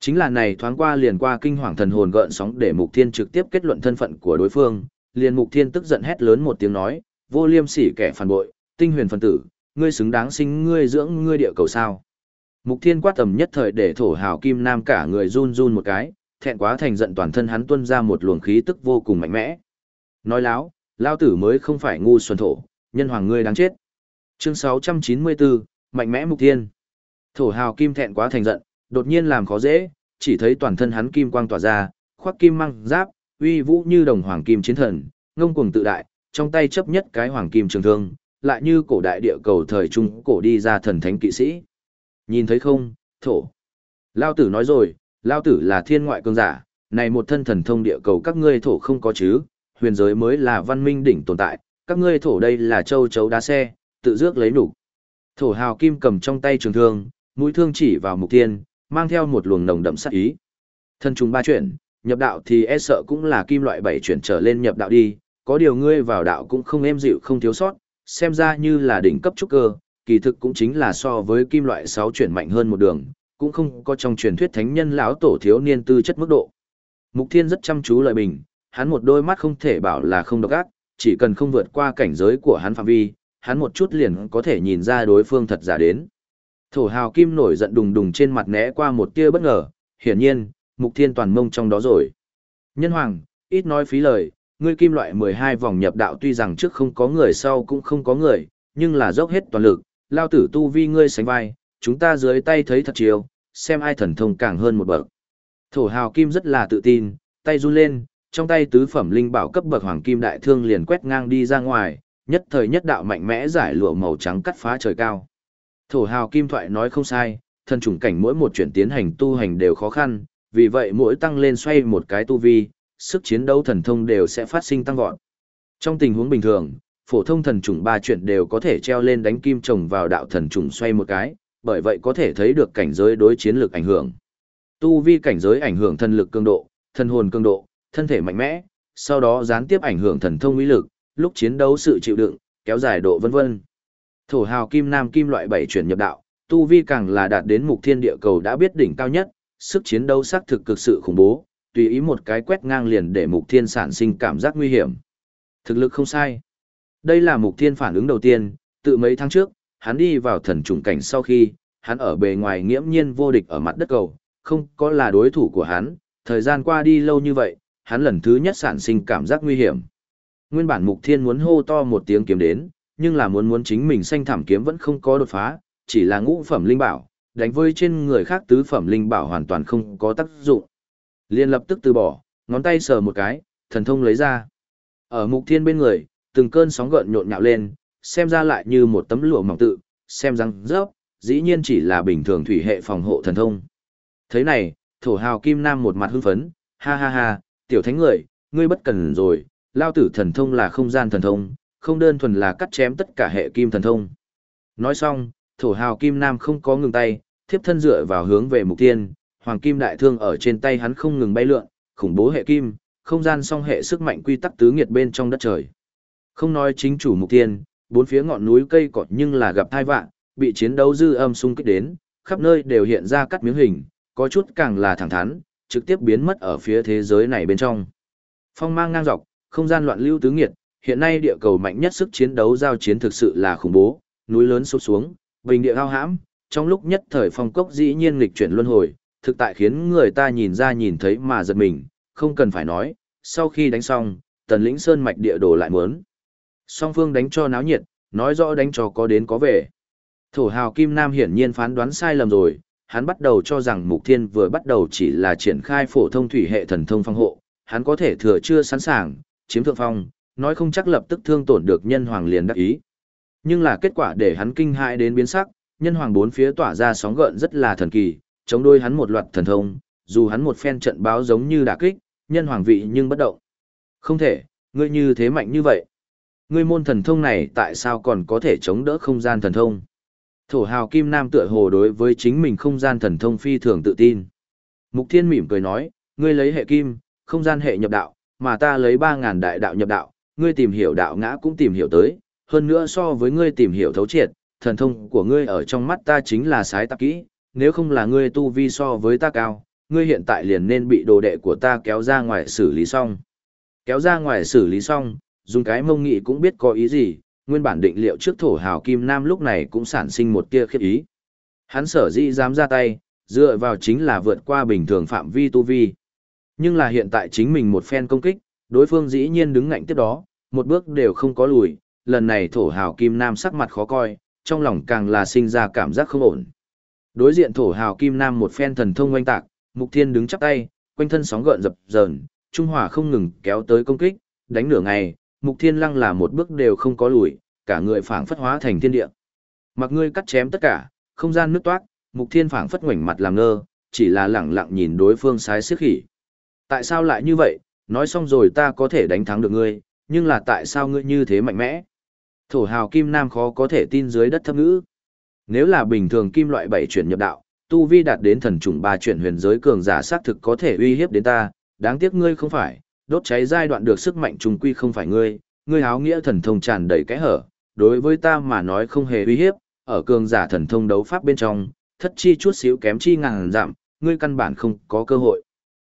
Chính là này thoáng qua liền qua kinh hoàng thần hồn gợn sóng để mục thiên trực tiếp kết luận thân phận của đối phương, liền mục thiên tức giận hét lớn một tiếng nói, vô liêm sỉ kẻ phản bội, tinh huyền phân tử, ngươi xứng đáng sinh ngươi dưỡng ngươi địa cầu sao. Mục thiên quát tầm nhất thời để thổ hào kim nam cả người run run một cái, thẹn quá thành giận toàn thân hắn tuôn ra một luồng khí tức vô cùng mạnh mẽ. Nói láo, lao tử mới không phải ngu xuân thổ, nhân hoàng ngươi đáng chết. Chương 694, mạnh mẽ mục thiên. Thổ hào kim thẹn quá thành giận, đột nhiên làm khó dễ, chỉ thấy toàn thân hắn kim quang tỏa ra, khoác kim măng giáp, uy vũ như đồng hoàng kim chiến thần, ngông cuồng tự đại, trong tay chấp nhất cái hoàng kim trường thương, lại như cổ đại địa cầu thời trung cổ đi ra thần thánh kỵ sĩ. Nhìn thấy không, thổ. Lao tử nói rồi, Lao tử là thiên ngoại cường giả, này một thân thần thông địa cầu các ngươi thổ không có chứ, huyền giới mới là văn minh đỉnh tồn tại, các ngươi thổ đây là châu chấu đá xe, tự dước lấy đủ. Thổ hào kim cầm trong tay trường thương, mũi thương chỉ vào mục tiên, mang theo một luồng nồng đậm sát ý. Thân trùng ba chuyển, nhập đạo thì e sợ cũng là kim loại bảy chuyển trở lên nhập đạo đi, có điều ngươi vào đạo cũng không êm dịu không thiếu sót, xem ra như là đỉnh cấp trúc cơ, kỳ thực cũng chính là so với kim loại 6 chuyển mạnh hơn một đường, cũng không có trong truyền thuyết thánh nhân lão tổ thiếu niên tư chất mức độ. Mục Thiên rất chăm chú lời bình, hắn một đôi mắt không thể bảo là không độc ác, chỉ cần không vượt qua cảnh giới của hắn phạm vi, hắn một chút liền có thể nhìn ra đối phương thật giả đến. Thổ hào kim nổi giận đùng đùng trên mặt né qua một tia bất ngờ, hiển nhiên, Mục Thiên toàn mông trong đó rồi. Nhân hoàng, ít nói phí lời, ngươi kim loại 12 vòng nhập đạo tuy rằng trước không có người sau cũng không có người, nhưng là dốc hết toàn lực, lao tử tu vi ngươi sánh vai, chúng ta dưới tay thấy thật chiều, xem ai thần thông càng hơn một bậc. Thổ hào kim rất là tự tin, tay run lên, trong tay tứ phẩm linh bảo cấp bậc hoàng kim đại thương liền quét ngang đi ra ngoài, nhất thời nhất đạo mạnh mẽ giải lụa màu trắng cắt phá trời cao. Thổ hào kim thoại nói không sai, thân trùng cảnh mỗi một chuyển tiến hành tu hành đều khó khăn, vì vậy mỗi tăng lên xoay một cái tu vi, sức chiến đấu thần thông đều sẽ phát sinh tăng vọt. Trong tình huống bình thường, phổ thông thần trùng ba chuyển đều có thể treo lên đánh kim trồng vào đạo thần trùng xoay một cái, bởi vậy có thể thấy được cảnh giới đối chiến lực ảnh hưởng. Tu vi cảnh giới ảnh hưởng thân lực cường độ, thân hồn cường độ, thân thể mạnh mẽ, sau đó gián tiếp ảnh hưởng thần thông uy lực, lúc chiến đấu sự chịu đựng, kéo dài độ vân vân. Thổ hào kim nam kim loại bảy chuyển nhập đạo, tu vi càng là đạt đến mục thiên địa cầu đã biết đỉnh cao nhất, sức chiến đấu xác thực cực sự khủng bố, tùy ý một cái quét ngang liền để mục thiên sản sinh cảm giác nguy hiểm. Thực lực không sai. Đây là mục thiên phản ứng đầu tiên, tự mấy tháng trước, hắn đi vào thần trùng cảnh sau khi, hắn ở bề ngoài nghiễm nhiên vô địch ở mặt đất cầu, không có là đối thủ của hắn, thời gian qua đi lâu như vậy, hắn lần thứ nhất sản sinh cảm giác nguy hiểm. Nguyên bản mục thiên muốn hô to một tiếng kiếm đến, nhưng là muốn muốn chính mình sanh thảm kiếm vẫn không có đột phá, chỉ là ngũ phẩm linh bảo, đánh vơi trên người khác tứ phẩm linh bảo hoàn toàn không có tác dụng. Liên lập tức từ bỏ, ngón tay sờ một cái, thần thông lấy ra. Ở mục thiên bên người, từng cơn sóng gợn nhộn nhạo lên, xem ra lại như một tấm lụa mỏng tự, xem răng rớp, dĩ nhiên chỉ là bình thường thủy hệ phòng hộ thần thông. Thế này, thổ hào kim nam một mặt hưng phấn, ha ha ha, tiểu thánh người, ngươi bất cần rồi, lao tử thần thông là không gian thần thông, không đơn thuần là cắt chém tất cả hệ kim thần thông. Nói xong, thổ hào kim nam không có ngừng tay, thiếp thân dựa vào hướng về mục tiên, hoàng kim đại thương ở trên tay hắn không ngừng bay lượn, khủng bố hệ kim, không gian song hệ sức mạnh quy tắc tứ nghiệt bên trong đất trời. Không nói chính chủ mục tiên, bốn phía ngọn núi cây cọt nhưng là gặp thai vạn, bị chiến đấu dư âm xung kích đến, khắp nơi đều hiện ra cắt miếng hình, có chút càng là thẳng thắn, trực tiếp biến mất ở phía thế giới này bên trong. Phong mang ngang dọc, không gian loạn lưu tứ nghiệt, hiện nay địa cầu mạnh nhất sức chiến đấu giao chiến thực sự là khủng bố, núi lớn sụp xuống, bình địa ao hãm, trong lúc nhất thời phong cốc dĩ nhiên nghịch chuyển luân hồi, thực tại khiến người ta nhìn ra nhìn thấy mà giật mình, không cần phải nói, sau khi đánh xong, tần lĩnh sơn mạch địa đồ lại muốn. Song phương đánh cho náo nhiệt, nói rõ đánh cho có đến có về. Thổ hào Kim Nam hiển nhiên phán đoán sai lầm rồi, hắn bắt đầu cho rằng Mục Thiên vừa bắt đầu chỉ là triển khai phổ thông thủy hệ thần thông phong hộ, hắn có thể thừa chưa sẵn sàng, chiếm thượng phong, nói không chắc lập tức thương tổn được nhân hoàng liền đắc ý. Nhưng là kết quả để hắn kinh hãi đến biến sắc, nhân hoàng bốn phía tỏa ra sóng gợn rất là thần kỳ, chống đôi hắn một loạt thần thông, dù hắn một phen trận báo giống như đả kích, nhân hoàng vị nhưng bất động. Không thể, ngươi như thế mạnh như vậy. Ngươi môn thần thông này tại sao còn có thể chống đỡ không gian thần thông? Thổ hào Kim Nam tựa hồ đối với chính mình không gian thần thông phi thường tự tin. Mục Thiên mỉm cười nói, ngươi lấy hệ kim, không gian hệ nhập đạo, mà ta lấy 3.000 đại đạo nhập đạo, ngươi tìm hiểu đạo ngã cũng tìm hiểu tới, hơn nữa so với ngươi tìm hiểu thấu triệt, thần thông của ngươi ở trong mắt ta chính là sái tạp kỹ, nếu không là ngươi tu vi so với ta cao, ngươi hiện tại liền nên bị đồ đệ của ta kéo ra ngoài xử lý xong. Kéo ra ngoài xử lý xong, dùng cái mông nghị cũng biết có ý gì, nguyên bản định liệu trước thổ hào kim nam lúc này cũng sản sinh một tia khiếp ý. Hắn sở dĩ dám ra tay, dựa vào chính là vượt qua bình thường phạm vi tu vi. Nhưng là hiện tại chính mình một phen công kích, đối phương dĩ nhiên đứng ngạnh tiếp đó, một bước đều không có lùi, lần này thổ hào kim nam sắc mặt khó coi, trong lòng càng là sinh ra cảm giác không ổn. Đối diện thổ hào kim nam một phen thần thông oanh tạc, mục thiên đứng chắp tay, quanh thân sóng gợn dập dờn, trung hòa không ngừng kéo tới công kích, đánh nửa ngày, mục thiên lăng là một bước đều không có lùi, cả người phảng phất hóa thành thiên địa. Mặc ngươi cắt chém tất cả, không gian nứt toát, mục thiên phảng phất ngoảnh mặt làm ngơ, chỉ là lẳng lặng nhìn đối phương sái xiếc khỉ. Tại sao lại như vậy, nói xong rồi ta có thể đánh thắng được ngươi, nhưng là tại sao ngươi như thế mạnh mẽ? Thổ hào kim nam khó có thể tin dưới đất thấp ngữ. Nếu là bình thường kim loại bảy chuyển nhập đạo, tu vi đạt đến thần trùng ba chuyển huyền giới cường giả xác thực có thể uy hiếp đến ta, đáng tiếc ngươi không phải, đốt cháy giai đoạn được sức mạnh trùng quy không phải ngươi, ngươi háo nghĩa thần thông tràn đầy kẽ hở, đối với ta mà nói không hề uy hiếp, ở cường giả thần thông đấu pháp bên trong, thất chi chút xíu kém chi ngàn giảm, ngươi căn bản không có cơ hội.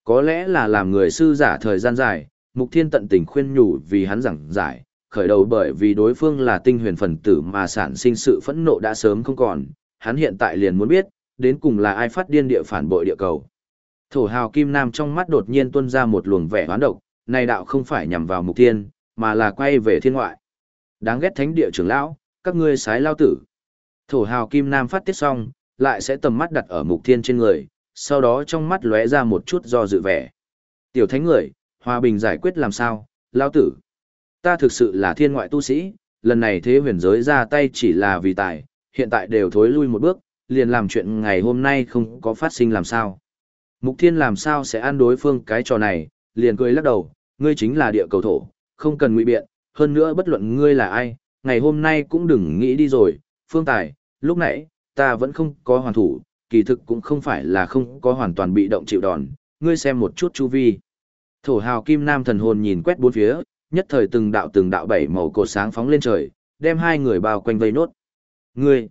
Có lẽ là làm người sư giả thời gian dài, Mục Thiên tận tình khuyên nhủ vì hắn giảng giải, khởi đầu bởi vì đối phương là tinh huyền phần tử mà sản sinh sự phẫn nộ đã sớm không còn, hắn hiện tại liền muốn biết, đến cùng là ai phát điên địa phản bội địa cầu. Thổ hào kim nam trong mắt đột nhiên tuôn ra một luồng vẻ hoán độc, này đạo không phải nhằm vào mục tiên, mà là quay về thiên ngoại. Đáng ghét thánh địa trưởng lão, các ngươi sái lao tử. Thổ hào kim nam phát tiết xong, lại sẽ tầm mắt đặt ở mục thiên trên người, sau đó trong mắt lóe ra một chút do dự vẻ. Tiểu thánh người, hòa bình giải quyết làm sao, lao tử. Ta thực sự là thiên ngoại tu sĩ, lần này thế huyền giới ra tay chỉ là vì tài, hiện tại đều thối lui một bước, liền làm chuyện ngày hôm nay không có phát sinh làm sao. Mục thiên làm sao sẽ ăn đối phương cái trò này, liền cười lắc đầu, ngươi chính là địa cầu thổ, không cần ngụy biện, hơn nữa bất luận ngươi là ai, ngày hôm nay cũng đừng nghĩ đi rồi, phương tài, lúc nãy, ta vẫn không có hoàn thủ, kỳ thực cũng không phải là không có hoàn toàn bị động chịu đòn, ngươi xem một chút chu vi. Thổ hào kim nam thần hồn nhìn quét bốn phía, nhất thời từng đạo từng đạo bảy màu cột sáng phóng lên trời, đem hai người bao quanh vây nốt. Ngươi,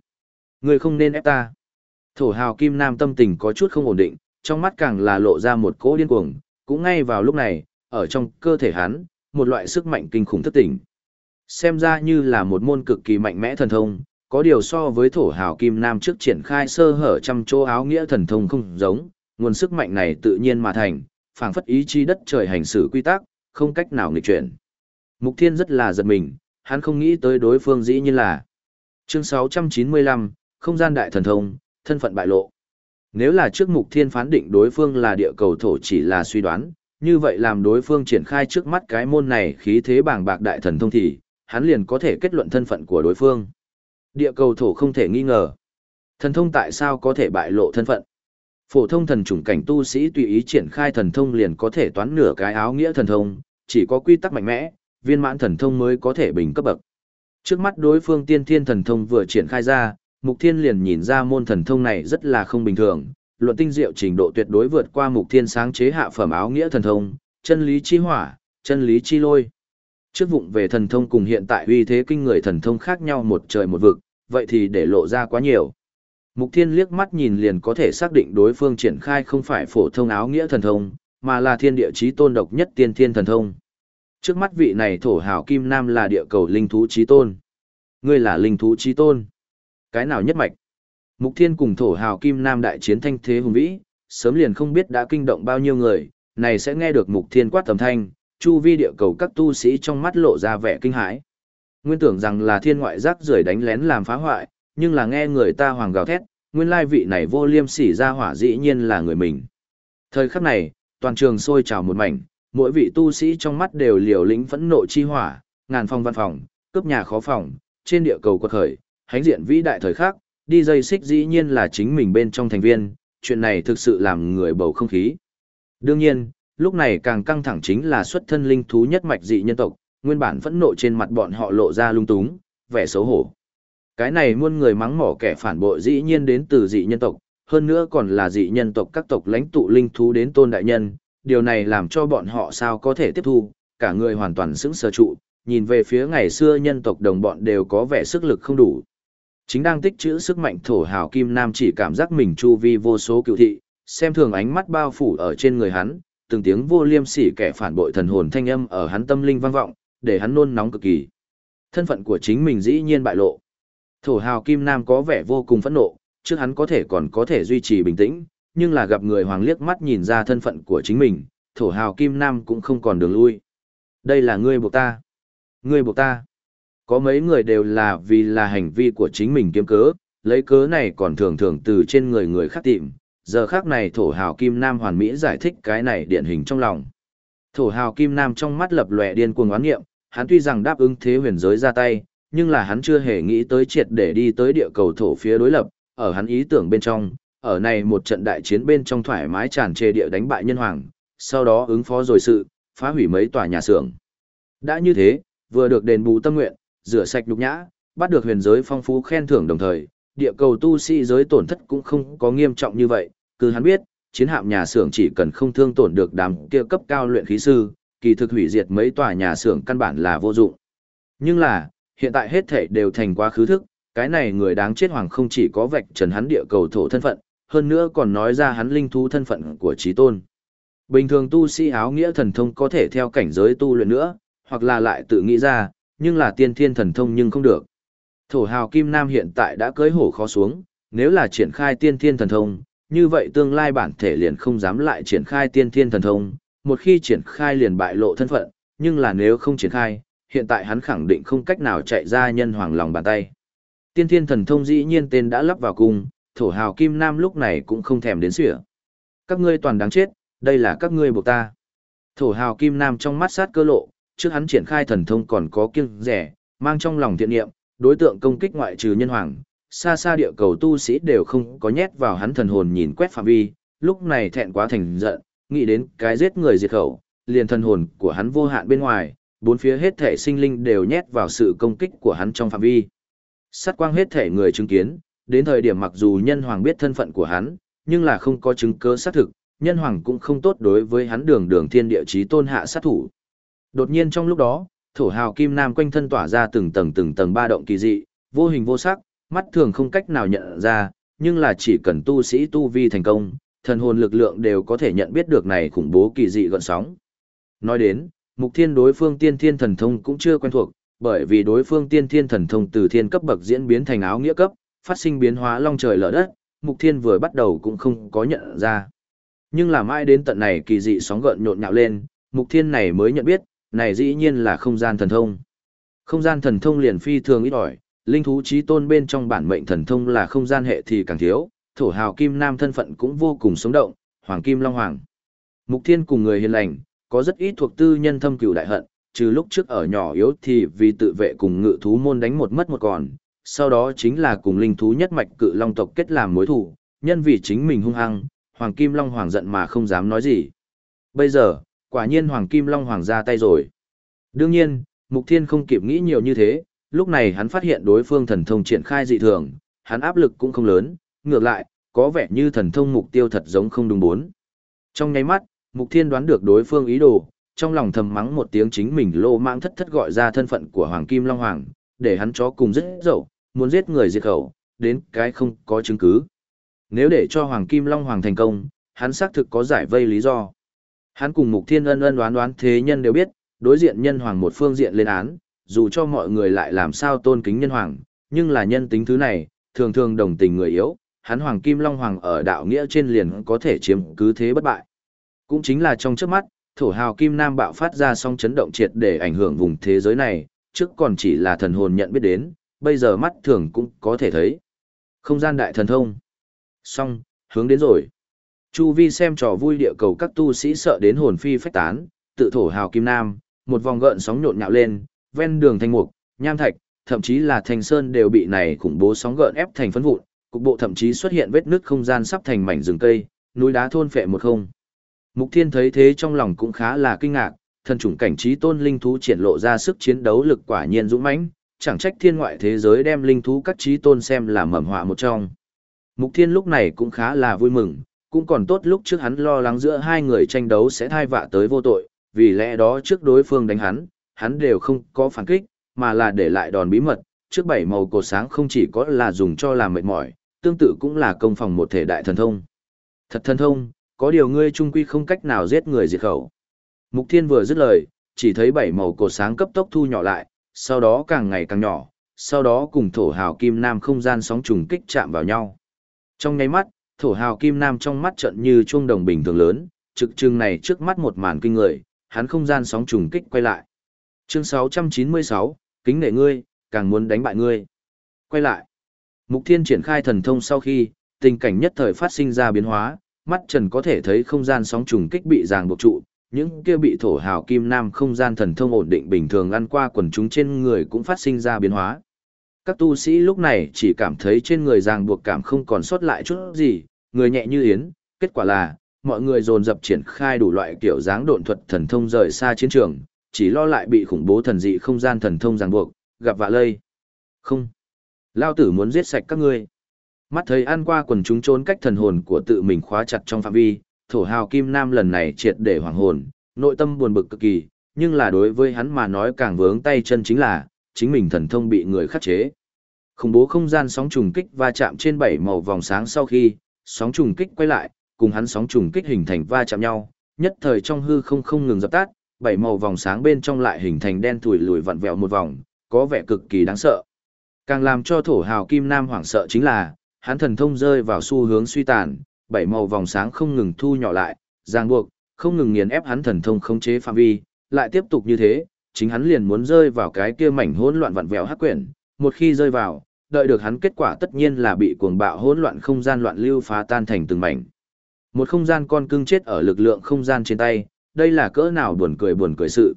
ngươi không nên ép ta. Thổ hào kim nam tâm tình có chút không ổn định, trong mắt càng là lộ ra một cỗ điên cuồng, cũng ngay vào lúc này, ở trong cơ thể hắn, một loại sức mạnh kinh khủng thức tỉnh. Xem ra như là một môn cực kỳ mạnh mẽ thần thông, có điều so với thổ hào kim nam trước triển khai sơ hở trăm chỗ áo nghĩa thần thông không giống, nguồn sức mạnh này tự nhiên mà thành, phảng phất ý chí đất trời hành xử quy tắc, không cách nào nghịch chuyển. Mục Thiên rất là giật mình, hắn không nghĩ tới đối phương dĩ nhiên là. Chương 695, không gian đại thần thông, thân phận bại lộ. Nếu là trước Mục Thiên phán định đối phương là địa cầu thổ chỉ là suy đoán, như vậy làm đối phương triển khai trước mắt cái môn này khí thế bảng bạc đại thần thông thì, hắn liền có thể kết luận thân phận của đối phương. Địa cầu thổ không thể nghi ngờ. Thần thông tại sao có thể bại lộ thân phận? Phổ thông thần chủng cảnh tu sĩ tùy ý triển khai thần thông liền có thể toán nửa cái áo nghĩa thần thông, chỉ có quy tắc mạnh mẽ, viên mãn thần thông mới có thể bình cấp bậc. Trước mắt đối phương tiên thiên thần thông vừa triển khai ra, Mục Thiên liền nhìn ra môn thần thông này rất là không bình thường, luận tinh diệu trình độ tuyệt đối vượt qua Mục Thiên sáng chế hạ phẩm áo nghĩa thần thông, chân lý chi hỏa, chân lý chi lôi. Trước vụng về thần thông cùng hiện tại uy thế kinh người thần thông khác nhau một trời một vực, vậy thì để lộ ra quá nhiều. Mục Thiên liếc mắt nhìn liền có thể xác định đối phương triển khai không phải phổ thông áo nghĩa thần thông, mà là thiên địa chí tôn độc nhất tiên thiên thần thông. Trước mắt vị này thổ hào kim nam là địa cầu linh thú chí tôn. Ngươi là linh thú chí tôn. Cái nào nhất mạch? Mục Thiên cùng thổ hào kim nam đại chiến thanh thế hùng vĩ, sớm liền không biết đã kinh động bao nhiêu người, này sẽ nghe được Mục Thiên quát tầm thanh, chu vi địa cầu các tu sĩ trong mắt lộ ra vẻ kinh hãi. Nguyên tưởng rằng là thiên ngoại rác rưởi đánh lén làm phá hoại, nhưng là nghe người ta hoàng gào thét, nguyên lai vị này vô liêm sỉ ra hỏa dĩ nhiên là người mình. Thời khắc này, toàn trường sôi trào một mảnh, mỗi vị tu sĩ trong mắt đều liều lĩnh phẫn nộ chi hỏa, ngàn phong văn phòng, cướp nhà khó phòng, trên địa cầu quật khởi, hãnh diện vĩ đại thời khắc, đi dây xích dĩ nhiên là chính mình bên trong thành viên, chuyện này thực sự làm người bầu không khí. Đương nhiên, lúc này càng căng thẳng chính là xuất thân linh thú nhất mạch dị nhân tộc, nguyên bản phẫn nộ trên mặt bọn họ lộ ra lung túng, vẻ xấu hổ. Cái này muôn người mắng mỏ kẻ phản bội dĩ nhiên đến từ dị nhân tộc, hơn nữa còn là dị nhân tộc các tộc lãnh tụ linh thú đến tôn đại nhân, điều này làm cho bọn họ sao có thể tiếp thu, cả người hoàn toàn sững sờ trụ, nhìn về phía ngày xưa nhân tộc đồng bọn đều có vẻ sức lực không đủ. Chính đang tích trữ sức mạnh thổ hào kim nam chỉ cảm giác mình chu vi vô số cựu thị, xem thường ánh mắt bao phủ ở trên người hắn, từng tiếng vô liêm sỉ kẻ phản bội thần hồn thanh âm ở hắn tâm linh vang vọng, để hắn nôn nóng cực kỳ. Thân phận của chính mình dĩ nhiên bại lộ. Thổ hào kim nam có vẻ vô cùng phẫn nộ, trước hắn có thể còn có thể duy trì bình tĩnh, nhưng là gặp người hoàng liếc mắt nhìn ra thân phận của chính mình, thổ hào kim nam cũng không còn đường lui. Đây là ngươi buộc ta. Ngươi buộc ta. Có mấy người đều là vì là hành vi của chính mình kiếm cớ, lấy cớ này còn thường thường từ trên người người khác tìm. Giờ khác này thổ hào kim nam hoàn mỹ giải thích cái này điển hình trong lòng. Thổ hào kim nam trong mắt lập lòe điên cuồng oán nghiệm, hắn tuy rằng đáp ứng thế huyền giới ra tay, nhưng là hắn chưa hề nghĩ tới triệt để đi tới địa cầu thổ phía đối lập, ở hắn ý tưởng bên trong, ở này một trận đại chiến bên trong thoải mái tràn trề địa đánh bại nhân hoàng, sau đó ứng phó rồi sự, phá hủy mấy tòa nhà xưởng. Đã như thế, vừa được đền bù tâm nguyện, rửa sạch nhục nhã, bắt được huyền giới phong phú khen thưởng đồng thời, địa cầu tu sĩ giới tổn thất cũng không có nghiêm trọng như vậy, cứ hắn biết, chiến hạm nhà xưởng chỉ cần không thương tổn được đám kia cấp cao luyện khí sư, kỳ thực hủy diệt mấy tòa nhà xưởng căn bản là vô dụng. Nhưng là, hiện tại hết thể đều thành quá khứ thức, cái này người đáng chết hoàng không chỉ có vạch trần hắn địa cầu thổ thân phận, hơn nữa còn nói ra hắn linh thú thân phận của trí tôn. Bình thường tu sĩ áo nghĩa thần thông có thể theo cảnh giới tu luyện nữa, hoặc là lại tự nghĩ ra, nhưng là tiên thiên thần thông nhưng không được. Thổ hào Kim Nam hiện tại đã cưới hổ khó xuống, nếu là triển khai tiên thiên thần thông, như vậy tương lai bản thể liền không dám lại triển khai tiên thiên thần thông, một khi triển khai liền bại lộ thân phận, nhưng là nếu không triển khai, hiện tại hắn khẳng định không cách nào chạy ra nhân hoàng lòng bàn tay. Tiên thiên thần thông dĩ nhiên tên đã lắp vào cung, thổ hào Kim Nam lúc này cũng không thèm đến sửa. Các ngươi toàn đáng chết, đây là các ngươi buộc ta. Thổ hào Kim Nam trong mắt sát cơ lộ, trước hắn triển khai thần thông còn có kiêng rẻ, mang trong lòng thiện niệm, đối tượng công kích ngoại trừ nhân hoàng, xa xa địa cầu tu sĩ đều không có nhét vào hắn thần hồn nhìn quét phạm vi, lúc này thẹn quá thành giận, nghĩ đến cái giết người diệt khẩu, liền thần hồn của hắn vô hạn bên ngoài, bốn phía hết thể sinh linh đều nhét vào sự công kích của hắn trong phạm vi. Sát quang hết thể người chứng kiến, đến thời điểm mặc dù nhân hoàng biết thân phận của hắn, nhưng là không có chứng cứ xác thực, nhân hoàng cũng không tốt đối với hắn đường đường thiên địa chí tôn hạ sát thủ. Đột nhiên trong lúc đó, thổ hào kim nam quanh thân tỏa ra từng tầng từng tầng ba động kỳ dị, vô hình vô sắc, mắt thường không cách nào nhận ra, nhưng là chỉ cần tu sĩ tu vi thành công, thần hồn lực lượng đều có thể nhận biết được này khủng bố kỳ dị gọn sóng. Nói đến, mục thiên đối phương tiên thiên thần thông cũng chưa quen thuộc, bởi vì đối phương tiên thiên thần thông từ thiên cấp bậc diễn biến thành áo nghĩa cấp, phát sinh biến hóa long trời lở đất, mục thiên vừa bắt đầu cũng không có nhận ra. Nhưng là mãi đến tận này kỳ dị sóng gợn nhộn nhạo lên, mục thiên này mới nhận biết, này dĩ nhiên là không gian thần thông. Không gian thần thông liền phi thường ít ỏi, linh thú trí tôn bên trong bản mệnh thần thông là không gian hệ thì càng thiếu, thổ hào kim nam thân phận cũng vô cùng sống động, hoàng kim long hoàng. Mục thiên cùng người hiền lành, có rất ít thuộc tư nhân thâm cửu đại hận, trừ lúc trước ở nhỏ yếu thì vì tự vệ cùng ngự thú môn đánh một mất một còn, sau đó chính là cùng linh thú nhất mạch cự long tộc kết làm mối thủ, nhân vì chính mình hung hăng, hoàng kim long hoàng giận mà không dám nói gì. Bây giờ, quả nhiên hoàng kim long hoàng ra tay rồi. Đương nhiên, mục thiên không kịp nghĩ nhiều như thế, lúc này hắn phát hiện đối phương thần thông triển khai dị thường, hắn áp lực cũng không lớn, ngược lại, có vẻ như thần thông mục tiêu thật giống không đúng bốn. Trong nháy mắt, mục thiên đoán được đối phương ý đồ, trong lòng thầm mắng một tiếng chính mình lô mạng thất thất gọi ra thân phận của Hoàng Kim Long Hoàng, để hắn chó cùng rất dậu, muốn giết người diệt khẩu, đến cái không có chứng cứ. Nếu để cho Hoàng Kim Long Hoàng thành công, hắn xác thực có giải vây lý do. Hắn cùng Mục Thiên ân ân đoán đoán thế nhân đều biết, đối diện nhân hoàng một phương diện lên án, dù cho mọi người lại làm sao tôn kính nhân hoàng, nhưng là nhân tính thứ này, thường thường đồng tình người yếu, hắn Hoàng Kim Long Hoàng ở đạo nghĩa trên liền có thể chiếm cứ thế bất bại. Cũng chính là trong trước mắt, thổ hào Kim Nam bạo phát ra song chấn động triệt để ảnh hưởng vùng thế giới này, trước còn chỉ là thần hồn nhận biết đến, bây giờ mắt thường cũng có thể thấy. Không gian đại thần thông. Song, hướng đến rồi. Chu vi xem trò vui địa cầu các tu sĩ sợ đến hồn phi phách tán, tự thổ hào Kim Nam, một vòng gợn sóng nhộn nhạo lên, ven đường thanh mục, nham thạch, thậm chí là thành sơn đều bị này khủng bố sóng gợn ép thành phấn vụn, cục bộ thậm chí xuất hiện vết nứt không gian sắp thành mảnh rừng cây, núi đá thôn phệ một không. Mục Thiên thấy thế trong lòng cũng khá là kinh ngạc, thần chủng cảnh trí tôn linh thú triển lộ ra sức chiến đấu lực quả nhiên dũng mãnh, chẳng trách thiên ngoại thế giới đem linh thú các trí tôn xem là mầm họa một trong. Mục Thiên lúc này cũng khá là vui mừng, cũng còn tốt lúc trước hắn lo lắng giữa hai người tranh đấu sẽ thai vạ tới vô tội, vì lẽ đó trước đối phương đánh hắn, hắn đều không có phản kích, mà là để lại đòn bí mật, trước bảy màu cột sáng không chỉ có là dùng cho làm mệt mỏi, tương tự cũng là công phòng một thể đại thần thông. Thật thần thông, có điều ngươi trung quy không cách nào giết người diệt khẩu. Mục Thiên vừa dứt lời, chỉ thấy bảy màu cột sáng cấp tốc thu nhỏ lại, sau đó càng ngày càng nhỏ, sau đó cùng thổ hào kim nam không gian sóng trùng kích chạm vào nhau. Trong nháy mắt, thổ hào kim nam trong mắt trận như chuông đồng bình thường lớn, trực trưng này trước mắt một màn kinh người, hắn không gian sóng trùng kích quay lại. Chương 696, kính nể ngươi, càng muốn đánh bại ngươi. Quay lại. Mục Thiên triển khai thần thông sau khi, tình cảnh nhất thời phát sinh ra biến hóa, mắt trần có thể thấy không gian sóng trùng kích bị ràng buộc trụ, những kia bị thổ hào kim nam không gian thần thông ổn định bình thường ăn qua quần chúng trên người cũng phát sinh ra biến hóa. Các tu sĩ lúc này chỉ cảm thấy trên người ràng buộc cảm không còn sót lại chút gì, người nhẹ như yến, kết quả là, mọi người dồn dập triển khai đủ loại kiểu dáng độn thuật thần thông rời xa chiến trường, chỉ lo lại bị khủng bố thần dị không gian thần thông ràng buộc, gặp vạ lây. Không. Lao tử muốn giết sạch các ngươi. Mắt thấy ăn qua quần chúng trốn cách thần hồn của tự mình khóa chặt trong phạm vi, thổ hào kim nam lần này triệt để hoàng hồn, nội tâm buồn bực cực kỳ, nhưng là đối với hắn mà nói càng vướng tay chân chính là, chính mình thần thông bị người khắc chế. Khủng bố không gian sóng trùng kích va chạm trên bảy màu vòng sáng sau khi, sóng trùng kích quay lại, cùng hắn sóng trùng kích hình thành va chạm nhau, nhất thời trong hư không không ngừng dập tắt, bảy màu vòng sáng bên trong lại hình thành đen thủi lùi vặn vẹo một vòng, có vẻ cực kỳ đáng sợ. Càng làm cho thổ hào kim nam hoảng sợ chính là, hắn thần thông rơi vào xu hướng suy tàn, bảy màu vòng sáng không ngừng thu nhỏ lại, ràng buộc, không ngừng nghiền ép hắn thần thông khống chế phạm vi, lại tiếp tục như thế, chính hắn liền muốn rơi vào cái kia mảnh hỗn loạn vặn vẹo hắc quyển, một khi rơi vào, đợi được hắn kết quả tất nhiên là bị cuồng bạo hỗn loạn không gian loạn lưu phá tan thành từng mảnh. Một không gian con cưng chết ở lực lượng không gian trên tay, đây là cỡ nào buồn cười buồn cười sự.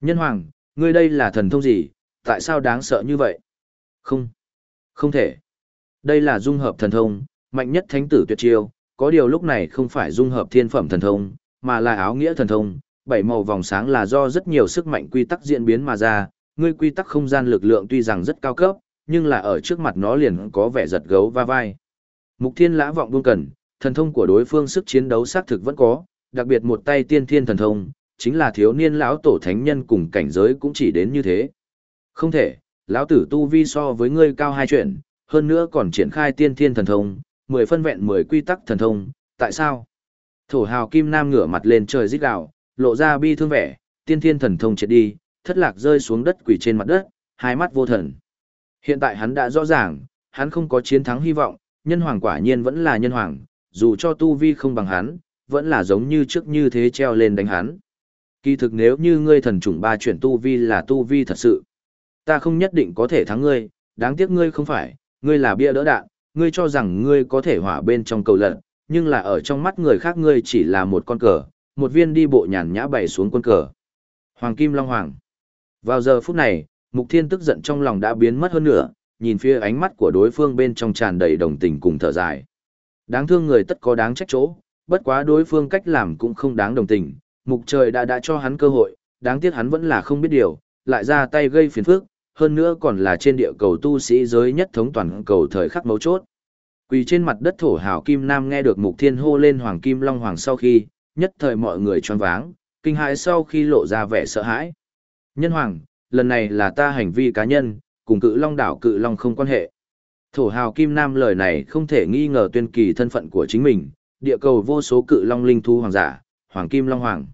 Nhân hoàng, ngươi đây là thần thông gì, tại sao đáng sợ như vậy? Không, không thể. Đây là dung hợp thần thông, mạnh nhất thánh tử tuyệt chiêu, có điều lúc này không phải dung hợp thiên phẩm thần thông, mà là áo nghĩa thần thông, bảy màu vòng sáng là do rất nhiều sức mạnh quy tắc diễn biến mà ra, ngươi quy tắc không gian lực lượng tuy rằng rất cao cấp, nhưng là ở trước mặt nó liền có vẻ giật gấu va vai. Mục Thiên Lã vọng buông cần, thần thông của đối phương sức chiến đấu xác thực vẫn có, đặc biệt một tay tiên thiên thần thông, chính là thiếu niên lão tổ thánh nhân cùng cảnh giới cũng chỉ đến như thế. Không thể, lão tử tu vi so với ngươi cao hai chuyện, hơn nữa còn triển khai tiên thiên thần thông, mười phân vẹn mười quy tắc thần thông, tại sao? Thổ hào kim nam ngửa mặt lên trời rít gào, lộ ra bi thương vẻ, tiên thiên thần thông chết đi, thất lạc rơi xuống đất quỷ trên mặt đất, hai mắt vô thần. Hiện tại hắn đã rõ ràng, hắn không có chiến thắng hy vọng, nhân hoàng quả nhiên vẫn là nhân hoàng, dù cho tu vi không bằng hắn, vẫn là giống như trước như thế treo lên đánh hắn. Kỳ thực nếu như ngươi thần chủng ba chuyển tu vi là tu vi thật sự, ta không nhất định có thể thắng ngươi, đáng tiếc ngươi không phải, ngươi là bia đỡ đạn, ngươi cho rằng ngươi có thể hỏa bên trong cầu lận, nhưng là ở trong mắt người khác ngươi chỉ là một con cờ, một viên đi bộ nhàn nhã bày xuống quân cờ. Hoàng Kim Long Hoàng. Vào giờ phút này, Mục Thiên tức giận trong lòng đã biến mất hơn nữa, nhìn phía ánh mắt của đối phương bên trong tràn đầy đồng tình cùng thở dài. Đáng thương người tất có đáng trách chỗ, bất quá đối phương cách làm cũng không đáng đồng tình, mục trời đã đã cho hắn cơ hội, đáng tiếc hắn vẫn là không biết điều, lại ra tay gây phiền phức, hơn nữa còn là trên địa cầu tu sĩ giới nhất thống toàn cầu thời khắc mấu chốt. Quỳ trên mặt đất thổ hào Kim Nam nghe được Mục Thiên hô lên Hoàng Kim Long Hoàng sau khi, nhất thời mọi người choáng váng, kinh hãi sau khi lộ ra vẻ sợ hãi. Nhân Hoàng, lần này là ta hành vi cá nhân, cùng cự Long đảo cự Long không quan hệ. Thổ hào Kim Nam lời này không thể nghi ngờ tuyên kỳ thân phận của chính mình, địa cầu vô số cự Long linh thu hoàng giả, Hoàng Kim Long Hoàng.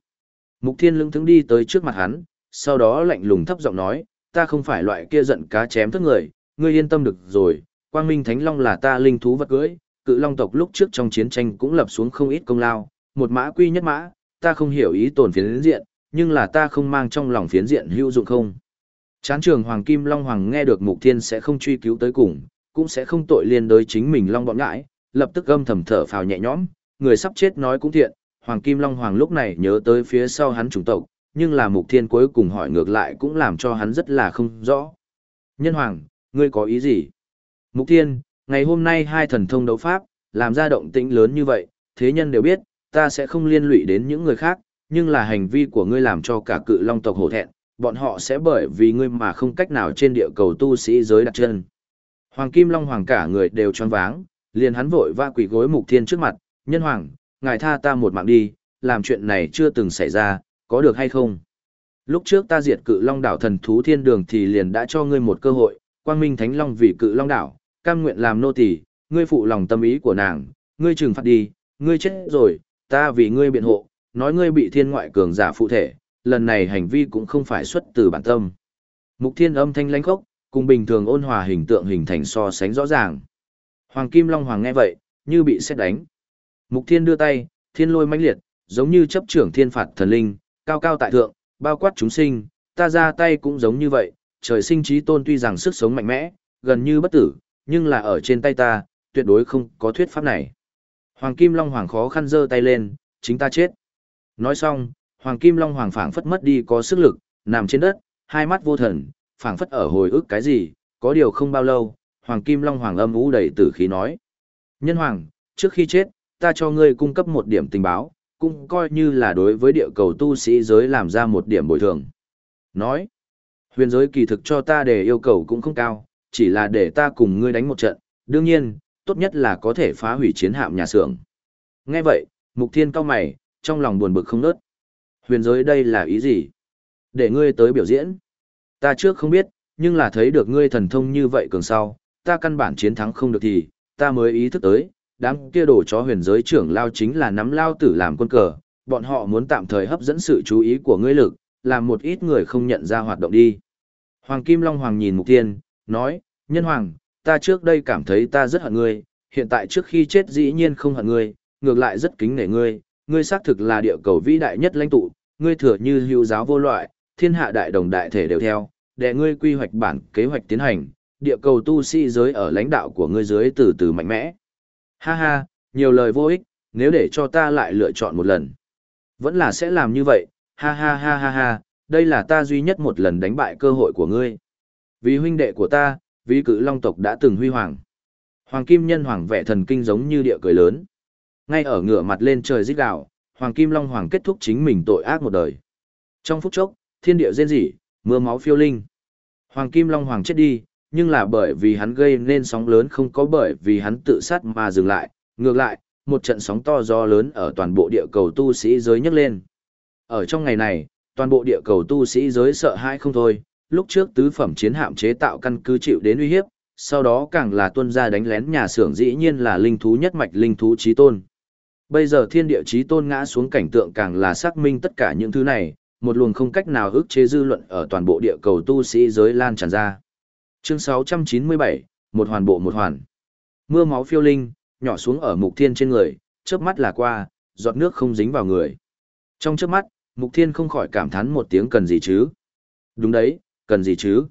Mục Thiên lưng thứng đi tới trước mặt hắn, sau đó lạnh lùng thấp giọng nói, ta không phải loại kia giận cá chém thức người, ngươi yên tâm được rồi, Quang Minh Thánh Long là ta linh thú vật cưỡi, cự Long tộc lúc trước trong chiến tranh cũng lập xuống không ít công lao, một mã quy nhất mã, ta không hiểu ý tổn phiến diện, nhưng là ta không mang trong lòng phiến diện hữu dụng không. Chán trường Hoàng Kim Long Hoàng nghe được Mục Thiên sẽ không truy cứu tới cùng, cũng sẽ không tội liên đối chính mình Long bọn ngãi, lập tức gâm thầm thở phào nhẹ nhõm, người sắp chết nói cũng thiện, Hoàng Kim Long Hoàng lúc này nhớ tới phía sau hắn chủng tộc, nhưng là Mục Thiên cuối cùng hỏi ngược lại cũng làm cho hắn rất là không rõ. Nhân Hoàng, ngươi có ý gì? Mục Thiên, ngày hôm nay hai thần thông đấu pháp, làm ra động tĩnh lớn như vậy, thế nhân đều biết, ta sẽ không liên lụy đến những người khác, nhưng là hành vi của ngươi làm cho cả cự long tộc hổ thẹn, bọn họ sẽ bởi vì ngươi mà không cách nào trên địa cầu tu sĩ giới đặt chân. Hoàng Kim Long Hoàng cả người đều tròn váng, liền hắn vội va quỳ gối Mục Thiên trước mặt, nhân hoàng, ngài tha ta một mạng đi, làm chuyện này chưa từng xảy ra, có được hay không? Lúc trước ta diệt cự long đảo thần thú thiên đường thì liền đã cho ngươi một cơ hội, quang minh thánh long vì cự long đảo, cam nguyện làm nô tỳ, ngươi phụ lòng tâm ý của nàng, ngươi trừng phạt đi, ngươi chết rồi, ta vì ngươi biện hộ, nói ngươi bị thiên ngoại cường giả phụ thể, lần này hành vi cũng không phải xuất từ bản tâm. Mục thiên âm thanh lãnh khốc, cùng bình thường ôn hòa hình tượng hình thành so sánh rõ ràng. Hoàng Kim Long Hoàng nghe vậy, như bị xét đánh. Mục thiên đưa tay, thiên lôi mãnh liệt, giống như chấp trưởng thiên phạt thần linh, cao cao tại thượng, bao quát chúng sinh, ta ra tay cũng giống như vậy, trời sinh trí tôn tuy rằng sức sống mạnh mẽ, gần như bất tử, nhưng là ở trên tay ta, tuyệt đối không có thuyết pháp này. Hoàng Kim Long Hoàng khó khăn giơ tay lên, chính ta chết. Nói xong, Hoàng Kim Long Hoàng phảng phất mất đi có sức lực, nằm trên đất, hai mắt vô thần, phảng phất ở hồi ức cái gì, có điều không bao lâu, Hoàng Kim Long Hoàng âm ú đầy tử khí nói. Nhân Hoàng, trước khi chết, ta cho ngươi cung cấp một điểm tình báo, cũng coi như là đối với địa cầu tu sĩ giới làm ra một điểm bồi thường. Nói, huyền giới kỳ thực cho ta để yêu cầu cũng không cao, chỉ là để ta cùng ngươi đánh một trận, đương nhiên, tốt nhất là có thể phá hủy chiến hạm nhà xưởng. Nghe vậy, Mục Thiên cao mày, trong lòng buồn bực không nớt. Huyền giới đây là ý gì? Để ngươi tới biểu diễn. Ta trước không biết, nhưng là thấy được ngươi thần thông như vậy cường sau, ta căn bản chiến thắng không được thì, ta mới ý thức tới, đám kia đổ chó huyền giới trưởng lao chính là nắm lao tử làm quân cờ, bọn họ muốn tạm thời hấp dẫn sự chú ý của ngươi lực, làm một ít người không nhận ra hoạt động đi. Hoàng Kim Long Hoàng nhìn Mục thiên nói, nhân hoàng, ta trước đây cảm thấy ta rất hận ngươi, hiện tại trước khi chết dĩ nhiên không hận ngươi, ngược lại rất kính nể ngươi, ngươi xác thực là địa cầu vĩ đại nhất lãnh tụ, ngươi thừa như hữu giáo vô loại, thiên hạ đại đồng đại thể đều theo, để ngươi quy hoạch bản kế hoạch tiến hành, địa cầu tu sĩ giới ở lãnh đạo của ngươi dưới từ từ mạnh mẽ. Ha ha, nhiều lời vô ích, nếu để cho ta lại lựa chọn một lần. Vẫn là sẽ làm như vậy, ha ha ha ha ha, đây là ta duy nhất một lần đánh bại cơ hội của ngươi. Vì huynh đệ của ta, vì cự long tộc đã từng huy hoàng. Hoàng Kim Nhân Hoàng vẻ thần kinh giống như địa cười lớn. Ngay ở ngửa mặt lên trời rít gào, Hoàng Kim Long Hoàng kết thúc chính mình tội ác một đời. Trong phút chốc, thiên địa rên rỉ, mưa máu phiêu linh. Hoàng Kim Long Hoàng chết đi, nhưng là bởi vì hắn gây nên sóng lớn không có bởi vì hắn tự sát mà dừng lại, ngược lại, một trận sóng to gió lớn ở toàn bộ địa cầu tu sĩ giới nhấc lên. Ở trong ngày này, toàn bộ địa cầu tu sĩ giới sợ hãi không thôi, lúc trước tứ phẩm chiến hạm chế tạo căn cứ chịu đến uy hiếp, sau đó càng là tuân ra đánh lén nhà xưởng dĩ nhiên là linh thú nhất mạch linh thú trí tôn. Bây giờ thiên địa trí tôn ngã xuống cảnh tượng càng là xác minh tất cả những thứ này, một luồng không cách nào ức chế dư luận ở toàn bộ địa cầu tu sĩ giới lan tràn ra. Chương 697, một hoàn bộ một hoàn. Mưa máu phiêu linh, nhỏ xuống ở mục thiên trên người, chớp mắt là qua, giọt nước không dính vào người. Trong chớp mắt, mục thiên không khỏi cảm thán một tiếng cần gì chứ. Đúng đấy, cần gì chứ.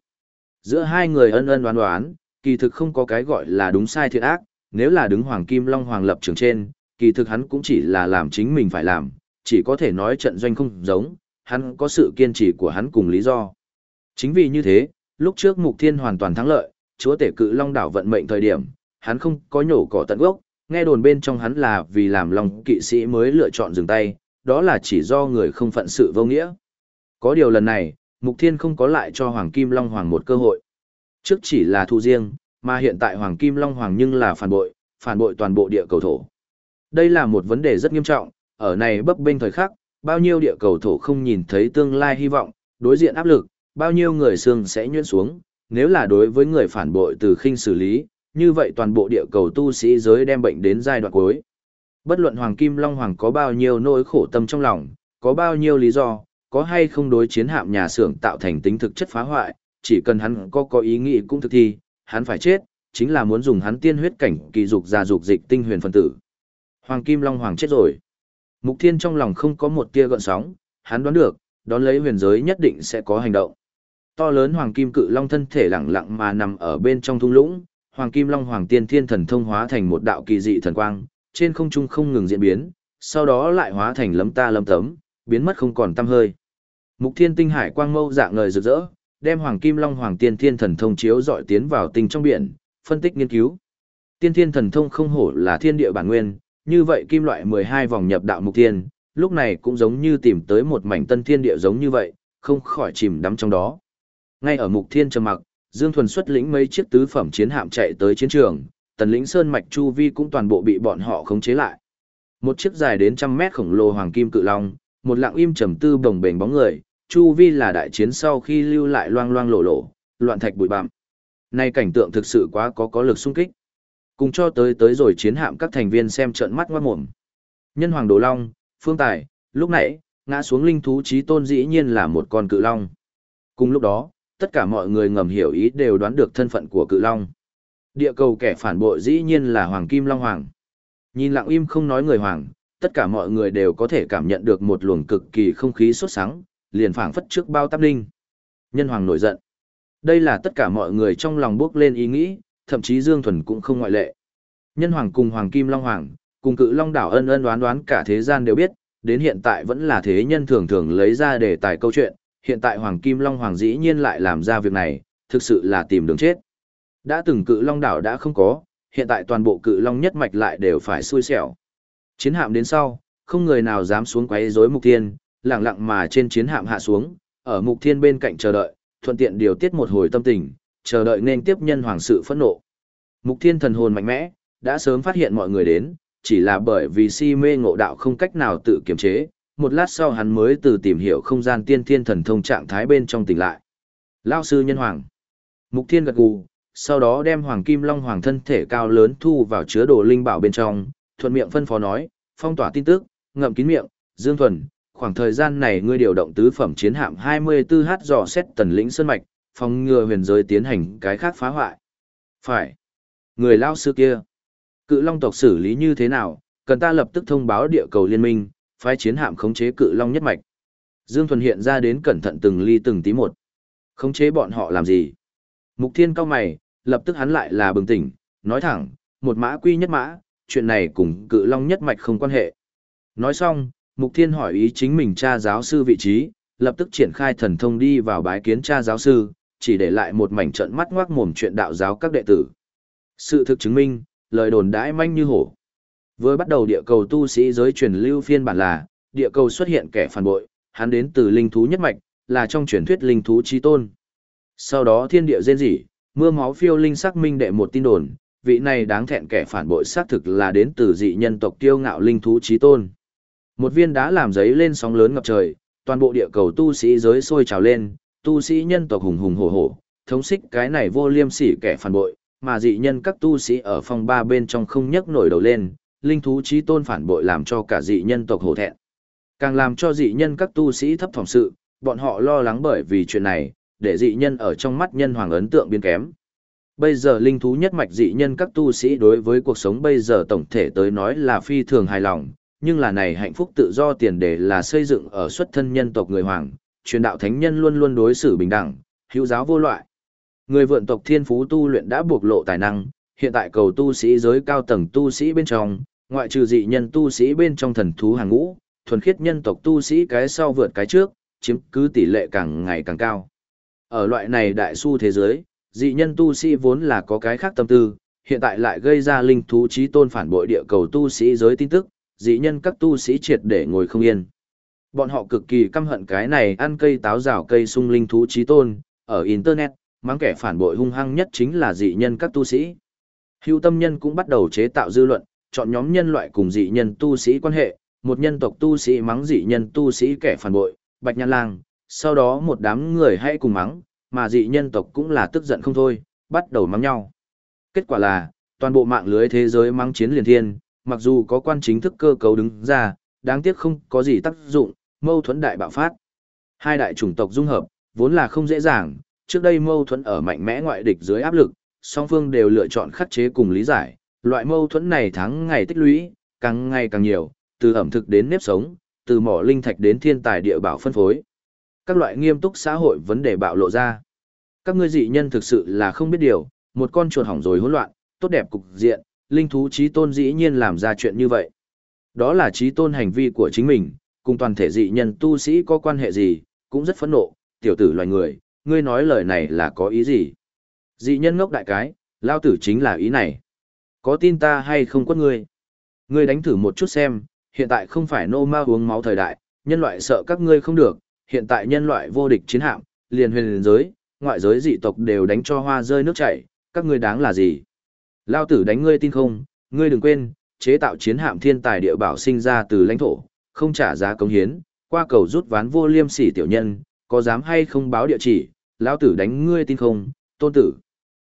Giữa hai người ân ân đoán đoán, kỳ thực không có cái gọi là đúng sai thiện ác, nếu là đứng Hoàng Kim Long Hoàng lập trường trên, kỳ thực hắn cũng chỉ là làm chính mình phải làm, chỉ có thể nói trận doanh không giống, hắn có sự kiên trì của hắn cùng lý do. Chính vì như thế, lúc trước Mục Thiên hoàn toàn thắng lợi, chúa tể cự Long đảo vận mệnh thời điểm, hắn không có nhổ cỏ tận gốc, nghe đồn bên trong hắn là vì làm Long kỵ sĩ mới lựa chọn dừng tay, đó là chỉ do người không phận sự vô nghĩa. Có điều lần này, Mục Thiên không có lại cho Hoàng Kim Long Hoàng một cơ hội. Trước chỉ là thu riêng, mà hiện tại Hoàng Kim Long Hoàng nhưng là phản bội, phản bội toàn bộ địa cầu thổ. Đây là một vấn đề rất nghiêm trọng, ở này bấp bênh thời khắc, bao nhiêu địa cầu thổ không nhìn thấy tương lai hy vọng, đối diện áp lực, bao nhiêu người xương sẽ nhuyễn xuống, nếu là đối với người phản bội từ khinh xử lý, như vậy toàn bộ địa cầu tu sĩ giới đem bệnh đến giai đoạn cuối. Bất luận Hoàng Kim Long Hoàng có bao nhiêu nỗi khổ tâm trong lòng, có bao nhiêu lý do, có hay không đối chiến hạm nhà xưởng tạo thành tính thực chất phá hoại, chỉ cần hắn có có ý nghĩ cũng thực thi, hắn phải chết, chính là muốn dùng hắn tiên huyết cảnh kỳ dục ra dục dịch tinh huyền phân tử. Hoàng Kim Long Hoàng chết rồi. Mục Thiên trong lòng không có một tia gợn sóng, hắn đoán được, đón lấy huyền giới nhất định sẽ có hành động. To lớn Hoàng Kim Cự Long thân thể lặng lặng mà nằm ở bên trong thung lũng, Hoàng Kim Long Hoàng Tiên Thiên Thần Thông hóa thành một đạo kỳ dị thần quang, trên không trung không ngừng diễn biến, sau đó lại hóa thành lấm ta lấm tấm, biến mất không còn tăm hơi. Mục Thiên Tinh Hải quang mâu dạng ngời rực rỡ, đem Hoàng Kim Long Hoàng Tiên Thiên Thần Thông chiếu dọi tiến vào tinh trong biển, phân tích nghiên cứu. Tiên Thiên Thần Thông không hổ là thiên địa bản nguyên, như vậy kim loại 12 vòng nhập đạo mục tiên, lúc này cũng giống như tìm tới một mảnh tân thiên địa giống như vậy, không khỏi chìm đắm trong đó. Ngay ở mục thiên trầm mặc, Dương Thuần xuất lĩnh mấy chiếc tứ phẩm chiến hạm chạy tới chiến trường, tần lĩnh sơn mạch chu vi cũng toàn bộ bị bọn họ khống chế lại. Một chiếc dài đến trăm mét khổng lồ hoàng kim cự long, một lặng im trầm tư bồng bềnh bóng người, chu vi là đại chiến sau khi lưu lại loang loang lộ lộ, loạn thạch bụi bặm. Nay cảnh tượng thực sự quá có có lực sung kích. Cùng cho tới tới rồi chiến hạm các thành viên xem trợn mắt ngoát mồm. Nhân hoàng đồ long, phương tài, lúc nãy, ngã xuống linh thú trí tôn dĩ nhiên là một con cự long. Cùng lúc đó, tất cả mọi người ngầm hiểu ý đều đoán được thân phận của cự long. Địa cầu kẻ phản bội dĩ nhiên là Hoàng Kim Long Hoàng. Nhìn lặng im không nói người Hoàng, tất cả mọi người đều có thể cảm nhận được một luồng cực kỳ không khí sốt sắng, liền phảng phất trước bao táp linh. Nhân Hoàng nổi giận. Đây là tất cả mọi người trong lòng bước lên ý nghĩ, thậm chí Dương Thuần cũng không ngoại lệ. Nhân Hoàng cùng Hoàng Kim Long Hoàng, cùng cự Long Đảo ân ân đoán đoán cả thế gian đều biết, đến hiện tại vẫn là thế nhân thường thường lấy ra để tài câu chuyện, hiện tại Hoàng Kim Long Hoàng dĩ nhiên lại làm ra việc này, thực sự là tìm đường chết. Đã từng cự Long Đảo đã không có, hiện tại toàn bộ cự Long nhất mạch lại đều phải xui xẻo. Chiến hạm đến sau, không người nào dám xuống quấy rối Mục tiên, lặng lặng mà trên chiến hạm hạ xuống, ở Mục Thiên bên cạnh chờ đợi, thuận tiện điều tiết một hồi tâm tình, chờ đợi nên tiếp nhân hoàng sự phẫn nộ. Mục thiên thần hồn mạnh mẽ, đã sớm phát hiện mọi người đến, chỉ là bởi vì si mê ngộ đạo không cách nào tự kiềm chế, một lát sau hắn mới từ tìm hiểu không gian tiên thiên thần thông trạng thái bên trong tỉnh lại. Lao sư nhân hoàng. Mục thiên gật gù, sau đó đem Hoàng Kim Long Hoàng thân thể cao lớn thu vào chứa đồ linh bảo bên trong, thuận miệng phân phó nói, phong tỏa tin tức, ngậm kín miệng, Dương Thuần, khoảng thời gian này ngươi điều động tứ phẩm chiến hạm 24h dò xét tần lĩnh sơn mạch, phòng ngừa huyền giới tiến hành cái khác phá hoại. Phải. Người lao sư kia. Cự long tộc xử lý như thế nào, cần ta lập tức thông báo địa cầu liên minh, phái chiến hạm khống chế cự long nhất mạch. Dương Thuần hiện ra đến cẩn thận từng ly từng tí một. Khống chế bọn họ làm gì? Mục Thiên cao mày, lập tức hắn lại là bừng tỉnh, nói thẳng, một mã quy nhất mã, chuyện này cùng cự long nhất mạch không quan hệ. Nói xong, Mục Thiên hỏi ý chính mình cha giáo sư vị trí, lập tức triển khai thần thông đi vào bái kiến cha giáo sư, chỉ để lại một mảnh trận mắt ngoác mồm chuyện đạo giáo các đệ tử. Sự thực chứng minh, lời đồn đãi manh như hổ. Với bắt đầu địa cầu tu sĩ giới truyền lưu phiên bản là, địa cầu xuất hiện kẻ phản bội, hắn đến từ linh thú nhất mạch, là trong truyền thuyết linh thú chí tôn. Sau đó thiên địa rên rỉ, mưa máu phiêu linh xác minh đệ một tin đồn, vị này đáng thẹn kẻ phản bội xác thực là đến từ dị nhân tộc tiêu ngạo linh thú chí tôn. Một viên đá làm giấy lên sóng lớn ngập trời, toàn bộ địa cầu tu sĩ giới sôi trào lên, tu sĩ nhân tộc hùng hùng hổ hổ, thống xích cái này vô liêm sỉ kẻ phản bội, mà dị nhân các tu sĩ ở phòng ba bên trong không nhấc nổi đầu lên, linh thú trí tôn phản bội làm cho cả dị nhân tộc hổ thẹn. Càng làm cho dị nhân các tu sĩ thấp thỏm sự, bọn họ lo lắng bởi vì chuyện này, để dị nhân ở trong mắt nhân hoàng ấn tượng biến kém. Bây giờ linh thú nhất mạch dị nhân các tu sĩ đối với cuộc sống bây giờ tổng thể tới nói là phi thường hài lòng, nhưng là này hạnh phúc tự do tiền đề là xây dựng ở xuất thân nhân tộc người hoàng, truyền đạo thánh nhân luôn luôn đối xử bình đẳng, hữu giáo vô loại. Người vượn tộc thiên phú tu luyện đã bộc lộ tài năng, hiện tại cầu tu sĩ giới cao tầng tu sĩ bên trong, ngoại trừ dị nhân tu sĩ bên trong thần thú hàng ngũ, thuần khiết nhân tộc tu sĩ cái sau vượt cái trước, chiếm cứ tỷ lệ càng ngày càng cao. Ở loại này đại su thế giới, dị nhân tu sĩ vốn là có cái khác tâm tư, hiện tại lại gây ra linh thú trí tôn phản bội địa cầu tu sĩ giới tin tức, dị nhân các tu sĩ triệt để ngồi không yên. Bọn họ cực kỳ căm hận cái này ăn cây táo rào cây sung linh thú trí tôn, ở Internet, mắng kẻ phản bội hung hăng nhất chính là dị nhân các tu sĩ. Hưu tâm nhân cũng bắt đầu chế tạo dư luận, chọn nhóm nhân loại cùng dị nhân tu sĩ quan hệ, một nhân tộc tu sĩ mắng dị nhân tu sĩ kẻ phản bội, bạch nhăn lang, sau đó một đám người hay cùng mắng, mà dị nhân tộc cũng là tức giận không thôi, bắt đầu mắng nhau. Kết quả là, toàn bộ mạng lưới thế giới mắng chiến liền thiên, mặc dù có quan chính thức cơ cấu đứng ra, đáng tiếc không có gì tác dụng, mâu thuẫn đại bạo phát. Hai đại chủng tộc dung hợp, vốn là không dễ dàng, trước đây mâu thuẫn ở mạnh mẽ ngoại địch dưới áp lực, song phương đều lựa chọn khắc chế cùng lý giải, loại mâu thuẫn này tháng ngày tích lũy, càng ngày càng nhiều, từ ẩm thực đến nếp sống, từ mỏ linh thạch đến thiên tài địa bảo phân phối. Các loại nghiêm túc xã hội vấn đề bạo lộ ra. Các ngươi dị nhân thực sự là không biết điều, một con chuột hỏng rồi hỗn loạn, tốt đẹp cục diện, linh thú trí tôn dĩ nhiên làm ra chuyện như vậy. Đó là trí tôn hành vi của chính mình, cùng toàn thể dị nhân tu sĩ có quan hệ gì, cũng rất phẫn nộ, tiểu tử loài người, ngươi nói lời này là có ý gì? Dị nhân ngốc đại cái, lao tử chính là ý này. Có tin ta hay không quất ngươi? Ngươi đánh thử một chút xem, hiện tại không phải nô ma uống máu thời đại, nhân loại sợ các ngươi không được, hiện tại nhân loại vô địch chiến hạm, liền huyền giới, ngoại giới dị tộc đều đánh cho hoa rơi nước chảy, các ngươi đáng là gì? Lao tử đánh ngươi tin không, ngươi đừng quên, chế tạo chiến hạm thiên tài địa bảo sinh ra từ lãnh thổ, không trả giá công hiến, qua cầu rút ván vô liêm sỉ tiểu nhân, có dám hay không báo địa chỉ, lão tử đánh ngươi tin không, tôn tử.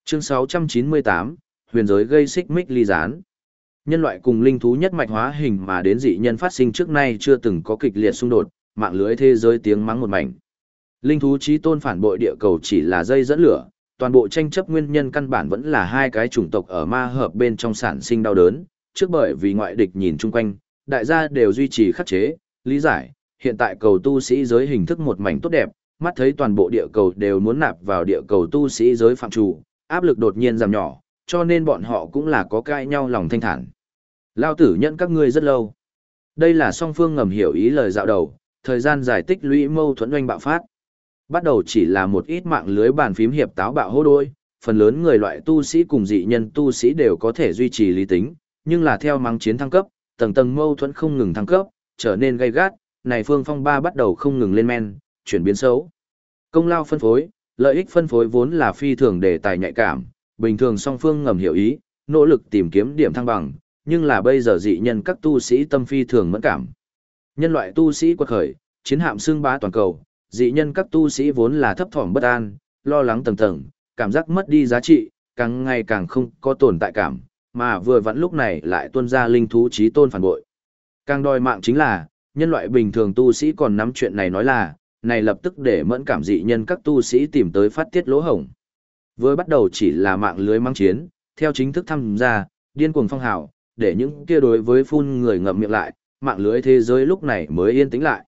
Chương 698, huyền giới gây xích mích ly gián. Nhân loại cùng linh thú nhất mạch hóa hình mà đến dị nhân phát sinh trước nay chưa từng có kịch liệt xung đột, mạng lưới thế giới tiếng mắng một mảnh. Linh thú trí tôn phản bội địa cầu chỉ là dây dẫn lửa, toàn bộ tranh chấp nguyên nhân căn bản vẫn là hai cái chủng tộc ở ma hợp bên trong sản sinh đau đớn, trước bởi vì ngoại địch nhìn chung quanh, đại gia đều duy trì khắc chế, lý giải, hiện tại cầu tu sĩ giới hình thức một mảnh tốt đẹp, mắt thấy toàn bộ địa cầu đều muốn nạp vào địa cầu tu sĩ giới phạm chủ, áp lực đột nhiên giảm nhỏ, cho nên bọn họ cũng là có cãi nhau lòng thanh thản. Lao tử nhận các ngươi rất lâu. Đây là song phương ngầm hiểu ý lời dạo đầu, thời gian giải tích lũy mâu thuẫn oanh bạo phát. Bắt đầu chỉ là một ít mạng lưới bàn phím hiệp táo bạo hô đôi, phần lớn người loại tu sĩ cùng dị nhân tu sĩ đều có thể duy trì lý tính, nhưng là theo mang chiến thăng cấp, tầng tầng mâu thuẫn không ngừng thăng cấp, trở nên gay gắt, này phương phong ba bắt đầu không ngừng lên men, chuyển biến xấu. Công lao phân phối, lợi ích phân phối vốn là phi thường đề tài nhạy cảm, bình thường song phương ngầm hiểu ý, nỗ lực tìm kiếm điểm thăng bằng, nhưng là bây giờ dị nhân các tu sĩ tâm phi thường mẫn cảm. Nhân loại tu sĩ quật khởi, chiến hạm xương bá toàn cầu, dị nhân các tu sĩ vốn là thấp thỏm bất an, lo lắng tầng tầng, cảm giác mất đi giá trị, càng ngày càng không có tồn tại cảm, mà vừa vặn lúc này lại tuôn ra linh thú trí tôn phản bội. Càng đòi mạng chính là, nhân loại bình thường tu sĩ còn nắm chuyện này nói là, này lập tức để mẫn cảm dị nhân các tu sĩ tìm tới phát tiết lỗ hổng. Vừa bắt đầu chỉ là mạng lưới mang chiến, theo chính thức tham gia, điên cuồng phong hào, để những kia đối với phun người ngậm miệng lại, mạng lưới thế giới lúc này mới yên tĩnh lại.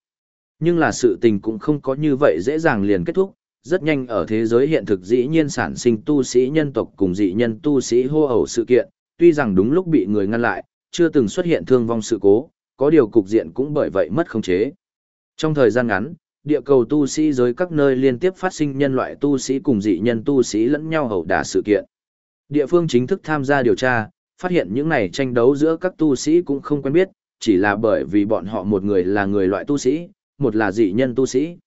Nhưng là sự tình cũng không có như vậy dễ dàng liền kết thúc, rất nhanh ở thế giới hiện thực dĩ nhiên sản sinh tu sĩ nhân tộc cùng dị nhân tu sĩ hô ẩu sự kiện, tuy rằng đúng lúc bị người ngăn lại, chưa từng xuất hiện thương vong sự cố, có điều cục diện cũng bởi vậy mất khống chế. Trong thời gian ngắn, địa cầu tu sĩ giới các nơi liên tiếp phát sinh nhân loại tu sĩ cùng dị nhân tu sĩ lẫn nhau ẩu đả sự kiện. Địa phương chính thức tham gia điều tra, phát hiện những này tranh đấu giữa các tu sĩ cũng không quen biết, chỉ là bởi vì bọn họ một người là người loại tu sĩ, một là dị nhân tu sĩ.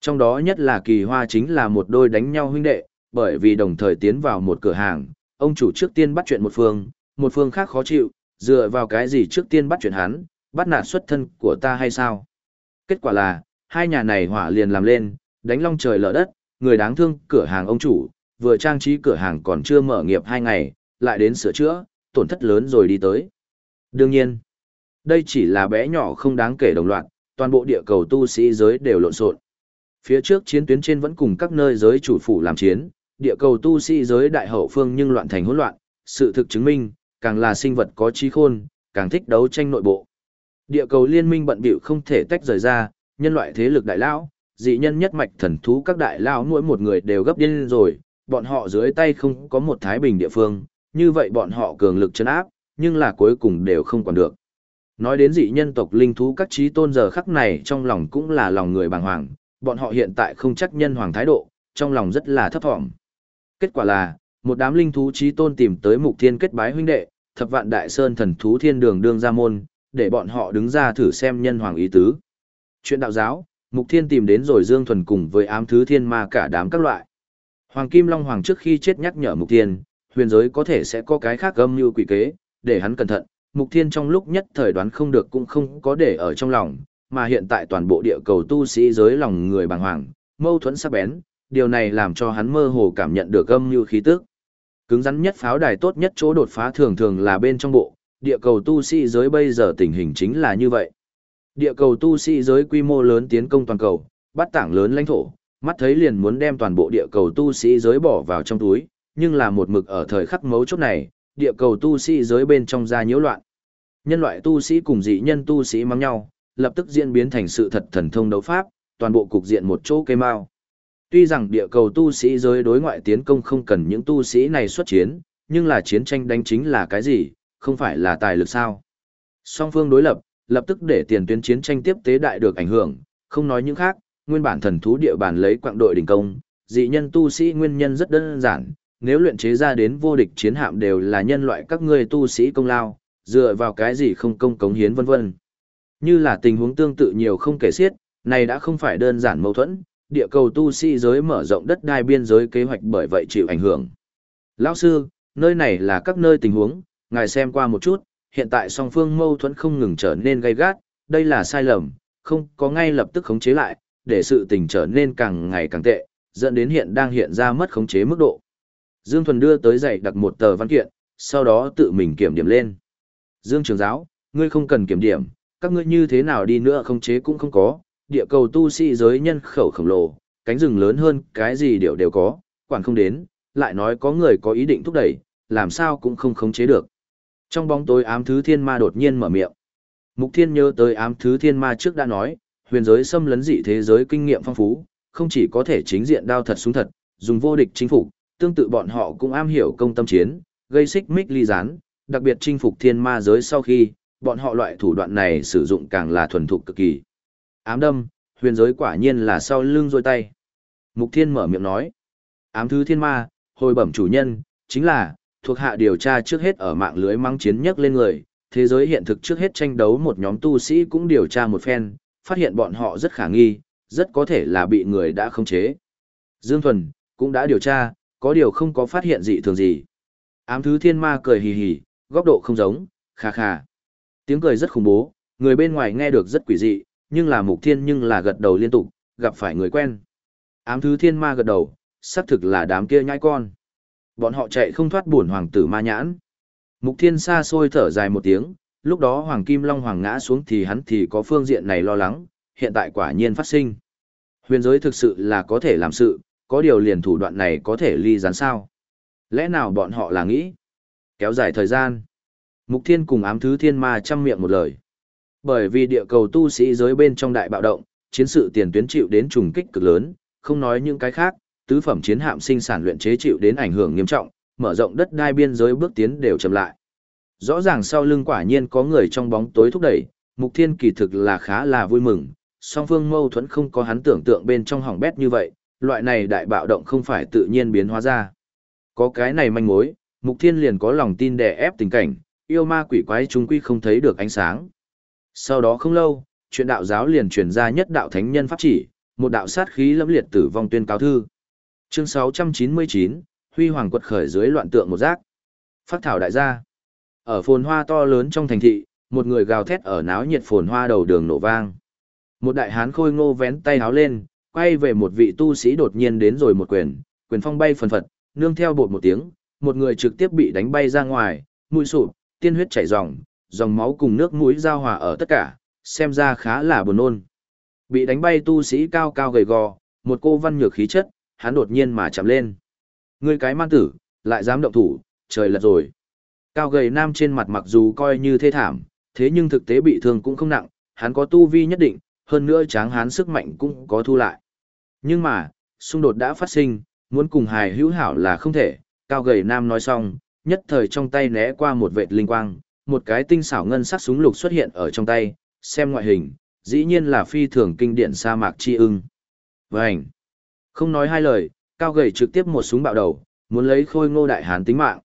Trong đó nhất là kỳ hoa chính là một đôi đánh nhau huynh đệ, bởi vì đồng thời tiến vào một cửa hàng, ông chủ trước tiên bắt chuyện một phương, một phương khác khó chịu, dựa vào cái gì trước tiên bắt chuyện hắn, bắt nạt xuất thân của ta hay sao? Kết quả là, hai nhà này hỏa liền làm lên, đánh long trời lở đất, người đáng thương cửa hàng ông chủ, vừa trang trí cửa hàng còn chưa mở nghiệp hai ngày, lại đến sửa chữa, tổn thất lớn rồi đi tới. Đương nhiên, đây chỉ là bé nhỏ không đáng kể đồng loạt, toàn bộ địa cầu tu sĩ giới đều lộn xộn. Phía trước chiến tuyến trên vẫn cùng các nơi giới chủ phủ làm chiến, địa cầu tu sĩ giới đại hậu phương nhưng loạn thành hỗn loạn, sự thực chứng minh, càng là sinh vật có trí khôn, càng thích đấu tranh nội bộ. Địa cầu liên minh bận bịu không thể tách rời ra, nhân loại thế lực đại lão, dị nhân nhất mạch thần thú các đại lão mỗi một người đều gấp điên rồi, bọn họ dưới tay không có một thái bình địa phương, như vậy bọn họ cường lực chấn áp, nhưng là cuối cùng đều không còn được. Nói đến dị nhân tộc linh thú các trí tôn giờ khắc này trong lòng cũng là lòng người bàng hoàng, bọn họ hiện tại không chắc nhân hoàng thái độ, trong lòng rất là thấp thỏm. Kết quả là, một đám linh thú trí tôn tìm tới mục thiên kết bái huynh đệ, thập vạn đại sơn thần thú thiên đường đương ra môn, để bọn họ đứng ra thử xem nhân hoàng ý tứ. Chuyện đạo giáo, mục thiên tìm đến rồi dương thuần cùng với ám thứ thiên ma cả đám các loại. Hoàng Kim Long Hoàng trước khi chết nhắc nhở mục thiên, huyền giới có thể sẽ có cái khác âm như quỷ kế, để hắn cẩn thận, mục thiên trong lúc nhất thời đoán không được cũng không có để ở trong lòng, mà hiện tại toàn bộ địa cầu tu sĩ giới lòng người bàng hoàng, mâu thuẫn sắc bén, điều này làm cho hắn mơ hồ cảm nhận được âm như khí tức. Cứng rắn nhất pháo đài tốt nhất chỗ đột phá thường thường là bên trong bộ, địa cầu tu sĩ giới bây giờ tình hình chính là như vậy. Địa cầu tu sĩ giới quy mô lớn tiến công toàn cầu, bắt tảng lớn lãnh thổ, mắt thấy liền muốn đem toàn bộ địa cầu tu sĩ giới bỏ vào trong túi, nhưng là một mực ở thời khắc mấu chốt này, địa cầu tu sĩ giới bên trong ra nhiễu loạn. Nhân loại tu sĩ cùng dị nhân tu sĩ mắng nhau, lập tức diễn biến thành sự thật thần thông đấu pháp, toàn bộ cục diện một chỗ cây mao. Tuy rằng địa cầu tu sĩ giới đối ngoại tiến công không cần những tu sĩ này xuất chiến, nhưng là chiến tranh đánh chính là cái gì, không phải là tài lực sao. Song phương đối lập, lập tức để tiền tuyến chiến tranh tiếp tế đại được ảnh hưởng, không nói những khác, nguyên bản thần thú địa bàn lấy quạng đội đình công, dị nhân tu sĩ nguyên nhân rất đơn giản, nếu luyện chế ra đến vô địch chiến hạm đều là nhân loại các ngươi tu sĩ công lao, dựa vào cái gì không công cống hiến vân vân. Như là tình huống tương tự nhiều không kể xiết, này đã không phải đơn giản mâu thuẫn, địa cầu tu sĩ giới mở rộng đất đai biên giới kế hoạch bởi vậy chịu ảnh hưởng. Lão sư, nơi này là các nơi tình huống, ngài xem qua một chút, hiện tại song phương mâu thuẫn không ngừng trở nên gay gắt, đây là sai lầm, không có ngay lập tức khống chế lại, để sự tình trở nên càng ngày càng tệ, dẫn đến hiện đang hiện ra mất khống chế mức độ. Dương Thuần đưa tới dạy đặt một tờ văn kiện, sau đó tự mình kiểm điểm lên. Dương trường giáo, ngươi không cần kiểm điểm, các ngươi như thế nào đi nữa không chế cũng không có, địa cầu tu sĩ giới nhân khẩu khổng lồ, cánh rừng lớn hơn cái gì đều đều có, quản không đến, lại nói có người có ý định thúc đẩy, làm sao cũng không khống chế được. Trong bóng tối ám thứ thiên ma đột nhiên mở miệng. Mục thiên nhớ tới ám thứ thiên ma trước đã nói, huyền giới xâm lấn dị thế giới kinh nghiệm phong phú, không chỉ có thể chính diện đao thật súng thật, dùng vô địch chính phục, tương tự bọn họ cũng am hiểu công tâm chiến, gây xích mích ly gián, đặc biệt chinh phục thiên ma giới sau khi, bọn họ loại thủ đoạn này sử dụng càng là thuần thục cực kỳ. Ám đâm, huyền giới quả nhiên là sau lưng rôi tay. Mục thiên mở miệng nói, ám thứ thiên ma, hồi bẩm chủ nhân, chính là, thuộc hạ điều tra trước hết ở mạng lưới mắng chiến nhất lên người, thế giới hiện thực trước hết tranh đấu một nhóm tu sĩ cũng điều tra một phen, phát hiện bọn họ rất khả nghi, rất có thể là bị người đã khống chế. Dương Thuần, cũng đã điều tra, có điều không có phát hiện gì thường gì. Ám thứ thiên ma cười hì hì, góc độ không giống, khà khà. Tiếng cười rất khủng bố, người bên ngoài nghe được rất quỷ dị, nhưng là mục thiên nhưng là gật đầu liên tục, gặp phải người quen. Ám thứ thiên ma gật đầu, xác thực là đám kia nhãi con. Bọn họ chạy không thoát buồn hoàng tử ma nhãn. Mục Thiên xa xôi thở dài một tiếng, lúc đó Hoàng Kim Long Hoàng ngã xuống thì hắn thì có phương diện này lo lắng, hiện tại quả nhiên phát sinh. Huyền giới thực sự là có thể làm sự, có điều liền thủ đoạn này có thể ly gián sao. Lẽ nào bọn họ là nghĩ? Kéo dài thời gian. Mục Thiên cùng ám thứ thiên ma chăm miệng một lời. Bởi vì địa cầu tu sĩ giới bên trong đại bạo động, chiến sự tiền tuyến chịu đến trùng kích cực lớn, không nói những cái khác, tứ phẩm chiến hạm sinh sản luyện chế chịu đến ảnh hưởng nghiêm trọng, mở rộng đất đai biên giới bước tiến đều chậm lại. Rõ ràng sau lưng quả nhiên có người trong bóng tối thúc đẩy, Mục Thiên kỳ thực là khá là vui mừng, song phương mâu thuẫn không có hắn tưởng tượng bên trong hỏng bét như vậy, loại này đại bạo động không phải tự nhiên biến hóa ra. Có cái này manh mối, Mục Thiên liền có lòng tin đè ép tình cảnh, yêu ma quỷ quái chúng quy không thấy được ánh sáng. Sau đó không lâu, chuyện đạo giáo liền truyền ra nhất đạo thánh nhân pháp chỉ, một đạo sát khí lâm liệt tử vong tuyên cáo thư. Chương 699, Huy Hoàng quật khởi dưới loạn tượng một giác. Phát thảo đại gia. Ở phồn hoa to lớn trong thành thị, một người gào thét ở náo nhiệt phồn hoa đầu đường nổ vang. Một đại hán khôi ngô vén tay háo lên, quay về một vị tu sĩ đột nhiên đến rồi một quyền, quyền phong bay phần phật, nương theo bột một tiếng, một người trực tiếp bị đánh bay ra ngoài, mũi sụp, tiên huyết chảy ròng, dòng máu cùng nước mũi giao hòa ở tất cả, xem ra khá là buồn nôn. Bị đánh bay tu sĩ cao cao gầy gò, một cô văn nhược khí chất, hắn đột nhiên mà chạm lên. Ngươi cái man tử, lại dám động thủ, trời lật rồi. Cao gầy nam trên mặt mặc dù coi như thê thảm, thế nhưng thực tế bị thương cũng không nặng, hắn có tu vi nhất định, hơn nữa tráng hắn sức mạnh cũng có thu lại. Nhưng mà, xung đột đã phát sinh, muốn cùng hài hữu hảo là không thể, cao gầy nam nói xong, nhất thời trong tay né qua một vệt linh quang, một cái tinh xảo ngân sắc súng lục xuất hiện ở trong tay, xem ngoại hình, dĩ nhiên là phi thường kinh điển sa mạc chi ưng. Vành! Không nói hai lời, cao gầy trực tiếp một súng bạo đầu, muốn lấy khôi ngô đại hán tính mạng.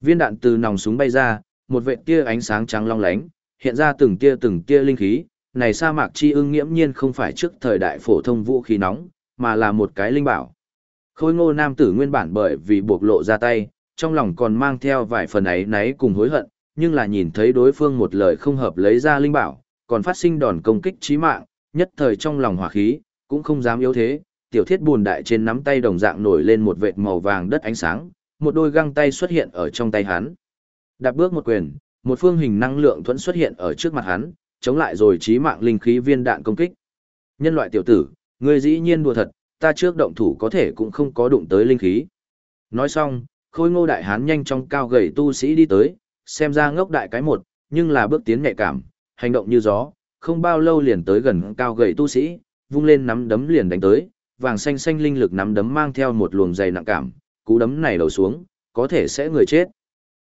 Viên đạn từ nòng súng bay ra, một vệt tia ánh sáng trắng long lánh, hiện ra từng tia từng tia linh khí, này sa mạc chi ưng nghiễm nhiên không phải trước thời đại phổ thông vũ khí nóng, mà là một cái linh bảo. Khôi ngô nam tử nguyên bản bởi vì buộc lộ ra tay, trong lòng còn mang theo vài phần ấy náy cùng hối hận, nhưng là nhìn thấy đối phương một lời không hợp lấy ra linh bảo, còn phát sinh đòn công kích chí mạng, nhất thời trong lòng hỏa khí, cũng không dám yếu thế, tiểu thiết buồn đại trên nắm tay đồng dạng nổi lên một vệt màu vàng đất ánh sáng, một đôi găng tay xuất hiện ở trong tay hắn. Đạp bước một quyền, một phương hình năng lượng thuẫn xuất hiện ở trước mặt hắn, chống lại rồi chí mạng linh khí viên đạn công kích. Nhân loại tiểu tử, ngươi dĩ nhiên đùa thật, ta trước động thủ có thể cũng không có đụng tới linh khí. Nói xong, khôi ngô đại hán nhanh trong cao gầy tu sĩ đi tới, xem ra ngốc đại cái một, nhưng là bước tiến nhạy cảm, hành động như gió, không bao lâu liền tới gần cao gầy tu sĩ, vung lên nắm đấm liền đánh tới, vàng xanh xanh linh lực nắm đấm mang theo một luồng dày nặng cảm, cú đấm này đầu xuống, có thể sẽ người chết.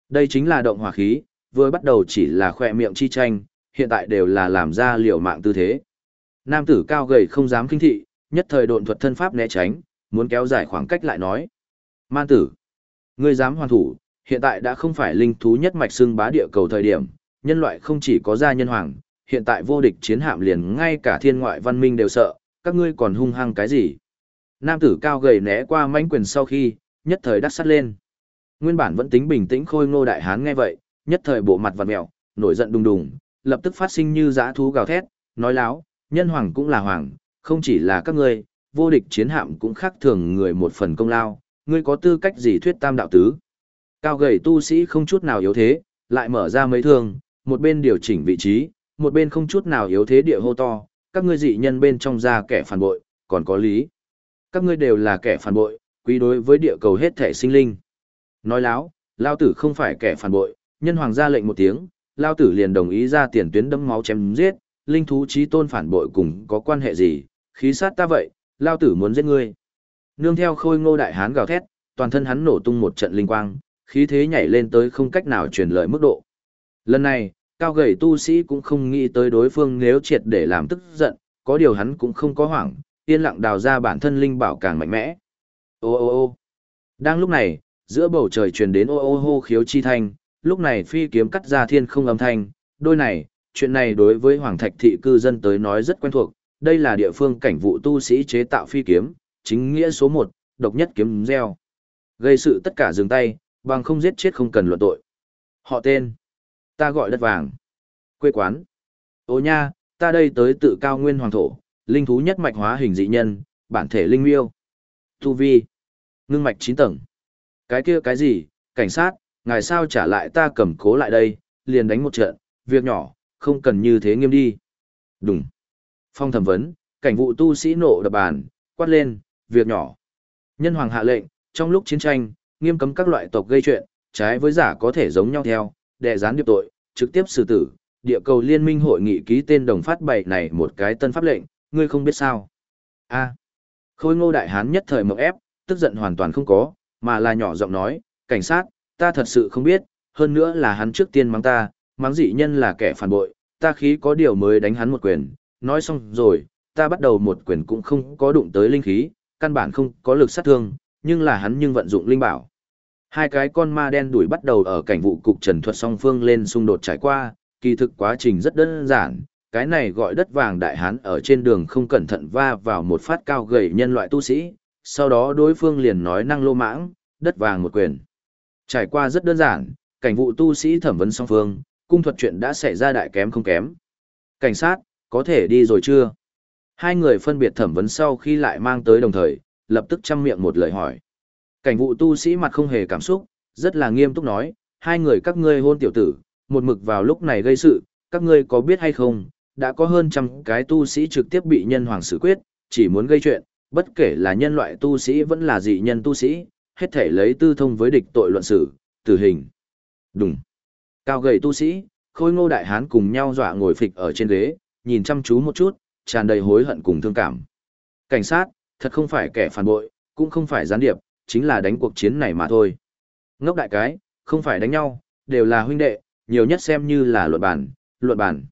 Đây chính là động hỏa khí, vừa bắt đầu chỉ là khoe miệng chi tranh, hiện tại đều là làm ra liều mạng tư thế. Nam tử cao gầy không dám kinh thị, nhất thời độn thuật thân pháp né tránh, muốn kéo dài khoảng cách lại nói. Man tử, ngươi dám hoàn thủ, hiện tại đã không phải linh thú nhất mạch xưng bá địa cầu thời điểm, nhân loại không chỉ có gia nhân hoàng, hiện tại vô địch chiến hạm liền ngay cả thiên ngoại văn minh đều sợ, các ngươi còn hung hăng cái gì? Nam tử cao gầy né qua mãnh quyền sau khi, nhất thời đắc sắt lên. Nguyên bản vẫn tính bình tĩnh khôi ngô đại hán nghe vậy, nhất thời bộ mặt vặn mèo, nổi giận đùng đùng, lập tức phát sinh như dã thú gào thét, nói láo, nhân hoàng cũng là hoàng, không chỉ là các ngươi, vô địch chiến hạm cũng khác thường người một phần công lao, ngươi có tư cách gì thuyết tam đạo tứ? Cao gầy tu sĩ không chút nào yếu thế, lại mở ra mấy thương, một bên điều chỉnh vị trí, một bên không chút nào yếu thế địa hô to, các ngươi dị nhân bên trong ra kẻ phản bội, còn có lý. Các ngươi đều là kẻ phản bội, quý đối với địa cầu hết thể sinh linh. Nói láo, lao tử không phải kẻ phản bội, nhân hoàng ra lệnh một tiếng, lao tử liền đồng ý ra tiền tuyến đấm máu chém giết, linh thú trí tôn phản bội cùng có quan hệ gì, khí sát ta vậy, lao tử muốn giết ngươi. Nương theo khôi ngô đại hán gào thét, toàn thân hắn nổ tung một trận linh quang, khí thế nhảy lên tới không cách nào truyền lợi mức độ. Lần này, cao gầy tu sĩ cũng không nghĩ tới đối phương nếu triệt để làm tức giận, có điều hắn cũng không có hoảng, yên lặng đào ra bản thân linh bảo càng mạnh mẽ. Ô ô ô đang lúc này, giữa bầu trời truyền đến ô ô hô khiếu chi thanh, lúc này phi kiếm cắt ra thiên không âm thanh, đôi này, chuyện này đối với Hoàng Thạch thị cư dân tới nói rất quen thuộc, đây là địa phương cảnh vụ tu sĩ chế tạo phi kiếm, chính nghĩa số 1, độc nhất kiếm gieo. Gây sự tất cả dừng tay, bằng không giết chết không cần luận tội. Họ tên. Ta gọi đất vàng. Quê quán. Ô nha, ta đây tới tự cao nguyên hoàng thổ, linh thú nhất mạch hóa hình dị nhân, bản thể linh miêu. Tu vi. Ngưng mạch 9 tầng. Cái kia cái gì, cảnh sát, ngài sao trả lại ta cầm cố lại đây, liền đánh một trận, việc nhỏ, không cần như thế nghiêm đi. Đúng. Phong thẩm vấn, cảnh vụ tu sĩ nộ đập bàn, quát lên, việc nhỏ. Nhân hoàng hạ lệnh, trong lúc chiến tranh, nghiêm cấm các loại tộc gây chuyện, trái với giả có thể giống nhau theo, đệ gián điệp tội, trực tiếp xử tử. Địa cầu liên minh hội nghị ký tên đồng phát bảy này một cái tân pháp lệnh, ngươi không biết sao. a khôi ngô đại hán nhất thời mộng ép, tức giận hoàn toàn không có, mà là nhỏ giọng nói, cảnh sát, ta thật sự không biết, hơn nữa là hắn trước tiên mắng ta, mắng dị nhân là kẻ phản bội, ta khí có điều mới đánh hắn một quyền, nói xong rồi, ta bắt đầu một quyền cũng không có đụng tới linh khí, căn bản không có lực sát thương, nhưng là hắn nhưng vận dụng linh bảo. Hai cái con ma đen đuổi bắt đầu ở cảnh vụ cục trần thuật song phương lên xung đột trải qua, kỳ thực quá trình rất đơn giản, cái này gọi đất vàng đại hán ở trên đường không cẩn thận va vào một phát cao gầy nhân loại tu sĩ, sau đó đối phương liền nói năng lô mãng, đất vàng một quyền. Trải qua rất đơn giản, cảnh vụ tu sĩ thẩm vấn song phương, cung thuật chuyện đã xảy ra đại kém không kém. Cảnh sát, có thể đi rồi chưa? Hai người phân biệt thẩm vấn sau khi lại mang tới đồng thời, lập tức chăm miệng một lời hỏi. Cảnh vụ tu sĩ mặt không hề cảm xúc, rất là nghiêm túc nói, hai người các ngươi hôn tiểu tử, một mực vào lúc này gây sự, các ngươi có biết hay không, đã có hơn trăm cái tu sĩ trực tiếp bị nhân hoàng xử quyết, chỉ muốn gây chuyện, bất kể là nhân loại tu sĩ vẫn là dị nhân tu sĩ, hết thể lấy tư thông với địch tội luận xử, tử hình. Đúng. Cao gầy tu sĩ, khôi ngô đại hán cùng nhau dọa ngồi phịch ở trên ghế, nhìn chăm chú một chút, tràn đầy hối hận cùng thương cảm. Cảnh sát, thật không phải kẻ phản bội, cũng không phải gián điệp, chính là đánh cuộc chiến này mà thôi. Ngốc đại cái, không phải đánh nhau, đều là huynh đệ, nhiều nhất xem như là luận bản, luận bản.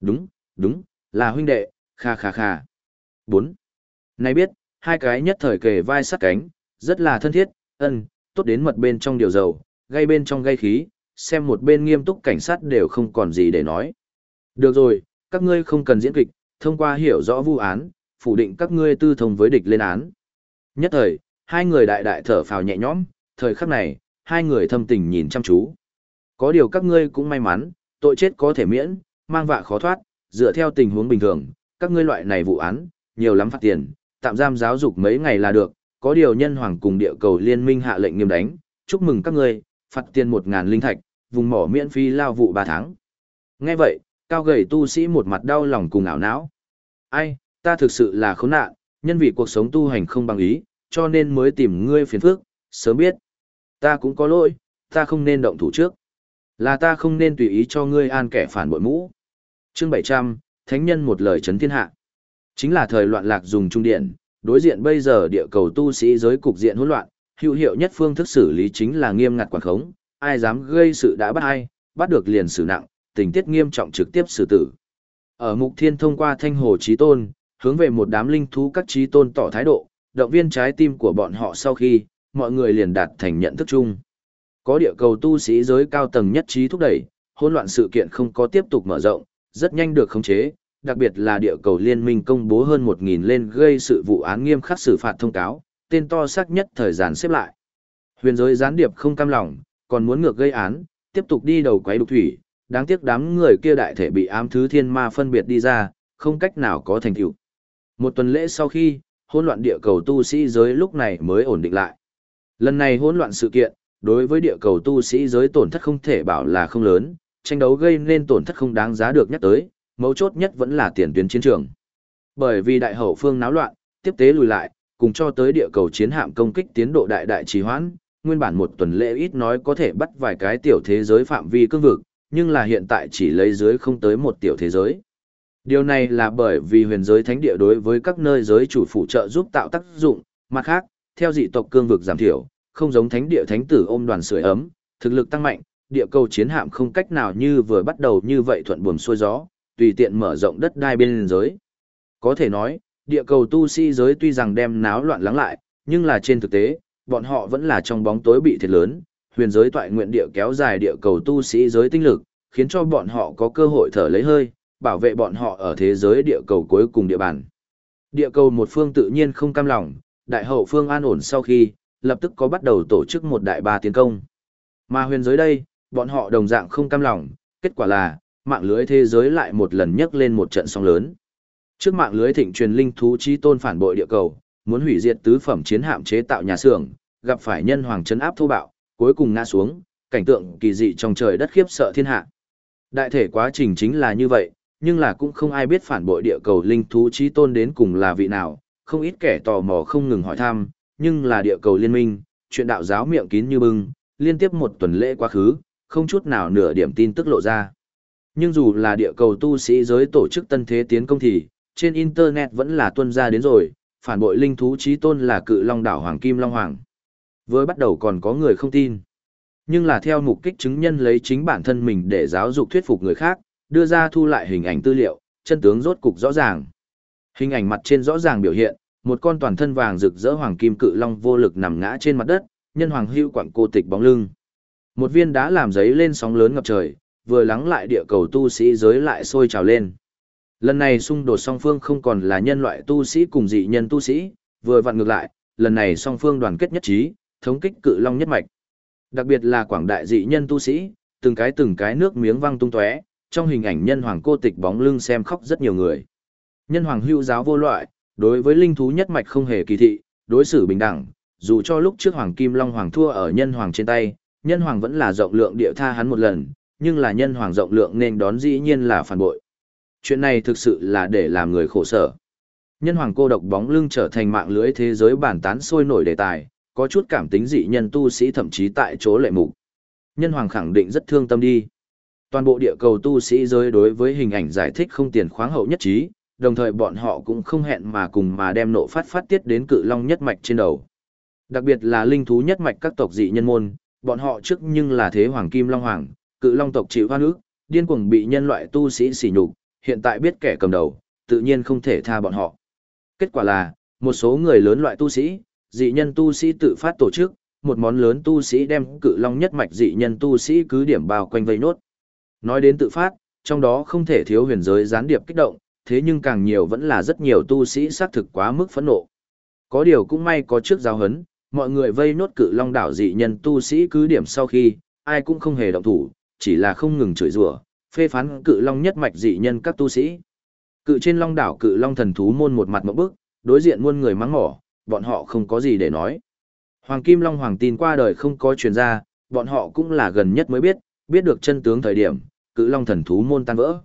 Đúng, đúng, là huynh đệ, kha kha kha. 4. Này biết, hai cái nhất thời kề vai sát cánh, rất là thân thiết, ân, tốt đến mật bên trong điều dầu, gây bên trong gây khí, xem một bên nghiêm túc cảnh sát đều không còn gì để nói. Được rồi, các ngươi không cần diễn kịch, thông qua hiểu rõ vụ án, phủ định các ngươi tư thông với địch lên án. Nhất thời, hai người đại đại thở phào nhẹ nhõm, thời khắc này, hai người thâm tình nhìn chăm chú. Có điều các ngươi cũng may mắn, tội chết có thể miễn, mang vạ khó thoát, dựa theo tình huống bình thường, các ngươi loại này vụ án, nhiều lắm phạt tiền, tạm giam giáo dục mấy ngày là được, có điều nhân hoàng cùng địa cầu liên minh hạ lệnh nghiêm đánh, chúc mừng các ngươi, phạt tiền một ngàn linh thạch, vùng mỏ miễn phí lao vụ ba tháng. Nghe vậy, cao gầy tu sĩ một mặt đau lòng cùng ảo não. Ai, ta thực sự là khốn nạn, nhân vì cuộc sống tu hành không bằng ý, cho nên mới tìm ngươi phiền phức, sớm biết. Ta cũng có lỗi, ta không nên động thủ trước. Là ta không nên tùy ý cho ngươi an kẻ phản bội mũ. Chương 700, Thánh nhân một lời chấn thiên hạ. Chính là thời loạn lạc dùng trung điện, đối diện bây giờ địa cầu tu sĩ giới cục diện hỗn loạn, hữu hiệu nhất phương thức xử lý chính là nghiêm ngặt quản khống, ai dám gây sự đã bắt ai, bắt được liền xử nặng, tình tiết nghiêm trọng trực tiếp xử tử. Ở Mục Thiên thông qua thanh hồ trí tôn, hướng về một đám linh thú các trí tôn tỏ thái độ, động viên trái tim của bọn họ sau khi, mọi người liền đạt thành nhận thức chung. Có địa cầu tu sĩ giới cao tầng nhất trí thúc đẩy, hỗn loạn sự kiện không có tiếp tục mở rộng, rất nhanh được khống chế, đặc biệt là địa cầu liên minh công bố hơn 1.000 lên gây sự vụ án nghiêm khắc xử phạt thông cáo, tên to xác nhất thời gian xếp lại. Huyền giới gián điệp không cam lòng, còn muốn ngược gây án, tiếp tục đi đầu quấy đục thủy, đáng tiếc đám người kia đại thể bị ám thứ thiên ma phân biệt đi ra, không cách nào có thành tựu. Một tuần lễ sau khi, hỗn loạn địa cầu tu sĩ giới lúc này mới ổn định lại. Lần này hỗn loạn sự kiện, đối với địa cầu tu sĩ giới tổn thất không thể bảo là không lớn, tranh đấu gây nên tổn thất không đáng giá được nhắc tới, mấu chốt nhất vẫn là tiền tuyến chiến trường. Bởi vì đại hậu phương náo loạn, tiếp tế lùi lại, cùng cho tới địa cầu chiến hạm công kích tiến độ đại đại trì hoãn, nguyên bản một tuần lễ ít nói có thể bắt vài cái tiểu thế giới phạm vi cương vực, nhưng là hiện tại chỉ lấy dưới không tới một tiểu thế giới. Điều này là bởi vì huyền giới thánh địa đối với các nơi giới chủ phụ trợ giúp tạo tác dụng, mặt khác, theo dị tộc cương vực giảm thiểu, không giống thánh địa thánh tử ôm đoàn sưởi ấm, thực lực tăng mạnh, địa cầu chiến hạm không cách nào như vừa bắt đầu như vậy thuận buồm xuôi gió, tùy tiện mở rộng đất đai bên giới. Có thể nói, địa cầu tu sĩ giới tuy rằng đem náo loạn lắng lại, nhưng là trên thực tế, bọn họ vẫn là trong bóng tối bị thiệt lớn, huyền giới toại nguyện địa kéo dài địa cầu tu sĩ giới tinh lực, khiến cho bọn họ có cơ hội thở lấy hơi, bảo vệ bọn họ ở thế giới địa cầu cuối cùng địa bàn. Địa cầu một phương tự nhiên không cam lòng, đại hậu phương an ổn sau khi, lập tức có bắt đầu tổ chức một đại ba tiến công. Mà huyền giới đây, bọn họ đồng dạng không cam lòng, kết quả là, mạng lưới thế giới lại một lần nhấc lên một trận sóng lớn. Trước mạng lưới thịnh truyền linh thú chi tôn phản bội địa cầu, muốn hủy diệt tứ phẩm chiến hạm chế tạo nhà xưởng, gặp phải nhân hoàng trấn áp thô bạo, cuối cùng ngã xuống, cảnh tượng kỳ dị trong trời đất khiếp sợ thiên hạ. Đại thể quá trình chính là như vậy, nhưng là cũng không ai biết phản bội địa cầu linh thú chí tôn đến cùng là vị nào, không ít kẻ tò mò không ngừng hỏi thăm, nhưng là địa cầu liên minh, chuyện đạo giáo miệng kín như bưng, liên tiếp một tuần lễ quá khứ, không chút nào nửa điểm tin tức lộ ra. Nhưng dù là địa cầu tu sĩ giới tổ chức tân thế tiến công thì, trên Internet vẫn là tuân ra đến rồi, phản bội linh thú trí tôn là cự long đảo Hoàng Kim Long Hoàng. Với bắt đầu còn có người không tin. Nhưng là theo mục kích chứng nhân lấy chính bản thân mình để giáo dục thuyết phục người khác, đưa ra thu lại hình ảnh tư liệu, chân tướng rốt cục rõ ràng. Hình ảnh mặt trên rõ ràng biểu hiện, một con toàn thân vàng rực rỡ hoàng kim cự long vô lực nằm ngã trên mặt đất, nhân hoàng hưu quặng cô tịch bóng lưng. Một viên đá làm giấy lên sóng lớn ngập trời, vừa lắng lại địa cầu tu sĩ giới lại sôi trào lên. Lần này xung đột song phương không còn là nhân loại tu sĩ cùng dị nhân tu sĩ, vừa vặn ngược lại, lần này song phương đoàn kết nhất trí, thống kích cự long nhất mạch. Đặc biệt là quảng đại dị nhân tu sĩ, từng cái từng cái nước miếng văng tung tóe, trong hình ảnh nhân hoàng cô tịch bóng lưng xem khóc rất nhiều người. Nhân hoàng hưu giáo vô loại, đối với linh thú nhất mạch không hề kỳ thị, đối xử bình đẳng, dù cho lúc trước hoàng kim long hoàng thua ở nhân hoàng trên tay, nhân hoàng vẫn là rộng lượng địa tha hắn một lần, nhưng là nhân hoàng rộng lượng nên đón dĩ nhiên là phản bội. Chuyện này thực sự là để làm người khổ sở. Nhân hoàng cô độc bóng lưng trở thành mạng lưới thế giới bản tán sôi nổi đề tài, có chút cảm tính dị nhân tu sĩ thậm chí tại chỗ lệ mục. Nhân hoàng khẳng định rất thương tâm đi. Toàn bộ địa cầu tu sĩ giới đối với hình ảnh giải thích không tiền khoáng hậu nhất trí, đồng thời bọn họ cũng không hẹn mà cùng mà đem nộ phát phát tiết đến cự long nhất mạch trên đầu. Đặc biệt là linh thú nhất mạch các tộc dị nhân môn, bọn họ trước nhưng là thế hoàng kim long hoàng, cự long tộc chịu hoa nước, điên cuồng bị nhân loại tu sĩ sỉ nhục, hiện tại biết kẻ cầm đầu, tự nhiên không thể tha bọn họ. Kết quả là, một số người lớn loại tu sĩ, dị nhân tu sĩ tự phát tổ chức, một món lớn tu sĩ đem cự long nhất mạch dị nhân tu sĩ cứ điểm bao quanh vây nốt. Nói đến tự phát, trong đó không thể thiếu huyền giới gián điệp kích động, thế nhưng càng nhiều vẫn là rất nhiều tu sĩ xác thực quá mức phẫn nộ. Có điều cũng may có trước giáo hấn, mọi người vây nốt cự long đảo dị nhân tu sĩ cứ điểm sau khi, ai cũng không hề động thủ, chỉ là không ngừng chửi rủa, phê phán cự long nhất mạch dị nhân các tu sĩ. Cự trên long đảo cự long thần thú môn một mặt một bức, đối diện muôn người mắng mỏ, bọn họ không có gì để nói. Hoàng Kim Long Hoàng tin qua đời không có truyền ra, bọn họ cũng là gần nhất mới biết, biết được chân tướng thời điểm, cự long thần thú môn tan vỡ.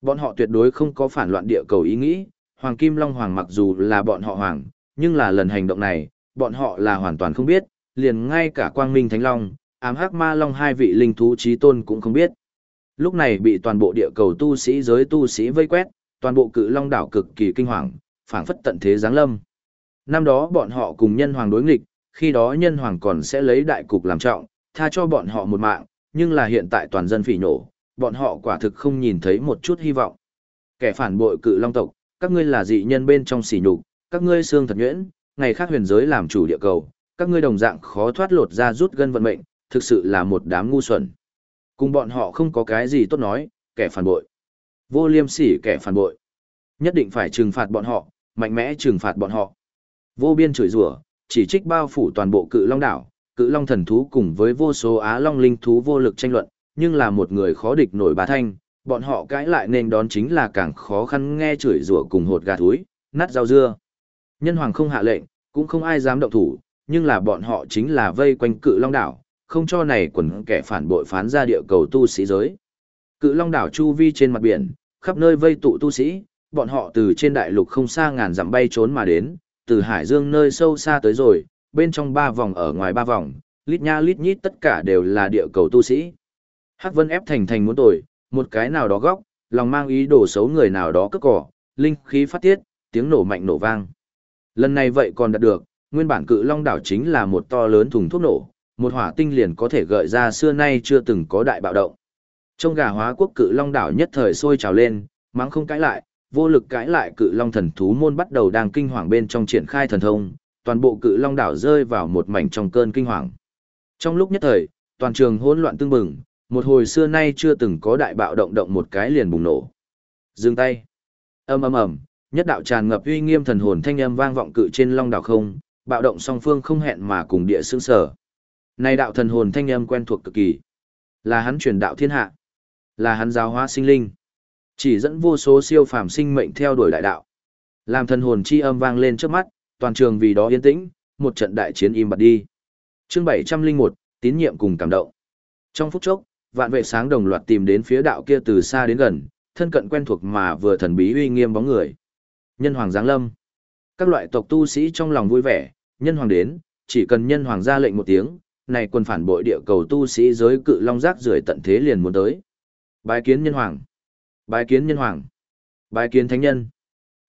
Bọn họ tuyệt đối không có phản loạn địa cầu ý nghĩ, Hoàng Kim Long Hoàng mặc dù là bọn họ hoàng, nhưng là lần hành động này, bọn họ là hoàn toàn không biết, liền ngay cả Quang Minh Thánh Long, ám hắc ma long hai vị linh thú trí tôn cũng không biết. Lúc này bị toàn bộ địa cầu tu sĩ giới tu sĩ vây quét, toàn bộ cự long đảo cực kỳ kinh hoàng, phảng phất tận thế giáng lâm. Năm đó bọn họ cùng nhân hoàng đối nghịch, khi đó nhân hoàng còn sẽ lấy đại cục làm trọng, tha cho bọn họ một mạng, nhưng là hiện tại toàn dân phỉ nổ, bọn họ quả thực không nhìn thấy một chút hy vọng. Kẻ phản bội cự long tộc, các ngươi là dị nhân bên trong sỉ nhục, các ngươi xương thật nhuyễn, ngày khác huyền giới làm chủ địa cầu, các ngươi đồng dạng khó thoát lột ra rút gân vận mệnh, thực sự là một đám ngu xuẩn. Cùng bọn họ không có cái gì tốt nói, kẻ phản bội. Vô liêm sỉ kẻ phản bội. Nhất định phải trừng phạt bọn họ, mạnh mẽ trừng phạt bọn họ. Vô biên chửi rủa, chỉ trích bao phủ toàn bộ cự long đảo, cự long thần thú cùng với vô số á long linh thú vô lực tranh luận, nhưng là một người khó địch nổi bà thanh, bọn họ cãi lại nên đón chính là càng khó khăn nghe chửi rủa cùng hột gà thúi, nát rau dưa. Nhân hoàng không hạ lệnh, cũng không ai dám động thủ, nhưng là bọn họ chính là vây quanh cự long đảo, không cho này quần kẻ phản bội phán ra địa cầu tu sĩ giới. Cự long đảo chu vi trên mặt biển, khắp nơi vây tụ tu sĩ, bọn họ từ trên đại lục không xa ngàn dặm bay trốn mà đến, từ hải dương nơi sâu xa tới rồi, bên trong ba vòng ở ngoài ba vòng, lít nha lít nhít tất cả đều là địa cầu tu sĩ. Hắc Vân ép thành thành muốn tồi, một cái nào đó góc, lòng mang ý đồ xấu người nào đó cất cỏ, linh khí phát tiết, tiếng nổ mạnh nổ vang. Lần này vậy còn đạt được, nguyên bản cự long đảo chính là một to lớn thùng thuốc nổ, một hỏa tinh liền có thể gợi ra xưa nay chưa từng có đại bạo động. Trong gà hóa quốc cự long đảo nhất thời sôi trào lên, mắng không cãi lại, vô lực cãi lại cự long thần thú môn bắt đầu đang kinh hoàng bên trong triển khai thần thông, toàn bộ cự long đảo rơi vào một mảnh trong cơn kinh hoàng. Trong lúc nhất thời, toàn trường hỗn loạn tương bừng, một hồi xưa nay chưa từng có đại bạo động động một cái liền bùng nổ. Dừng tay. Ầm ầm ầm, nhất đạo tràn ngập uy nghiêm thần hồn thanh âm vang vọng cự trên long đảo không, bạo động song phương không hẹn mà cùng địa sướng sở. Này đạo thần hồn thanh âm quen thuộc cực kỳ. Là hắn truyền đạo thiên hạ. Là hắn giáo hóa sinh linh. Chỉ dẫn vô số siêu phàm sinh mệnh theo đuổi đại đạo. Làm thần hồn chi âm vang lên trước mắt, toàn trường vì đó yên tĩnh, một trận đại chiến im bặt đi. Chương 701, tín nhiệm cùng cảm động. Trong phút chốc, vạn vệ sáng đồng loạt tìm đến phía đạo kia từ xa đến gần, thân cận quen thuộc mà vừa thần bí uy nghiêm bóng người. Nhân hoàng giáng lâm. Các loại tộc tu sĩ trong lòng vui vẻ, nhân hoàng đến, chỉ cần nhân hoàng ra lệnh một tiếng, này quân phản bội địa cầu tu sĩ giới cự long rác rưởi tận thế liền muốn tới. Bái kiến nhân hoàng. Bái kiến nhân hoàng. Bái kiến thánh nhân.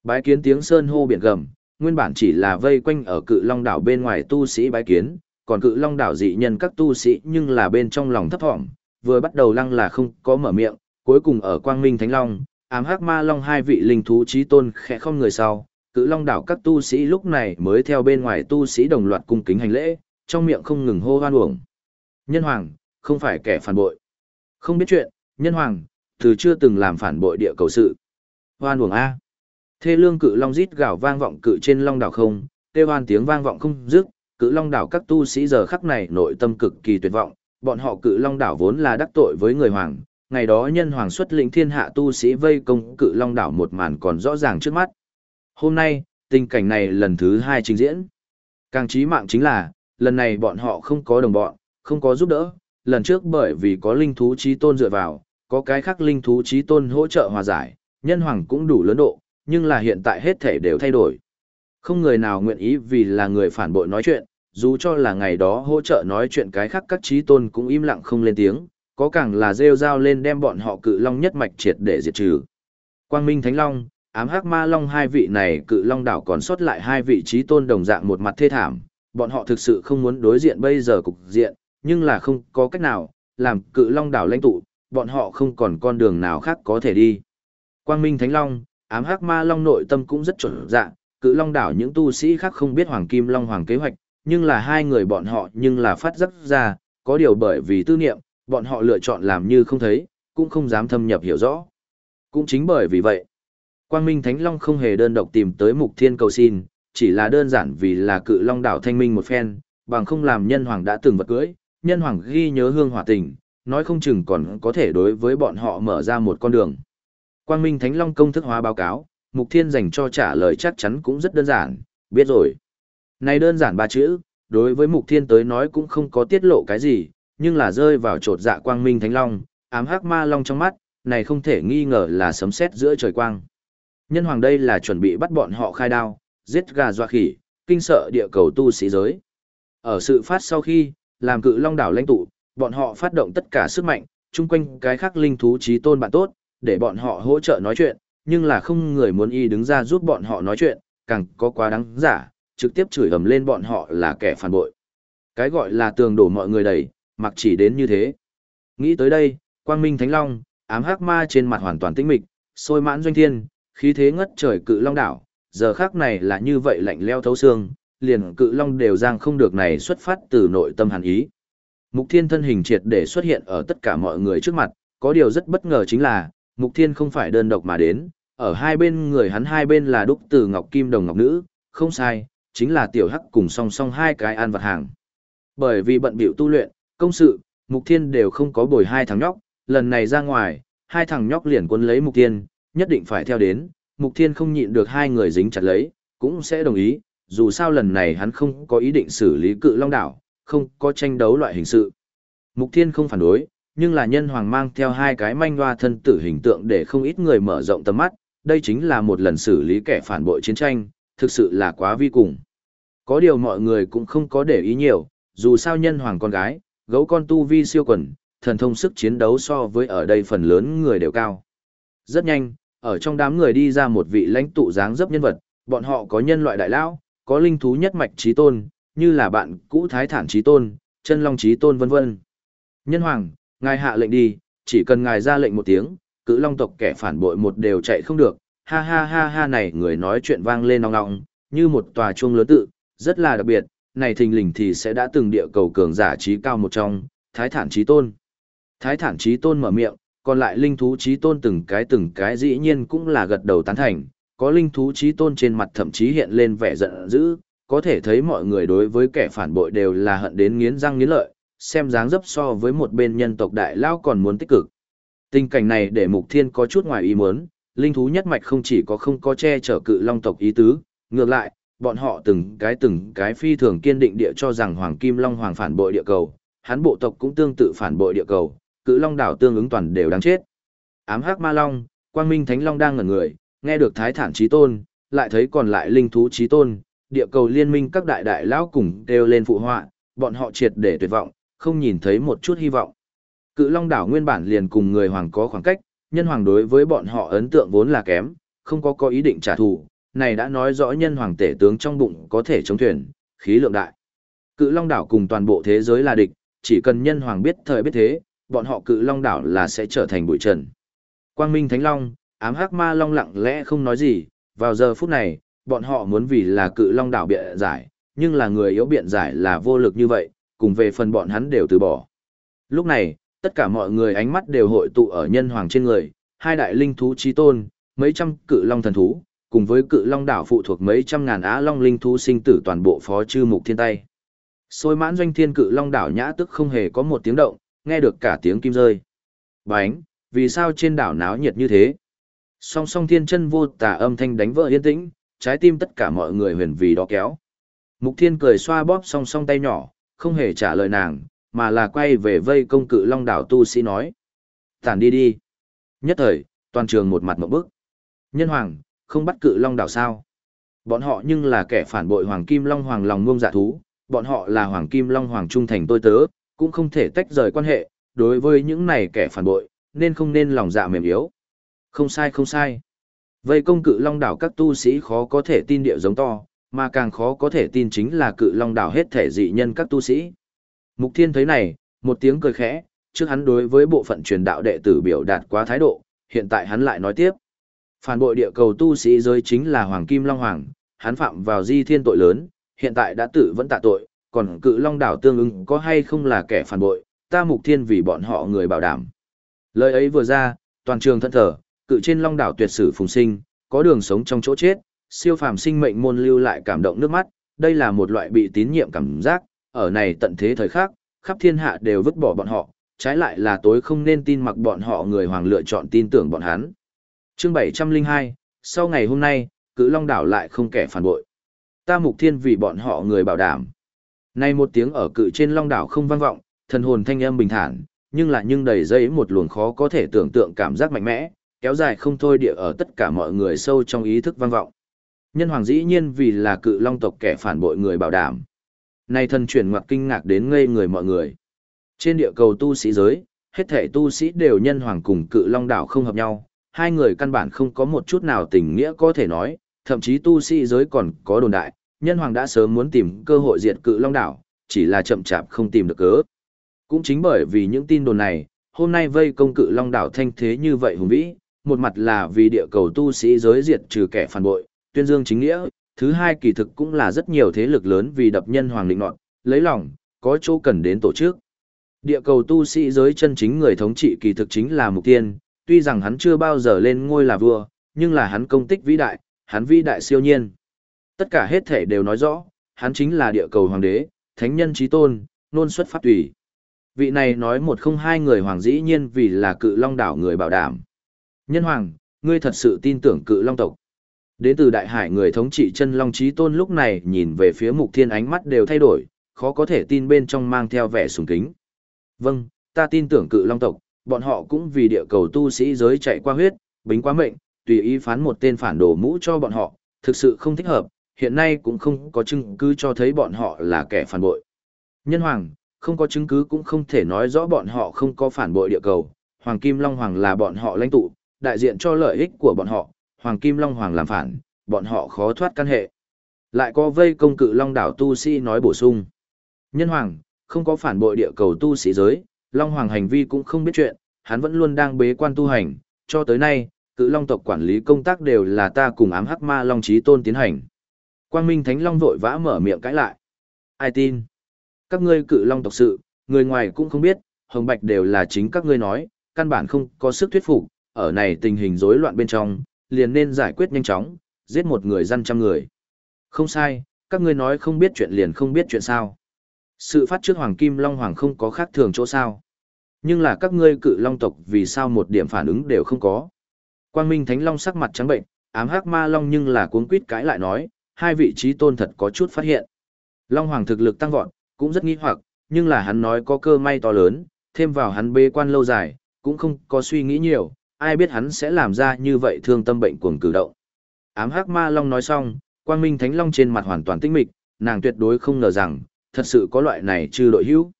Bái kiến tiếng sơn hô biển gầm, nguyên bản chỉ là vây quanh ở cự long đảo bên ngoài tu sĩ bái kiến, còn cự long đảo dị nhân các tu sĩ nhưng là bên trong lòng thấp thỏm, vừa bắt đầu lăng là không có mở miệng, cuối cùng ở quang minh thánh long, ám hắc ma long hai vị linh thú trí tôn khẽ không người sau, cự long đảo các tu sĩ lúc này mới theo bên ngoài tu sĩ đồng loạt cung kính hành lễ, trong miệng không ngừng hô hoan uổng. Nhân hoàng, không phải kẻ phản bội. Không biết chuyện, nhân hoàng, từ chưa từng làm phản bội địa cầu sự. Hoan uổng A. Thê lương cự long rít gào vang vọng cự trên long đảo không, tê hoan tiếng vang vọng không dứt, cự long đảo các tu sĩ giờ khắc này nội tâm cực kỳ tuyệt vọng, bọn họ cự long đảo vốn là đắc tội với người hoàng, ngày đó nhân hoàng xuất lĩnh thiên hạ tu sĩ vây công cự long đảo một màn còn rõ ràng trước mắt. Hôm nay, tình cảnh này lần thứ hai trình diễn. Càng trí mạng chính là, lần này bọn họ không có đồng bọn, không có giúp đỡ, lần trước bởi vì có linh thú trí tôn dựa vào, có cái khác linh thú trí tôn hỗ trợ hòa giải, nhân hoàng cũng đủ lớn độ, nhưng là hiện tại hết thể đều thay đổi. Không người nào nguyện ý vì là người phản bội nói chuyện, dù cho là ngày đó hỗ trợ nói chuyện cái khác các trí tôn cũng im lặng không lên tiếng, có càng là rêu rao lên đem bọn họ cự long nhất mạch triệt để diệt trừ. Quang Minh Thánh Long, ám hắc ma long hai vị này cự long đảo còn sót lại hai vị trí tôn đồng dạng một mặt thê thảm, bọn họ thực sự không muốn đối diện bây giờ cục diện, nhưng là không có cách nào, làm cự long đảo lãnh tụ, bọn họ không còn con đường nào khác có thể đi. Quang Minh Thánh Long, ám hắc ma long nội tâm cũng rất chuẩn dạng, cự long đảo những tu sĩ khác không biết Hoàng Kim Long Hoàng kế hoạch, nhưng là hai người bọn họ nhưng là phát giác ra, có điều bởi vì tư niệm, bọn họ lựa chọn làm như không thấy, cũng không dám thâm nhập hiểu rõ. Cũng chính bởi vì vậy, Quang Minh Thánh Long không hề đơn độc tìm tới Mục Thiên cầu xin, chỉ là đơn giản vì là cự long đảo thanh minh một phen, bằng không làm nhân hoàng đã từng vật cưới, nhân hoàng ghi nhớ hương hỏa tình, nói không chừng còn có thể đối với bọn họ mở ra một con đường. Quang Minh Thánh Long công thức hóa báo cáo, Mục Thiên dành cho trả lời chắc chắn cũng rất đơn giản, biết rồi. Này đơn giản ba chữ, đối với Mục Thiên tới nói cũng không có tiết lộ cái gì, nhưng là rơi vào trột dạ Quang Minh Thánh Long, ám hắc ma long trong mắt, này không thể nghi ngờ là sấm sét giữa trời quang. Nhân hoàng đây là chuẩn bị bắt bọn họ khai đao, giết gà doa khỉ, kinh sợ địa cầu tu sĩ giới. Ở sự phát sau khi, làm cự long đảo lãnh tụ, bọn họ phát động tất cả sức mạnh, chung quanh cái khác linh thú trí tôn bạn tốt, để bọn họ hỗ trợ nói chuyện, nhưng là không người muốn y đứng ra giúp bọn họ nói chuyện, càng có quá đáng giả, trực tiếp chửi ầm lên bọn họ là kẻ phản bội. Cái gọi là tường đổ mọi người đầy, mặc chỉ đến như thế. Nghĩ tới đây, quang minh thánh long, ám hắc ma trên mặt hoàn toàn tĩnh mịch, sôi mãn doanh thiên, khí thế ngất trời cự long đảo, giờ khác này là như vậy lạnh leo thấu xương, liền cự long đều giang không được này xuất phát từ nội tâm hàn ý. Mục thiên thân hình triệt để xuất hiện ở tất cả mọi người trước mặt, có điều rất bất ngờ chính là, mục thiên không phải đơn độc mà đến, ở hai bên người hắn hai bên là đúc từ ngọc kim đồng ngọc nữ, không sai, chính là tiểu hắc cùng song song hai cái an vật hàng. Bởi vì bận biểu tu luyện, công sự, mục thiên đều không có bồi hai thằng nhóc, lần này ra ngoài, hai thằng nhóc liền quân lấy mục thiên, nhất định phải theo đến, Mục Thiên không nhịn được hai người dính chặt lấy, cũng sẽ đồng ý, dù sao lần này hắn không có ý định xử lý cự long đảo, không có tranh đấu loại hình sự. Mục Thiên không phản đối, nhưng là nhân hoàng mang theo hai cái manh hoa thân tử hình tượng để không ít người mở rộng tầm mắt, đây chính là một lần xử lý kẻ phản bội chiến tranh, thực sự là quá vi cùng. Có điều mọi người cũng không có để ý nhiều, dù sao nhân hoàng con gái, gấu con tu vi siêu quần, thần thông sức chiến đấu so với ở đây phần lớn người đều cao. Rất nhanh, ở trong đám người đi ra một vị lãnh tụ dáng dấp nhân vật, bọn họ có nhân loại đại lão, có linh thú nhất mạch trí tôn, như là bạn cũ thái thản trí tôn, chân long trí tôn vân vân. Nhân hoàng, ngài hạ lệnh đi, chỉ cần ngài ra lệnh một tiếng, cự long tộc kẻ phản bội một đều chạy không được, ha ha ha ha này người nói chuyện vang lên nong nong, như một tòa chuông lớn tự, rất là đặc biệt, này thình lình thì sẽ đã từng địa cầu cường giả trí cao một trong, thái thản trí tôn. Thái thản trí tôn mở miệng, còn lại linh thú trí tôn từng cái từng cái dĩ nhiên cũng là gật đầu tán thành, có linh thú trí tôn trên mặt thậm chí hiện lên vẻ giận dữ, có thể thấy mọi người đối với kẻ phản bội đều là hận đến nghiến răng nghiến lợi, xem dáng dấp so với một bên nhân tộc đại lao còn muốn tích cực. Tình cảnh này để Mục Thiên có chút ngoài ý muốn, linh thú nhất mạch không chỉ có không có che chở cự long tộc ý tứ, ngược lại, bọn họ từng cái từng cái phi thường kiên định địa cho rằng Hoàng Kim Long Hoàng phản bội địa cầu, hắn bộ tộc cũng tương tự phản bội địa cầu, cự long đảo tương ứng toàn đều đáng chết. Ám hắc ma long, quang minh thánh long đang ngẩn người, nghe được thái thản trí tôn, lại thấy còn lại linh thú trí tôn, địa cầu liên minh các đại đại lão cùng đều lên phụ họa, bọn họ triệt để tuyệt vọng, không nhìn thấy một chút hy vọng. Cự long đảo nguyên bản liền cùng người hoàng có khoảng cách, nhân hoàng đối với bọn họ ấn tượng vốn là kém, không có có ý định trả thù, này đã nói rõ nhân hoàng tể tướng trong bụng có thể chống thuyền, khí lượng đại. Cự long đảo cùng toàn bộ thế giới là địch, chỉ cần nhân hoàng biết thời biết thế, bọn họ cự long đảo là sẽ trở thành bụi trần. Quang Minh Thánh Long, ám hắc ma long lặng lẽ không nói gì, vào giờ phút này, bọn họ muốn vì là cự long đảo biện giải, nhưng là người yếu biện giải là vô lực như vậy, cùng về phần bọn hắn đều từ bỏ. Lúc này, tất cả mọi người ánh mắt đều hội tụ ở nhân hoàng trên người, hai đại linh thú trí tôn, mấy trăm cự long thần thú, cùng với cự long đảo phụ thuộc mấy trăm ngàn á long linh thú sinh tử toàn bộ phó chư mục thiên tay. sôi mãn doanh thiên cự long đảo nhã tức không hề có một tiếng động, nghe được cả tiếng kim rơi. Bánh, vì sao trên đảo náo nhiệt như thế? Song song thiên chân vô tà âm thanh đánh vỡ yên tĩnh, trái tim tất cả mọi người huyền vì đó kéo. Mục thiên cười xoa bóp song song tay nhỏ, không hề trả lời nàng, mà là quay về vây công cự long đảo tu sĩ nói. Tản đi đi. Nhất thời, toàn trường một mặt một bức. Nhân hoàng, không bắt cự long đảo sao? Bọn họ nhưng là kẻ phản bội hoàng kim long hoàng lòng ngông dạ thú, bọn họ là hoàng kim long hoàng trung thành tôi tớ, cũng không thể tách rời quan hệ, đối với những này kẻ phản bội, nên không nên lòng dạ mềm yếu. Không sai không sai. Vây công cự long đảo các tu sĩ khó có thể tin địa giống to, mà càng khó có thể tin chính là cự long đảo hết thể dị nhân các tu sĩ. Mục Thiên thấy này, một tiếng cười khẽ, trước hắn đối với bộ phận truyền đạo đệ tử biểu đạt quá thái độ, hiện tại hắn lại nói tiếp. Phản bội địa cầu tu sĩ giới chính là Hoàng Kim Long Hoàng, hắn phạm vào di thiên tội lớn, hiện tại đã tự vẫn tạ tội, còn cự long đảo tương ứng có hay không là kẻ phản bội, ta mục thiên vì bọn họ người bảo đảm. Lời ấy vừa ra, toàn trường thân thở, cự trên long đảo tuyệt sử phùng sinh, có đường sống trong chỗ chết, siêu phàm sinh mệnh môn lưu lại cảm động nước mắt, đây là một loại bị tín nhiệm cảm giác, ở này tận thế thời khắc, khắp thiên hạ đều vứt bỏ bọn họ, trái lại là tối không nên tin mặc bọn họ người hoàng lựa chọn tin tưởng bọn hắn. Chương 702, sau ngày hôm nay, cự long đảo lại không kẻ phản bội. Ta mục thiên vì bọn họ người bảo đảm. Nay một tiếng ở cự trên long đảo không vang vọng, thần hồn thanh âm bình thản, nhưng lại nhưng đầy dây một luồng khó có thể tưởng tượng cảm giác mạnh mẽ, kéo dài không thôi địa ở tất cả mọi người sâu trong ý thức vang vọng. Nhân hoàng dĩ nhiên vì là cự long tộc kẻ phản bội người bảo đảm. Nay thần chuyển ngoặc kinh ngạc đến ngây người mọi người. Trên địa cầu tu sĩ giới, hết thể tu sĩ đều nhân hoàng cùng cự long đảo không hợp nhau, hai người căn bản không có một chút nào tình nghĩa có thể nói, thậm chí tu sĩ giới còn có đồn đại, nhân hoàng đã sớm muốn tìm cơ hội diệt cự long đảo, chỉ là chậm chạp không tìm được cớ. Cũng chính bởi vì những tin đồn này, hôm nay vây công cự long đảo thanh thế như vậy hùng vĩ, một mặt là vì địa cầu tu sĩ giới diệt trừ kẻ phản bội, tuyên dương chính nghĩa, thứ hai kỳ thực cũng là rất nhiều thế lực lớn vì đập nhân hoàng định nọt, lấy lòng, có chỗ cần đến tổ chức. Địa cầu tu sĩ giới chân chính người thống trị kỳ thực chính là mục tiên, tuy rằng hắn chưa bao giờ lên ngôi là vua, nhưng là hắn công tích vĩ đại, hắn vĩ đại siêu nhiên. Tất cả hết thể đều nói rõ, hắn chính là địa cầu hoàng đế, thánh nhân trí tôn, nôn xuất pháp tùy. Vị này nói một không hai người hoàng dĩ nhiên vì là cự long đảo người bảo đảm. Nhân hoàng, ngươi thật sự tin tưởng cự long tộc. Đến từ đại hải người thống trị chân long trí tôn lúc này nhìn về phía mục thiên ánh mắt đều thay đổi, khó có thể tin bên trong mang theo vẻ sùng kính. Vâng, ta tin tưởng cự long tộc, bọn họ cũng vì địa cầu tu sĩ giới chạy qua huyết, bính quá mệnh, tùy ý phán một tên phản đồ mũ cho bọn họ, thực sự không thích hợp, hiện nay cũng không có chứng cứ cho thấy bọn họ là kẻ phản bội. Nhân hoàng, không có chứng cứ cũng không thể nói rõ bọn họ không có phản bội địa cầu, Hoàng Kim Long Hoàng là bọn họ lãnh tụ, đại diện cho lợi ích của bọn họ, Hoàng Kim Long Hoàng làm phản, bọn họ khó thoát căn hệ. Lại có vây công cự Long đảo tu sĩ nói bổ sung. Nhân Hoàng, không có phản bội địa cầu tu sĩ giới, Long Hoàng hành vi cũng không biết chuyện, hắn vẫn luôn đang bế quan tu hành, cho tới nay, cự Long tộc quản lý công tác đều là ta cùng ám hắc ma Long Chí Tôn tiến hành. Quang Minh Thánh Long vội vã mở miệng cãi lại. Ai tin? Các ngươi cự long tộc sự, người ngoài cũng không biết, hồng bạch đều là chính các ngươi nói, căn bản không có sức thuyết phục, ở này tình hình rối loạn bên trong, liền nên giải quyết nhanh chóng, giết một người dân trăm người. Không sai, các ngươi nói không biết chuyện liền không biết chuyện sao. Sự phát trước Hoàng Kim Long Hoàng không có khác thường chỗ sao. Nhưng là các ngươi cự long tộc vì sao một điểm phản ứng đều không có. Quang Minh Thánh Long sắc mặt trắng bệnh, ám hắc ma long nhưng là cuốn quýt cãi lại nói, hai vị trí tôn thật có chút phát hiện. Long Hoàng thực lực tăng vọt, cũng rất nghi hoặc, nhưng là hắn nói có cơ may to lớn, thêm vào hắn bế quan lâu dài, cũng không có suy nghĩ nhiều, ai biết hắn sẽ làm ra như vậy thương tâm bệnh cuồng cử động. Ám Hắc Ma Long nói xong, Quang Minh Thánh Long trên mặt hoàn toàn tinh mịch, nàng tuyệt đối không ngờ rằng, thật sự có loại này trừ đội hữu.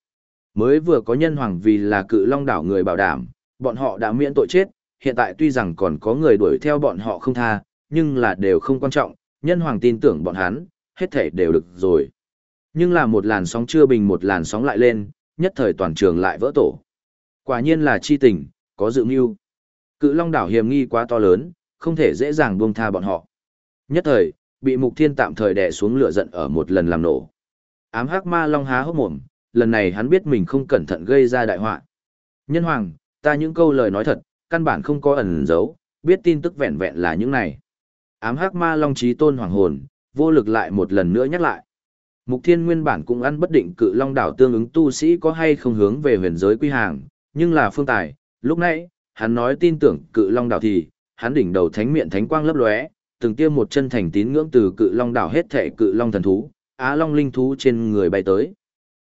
Mới vừa có nhân hoàng vì là cự long đảo người bảo đảm, bọn họ đã miễn tội chết, hiện tại tuy rằng còn có người đuổi theo bọn họ không tha, nhưng là đều không quan trọng, nhân hoàng tin tưởng bọn hắn, hết thể đều được rồi. Nhưng là một làn sóng chưa bình một làn sóng lại lên, nhất thời toàn trường lại vỡ tổ. Quả nhiên là chi tình, có dự mưu. Cự long đảo hiểm nghi quá to lớn, không thể dễ dàng buông tha bọn họ. Nhất thời, bị mục thiên tạm thời đè xuống lửa giận ở một lần làm nổ. Ám hắc ma long há hốc mồm, lần này hắn biết mình không cẩn thận gây ra đại họa. Nhân hoàng, ta những câu lời nói thật, căn bản không có ẩn giấu, biết tin tức vẹn vẹn là những này. Ám hắc ma long trí tôn hoàng hồn, vô lực lại một lần nữa nhắc lại. Mục thiên nguyên bản cũng ăn bất định cự long đảo tương ứng tu sĩ có hay không hướng về huyền giới quy hàng, nhưng là phương tài, lúc nãy, hắn nói tin tưởng cự long đảo thì, hắn đỉnh đầu thánh miệng thánh quang lấp lóe, từng tiêm một chân thành tín ngưỡng từ cự long đảo hết thể cự long thần thú, á long linh thú trên người bay tới.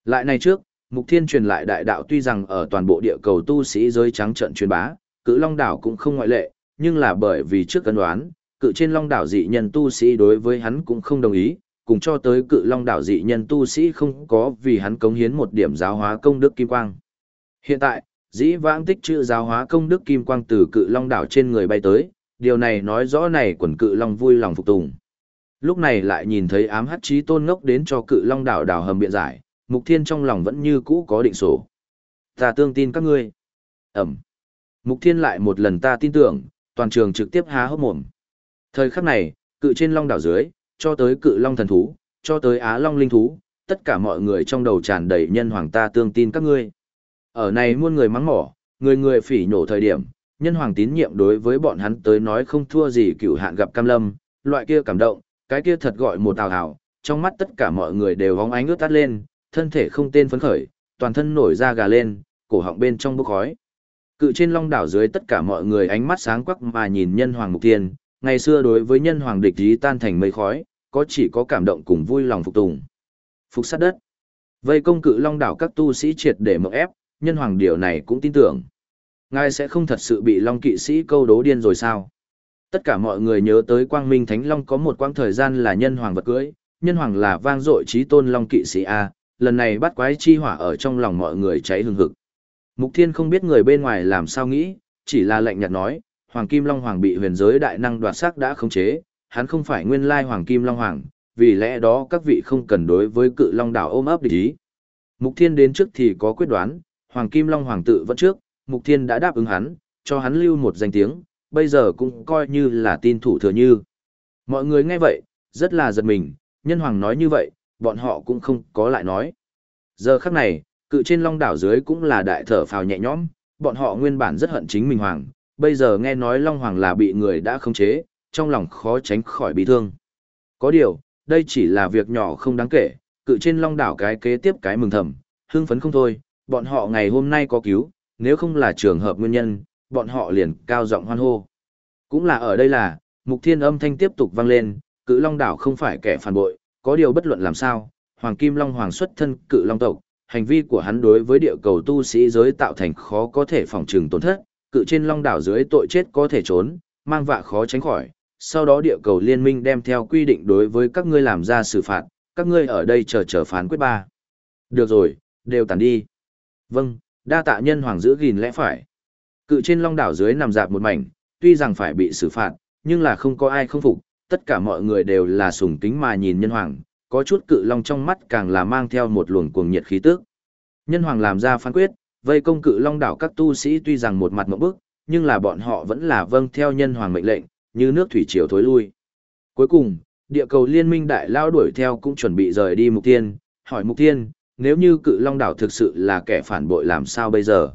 Lại này trước, Mục Thiên truyền lại đại đạo tuy rằng ở toàn bộ địa cầu tu sĩ giới trắng trận truyền bá, cự long đảo cũng không ngoại lệ, nhưng là bởi vì trước cân đoán, cự trên long đảo dị nhân tu sĩ đối với hắn cũng không đồng ý, cùng cho tới cự long đảo dị nhân tu sĩ không có vì hắn cống hiến một điểm giáo hóa công đức kim quang. Hiện tại, dĩ vãng tích chữ giáo hóa công đức kim quang từ cự long đảo trên người bay tới, điều này nói rõ này quần cự long vui lòng phục tùng. Lúc này lại nhìn thấy ám hắc trí tôn ngốc đến cho cự long đảo đảo hầm biện giải, mục thiên trong lòng vẫn như cũ có định sổ. Ta tương tin các ngươi. Ẩm. Mục thiên lại một lần ta tin tưởng, toàn trường trực tiếp há hốc mồm. Thời khắc này, cự trên long đảo dưới, cho tới cự long thần thú, cho tới á long linh thú, tất cả mọi người trong đầu tràn đầy nhân hoàng ta tương tin các ngươi. Ở này muôn người mắng mỏ, người người phỉ nhổ thời điểm, nhân hoàng tín nhiệm đối với bọn hắn tới nói không thua gì cửu hạn gặp cam lâm, loại kia cảm động, cái kia thật gọi một tào hào, trong mắt tất cả mọi người đều hóng ánh ướt tắt lên, thân thể không tên phấn khởi, toàn thân nổi da gà lên, cổ họng bên trong bốc khói. Cự trên long đảo dưới tất cả mọi người ánh mắt sáng quắc mà nhìn nhân hoàng mục tiên, ngày xưa đối với nhân hoàng địch ý tan thành mây khói, có chỉ có cảm động cùng vui lòng phục tùng. Phục sát đất. Vây công cự long đảo các tu sĩ triệt để mộng ép, nhân hoàng điều này cũng tin tưởng. Ngài sẽ không thật sự bị long kỵ sĩ câu đố điên rồi sao? Tất cả mọi người nhớ tới quang minh thánh long có một quãng thời gian là nhân hoàng vật cưới, nhân hoàng là vang dội trí tôn long kỵ sĩ A, lần này bắt quái chi hỏa ở trong lòng mọi người cháy hừng hực. Mục thiên không biết người bên ngoài làm sao nghĩ, chỉ là lệnh nhạt nói, hoàng kim long hoàng bị huyền giới đại năng đoạt sắc đã khống chế, hắn không phải nguyên lai hoàng kim long hoàng, vì lẽ đó các vị không cần đối với cự long đảo ôm ấp địch ý. Mục thiên đến trước thì có quyết đoán, hoàng kim long hoàng tự vẫn trước, mục thiên đã đáp ứng hắn, cho hắn lưu một danh tiếng, bây giờ cũng coi như là tin thủ thừa như. Mọi người nghe vậy, rất là giật mình, nhân hoàng nói như vậy, bọn họ cũng không có lại nói. Giờ khắc này, cự trên long đảo dưới cũng là đại thở phào nhẹ nhõm, bọn họ nguyên bản rất hận chính mình hoàng, bây giờ nghe nói long hoàng là bị người đã khống chế, trong lòng khó tránh khỏi bị thương. Có điều, đây chỉ là việc nhỏ không đáng kể, cự trên long đảo cái kế tiếp cái mừng thầm, hưng phấn không thôi, bọn họ ngày hôm nay có cứu, nếu không là trường hợp nguyên nhân, bọn họ liền cao giọng hoan hô. Cũng là ở đây là, mục thiên âm thanh tiếp tục vang lên, cự long đảo không phải kẻ phản bội, có điều bất luận làm sao, Hoàng Kim Long Hoàng xuất thân cự long tộc, hành vi của hắn đối với địa cầu tu sĩ giới tạo thành khó có thể phòng trừng tổn thất, cự trên long đảo dưới tội chết có thể trốn, mang vạ khó tránh khỏi. Sau đó địa cầu liên minh đem theo quy định đối với các ngươi làm ra xử phạt, các ngươi ở đây chờ chờ phán quyết ba. Được rồi, đều tản đi. Vâng, đa tạ nhân hoàng giữ gìn lẽ phải. Cự trên long đảo dưới nằm dạp một mảnh, tuy rằng phải bị xử phạt, nhưng là không có ai không phục, tất cả mọi người đều là sùng kính mà nhìn nhân hoàng, có chút cự long trong mắt càng là mang theo một luồng cuồng nhiệt khí tức. Nhân hoàng làm ra phán quyết, vây công cự long đảo các tu sĩ tuy rằng một mặt một bức, nhưng là bọn họ vẫn là vâng theo nhân hoàng mệnh lệnh, như nước thủy triều thối lui. Cuối cùng, địa cầu liên minh đại lao đuổi theo cũng chuẩn bị rời đi mục tiên, hỏi mục tiên, nếu như cự long đảo thực sự là kẻ phản bội làm sao bây giờ?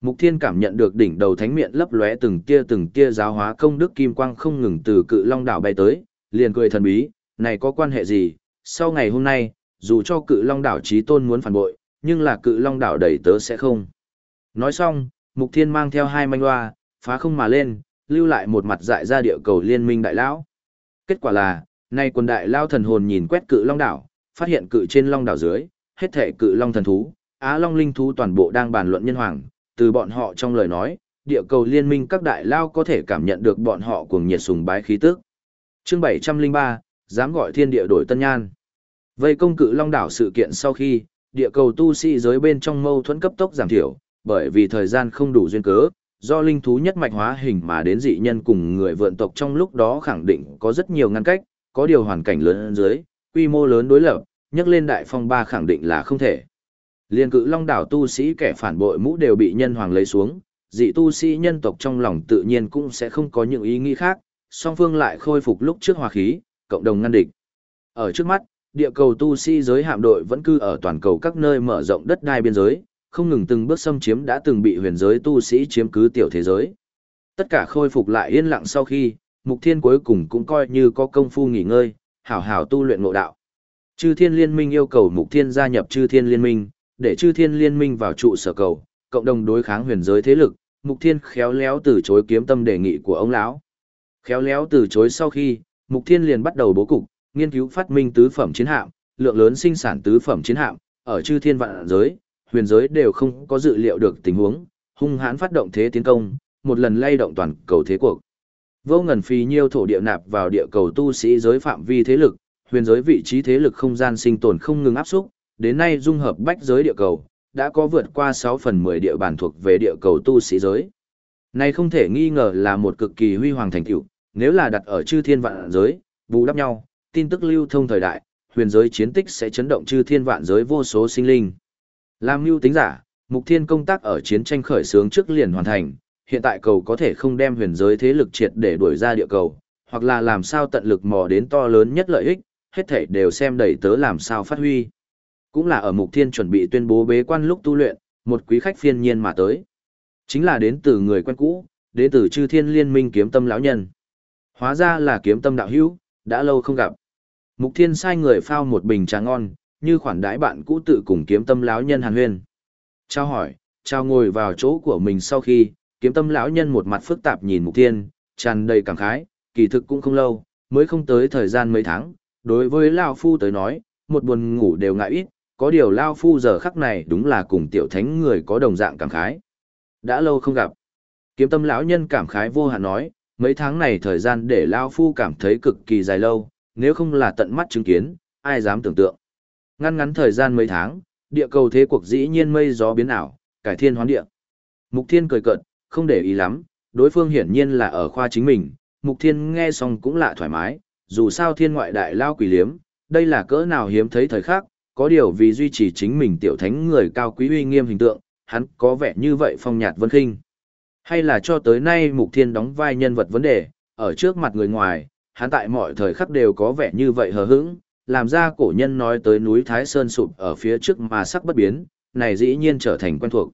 Mục Thiên cảm nhận được đỉnh đầu thánh miệng lấp lóe từng tia từng tia giáo hóa công đức kim quang không ngừng từ cự long đảo bay tới, liền cười thần bí, này có quan hệ gì? Sau ngày hôm nay, dù cho cự long đảo trí tôn muốn phản bội, nhưng là cự long đảo đầy tớ sẽ không. Nói xong, Mục Thiên mang theo hai manh hoa, phá không mà lên, lưu lại một mặt dại ra địa cầu liên minh đại lão. Kết quả là, Nay quần đại lao thần hồn nhìn quét cự long đảo, phát hiện cự trên long đảo dưới, hết thể cự long thần thú, á long linh thú toàn bộ đang bàn luận nhân hoàng, từ bọn họ trong lời nói, địa cầu liên minh các đại lao có thể cảm nhận được bọn họ cuồng nhiệt sùng bái khí tức. Chương 703, dám gọi thiên địa đổi tân nhan. Vây công cự long đảo sự kiện sau khi, địa cầu tu sĩ giới bên trong mâu thuẫn cấp tốc giảm thiểu, bởi vì thời gian không đủ duyên cớ, do linh thú nhất mạch hóa hình mà đến dị nhân cùng người vượn tộc trong lúc đó khẳng định có rất nhiều ngăn cách, có điều hoàn cảnh lớn dưới, quy mô lớn đối lập, Nhấc lên đại phong ba khẳng định là không thể. Liên cự long đảo tu sĩ kẻ phản bội mũ đều bị nhân hoàng lấy xuống, dị tu sĩ nhân tộc trong lòng tự nhiên cũng sẽ không có những ý nghĩ khác, song phương lại khôi phục lúc trước hòa khí, cộng đồng ngăn địch. Ở trước mắt, địa cầu tu sĩ giới hạm đội vẫn cư ở toàn cầu các nơi mở rộng đất đai biên giới, không ngừng từng bước xâm chiếm đã từng bị huyền giới tu sĩ chiếm cứ tiểu thế giới. Tất cả khôi phục lại yên lặng sau khi, Mục Thiên cuối cùng cũng coi như có công phu nghỉ ngơi, hảo hảo tu luyện ngộ đạo. Chư Thiên Liên Minh yêu cầu Mục Thiên gia nhập Chư Thiên Liên Minh, để Chư Thiên Liên Minh vào trụ sở cầu, cộng đồng đối kháng huyền giới thế lực. Mục Thiên khéo léo từ chối kiếm tâm đề nghị của ông lão. Khéo léo từ chối sau khi, Mục Thiên liền bắt đầu bố cục, nghiên cứu phát minh tứ phẩm chiến hạm, lượng lớn sinh sản tứ phẩm chiến hạm, ở Chư Thiên vạn giới, huyền giới đều không có dự liệu được tình huống, hung hãn phát động thế tiến công, một lần lay động toàn cầu thế cuộc. Vô ngần phí nhiêu thổ địa nạp vào địa cầu tu sĩ giới phạm vi thế lực, huyền giới vị trí thế lực không gian sinh tồn không ngừng áp xúc, đến nay dung hợp bách giới địa cầu, đã có vượt qua 6 phần 10 địa bàn thuộc về địa cầu tu sĩ giới. Này không thể nghi ngờ là một cực kỳ huy hoàng thành tựu, nếu là đặt ở chư thiên vạn giới, bù đắp nhau, tin tức lưu thông thời đại, huyền giới chiến tích sẽ chấn động chư thiên vạn giới vô số sinh linh. Làm mưu tính giả, mục thiên công tác ở chiến tranh khởi xướng trước liền hoàn thành, hiện tại cầu có thể không đem huyền giới thế lực triệt để đuổi ra địa cầu, hoặc là làm sao tận lực mò đến to lớn nhất lợi ích, hết thảy đều xem đầy tớ làm sao phát huy. Cũng là ở mục thiên chuẩn bị tuyên bố bế quan lúc tu luyện, một quý khách phiên nhiên mà tới. Chính là đến từ người quen cũ, đến từ chư thiên liên minh kiếm tâm lão nhân. Hóa ra là kiếm tâm đạo hữu, đã lâu không gặp. Mục thiên sai người phao một bình trà ngon, như khoản đãi bạn cũ tự cùng kiếm tâm lão nhân hàn huyên. chào hỏi, chào ngồi vào chỗ của mình sau khi, kiếm tâm lão nhân một mặt phức tạp nhìn mục thiên, tràn đầy cảm khái, kỳ thực cũng không lâu, mới không tới thời gian mấy tháng. Đối với Lao Phu tới nói, một buồn ngủ đều ngại ít, có điều Lao Phu giờ khắc này đúng là cùng tiểu thánh người có đồng dạng cảm khái. Đã lâu không gặp. Kiếm tâm lão nhân cảm khái vô hạn nói, mấy tháng này thời gian để Lao Phu cảm thấy cực kỳ dài lâu, nếu không là tận mắt chứng kiến, ai dám tưởng tượng. Ngăn ngắn thời gian mấy tháng, địa cầu thế cuộc dĩ nhiên mây gió biến ảo, cải thiên hoán địa. Mục Thiên cười cợt, không để ý lắm, đối phương hiển nhiên là ở khoa chính mình, Mục Thiên nghe xong cũng lạ thoải mái, dù sao thiên ngoại đại lao quỷ liếm, đây là cỡ nào hiếm thấy thời khắc, có điều vì duy trì chính mình tiểu thánh người cao quý uy nghiêm hình tượng, hắn có vẻ như vậy phong nhạt vân khinh. Hay là cho tới nay Mục Thiên đóng vai nhân vật vấn đề, ở trước mặt người ngoài, hắn tại mọi thời khắc đều có vẻ như vậy hờ hững, làm ra cổ nhân nói tới núi Thái Sơn sụp ở phía trước mà sắc bất biến, này dĩ nhiên trở thành quen thuộc.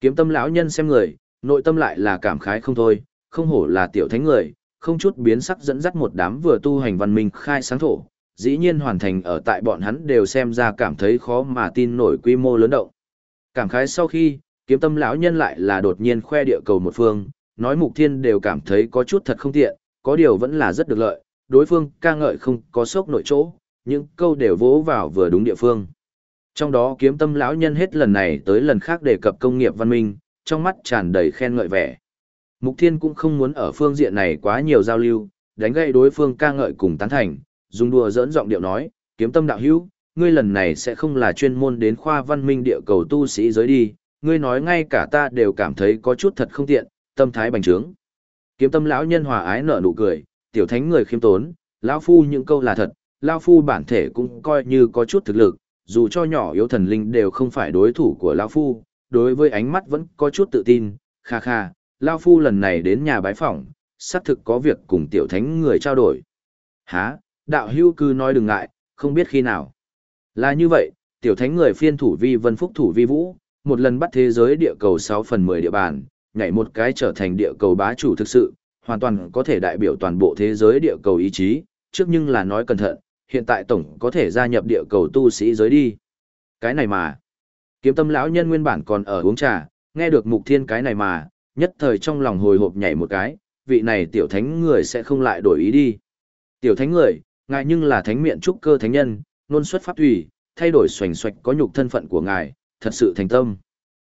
Kiếm tâm lão nhân xem người, nội tâm lại là cảm khái không thôi, không hổ là tiểu thánh người, không chút biến sắc dẫn dắt một đám vừa tu hành văn minh khai sáng thổ, dĩ nhiên hoàn thành ở tại bọn hắn đều xem ra cảm thấy khó mà tin nổi quy mô lớn động. Cảm khái sau khi, kiếm tâm lão nhân lại là đột nhiên khoe địa cầu một phương, nói mục thiên đều cảm thấy có chút thật không tiện, có điều vẫn là rất được lợi, đối phương ca ngợi không có sốc nội chỗ, những câu đều vỗ vào vừa đúng địa phương. Trong đó kiếm tâm lão nhân hết lần này tới lần khác đề cập công nghiệp văn minh, trong mắt tràn đầy khen ngợi vẻ. Mục Thiên cũng không muốn ở phương diện này quá nhiều giao lưu, đánh gây đối phương ca ngợi cùng tán thành, dùng đùa dỡn giọng điệu nói, kiếm tâm đạo hữu, ngươi lần này sẽ không là chuyên môn đến khoa văn minh địa cầu tu sĩ giới đi, ngươi nói ngay cả ta đều cảm thấy có chút thật không tiện, tâm thái bành trướng. Kiếm tâm lão nhân hòa ái nở nụ cười, tiểu thánh người khiêm tốn, lão phu những câu là thật, lão phu bản thể cũng coi như có chút thực lực, dù cho nhỏ yếu thần linh đều không phải đối thủ của lão phu, đối với ánh mắt vẫn có chút tự tin, kha kha, lão phu lần này đến nhà bái phỏng, xác thực có việc cùng tiểu thánh người trao đổi. Hả, đạo hưu cư nói đừng ngại, không biết khi nào. Là như vậy, tiểu thánh người phiên thủ vi vân phúc thủ vi vũ, một lần bắt thế giới địa cầu 6 phần 10 địa bàn, nhảy một cái trở thành địa cầu bá chủ thực sự, hoàn toàn có thể đại biểu toàn bộ thế giới địa cầu ý chí, trước nhưng là nói cẩn thận, hiện tại tổng có thể gia nhập địa cầu tu sĩ giới đi. Cái này mà, kiếm tâm lão nhân nguyên bản còn ở uống trà, nghe được mục thiên cái này mà, nhất thời trong lòng hồi hộp nhảy một cái, vị này tiểu thánh người sẽ không lại đổi ý đi. Tiểu thánh người, Ngài nhưng là thánh miệng trúc cơ thánh nhân, luôn xuất pháp thủy, thay đổi xoành xoạch có nhục thân phận của ngài, thật sự thành tâm.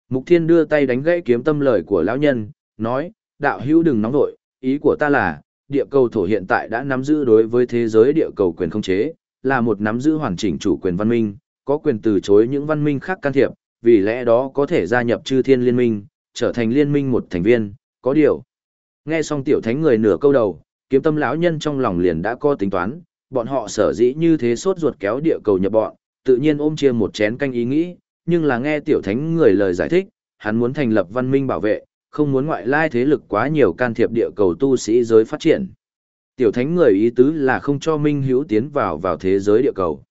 Mục Thiên đưa tay đánh gãy kiếm tâm lời của lão nhân, nói, đạo hữu đừng nóng vội, ý của ta là, địa cầu thổ hiện tại đã nắm giữ đối với thế giới địa cầu quyền không chế, là một nắm giữ hoàn chỉnh chủ quyền văn minh, có quyền từ chối những văn minh khác can thiệp, vì lẽ đó có thể gia nhập chư thiên liên minh, trở thành liên minh một thành viên, có điều. Nghe xong tiểu thánh người nửa câu đầu, kiếm tâm lão nhân trong lòng liền đã có tính toán, bọn họ sở dĩ như thế sốt ruột kéo địa cầu nhập bọn, tự nhiên ôm chia một chén canh ý nghĩ, nhưng là nghe tiểu thánh người lời giải thích, hắn muốn thành lập văn minh bảo vệ, không muốn ngoại lai thế lực quá nhiều can thiệp địa cầu tu sĩ giới phát triển. Tiểu thánh người ý tứ là không cho Minh Hữu tiến vào vào thế giới địa cầu.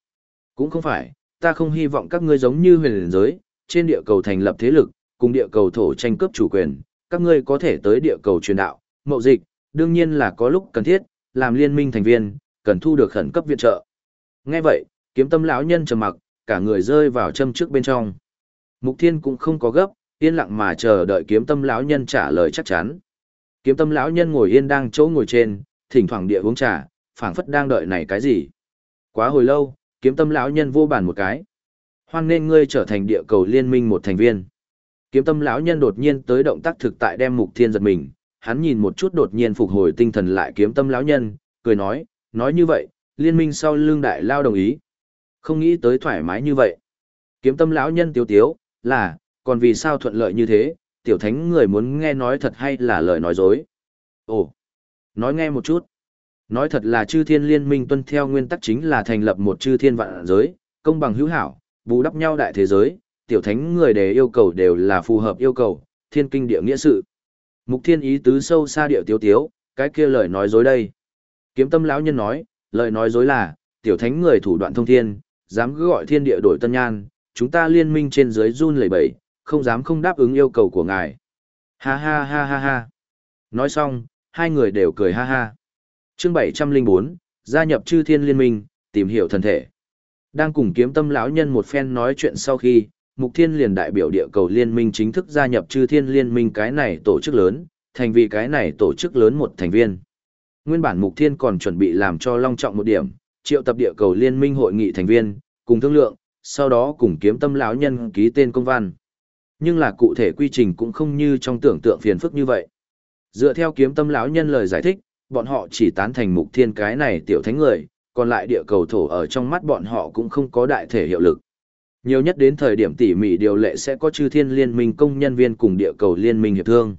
Cũng không phải, ta không hy vọng các ngươi giống như huyền giới, trên địa cầu thành lập thế lực, cùng địa cầu thổ tranh cướp chủ quyền, các ngươi có thể tới địa cầu truyền đạo, mậu dịch, đương nhiên là có lúc cần thiết, làm liên minh thành viên, cần thu được khẩn cấp viện trợ. Nghe vậy, kiếm tâm lão nhân trầm mặc, cả người rơi vào châm trước bên trong. Mục Thiên cũng không có gấp, yên lặng mà chờ đợi kiếm tâm lão nhân trả lời chắc chắn. Kiếm tâm lão nhân ngồi yên đang chỗ ngồi trên, thỉnh thoảng địa uống trà, phảng phất đang đợi này cái gì. Quá hồi lâu, kiếm tâm lão nhân vô bàn một cái. Hoan nên ngươi trở thành địa cầu liên minh một thành viên. Kiếm tâm lão nhân đột nhiên tới động tác thực tại đem Mục Thiên giật mình, hắn nhìn một chút đột nhiên phục hồi tinh thần lại kiếm tâm lão nhân, cười nói, nói như vậy, liên minh sau lương đại lao đồng ý. Không nghĩ tới thoải mái như vậy. Kiếm tâm lão nhân tiếu tiếu, là, còn vì sao thuận lợi như thế, tiểu thánh người muốn nghe nói thật hay là lời nói dối. Ồ, nói nghe một chút. Nói thật là chư thiên liên minh tuân theo nguyên tắc chính là thành lập một chư thiên vạn giới, công bằng hữu hảo, bù đắp nhau đại thế giới, tiểu thánh người đề yêu cầu đều là phù hợp yêu cầu, thiên kinh địa nghĩa sự. Mục thiên ý tứ sâu xa điệu tiếu tiếu, cái kia lời nói dối đây. Kiếm tâm lão nhân nói, lời nói dối là, tiểu thánh người thủ đoạn thông thiên, dám cứ gọi thiên địa đổi tân nhan, chúng ta liên minh trên dưới run lẩy bẩy, không dám không đáp ứng yêu cầu của ngài. Ha ha ha ha ha. Nói xong, hai người đều cười ha ha. Chương 704, gia nhập chư thiên liên minh, tìm hiểu thân thể. Đang cùng kiếm tâm lão nhân một phen nói chuyện sau khi, Mục Thiên liền đại biểu địa cầu liên minh chính thức gia nhập chư thiên liên minh cái này tổ chức lớn, thành vì cái này tổ chức lớn một thành viên. Nguyên bản Mục Thiên còn chuẩn bị làm cho long trọng một điểm, triệu tập địa cầu liên minh hội nghị thành viên, cùng thương lượng, sau đó cùng kiếm tâm lão nhân ký tên công văn. Nhưng là cụ thể quy trình cũng không như trong tưởng tượng phiền phức như vậy. Dựa theo kiếm tâm lão nhân lời giải thích, bọn họ chỉ tán thành mục thiên cái này tiểu thánh người, còn lại địa cầu thổ ở trong mắt bọn họ cũng không có đại thể hiệu lực. Nhiều nhất đến thời điểm tỉ mỉ điều lệ sẽ có chư thiên liên minh công nhân viên cùng địa cầu liên minh hiệp thương.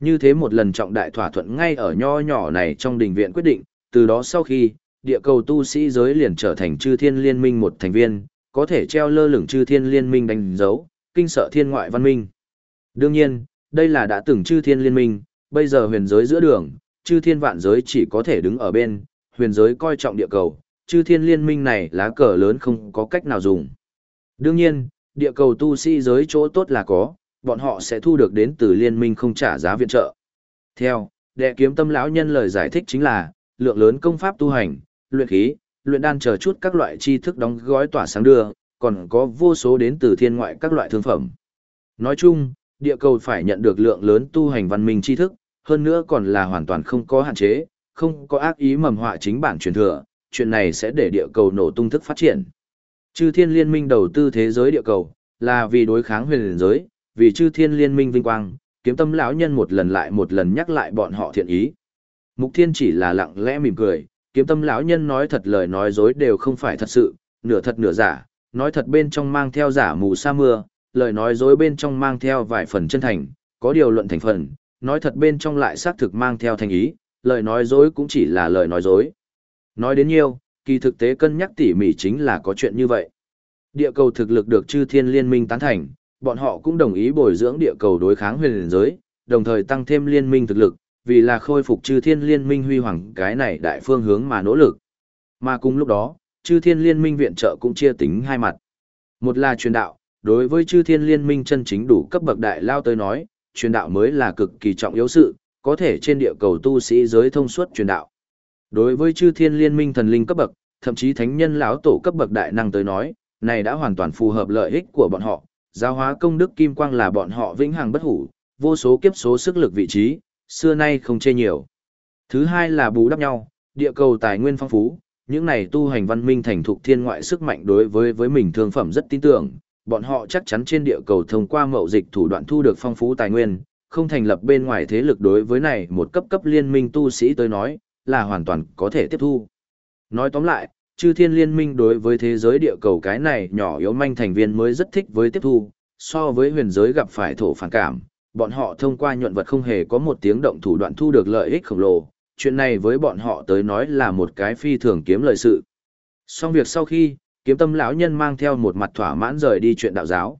Như thế một lần trọng đại thỏa thuận ngay ở nho nhỏ này trong đình viện quyết định, từ đó sau khi, địa cầu tu sĩ giới liền trở thành chư thiên liên minh một thành viên, có thể treo lơ lửng chư thiên liên minh đánh dấu, kinh sợ thiên ngoại văn minh. Đương nhiên, đây là đã từng chư thiên liên minh, bây giờ huyền giới giữa đường, chư thiên vạn giới chỉ có thể đứng ở bên, huyền giới coi trọng địa cầu, chư thiên liên minh này lá cờ lớn không có cách nào dùng. Đương nhiên, địa cầu tu sĩ giới chỗ tốt là có, bọn họ sẽ thu được đến từ liên minh không trả giá viện trợ. Theo, đệ kiếm tâm lão nhân lời giải thích chính là, lượng lớn công pháp tu hành, luyện khí, luyện đan chờ chút các loại tri thức đóng gói tỏa sáng đưa, còn có vô số đến từ thiên ngoại các loại thương phẩm. Nói chung, địa cầu phải nhận được lượng lớn tu hành văn minh tri thức, hơn nữa còn là hoàn toàn không có hạn chế, không có ác ý mầm họa chính bản truyền thừa, chuyện này sẽ để địa cầu nổ tung thức phát triển. Chư thiên liên minh đầu tư thế giới địa cầu, là vì đối kháng huyền giới, vì chư thiên liên minh vinh quang, kiếm tâm lão nhân một lần lại một lần nhắc lại bọn họ thiện ý. Mục thiên chỉ là lặng lẽ mỉm cười, kiếm tâm lão nhân nói thật lời nói dối đều không phải thật sự, nửa thật nửa giả, nói thật bên trong mang theo giả mù sa mưa, lời nói dối bên trong mang theo vài phần chân thành, có điều luận thành phần, nói thật bên trong lại xác thực mang theo thành ý, lời nói dối cũng chỉ là lời nói dối. Nói đến nhiều, kỳ thực tế cân nhắc tỉ mỉ chính là có chuyện như vậy. Địa cầu thực lực được chư thiên liên minh tán thành, bọn họ cũng đồng ý bồi dưỡng địa cầu đối kháng huyền giới, đồng thời tăng thêm liên minh thực lực, vì là khôi phục chư thiên liên minh huy hoàng cái này đại phương hướng mà nỗ lực. Mà cùng lúc đó, chư thiên liên minh viện trợ cũng chia tính hai mặt. Một là truyền đạo, đối với chư thiên liên minh chân chính đủ cấp bậc đại lao tới nói, truyền đạo mới là cực kỳ trọng yếu sự, có thể trên địa cầu tu sĩ giới thông suốt truyền đạo. Đối với chư thiên liên minh thần linh cấp bậc, thậm chí thánh nhân lão tổ cấp bậc đại năng tới nói, này đã hoàn toàn phù hợp lợi ích của bọn họ, giáo hóa công đức kim quang là bọn họ vĩnh hằng bất hủ, vô số kiếp số sức lực vị trí, xưa nay không chê nhiều. Thứ hai là bù đắp nhau, địa cầu tài nguyên phong phú, những này tu hành văn minh thành thục thiên ngoại sức mạnh đối với với mình thương phẩm rất tin tưởng, bọn họ chắc chắn trên địa cầu thông qua mậu dịch thủ đoạn thu được phong phú tài nguyên, không thành lập bên ngoài thế lực đối với này một cấp cấp liên minh tu sĩ tới nói, là hoàn toàn có thể tiếp thu. Nói tóm lại, chư thiên liên minh đối với thế giới địa cầu cái này nhỏ yếu manh thành viên mới rất thích với tiếp thu, so với huyền giới gặp phải thổ phản cảm, bọn họ thông qua nhuận vật không hề có một tiếng động thủ đoạn thu được lợi ích khổng lồ, chuyện này với bọn họ tới nói là một cái phi thường kiếm lợi sự. Xong việc sau khi, kiếm tâm lão nhân mang theo một mặt thỏa mãn rời đi chuyện đạo giáo.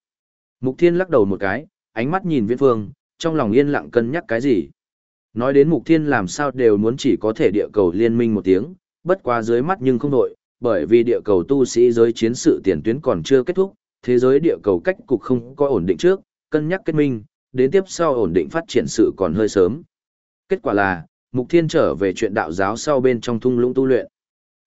Mục Thiên lắc đầu một cái, ánh mắt nhìn Viễn Phương, trong lòng yên lặng cân nhắc cái gì. Nói đến Mục Thiên làm sao đều muốn chỉ có thể địa cầu liên minh một tiếng, bất quá dưới mắt nhưng không đội, bởi vì địa cầu tu sĩ giới chiến sự tiền tuyến còn chưa kết thúc, thế giới địa cầu cách cục không có ổn định trước, cân nhắc kết minh, đến tiếp sau ổn định phát triển sự còn hơi sớm. Kết quả là, Mục Thiên trở về chuyện đạo giáo sau bên trong thung lũng tu luyện.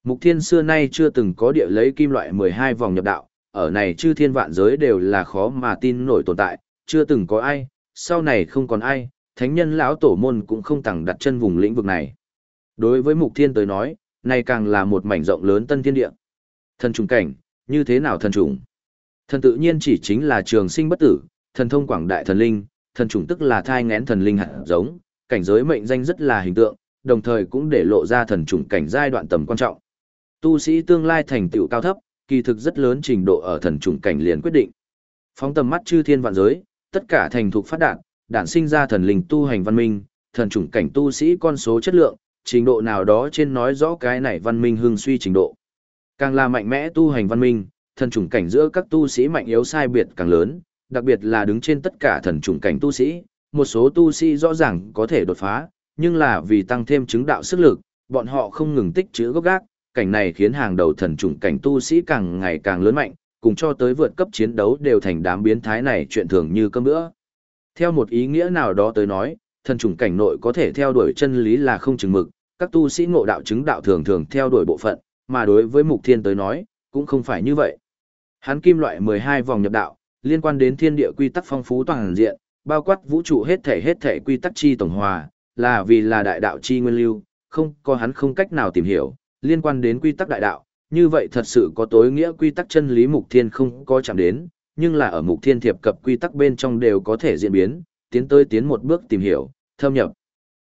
Mục Thiên xưa nay chưa từng có địa lấy kim loại 12 vòng nhập đạo, ở này chư thiên vạn giới đều là khó mà tin nổi tồn tại, chưa từng có ai, sau này không còn ai, thánh nhân lão tổ môn cũng không tặng đặt chân vùng lĩnh vực này. Đối với Mục Thiên tới nói, này càng là một mảnh rộng lớn tân thiên địa. Thần trùng cảnh, như thế nào thần trùng? Thần tự nhiên chỉ chính là trường sinh bất tử, thần thông quảng đại thần linh, thần trùng tức là thai ngén thần linh hạt giống, cảnh giới mệnh danh rất là hình tượng, đồng thời cũng để lộ ra thần trùng cảnh giai đoạn tầm quan trọng. Tu sĩ tương lai thành tựu cao thấp, kỳ thực rất lớn trình độ ở thần trùng cảnh liền quyết định. Phóng tầm mắt chư thiên vạn giới, tất cả thành thục phát đạt, đản sinh ra thần linh tu hành văn minh, thần trùng cảnh tu sĩ con số chất lượng, trình độ nào đó trên nói rõ cái này văn minh hưng suy trình độ. Càng là mạnh mẽ tu hành văn minh, thần trùng cảnh giữa các tu sĩ mạnh yếu sai biệt càng lớn, đặc biệt là đứng trên tất cả thần trùng cảnh tu sĩ, một số tu sĩ rõ ràng có thể đột phá, nhưng là vì tăng thêm chứng đạo sức lực, bọn họ không ngừng tích trữ gốc gác, cảnh này khiến hàng đầu thần trùng cảnh tu sĩ càng ngày càng lớn mạnh, cùng cho tới vượt cấp chiến đấu đều thành đám biến thái này chuyện thường như cơm bữa. Theo một ý nghĩa nào đó tới nói, thần trùng cảnh nội có thể theo đuổi chân lý là không chừng mực, các tu sĩ ngộ đạo chứng đạo thường thường theo đuổi bộ phận, mà đối với mục thiên tới nói, cũng không phải như vậy. Hắn kim loại 12 vòng nhập đạo, liên quan đến thiên địa quy tắc phong phú toàn diện, bao quát vũ trụ hết thể hết thể quy tắc chi tổng hòa, là vì là đại đạo chi nguyên lưu, không có hắn không cách nào tìm hiểu, liên quan đến quy tắc đại đạo, như vậy thật sự có tối nghĩa quy tắc chân lý mục thiên không có chạm đến, nhưng là ở mục thiên thiệp cập quy tắc bên trong đều có thể diễn biến, tiến tới tiến một bước tìm hiểu, thâm nhập.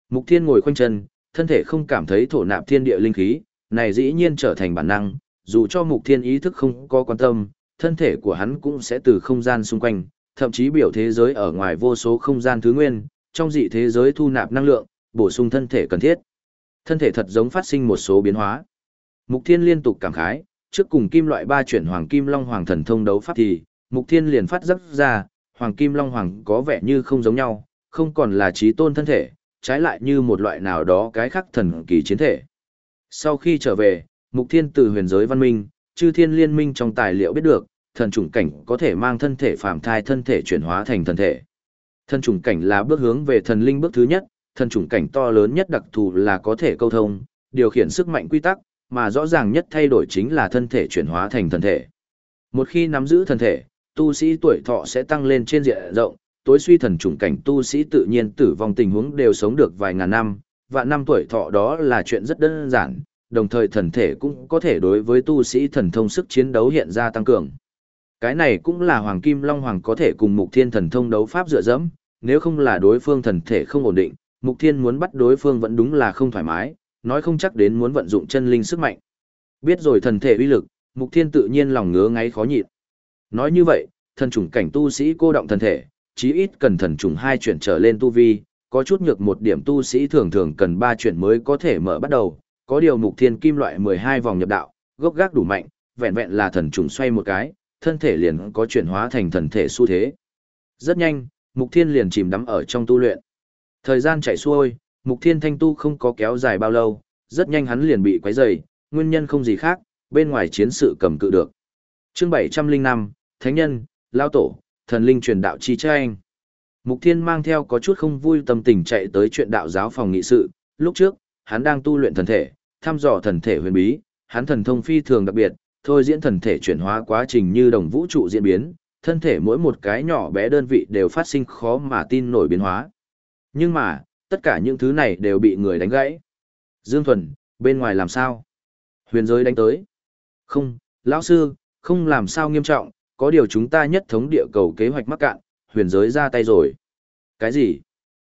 Mục thiên ngồi khoanh chân, thân thể không cảm thấy thổ nạp thiên địa linh khí, này dĩ nhiên trở thành bản năng, dù cho mục thiên ý thức không có quan tâm, thân thể của hắn cũng sẽ từ không gian xung quanh, thậm chí biểu thế giới ở ngoài vô số không gian thứ nguyên, trong dị thế giới thu nạp năng lượng, bổ sung thân thể cần thiết. Thân thể thật giống phát sinh một số biến hóa. Mục Thiên liên tục cảm khái, trước cùng kim loại ba chuyển hoàng kim long hoàng thần thông đấu pháp thì, Mục Thiên liền phát giấc ra, hoàng kim long hoàng có vẻ như không giống nhau, không còn là trí tôn thân thể, trái lại như một loại nào đó cái khác thần kỳ chiến thể. Sau khi trở về, Mục Thiên từ huyền giới văn minh, chư thiên liên minh trong tài liệu biết được, thần trùng cảnh có thể mang thân thể phàm thai thân thể chuyển hóa thành thần thể. Thần trùng cảnh là bước hướng về thần linh bước thứ nhất, thần trùng cảnh to lớn nhất đặc thù là có thể câu thông, điều khiển sức mạnh quy tắc, mà rõ ràng nhất thay đổi chính là thân thể chuyển hóa thành thần thể. Một khi nắm giữ thần thể, tu sĩ tuổi thọ sẽ tăng lên trên diện rộng, tối suy thần trùng cảnh tu sĩ tự nhiên tử vong tình huống đều sống được vài ngàn năm, vạn năm tuổi thọ đó là chuyện rất đơn giản, đồng thời thần thể cũng có thể đối với tu sĩ thần thông sức chiến đấu hiện ra tăng cường. Cái này cũng là Hoàng Kim Long Hoàng có thể cùng Mục Thiên thần thông đấu pháp dựa dẫm, nếu không là đối phương thần thể không ổn định, Mục Thiên muốn bắt đối phương vẫn đúng là không thoải mái, nói không chắc đến muốn vận dụng chân linh sức mạnh. Biết rồi thần thể uy lực, Mục Thiên tự nhiên lòng ngứa ngáy khó nhịn. Nói như vậy, thần trùng cảnh tu sĩ cô động thân thể, chí ít cần thần trùng hai chuyển trở lên tu vi, có chút nhược một điểm tu sĩ thường thường cần ba chuyển mới có thể mở bắt đầu, có điều Mục Thiên kim loại 12 vòng nhập đạo, gốc gác đủ mạnh, vẹn vẹn là thần trùng xoay một cái, thân thể liền có chuyển hóa thành thần thể xu thế. Rất nhanh, Mục Thiên liền chìm đắm ở trong tu luyện. Thời gian chạy xuôi, Mục Thiên thanh tu không có kéo dài bao lâu, rất nhanh hắn liền bị quấy rầy, nguyên nhân không gì khác, bên ngoài chiến sự cầm cự được. Chương 705, Thánh nhân, Lao tổ, thần linh truyền đạo chi tranh. Mục Thiên mang theo có chút không vui tâm tình chạy tới chuyện đạo giáo phòng nghị sự, lúc trước, hắn đang tu luyện thần thể, thăm dò thần thể huyền bí, hắn thần thông phi thường đặc biệt, thôi diễn thần thể chuyển hóa quá trình như đồng vũ trụ diễn biến, thân thể mỗi một cái nhỏ bé đơn vị đều phát sinh khó mà tin nổi biến hóa. Nhưng mà, tất cả những thứ này đều bị người đánh gãy. Dương Thuần, bên ngoài làm sao? Huyền giới đánh tới. Không, lão sư, không làm sao nghiêm trọng, có điều chúng ta nhất thống địa cầu kế hoạch mắc cạn, huyền giới ra tay rồi. Cái gì?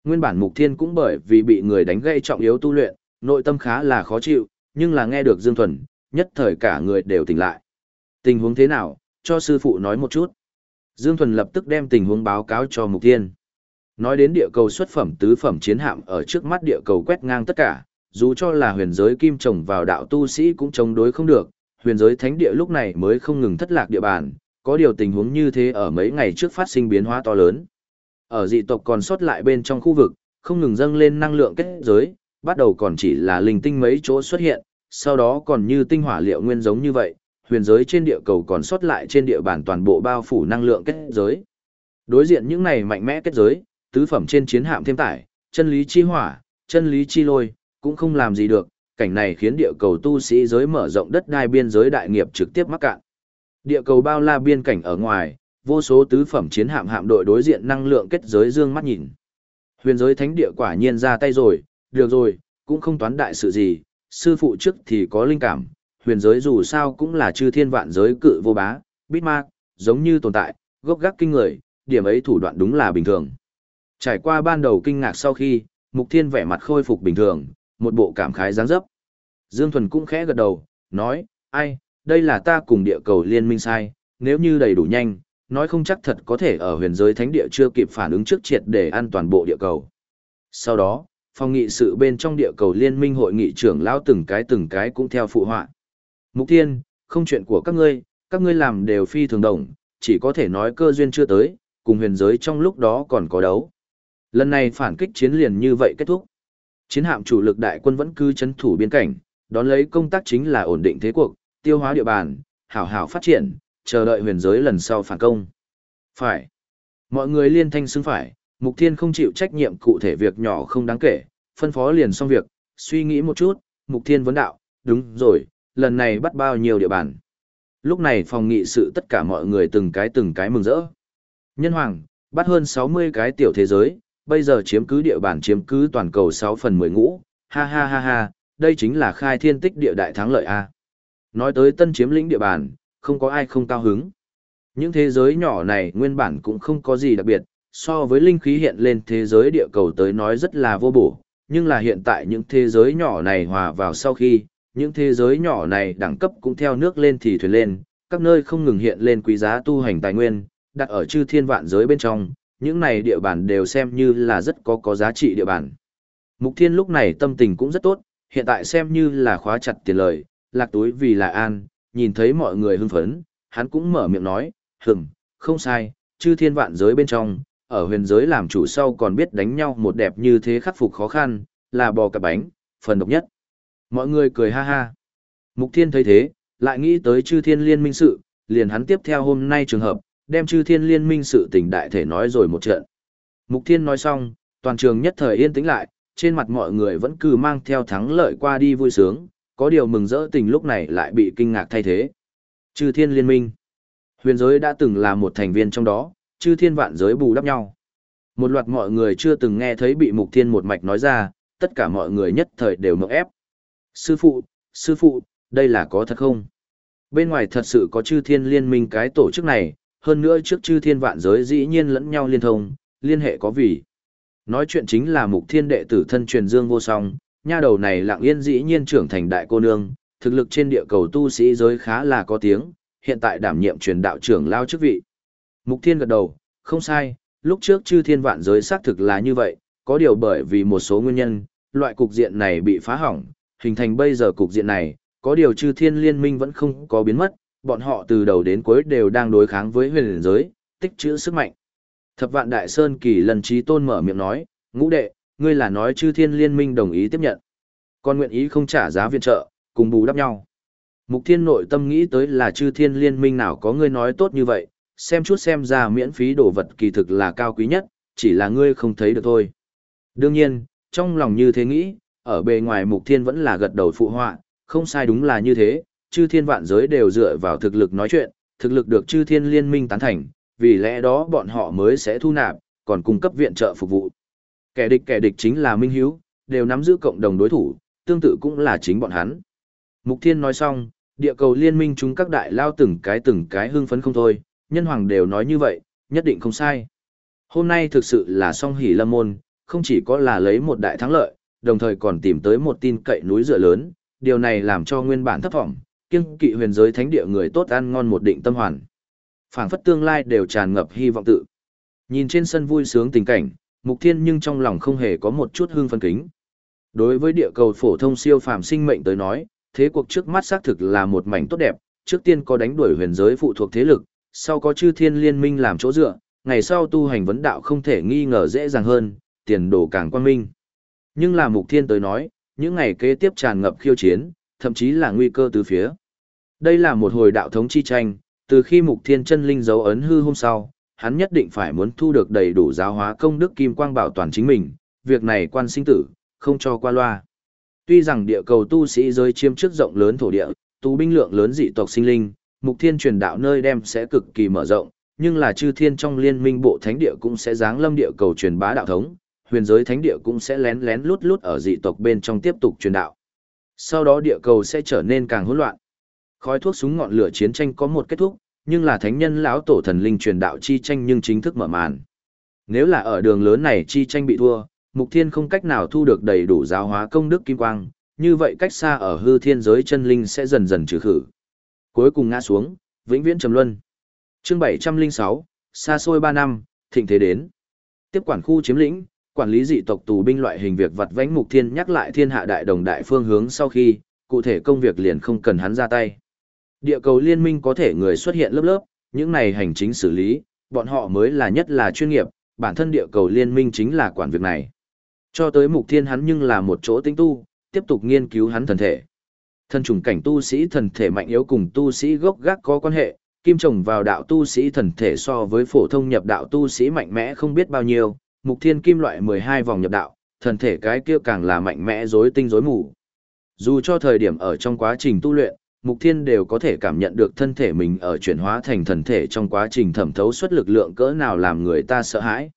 Nguyên bản Mục Thiên cũng bởi vì bị người đánh gây trọng yếu tu luyện, nội tâm khá là khó chịu, nhưng là nghe được Dương Thuần, nhất thời cả người đều tỉnh lại. Tình huống thế nào, cho sư phụ nói một chút. Dương Thuần lập tức đem tình huống báo cáo cho Mục Thiên. Nói đến địa cầu xuất phẩm tứ phẩm chiến hạm ở trước mắt địa cầu quét ngang tất cả, dù cho là huyền giới kim trồng vào đạo tu sĩ cũng chống đối không được, huyền giới thánh địa lúc này mới không ngừng thất lạc địa bàn, có điều tình huống như thế ở mấy ngày trước phát sinh biến hóa to lớn. Ở dị tộc còn sót lại bên trong khu vực, không ngừng dâng lên năng lượng kết giới, bắt đầu còn chỉ là linh tinh mấy chỗ xuất hiện, sau đó còn như tinh hỏa liệu nguyên giống như vậy, huyền giới trên địa cầu còn sót lại trên địa bàn toàn bộ bao phủ năng lượng kết giới. Đối diện những này mạnh mẽ kết giới, tứ phẩm trên chiến hạm thêm tải, chân lý chi hỏa, chân lý chi lôi, cũng không làm gì được, cảnh này khiến địa cầu tu sĩ giới mở rộng đất đai biên giới đại nghiệp trực tiếp mắc cạn. Địa cầu bao la biên cảnh ở ngoài, vô số tứ phẩm chiến hạm hạm đội đối diện năng lượng kết giới dương mắt nhìn. Huyền giới thánh địa quả nhiên ra tay rồi, được rồi, cũng không toán đại sự gì, sư phụ trước thì có linh cảm, huyền giới dù sao cũng là chư thiên vạn giới cự vô bá, bít ma giống như tồn tại, gốc gác kinh người, điểm ấy thủ đoạn đúng là bình thường. Trải qua ban đầu kinh ngạc sau khi, Mục Thiên vẻ mặt khôi phục bình thường, một bộ cảm khái dáng dấp. Dương Thuần cũng khẽ gật đầu, nói, ai, đây là ta cùng địa cầu liên minh sai, nếu như đầy đủ nhanh, nói không chắc thật có thể ở huyền giới thánh địa chưa kịp phản ứng trước triệt để an toàn bộ địa cầu. Sau đó, phòng nghị sự bên trong địa cầu liên minh hội nghị trưởng lão từng cái từng cái cũng theo phụ họa. Mục Thiên, không chuyện của các ngươi, các ngươi làm đều phi thường đồng, chỉ có thể nói cơ duyên chưa tới, cùng huyền giới trong lúc đó còn có đấu. Lần này phản kích chiến liền như vậy kết thúc. Chiến hạm chủ lực đại quân vẫn cứ chấn thủ biên cảnh, đón lấy công tác chính là ổn định thế cuộc, tiêu hóa địa bàn, hảo hảo phát triển, chờ đợi huyền giới lần sau phản công. Phải. Mọi người liên thanh xứng phải, Mục Thiên không chịu trách nhiệm cụ thể việc nhỏ không đáng kể, phân phó liền xong việc, suy nghĩ một chút, Mục Thiên vấn đạo, đúng rồi, lần này bắt bao nhiêu địa bàn. Lúc này phòng nghị sự tất cả mọi người từng cái từng cái mừng rỡ. Nhân hoàng, bắt hơn 60 cái tiểu thế giới, bây giờ chiếm cứ địa bàn chiếm cứ toàn cầu 6 phần 10 ngũ, ha ha ha ha, đây chính là khai thiên tích địa đại thắng lợi A. Nói tới tân chiếm lĩnh địa bàn, không có ai không cao hứng. Những thế giới nhỏ này nguyên bản cũng không có gì đặc biệt, so với linh khí hiện lên thế giới địa cầu tới nói rất là vô bổ, nhưng là hiện tại những thế giới nhỏ này hòa vào sau khi, những thế giới nhỏ này đẳng cấp cũng theo nước lên thì thuyền lên, các nơi không ngừng hiện lên quý giá tu hành tài nguyên, đặt ở chư thiên vạn giới bên trong, những này địa bàn đều xem như là rất có có giá trị địa bàn. Mục Thiên lúc này tâm tình cũng rất tốt, hiện tại xem như là khóa chặt tiền lời, lạc túi vì là an, nhìn thấy mọi người hưng phấn, hắn cũng mở miệng nói, hừng, không sai, chư thiên vạn giới bên trong, ở huyền giới làm chủ sau còn biết đánh nhau một đẹp như thế khắc phục khó khăn, là bò cả bánh, phần độc nhất. Mọi người cười ha ha. Mục Thiên thấy thế, lại nghĩ tới chư thiên liên minh sự, liền hắn tiếp theo hôm nay trường hợp, đem chư thiên liên minh sự tình đại thể nói rồi một trận. Mục Thiên nói xong, toàn trường nhất thời yên tĩnh lại, trên mặt mọi người vẫn cứ mang theo thắng lợi qua đi vui sướng, có điều mừng rỡ tình lúc này lại bị kinh ngạc thay thế. Chư thiên liên minh. Huyền giới đã từng là một thành viên trong đó, chư thiên vạn giới bù đắp nhau. Một loạt mọi người chưa từng nghe thấy bị mục thiên một mạch nói ra, tất cả mọi người nhất thời đều mộng ép. Sư phụ, sư phụ, đây là có thật không? Bên ngoài thật sự có chư thiên liên minh cái tổ chức này, hơn nữa trước chư thiên vạn giới dĩ nhiên lẫn nhau liên thông, liên hệ có vì. Nói chuyện chính là mục thiên đệ tử thân truyền dương vô song, nha đầu này lặng yên dĩ nhiên trưởng thành đại cô nương, thực lực trên địa cầu tu sĩ giới khá là có tiếng, hiện tại đảm nhiệm truyền đạo trưởng lao chức vị. Mục thiên gật đầu, không sai, lúc trước chư thiên vạn giới xác thực là như vậy, có điều bởi vì một số nguyên nhân, loại cục diện này bị phá hỏng, hình thành bây giờ cục diện này, có điều chư thiên liên minh vẫn không có biến mất, bọn họ từ đầu đến cuối đều đang đối kháng với huyền giới, tích trữ sức mạnh. Thập vạn đại sơn kỳ lần trí tôn mở miệng nói, ngũ đệ, ngươi là nói chư thiên liên minh đồng ý tiếp nhận. Còn nguyện ý không trả giá viện trợ, cùng bù đắp nhau. Mục thiên nội tâm nghĩ tới là chư thiên liên minh nào có ngươi nói tốt như vậy, xem chút xem ra miễn phí đồ vật kỳ thực là cao quý nhất, chỉ là ngươi không thấy được thôi. Đương nhiên, trong lòng như thế nghĩ, ở bề ngoài mục thiên vẫn là gật đầu phụ họa, không sai đúng là như thế, chư thiên vạn giới đều dựa vào thực lực nói chuyện, thực lực được chư thiên liên minh tán thành, vì lẽ đó bọn họ mới sẽ thu nạp, còn cung cấp viện trợ phục vụ. Kẻ địch kẻ địch chính là Minh Hiếu, đều nắm giữ cộng đồng đối thủ, tương tự cũng là chính bọn hắn. Mục Thiên nói xong, địa cầu liên minh chúng các đại lao từng cái từng cái hưng phấn không thôi, nhân hoàng đều nói như vậy, nhất định không sai. Hôm nay thực sự là song hỷ lâm môn, không chỉ có là lấy một đại thắng lợi, đồng thời còn tìm tới một tin cậy núi dựa lớn, điều này làm cho nguyên bản thấp vọng, kiêng kỵ huyền giới thánh địa người tốt ăn ngon một định tâm hoàn. phảng phất tương lai đều tràn ngập hy vọng tự. Nhìn trên sân vui sướng tình cảnh, Mục Thiên nhưng trong lòng không hề có một chút hương phân kính. Đối với địa cầu phổ thông siêu phàm sinh mệnh tới nói, thế cuộc trước mắt xác thực là một mảnh tốt đẹp, trước tiên có đánh đuổi huyền giới phụ thuộc thế lực, sau có chư thiên liên minh làm chỗ dựa, ngày sau tu hành vấn đạo không thể nghi ngờ dễ dàng hơn, tiền đồ càng quan minh. Nhưng là mục thiên tới nói, những ngày kế tiếp tràn ngập khiêu chiến, thậm chí là nguy cơ từ phía. Đây là một hồi đạo thống chi tranh, từ khi mục thiên chân linh dấu ấn hư hôm sau, hắn nhất định phải muốn thu được đầy đủ giáo hóa công đức kim quang bảo toàn chính mình, việc này quan sinh tử, không cho qua loa. Tuy rằng địa cầu tu sĩ giới chiếm trước rộng lớn thổ địa, tu binh lượng lớn dị tộc sinh linh, mục thiên truyền đạo nơi đem sẽ cực kỳ mở rộng, nhưng là chư thiên trong liên minh bộ thánh địa cũng sẽ giáng lâm địa cầu truyền bá đạo thống, huyền giới thánh địa cũng sẽ lén lén lút lút ở dị tộc bên trong tiếp tục truyền đạo. Sau đó địa cầu sẽ trở nên càng hỗn loạn. Khói thuốc súng ngọn lửa chiến tranh có một kết thúc, nhưng là thánh nhân lão tổ thần linh truyền đạo chi tranh nhưng chính thức mở màn. Nếu là ở đường lớn này chi tranh bị thua, Mục Thiên không cách nào thu được đầy đủ giáo hóa công đức kim quang, như vậy cách xa ở hư thiên giới chân linh sẽ dần dần trừ khử. Cuối cùng ngã xuống, vĩnh viễn trầm luân. Chương 706, xa xôi 3 năm, thịnh thế đến. Tiếp quản khu chiếm lĩnh, quản lý dị tộc tù binh loại hình việc vật vãnh Mục Thiên nhắc lại thiên hạ đại đồng đại phương hướng sau khi, cụ thể công việc liền không cần hắn ra tay. Địa cầu liên minh có thể người xuất hiện lớp lớp, những này hành chính xử lý, bọn họ mới là nhất là chuyên nghiệp, bản thân địa cầu liên minh chính là quản việc này. Cho tới mục thiên hắn nhưng là một chỗ tinh tu, tiếp tục nghiên cứu hắn thần thể. Thân trùng cảnh tu sĩ thần thể mạnh yếu cùng tu sĩ gốc gác có quan hệ, kim trồng vào đạo tu sĩ thần thể so với phổ thông nhập đạo tu sĩ mạnh mẽ không biết bao nhiêu, mục thiên kim loại 12 vòng nhập đạo, thần thể cái kia càng là mạnh mẽ rối tinh rối mù. Dù cho thời điểm ở trong quá trình tu luyện, mục thiên đều có thể cảm nhận được thân thể mình ở chuyển hóa thành thần thể trong quá trình thẩm thấu xuất lực lượng cỡ nào làm người ta sợ hãi.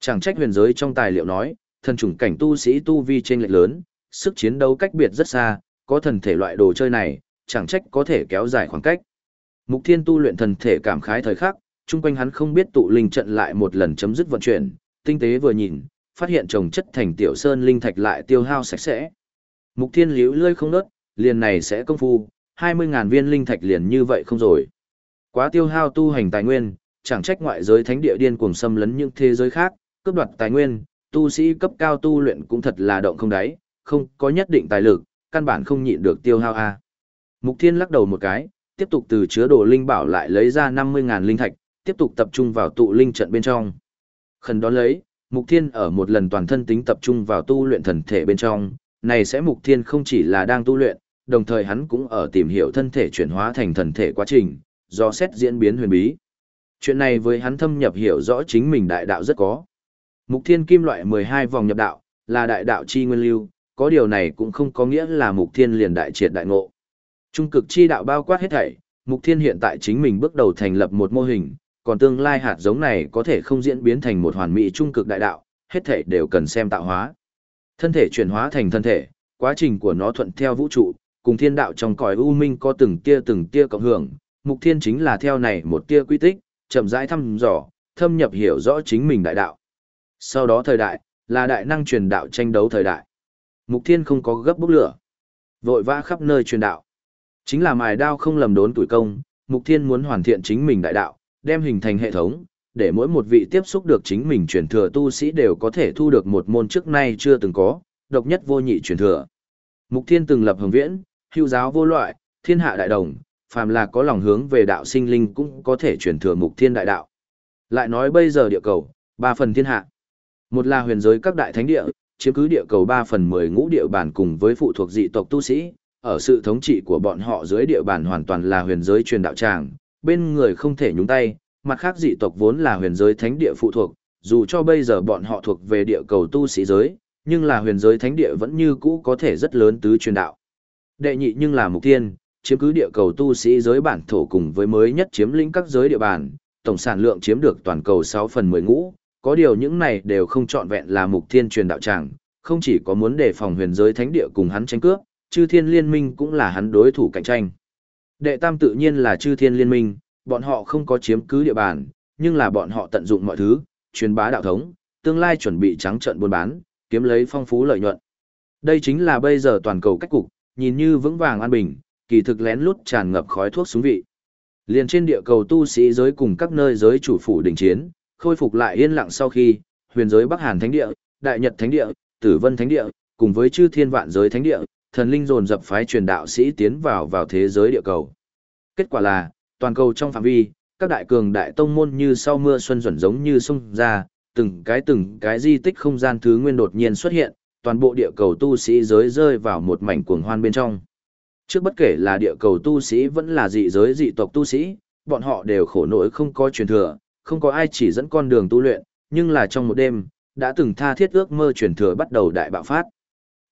Chẳng trách huyền giới trong tài liệu nói, thần chủng cảnh tu sĩ tu vi trên lệch lớn, sức chiến đấu cách biệt rất xa, có thần thể loại đồ chơi này, chẳng trách có thể kéo dài khoảng cách. Mục Thiên tu luyện thần thể cảm khái thời khắc, chung quanh hắn không biết tụ linh trận lại một lần chấm dứt vận chuyển, tinh tế vừa nhìn, phát hiện trồng chất thành tiểu sơn linh thạch lại tiêu hao sạch sẽ. Mục Thiên liễu lơi không nớt, liền này sẽ công phu, 20.000 viên linh thạch liền như vậy không rồi. Quá tiêu hao tu hành tài nguyên, chẳng trách ngoại giới thánh địa điên cuồng xâm lấn những thế giới khác, cướp đoạt tài nguyên, tu sĩ cấp cao tu luyện cũng thật là động không đáy, không có nhất định tài lực, căn bản không nhịn được tiêu hao a. Mục Thiên lắc đầu một cái, tiếp tục từ chứa đồ linh bảo lại lấy ra 50.000 linh thạch, tiếp tục tập trung vào tụ linh trận bên trong. Khẩn đón lấy, Mục Thiên ở một lần toàn thân tính tập trung vào tu luyện thần thể bên trong, này sẽ Mục Thiên không chỉ là đang tu luyện, đồng thời hắn cũng ở tìm hiểu thân thể chuyển hóa thành thần thể quá trình, do xét diễn biến huyền bí. Chuyện này với hắn thâm nhập hiểu rõ chính mình đại đạo rất có. Mục thiên kim loại 12 vòng nhập đạo, là đại đạo chi nguyên lưu, có điều này cũng không có nghĩa là mục thiên liền đại triệt đại ngộ. Trung cực chi đạo bao quát hết thảy, mục thiên hiện tại chính mình bước đầu thành lập một mô hình, còn tương lai hạt giống này có thể không diễn biến thành một hoàn mỹ trung cực đại đạo, hết thảy đều cần xem tạo hóa. Thân thể chuyển hóa thành thân thể, quá trình của nó thuận theo vũ trụ, cùng thiên đạo trong cõi u minh có từng tia từng tia cộng hưởng, mục thiên chính là theo này một tia quy tích, chậm rãi thăm dò, thâm nhập hiểu rõ chính mình đại đạo. Sau đó thời đại, là đại năng truyền đạo tranh đấu thời đại. Mục Thiên không có gấp bốc lửa. Vội vã khắp nơi truyền đạo. Chính là mài đao không lầm đốn tuổi công, Mục Thiên muốn hoàn thiện chính mình đại đạo, đem hình thành hệ thống, để mỗi một vị tiếp xúc được chính mình truyền thừa tu sĩ đều có thể thu được một môn trước nay chưa từng có, độc nhất vô nhị truyền thừa. Mục Thiên từng lập hồng viễn, hưu giáo vô loại, thiên hạ đại đồng, phàm là có lòng hướng về đạo sinh linh cũng có thể truyền thừa Mục Thiên đại đạo. Lại nói bây giờ địa cầu, ba phần thiên hạ. Một là huyền giới các đại thánh địa, chiếm cứ địa cầu 3 phần 10 ngũ địa bàn cùng với phụ thuộc dị tộc tu sĩ, ở sự thống trị của bọn họ dưới địa bàn hoàn toàn là huyền giới truyền đạo tràng, bên người không thể nhúng tay, mặt khác dị tộc vốn là huyền giới thánh địa phụ thuộc, dù cho bây giờ bọn họ thuộc về địa cầu tu sĩ giới, nhưng là huyền giới thánh địa vẫn như cũ có thể rất lớn tứ truyền đạo. Đệ nhị nhưng là mục tiên, chiếm cứ địa cầu tu sĩ giới bản thổ cùng với mới nhất chiếm lĩnh các giới địa bàn, tổng sản lượng chiếm được toàn cầu 6 phần 10 ngũ, có điều những này đều không trọn vẹn là mục thiên truyền đạo tràng, không chỉ có muốn đề phòng huyền giới thánh địa cùng hắn tranh cướp, chư thiên liên minh cũng là hắn đối thủ cạnh tranh. Đệ tam tự nhiên là chư thiên liên minh, bọn họ không có chiếm cứ địa bàn, nhưng là bọn họ tận dụng mọi thứ, truyền bá đạo thống, tương lai chuẩn bị trắng trợn buôn bán, kiếm lấy phong phú lợi nhuận. Đây chính là bây giờ toàn cầu cách cục, nhìn như vững vàng an bình, kỳ thực lén lút tràn ngập khói thuốc súng vị. Liền trên địa cầu tu sĩ giới cùng các nơi giới chủ phủ đình chiến, khôi phục lại yên lặng sau khi, huyền giới Bắc Hàn Thánh Địa, Đại Nhật Thánh Địa, Tử Vân Thánh Địa, cùng với chư thiên vạn giới Thánh Địa, thần linh dồn dập phái truyền đạo sĩ tiến vào vào thế giới địa cầu. Kết quả là, toàn cầu trong phạm vi, các đại cường đại tông môn như sau mưa xuân duẩn giống như sông ra, từng cái từng cái di tích không gian thứ nguyên đột nhiên xuất hiện, toàn bộ địa cầu tu sĩ giới rơi vào một mảnh cuồng hoan bên trong. Trước bất kể là địa cầu tu sĩ vẫn là dị giới dị tộc tu sĩ, bọn họ đều khổ nỗi không có truyền thừa, không có ai chỉ dẫn con đường tu luyện, nhưng là trong một đêm, đã từng tha thiết ước mơ truyền thừa bắt đầu đại bạo phát.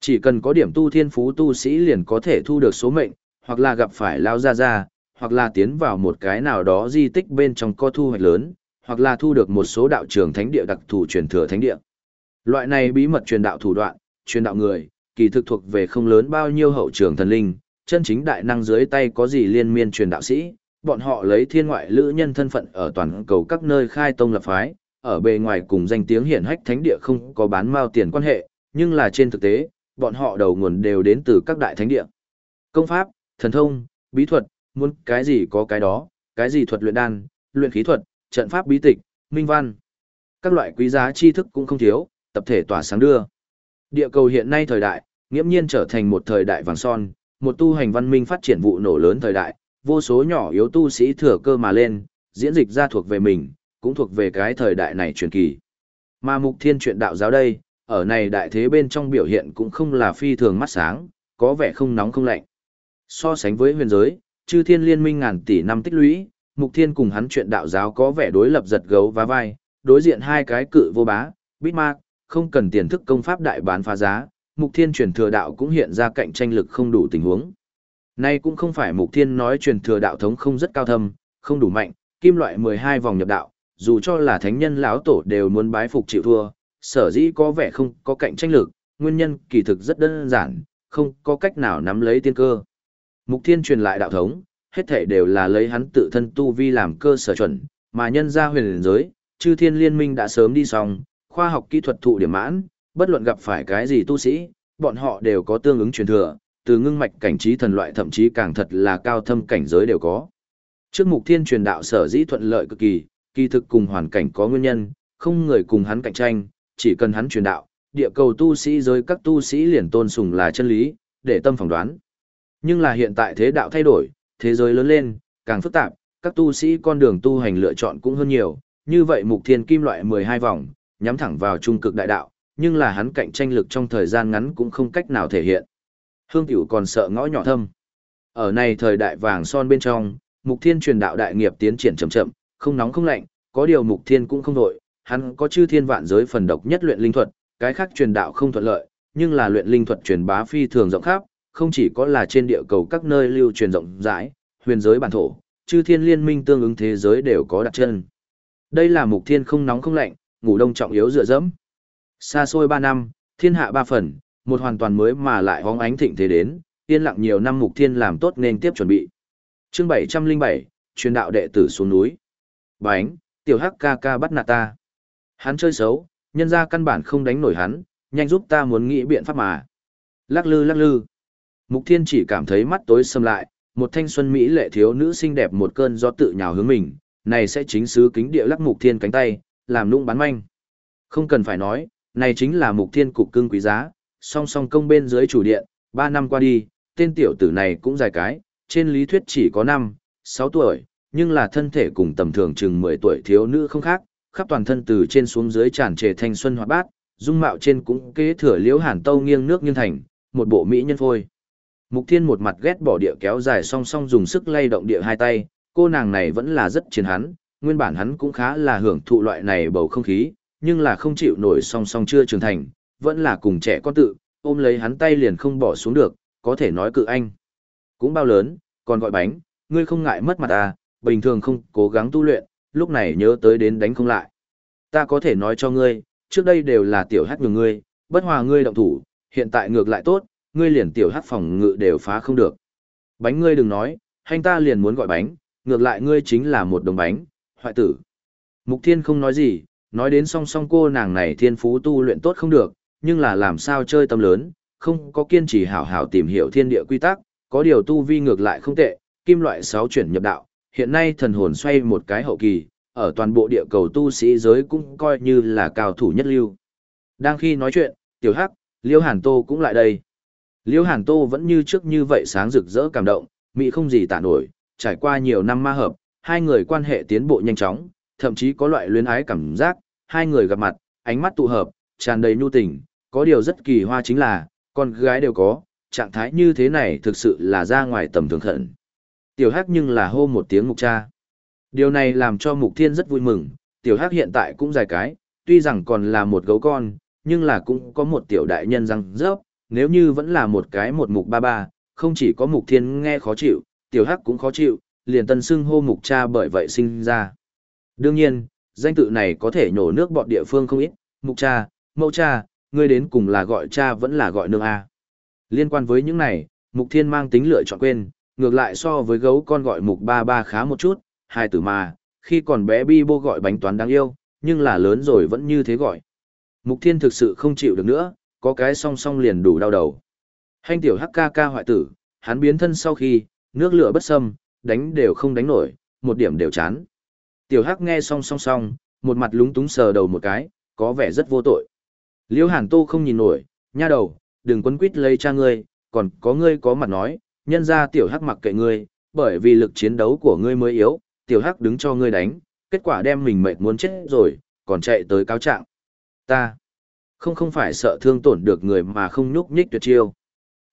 Chỉ cần có điểm tu thiên phú tu sĩ liền có thể thu được số mệnh, hoặc là gặp phải lao ra ra, hoặc là tiến vào một cái nào đó di tích bên trong có thu hoạch lớn, hoặc là thu được một số đạo trường thánh địa đặc thù truyền thừa thánh địa. Loại này bí mật truyền đạo thủ đoạn, truyền đạo người, kỳ thực thuộc về không lớn bao nhiêu hậu trường thần linh, chân chính đại năng dưới tay có gì liên miên truyền đạo sĩ, bọn họ lấy thiên ngoại lữ nhân thân phận ở toàn cầu các nơi khai tông lập phái, ở bề ngoài cùng danh tiếng hiển hách thánh địa không có bán mao tiền quan hệ, nhưng là trên thực tế, bọn họ đầu nguồn đều đến từ các đại thánh địa. Công pháp, thần thông, bí thuật, muốn cái gì có cái đó, cái gì thuật luyện đan, luyện khí thuật, trận pháp bí tịch, minh văn. Các loại quý giá tri thức cũng không thiếu, tập thể tỏa sáng đưa. Địa cầu hiện nay thời đại, nghiễm nhiên trở thành một thời đại vàng son, một tu hành văn minh phát triển vụ nổ lớn thời đại, vô số nhỏ yếu tu sĩ thừa cơ mà lên, diễn dịch ra thuộc về mình, cũng thuộc về cái thời đại này truyền kỳ. Mà mục thiên truyện đạo giáo đây, ở này đại thế bên trong biểu hiện cũng không là phi thường mắt sáng, có vẻ không nóng không lạnh. So sánh với huyền giới, chư thiên liên minh ngàn tỷ năm tích lũy, mục thiên cùng hắn chuyện đạo giáo có vẻ đối lập giật gấu và vai, đối diện hai cái cự vô bá, bít mạc, không cần tiền thức công pháp đại bán phá giá, mục thiên truyền thừa đạo cũng hiện ra cạnh tranh lực không đủ tình huống. Nay cũng không phải mục thiên nói truyền thừa đạo thống không rất cao thâm, không đủ mạnh, kim loại 12 vòng nhập đạo, dù cho là thánh nhân lão tổ đều muốn bái phục chịu thua, sở dĩ có vẻ không có cạnh tranh lực, nguyên nhân kỳ thực rất đơn giản, không có cách nào nắm lấy tiên cơ. Mục Thiên truyền lại đạo thống, hết thể đều là lấy hắn tự thân tu vi làm cơ sở chuẩn, mà nhân gia huyền giới, chư thiên liên minh đã sớm đi xong, khoa học kỹ thuật thụ điểm mãn, bất luận gặp phải cái gì tu sĩ, bọn họ đều có tương ứng truyền thừa, từ ngưng mạch cảnh trí thần loại thậm chí càng thật là cao thâm cảnh giới đều có. Trước mục thiên truyền đạo sở dĩ thuận lợi cực kỳ, kỳ thực cùng hoàn cảnh có nguyên nhân, không người cùng hắn cạnh tranh, chỉ cần hắn truyền đạo, địa cầu tu sĩ giới các tu sĩ liền tôn sùng là chân lý, để tâm phỏng đoán. Nhưng là hiện tại thế đạo thay đổi, thế giới lớn lên, càng phức tạp, các tu sĩ con đường tu hành lựa chọn cũng hơn nhiều, như vậy mục thiên kim loại 12 vòng, nhắm thẳng vào trung cực đại đạo, nhưng là hắn cạnh tranh lực trong thời gian ngắn cũng không cách nào thể hiện. Hương Cửu còn sợ ngõ nhỏ thâm. Ở này thời đại vàng son bên trong, mục thiên truyền đạo đại nghiệp tiến triển chậm chậm, không nóng không lạnh, có điều mục thiên cũng không đổi. hắn có chư thiên vạn giới phần độc nhất luyện linh thuật, cái khác truyền đạo không thuận lợi, nhưng là luyện linh thuật truyền bá phi thường rộng khắp, không chỉ có là trên địa cầu các nơi lưu truyền rộng rãi, huyền giới bản thổ, chư thiên liên minh tương ứng thế giới đều có đặt chân. Đây là mục thiên không nóng không lạnh, ngủ đông trọng yếu dựa dẫm. Xa xôi 3 năm, thiên hạ ba phần, một hoàn toàn mới mà lại hóng ánh thịnh thế đến, yên lặng nhiều năm mục thiên làm tốt nên tiếp chuẩn bị. Chương 707, truyền đạo đệ tử xuống núi. Bánh, tiểu hắc ca ca bắt nạt ta. Hắn chơi xấu, nhân ra căn bản không đánh nổi hắn, nhanh giúp ta muốn nghĩ biện pháp mà. Lắc lư lắc lư. Mục Thiên chỉ cảm thấy mắt tối sầm lại, một thanh xuân mỹ lệ thiếu nữ xinh đẹp một cơn gió tự nhào hướng mình, này sẽ chính sứ kính địa lắc Mục Thiên cánh tay, làm nũng bán manh. Không cần phải nói, này chính là Mục Thiên cục cưng quý giá, song song công bên dưới chủ điện, ba năm qua đi, tên tiểu tử này cũng dài cái, trên lý thuyết chỉ có năm, sáu tuổi, nhưng là thân thể cùng tầm thường chừng mười tuổi thiếu nữ không khác, khắp toàn thân từ trên xuống dưới tràn trề thanh xuân hoạt bát, dung mạo trên cũng kế thừa liễu hàn tâu nghiêng nước nghiêng thành, một bộ mỹ nhân phôi. Mục Thiên một mặt ghét bỏ địa kéo dài song song dùng sức lay động địa hai tay, cô nàng này vẫn là rất chiến hắn, nguyên bản hắn cũng khá là hưởng thụ loại này bầu không khí, nhưng là không chịu nổi song song chưa trưởng thành, vẫn là cùng trẻ con tự, ôm lấy hắn tay liền không bỏ xuống được, có thể nói cự anh. Cũng bao lớn, còn gọi bánh, ngươi không ngại mất mặt à, bình thường không cố gắng tu luyện, lúc này nhớ tới đến đánh không lại. Ta có thể nói cho ngươi, trước đây đều là tiểu hát nhường ngươi, bất hòa ngươi động thủ, hiện tại ngược lại tốt, ngươi liền tiểu hát phòng ngự đều phá không được. Bánh ngươi đừng nói, hành ta liền muốn gọi bánh, ngược lại ngươi chính là một đồng bánh, hoại tử. Mục Thiên không nói gì, nói đến song song cô nàng này thiên phú tu luyện tốt không được, nhưng là làm sao chơi tâm lớn, không có kiên trì hảo hảo tìm hiểu thiên địa quy tắc, có điều tu vi ngược lại không tệ, kim loại sáu chuyển nhập đạo, hiện nay thần hồn xoay một cái hậu kỳ, ở toàn bộ địa cầu tu sĩ giới cũng coi như là cao thủ nhất lưu. Đang khi nói chuyện, tiểu hắc, Liêu Hàn Tô cũng lại đây. Liêu Hàn Tô vẫn như trước như vậy sáng rực rỡ cảm động, mỹ không gì tả nổi, trải qua nhiều năm ma hợp, hai người quan hệ tiến bộ nhanh chóng, thậm chí có loại luyến ái cảm giác, hai người gặp mặt, ánh mắt tụ hợp, tràn đầy nhu tình, có điều rất kỳ hoa chính là, con gái đều có, trạng thái như thế này thực sự là ra ngoài tầm thường khẩn. Tiểu Hắc nhưng là hô một tiếng mục cha. Điều này làm cho Mục Thiên rất vui mừng, Tiểu Hắc hiện tại cũng dài cái, tuy rằng còn là một gấu con, nhưng là cũng có một tiểu đại nhân răng rớp, nếu như vẫn là một cái một mục ba ba, không chỉ có Mục Thiên nghe khó chịu, Tiểu Hắc cũng khó chịu, liền tân xưng hô mục cha bởi vậy sinh ra. Đương nhiên, danh tự này có thể nhổ nước bọt địa phương không ít, mục cha, mẫu cha, ngươi đến cùng là gọi cha vẫn là gọi nương A. Liên quan với những này, mục thiên mang tính lựa chọn quên, ngược lại so với gấu con gọi mục ba ba khá một chút, hai tử mà, khi còn bé bi bô gọi bánh toán đáng yêu, nhưng là lớn rồi vẫn như thế gọi. Mục thiên thực sự không chịu được nữa, có cái song song liền đủ đau đầu. Hành tiểu hắc ca ca hoại tử, hắn biến thân sau khi, nước lửa bất xâm, đánh đều không đánh nổi, một điểm đều chán. Tiểu Hắc nghe xong song song, một mặt lúng túng sờ đầu một cái, có vẻ rất vô tội. Liễu Hàn Tô không nhìn nổi, nha đầu, đừng quấn quýt lấy cha ngươi, còn có ngươi có mặt nói, nhân ra Tiểu Hắc mặc kệ ngươi, bởi vì lực chiến đấu của ngươi mới yếu, Tiểu Hắc đứng cho ngươi đánh, kết quả đem mình mệt muốn chết rồi, còn chạy tới cáo trạng. Ta không không phải sợ thương tổn được người mà không nhúc nhích tuyệt chiêu.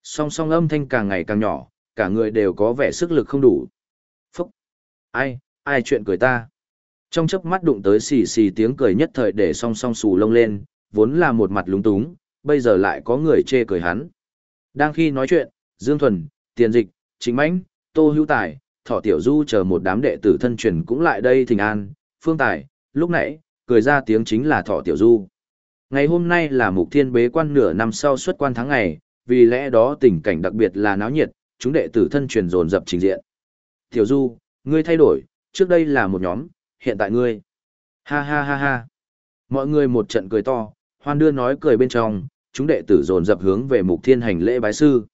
Song song âm thanh càng ngày càng nhỏ, cả người đều có vẻ sức lực không đủ. Ai, ai chuyện cười ta? Trong chớp mắt đụng tới xì xì tiếng cười nhất thời để song song xù lông lên, vốn là một mặt lúng túng, bây giờ lại có người chê cười hắn. Đang khi nói chuyện, Dương Thuần, Tiền Dịch, Chính Mãnh, Tô Hữu Tài, Thỏ Tiểu Du chờ một đám đệ tử thân truyền cũng lại đây thỉnh an, Phương Tài, lúc nãy, cười ra tiếng chính là Thỏ Tiểu Du. Ngày hôm nay là mục thiên bế quan nửa năm sau xuất quan tháng ngày, vì lẽ đó tình cảnh đặc biệt là náo nhiệt, chúng đệ tử thân truyền dồn dập trình diện. Tiểu Du, ngươi thay đổi, trước đây là một nhóm, hiện tại ngươi. Ha ha ha ha. Mọi người một trận cười to, hoan đưa nói cười bên trong, chúng đệ tử dồn dập hướng về mục thiên hành lễ bái sư.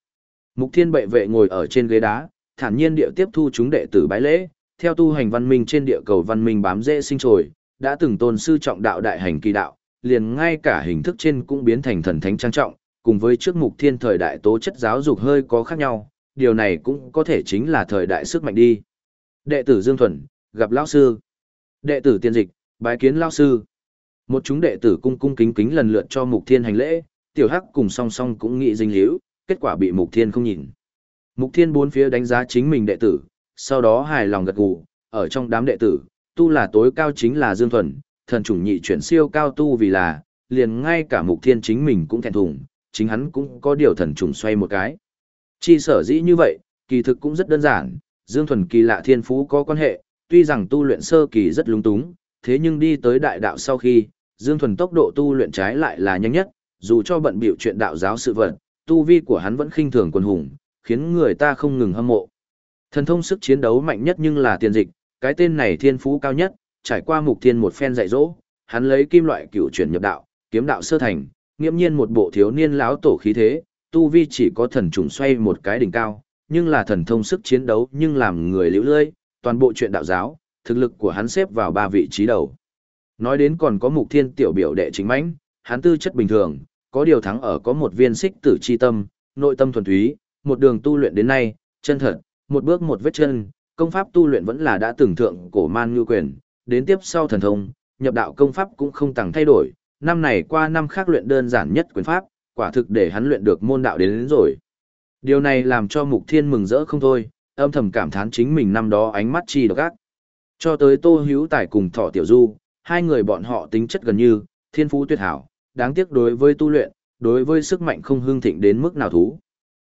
Mục thiên bệ vệ ngồi ở trên ghế đá, thản nhiên địa tiếp thu chúng đệ tử bái lễ, theo tu hành văn minh trên địa cầu văn minh bám dễ sinh trồi, đã từng tôn sư trọng đạo đại hành kỳ đạo, liền ngay cả hình thức trên cũng biến thành thần thánh trang trọng, cùng với trước mục thiên thời đại tố chất giáo dục hơi có khác nhau, điều này cũng có thể chính là thời đại sức mạnh đi. Đệ tử Dương Thuần, gặp lão sư. Đệ tử tiên dịch, bái kiến lão sư. Một chúng đệ tử cung cung kính kính lần lượt cho Mục Thiên hành lễ, Tiểu Hắc cùng song song cũng nghĩ dinh hữu kết quả bị Mục Thiên không nhìn. Mục Thiên bốn phía đánh giá chính mình đệ tử, sau đó hài lòng gật gù, ở trong đám đệ tử, tu là tối cao chính là Dương Thuần, thần chủng nhị chuyển siêu cao tu vì là, liền ngay cả Mục Thiên chính mình cũng thẹn thùng, chính hắn cũng có điều thần trùng xoay một cái. Chi sở dĩ như vậy, kỳ thực cũng rất đơn giản, Dương Thuần kỳ lạ thiên phú có quan hệ, tuy rằng tu luyện sơ kỳ rất lúng túng, thế nhưng đi tới đại đạo sau khi, Dương Thuần tốc độ tu luyện trái lại là nhanh nhất, dù cho bận biểu chuyện đạo giáo sự vật, tu vi của hắn vẫn khinh thường quần hùng, khiến người ta không ngừng hâm mộ. Thần thông sức chiến đấu mạnh nhất nhưng là tiền dịch, cái tên này thiên phú cao nhất, trải qua mục thiên một phen dạy dỗ, hắn lấy kim loại cửu chuyển nhập đạo, kiếm đạo sơ thành, nghiêm nhiên một bộ thiếu niên láo tổ khí thế, tu vi chỉ có thần trùng xoay một cái đỉnh cao, nhưng là thần thông sức chiến đấu nhưng làm người liễu lơi, toàn bộ chuyện đạo giáo, thực lực của hắn xếp vào ba vị trí đầu. Nói đến còn có mục thiên tiểu biểu đệ chính mãnh, hắn tư chất bình thường, có điều thắng ở có một viên xích tử chi tâm, nội tâm thuần túy, một đường tu luyện đến nay, chân thật, một bước một vết chân, công pháp tu luyện vẫn là đã tưởng thượng cổ man như quyền, đến tiếp sau thần thông, nhập đạo công pháp cũng không tăng thay đổi, năm này qua năm khác luyện đơn giản nhất quyền pháp, quả thực để hắn luyện được môn đạo đến, đến rồi. Điều này làm cho Mục Thiên mừng rỡ không thôi, âm thầm cảm thán chính mình năm đó ánh mắt chi độc ác. Cho tới Tô Hữu Tài cùng Thọ Tiểu Du, hai người bọn họ tính chất gần như, thiên phú tuyệt hảo, đáng tiếc đối với tu luyện, đối với sức mạnh không hương thịnh đến mức nào thú.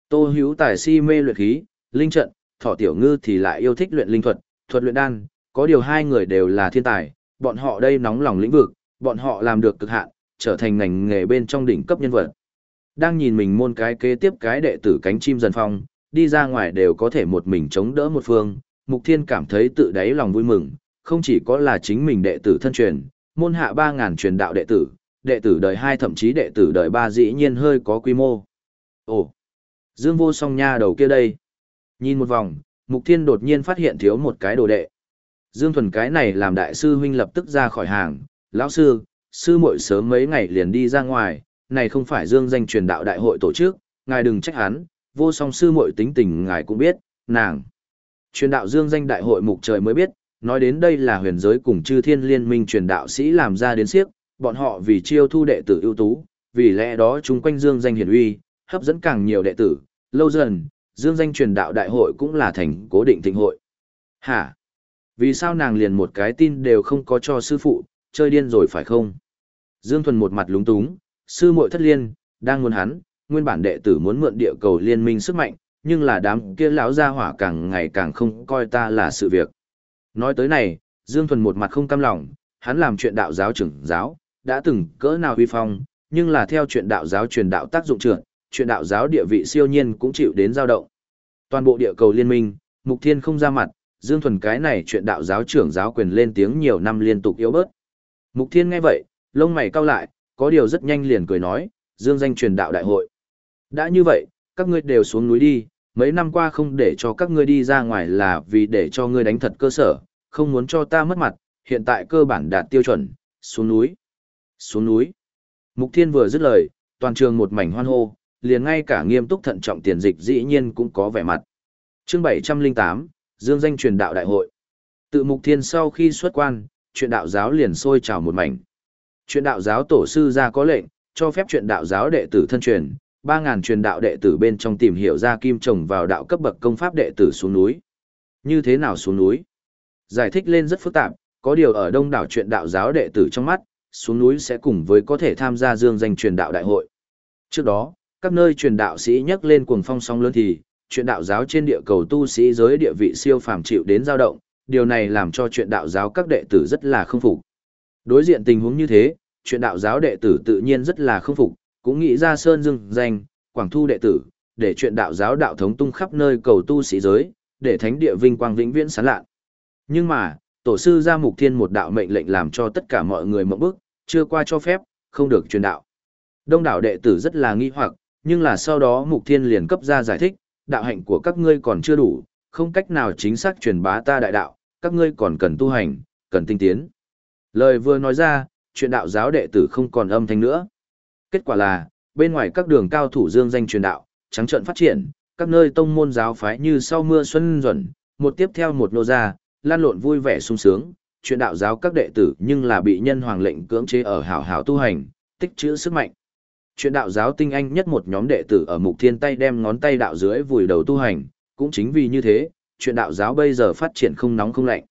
Tô Hữu Tài si mê luyện khí, linh trận, Thọ Tiểu Ngư thì lại yêu thích luyện linh thuật, thuật luyện đan, có điều hai người đều là thiên tài, bọn họ đây nóng lòng lĩnh vực, bọn họ làm được cực hạn, trở thành ngành nghề bên trong đỉnh cấp nhân vật. Đang nhìn mình môn cái kế tiếp cái đệ tử cánh chim dần phong, đi ra ngoài đều có thể một mình chống đỡ một phương, Mục Thiên cảm thấy tự đáy lòng vui mừng, không chỉ có là chính mình đệ tử thân truyền, môn hạ 3.000 truyền đạo đệ tử, đệ tử đời 2 thậm chí đệ tử đời 3 dĩ nhiên hơi có quy mô. Ồ, Dương vô song nha đầu kia đây. Nhìn một vòng, Mục Thiên đột nhiên phát hiện thiếu một cái đồ đệ. Dương Thuần cái này làm đại sư huynh lập tức ra khỏi hàng, lão sư, sư muội sớm mấy ngày liền đi ra ngoài, này không phải Dương danh truyền đạo đại hội tổ chức, ngài đừng trách hắn, vô song sư muội tính tình ngài cũng biết, nàng. Truyền đạo Dương danh đại hội mục trời mới biết, nói đến đây là huyền giới cùng chư thiên liên minh truyền đạo sĩ làm ra đến siếc, bọn họ vì chiêu thu đệ tử ưu tú, vì lẽ đó chúng quanh Dương danh hiển uy, hấp dẫn càng nhiều đệ tử, lâu dần, Dương danh truyền đạo đại hội cũng là thành cố định thịnh hội. Hả? Vì sao nàng liền một cái tin đều không có cho sư phụ, chơi điên rồi phải không? Dương Thuần một mặt lúng túng, sư muội thất liên, đang muốn hắn, nguyên bản đệ tử muốn mượn địa cầu liên minh sức mạnh, nhưng là đám kia lão gia hỏa càng ngày càng không coi ta là sự việc. Nói tới này, Dương Thuần một mặt không cam lòng, hắn làm chuyện đạo giáo trưởng giáo, đã từng cỡ nào huy phong, nhưng là theo chuyện đạo giáo truyền đạo tác dụng trưởng, chuyện đạo giáo địa vị siêu nhiên cũng chịu đến dao động. Toàn bộ địa cầu liên minh, Mục Thiên không ra mặt, Dương Thuần cái này chuyện đạo giáo trưởng giáo quyền lên tiếng nhiều năm liên tục yếu bớt. Mục Thiên nghe vậy, lông mày cau lại, có điều rất nhanh liền cười nói, Dương danh truyền đạo đại hội. Đã như vậy, các ngươi đều xuống núi đi, mấy năm qua không để cho các ngươi đi ra ngoài là vì để cho ngươi đánh thật cơ sở, không muốn cho ta mất mặt, hiện tại cơ bản đạt tiêu chuẩn, xuống núi. Xuống núi. Mục Thiên vừa dứt lời, toàn trường một mảnh hoan hô, liền ngay cả nghiêm túc thận trọng tiền dịch dĩ nhiên cũng có vẻ mặt. Chương 708, Dương danh truyền đạo đại hội. Tự Mục Thiên sau khi xuất quan, chuyện đạo giáo liền sôi trào một mảnh. Chuyện đạo giáo tổ sư ra có lệnh, cho phép chuyện đạo giáo đệ tử thân truyền, 3.000 truyền đạo đệ tử bên trong tìm hiểu ra kim trồng vào đạo cấp bậc công pháp đệ tử xuống núi. Như thế nào xuống núi? Giải thích lên rất phức tạp, có điều ở đông đảo chuyện đạo giáo đệ tử trong mắt, xuống núi sẽ cùng với có thể tham gia dương danh truyền đạo đại hội. Trước đó, các nơi truyền đạo sĩ nhắc lên cuồng phong song lớn thì, chuyện đạo giáo trên địa cầu tu sĩ giới địa vị siêu phàm chịu đến dao động, điều này làm cho chuyện đạo giáo các đệ tử rất là không phục. Đối diện tình huống như thế, chuyện đạo giáo đệ tử tự nhiên rất là không phục, cũng nghĩ ra sơn dương danh, quảng thu đệ tử, để chuyện đạo giáo đạo thống tung khắp nơi cầu tu sĩ giới, để thánh địa vinh quang vĩnh viễn sáng lạ. Nhưng mà, tổ sư ra mục thiên một đạo mệnh lệnh làm cho tất cả mọi người mộng bức, chưa qua cho phép, không được truyền đạo. Đông đảo đệ tử rất là nghi hoặc, nhưng là sau đó mục thiên liền cấp ra giải thích, đạo hạnh của các ngươi còn chưa đủ, không cách nào chính xác truyền bá ta đại đạo, các ngươi còn cần tu hành, cần tinh tiến. Lời vừa nói ra, chuyện đạo giáo đệ tử không còn âm thanh nữa. Kết quả là, bên ngoài các đường cao thủ dương danh truyền đạo, trắng trợn phát triển, các nơi tông môn giáo phái như sau mưa xuân duẩn, một tiếp theo một nô ra, lan lộn vui vẻ sung sướng, chuyện đạo giáo các đệ tử nhưng là bị nhân hoàng lệnh cưỡng chế ở hảo hảo tu hành, tích trữ sức mạnh. Chuyện đạo giáo tinh anh nhất một nhóm đệ tử ở mục thiên tay đem ngón tay đạo dưới vùi đầu tu hành, cũng chính vì như thế, chuyện đạo giáo bây giờ phát triển không nóng không lạnh.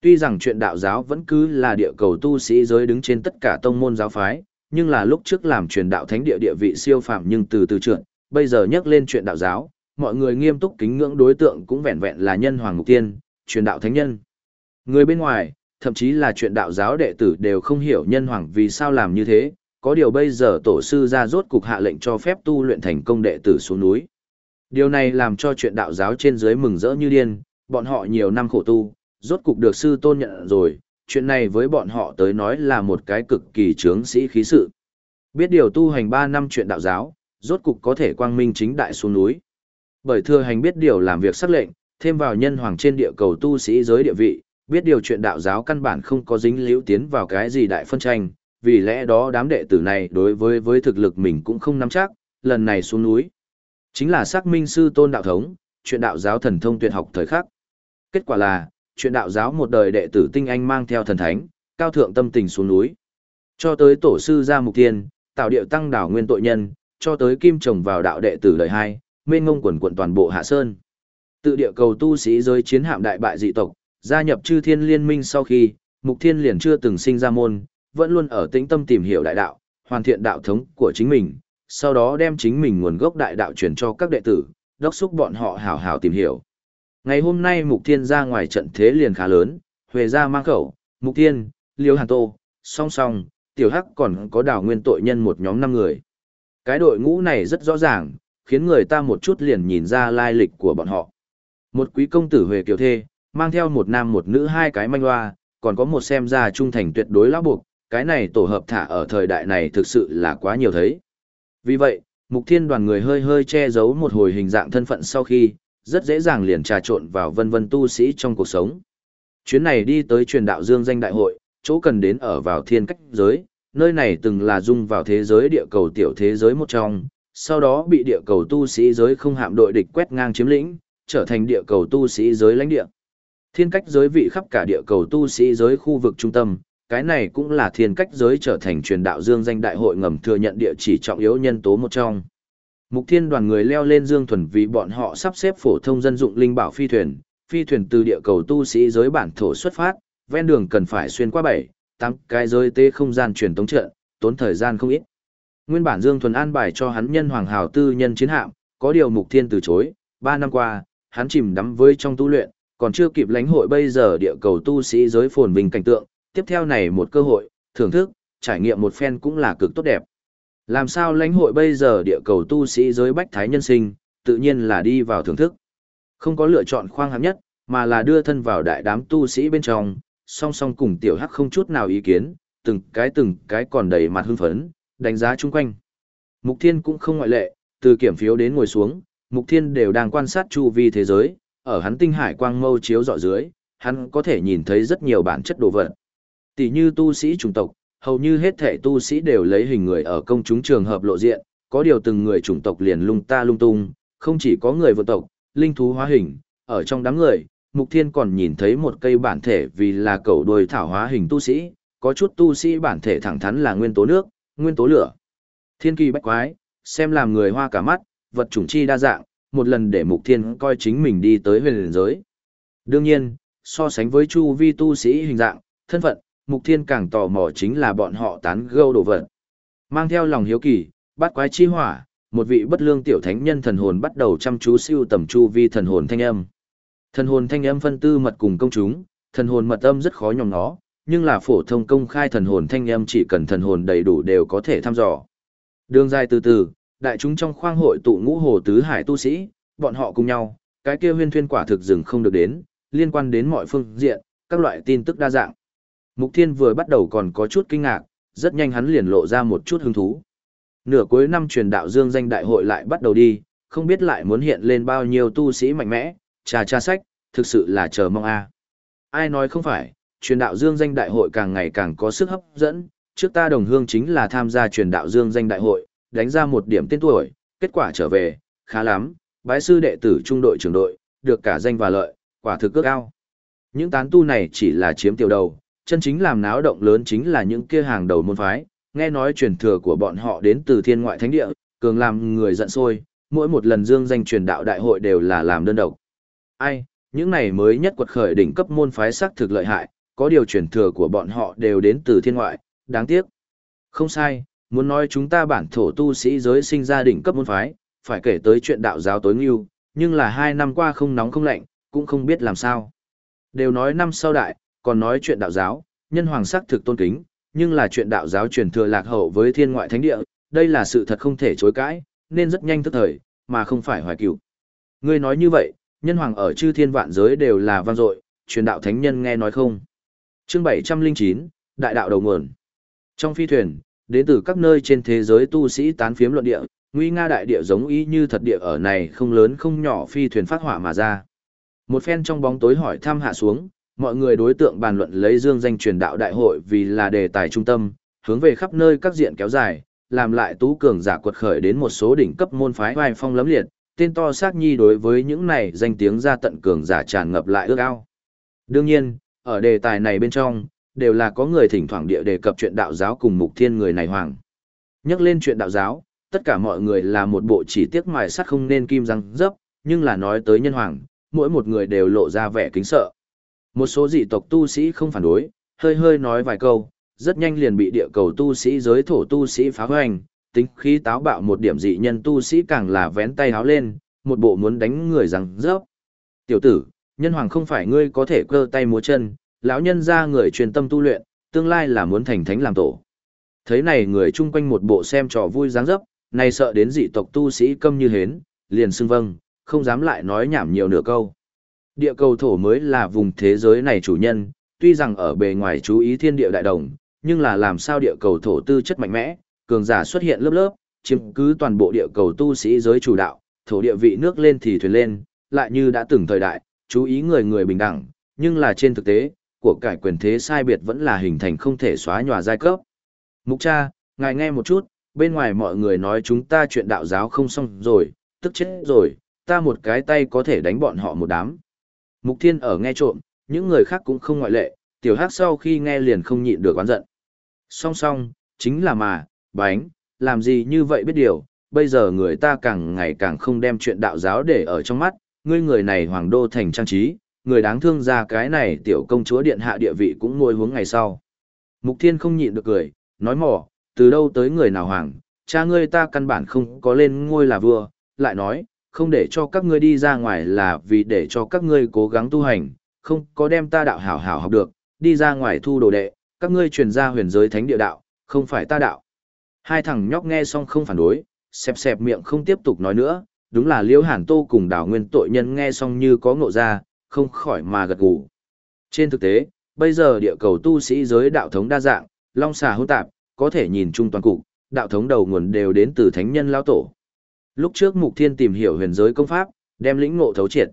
Tuy rằng chuyện đạo giáo vẫn cứ là địa cầu tu sĩ giới đứng trên tất cả tông môn giáo phái, nhưng là lúc trước làm truyền đạo thánh địa địa vị siêu phàm nhưng từ từ trượt, bây giờ nhắc lên chuyện đạo giáo, mọi người nghiêm túc kính ngưỡng đối tượng cũng vẹn vẹn là nhân hoàng mục tiên, truyền đạo thánh nhân. Người bên ngoài, thậm chí là chuyện đạo giáo đệ tử đều không hiểu nhân hoàng vì sao làm như thế, có điều bây giờ tổ sư ra rốt cục hạ lệnh cho phép tu luyện thành công đệ tử xuống núi. Điều này làm cho chuyện đạo giáo trên dưới mừng rỡ như điên, bọn họ nhiều năm khổ tu, rốt cục được sư tôn nhận rồi, chuyện này với bọn họ tới nói là một cái cực kỳ trướng sĩ khí sự. Biết điều tu hành 3 năm chuyện đạo giáo, rốt cục có thể quang minh chính đại xuống núi. Bởi thừa hành biết điều làm việc sắc lệnh, thêm vào nhân hoàng trên địa cầu tu sĩ giới địa vị, biết điều chuyện đạo giáo căn bản không có dính liễu tiến vào cái gì đại phân tranh, vì lẽ đó đám đệ tử này đối với với thực lực mình cũng không nắm chắc, lần này xuống núi. Chính là xác minh sư tôn đạo thống, chuyện đạo giáo thần thông tuyệt học thời khắc. Kết quả là, chuyện đạo giáo một đời đệ tử tinh anh mang theo thần thánh, cao thượng tâm tình xuống núi. Cho tới tổ sư ra mục tiên, tạo điệu tăng đảo nguyên tội nhân, cho tới kim trồng vào đạo đệ tử đời hai, mênh ngông quần quận toàn bộ hạ sơn. Tự địa cầu tu sĩ giới chiến hạm đại bại dị tộc, gia nhập chư thiên liên minh sau khi, mục thiên liền chưa từng sinh ra môn, vẫn luôn ở tĩnh tâm tìm hiểu đại đạo, hoàn thiện đạo thống của chính mình, sau đó đem chính mình nguồn gốc đại đạo truyền cho các đệ tử, đốc xúc bọn họ hảo hảo tìm hiểu. Ngày hôm nay Mục Thiên ra ngoài trận thế liền khá lớn, Huệ ra mang khẩu, Mục Thiên, Liêu Hàn Tô, song song, Tiểu Hắc còn có đảo nguyên tội nhân một nhóm năm người. Cái đội ngũ này rất rõ ràng, khiến người ta một chút liền nhìn ra lai lịch của bọn họ. Một quý công tử Huệ Kiều Thê, mang theo một nam một nữ hai cái manh hoa, còn có một xem ra trung thành tuyệt đối lão buộc, cái này tổ hợp thả ở thời đại này thực sự là quá nhiều thấy. Vì vậy, Mục Thiên đoàn người hơi hơi che giấu một hồi hình dạng thân phận sau khi, rất dễ dàng liền trà trộn vào vân vân tu sĩ trong cuộc sống. Chuyến này đi tới truyền đạo dương danh đại hội, chỗ cần đến ở vào thiên cách giới, nơi này từng là dung vào thế giới địa cầu tiểu thế giới một trong, sau đó bị địa cầu tu sĩ giới không hạm đội địch quét ngang chiếm lĩnh, trở thành địa cầu tu sĩ giới lãnh địa. Thiên cách giới vị khắp cả địa cầu tu sĩ giới khu vực trung tâm, cái này cũng là thiên cách giới trở thành truyền đạo dương danh đại hội ngầm thừa nhận địa chỉ trọng yếu nhân tố một trong. Mục thiên đoàn người leo lên dương thuần vì bọn họ sắp xếp phổ thông dân dụng linh bảo phi thuyền, phi thuyền từ địa cầu tu sĩ giới bản thổ xuất phát, ven đường cần phải xuyên qua bảy, tám cái giới tê không gian truyền tống trận, tốn thời gian không ít. Nguyên bản Dương Thuần an bài cho hắn nhân hoàng hào tư nhân chiến hạm, có điều Mục Thiên từ chối, ba năm qua, hắn chìm đắm với trong tu luyện, còn chưa kịp lãnh hội bây giờ địa cầu tu sĩ giới phồn vinh cảnh tượng, tiếp theo này một cơ hội, thưởng thức, trải nghiệm một phen cũng là cực tốt đẹp. Làm sao lãnh hội bây giờ địa cầu tu sĩ giới bách thái nhân sinh, tự nhiên là đi vào thưởng thức. Không có lựa chọn khoang hạng nhất, mà là đưa thân vào đại đám tu sĩ bên trong, song song cùng tiểu hắc không chút nào ý kiến, từng cái từng cái còn đầy mặt hưng phấn, đánh giá chung quanh. Mục Thiên cũng không ngoại lệ, từ kiểm phiếu đến ngồi xuống, Mục Thiên đều đang quan sát chu vi thế giới, ở hắn tinh hải quang mâu chiếu dọ dưới, hắn có thể nhìn thấy rất nhiều bản chất đồ vật. Tỷ như tu sĩ chủng tộc, hầu như hết thể tu sĩ đều lấy hình người ở công chúng trường hợp lộ diện, có điều từng người chủng tộc liền lung ta lung tung, không chỉ có người vượt tộc, linh thú hóa hình, ở trong đám người, Mục Thiên còn nhìn thấy một cây bản thể vì là cầu đuôi thảo hóa hình tu sĩ, có chút tu sĩ bản thể thẳng thắn là nguyên tố nước, nguyên tố lửa. Thiên kỳ bách quái, xem làm người hoa cả mắt, vật chủng chi đa dạng, một lần để Mục Thiên coi chính mình đi tới huyền giới. Đương nhiên, so sánh với chu vi tu sĩ hình dạng, thân phận, Mục Thiên càng tò mò chính là bọn họ tán gâu đồ vật. Mang theo lòng hiếu kỳ, bắt quái chi hỏa, một vị bất lương tiểu thánh nhân thần hồn bắt đầu chăm chú siêu tầm chu vi thần hồn thanh âm. Thần hồn thanh âm phân tư mật cùng công chúng, thần hồn mật âm rất khó nhòm nó, nhưng là phổ thông công khai thần hồn thanh âm chỉ cần thần hồn đầy đủ đều có thể thăm dò. Đường dài từ từ, đại chúng trong khoang hội tụ ngũ hồ tứ hải tu sĩ, bọn họ cùng nhau, cái kia huyên thuyên quả thực dừng không được đến, liên quan đến mọi phương diện, các loại tin tức đa dạng. Mục Thiên vừa bắt đầu còn có chút kinh ngạc, rất nhanh hắn liền lộ ra một chút hứng thú. Nửa cuối năm truyền đạo dương danh đại hội lại bắt đầu đi, không biết lại muốn hiện lên bao nhiêu tu sĩ mạnh mẽ, trà trà sách, thực sự là chờ mong a. Ai nói không phải, truyền đạo dương danh đại hội càng ngày càng có sức hấp dẫn, trước ta đồng hương chính là tham gia truyền đạo dương danh đại hội, đánh ra một điểm tên tuổi, kết quả trở về, khá lắm, bái sư đệ tử trung đội trưởng đội, được cả danh và lợi, quả thực cước cao. Những tán tu này chỉ là chiếm tiểu đầu, chân chính làm náo động lớn chính là những kia hàng đầu môn phái, nghe nói truyền thừa của bọn họ đến từ thiên ngoại thánh địa, cường làm người giận sôi, mỗi một lần dương danh truyền đạo đại hội đều là làm đơn độc. Ai, những này mới nhất quật khởi đỉnh cấp môn phái sắc thực lợi hại, có điều truyền thừa của bọn họ đều đến từ thiên ngoại, đáng tiếc. Không sai, muốn nói chúng ta bản thổ tu sĩ giới sinh ra đỉnh cấp môn phái, phải kể tới chuyện đạo giáo tối ngưu, nhưng là hai năm qua không nóng không lạnh, cũng không biết làm sao. Đều nói năm sau đại, còn nói chuyện đạo giáo, nhân hoàng sắc thực tôn kính, nhưng là chuyện đạo giáo truyền thừa lạc hậu với thiên ngoại thánh địa, đây là sự thật không thể chối cãi, nên rất nhanh tức thời, mà không phải hoài cửu. Ngươi nói như vậy, nhân hoàng ở chư thiên vạn giới đều là vang dội, truyền đạo thánh nhân nghe nói không. Chương 709, Đại đạo đầu nguồn. Trong phi thuyền, đến từ các nơi trên thế giới tu sĩ tán phiếm luận địa, nguy nga đại địa giống y như thật địa ở này không lớn không nhỏ phi thuyền phát hỏa mà ra. Một phen trong bóng tối hỏi thăm hạ xuống, mọi người đối tượng bàn luận lấy dương danh truyền đạo đại hội vì là đề tài trung tâm, hướng về khắp nơi các diện kéo dài, làm lại tú cường giả quật khởi đến một số đỉnh cấp môn phái hoài phong lấm liệt, tên to xác nhi đối với những này danh tiếng ra tận cường giả tràn ngập lại ước ao. Đương nhiên, ở đề tài này bên trong, đều là có người thỉnh thoảng địa đề cập chuyện đạo giáo cùng mục thiên người này hoàng. Nhắc lên chuyện đạo giáo, tất cả mọi người là một bộ chỉ tiếc mài sắt không nên kim răng dấp, nhưng là nói tới nhân hoàng, mỗi một người đều lộ ra vẻ kính sợ. Một số dị tộc tu sĩ không phản đối, hơi hơi nói vài câu, rất nhanh liền bị địa cầu tu sĩ giới thổ tu sĩ phá hoành, tính khí táo bạo một điểm dị nhân tu sĩ càng là vén tay háo lên, một bộ muốn đánh người rằng rớp. Tiểu tử, nhân hoàng không phải ngươi có thể cơ tay múa chân, lão nhân ra người truyền tâm tu luyện, tương lai là muốn thành thánh làm tổ. Thấy này người chung quanh một bộ xem trò vui dáng dấp, này sợ đến dị tộc tu sĩ câm như hến, liền xưng vâng, không dám lại nói nhảm nhiều nửa câu. Địa cầu thổ mới là vùng thế giới này chủ nhân, tuy rằng ở bề ngoài chú ý thiên địa đại đồng, nhưng là làm sao địa cầu thổ tư chất mạnh mẽ, cường giả xuất hiện lớp lớp, chiếm cứ toàn bộ địa cầu tu sĩ giới chủ đạo, thổ địa vị nước lên thì thuyền lên, lại như đã từng thời đại, chú ý người người bình đẳng, nhưng là trên thực tế, của cải quyền thế sai biệt vẫn là hình thành không thể xóa nhòa giai cấp. Mục cha, ngài nghe một chút, bên ngoài mọi người nói chúng ta chuyện đạo giáo không xong rồi, tức chết rồi, ta một cái tay có thể đánh bọn họ một đám. Mục thiên ở nghe trộm, những người khác cũng không ngoại lệ, tiểu hắc sau khi nghe liền không nhịn được oán giận. Song song, chính là mà, bánh, làm gì như vậy biết điều, bây giờ người ta càng ngày càng không đem chuyện đạo giáo để ở trong mắt, ngươi người này hoàng đô thành trang trí, người đáng thương ra cái này tiểu công chúa điện hạ địa vị cũng ngồi hướng ngày sau. Mục thiên không nhịn được cười, nói mỏ, từ đâu tới người nào hoàng, cha ngươi ta căn bản không có lên ngôi là vua, lại nói, không để cho các ngươi đi ra ngoài là vì để cho các ngươi cố gắng tu hành, không có đem ta đạo hảo hảo học được, đi ra ngoài thu đồ đệ, các ngươi truyền ra huyền giới thánh địa đạo, không phải ta đạo. Hai thằng nhóc nghe xong không phản đối, xẹp xẹp miệng không tiếp tục nói nữa, đúng là Liễu Hàn Tô cùng đảo nguyên tội nhân nghe xong như có ngộ ra, không khỏi mà gật gù. Trên thực tế, bây giờ địa cầu tu sĩ giới đạo thống đa dạng, long xà hỗn tạp, có thể nhìn chung toàn cục, đạo thống đầu nguồn đều đến từ thánh nhân lão tổ. Lúc trước Mục Thiên tìm hiểu huyền giới công pháp, đem lĩnh ngộ thấu triệt,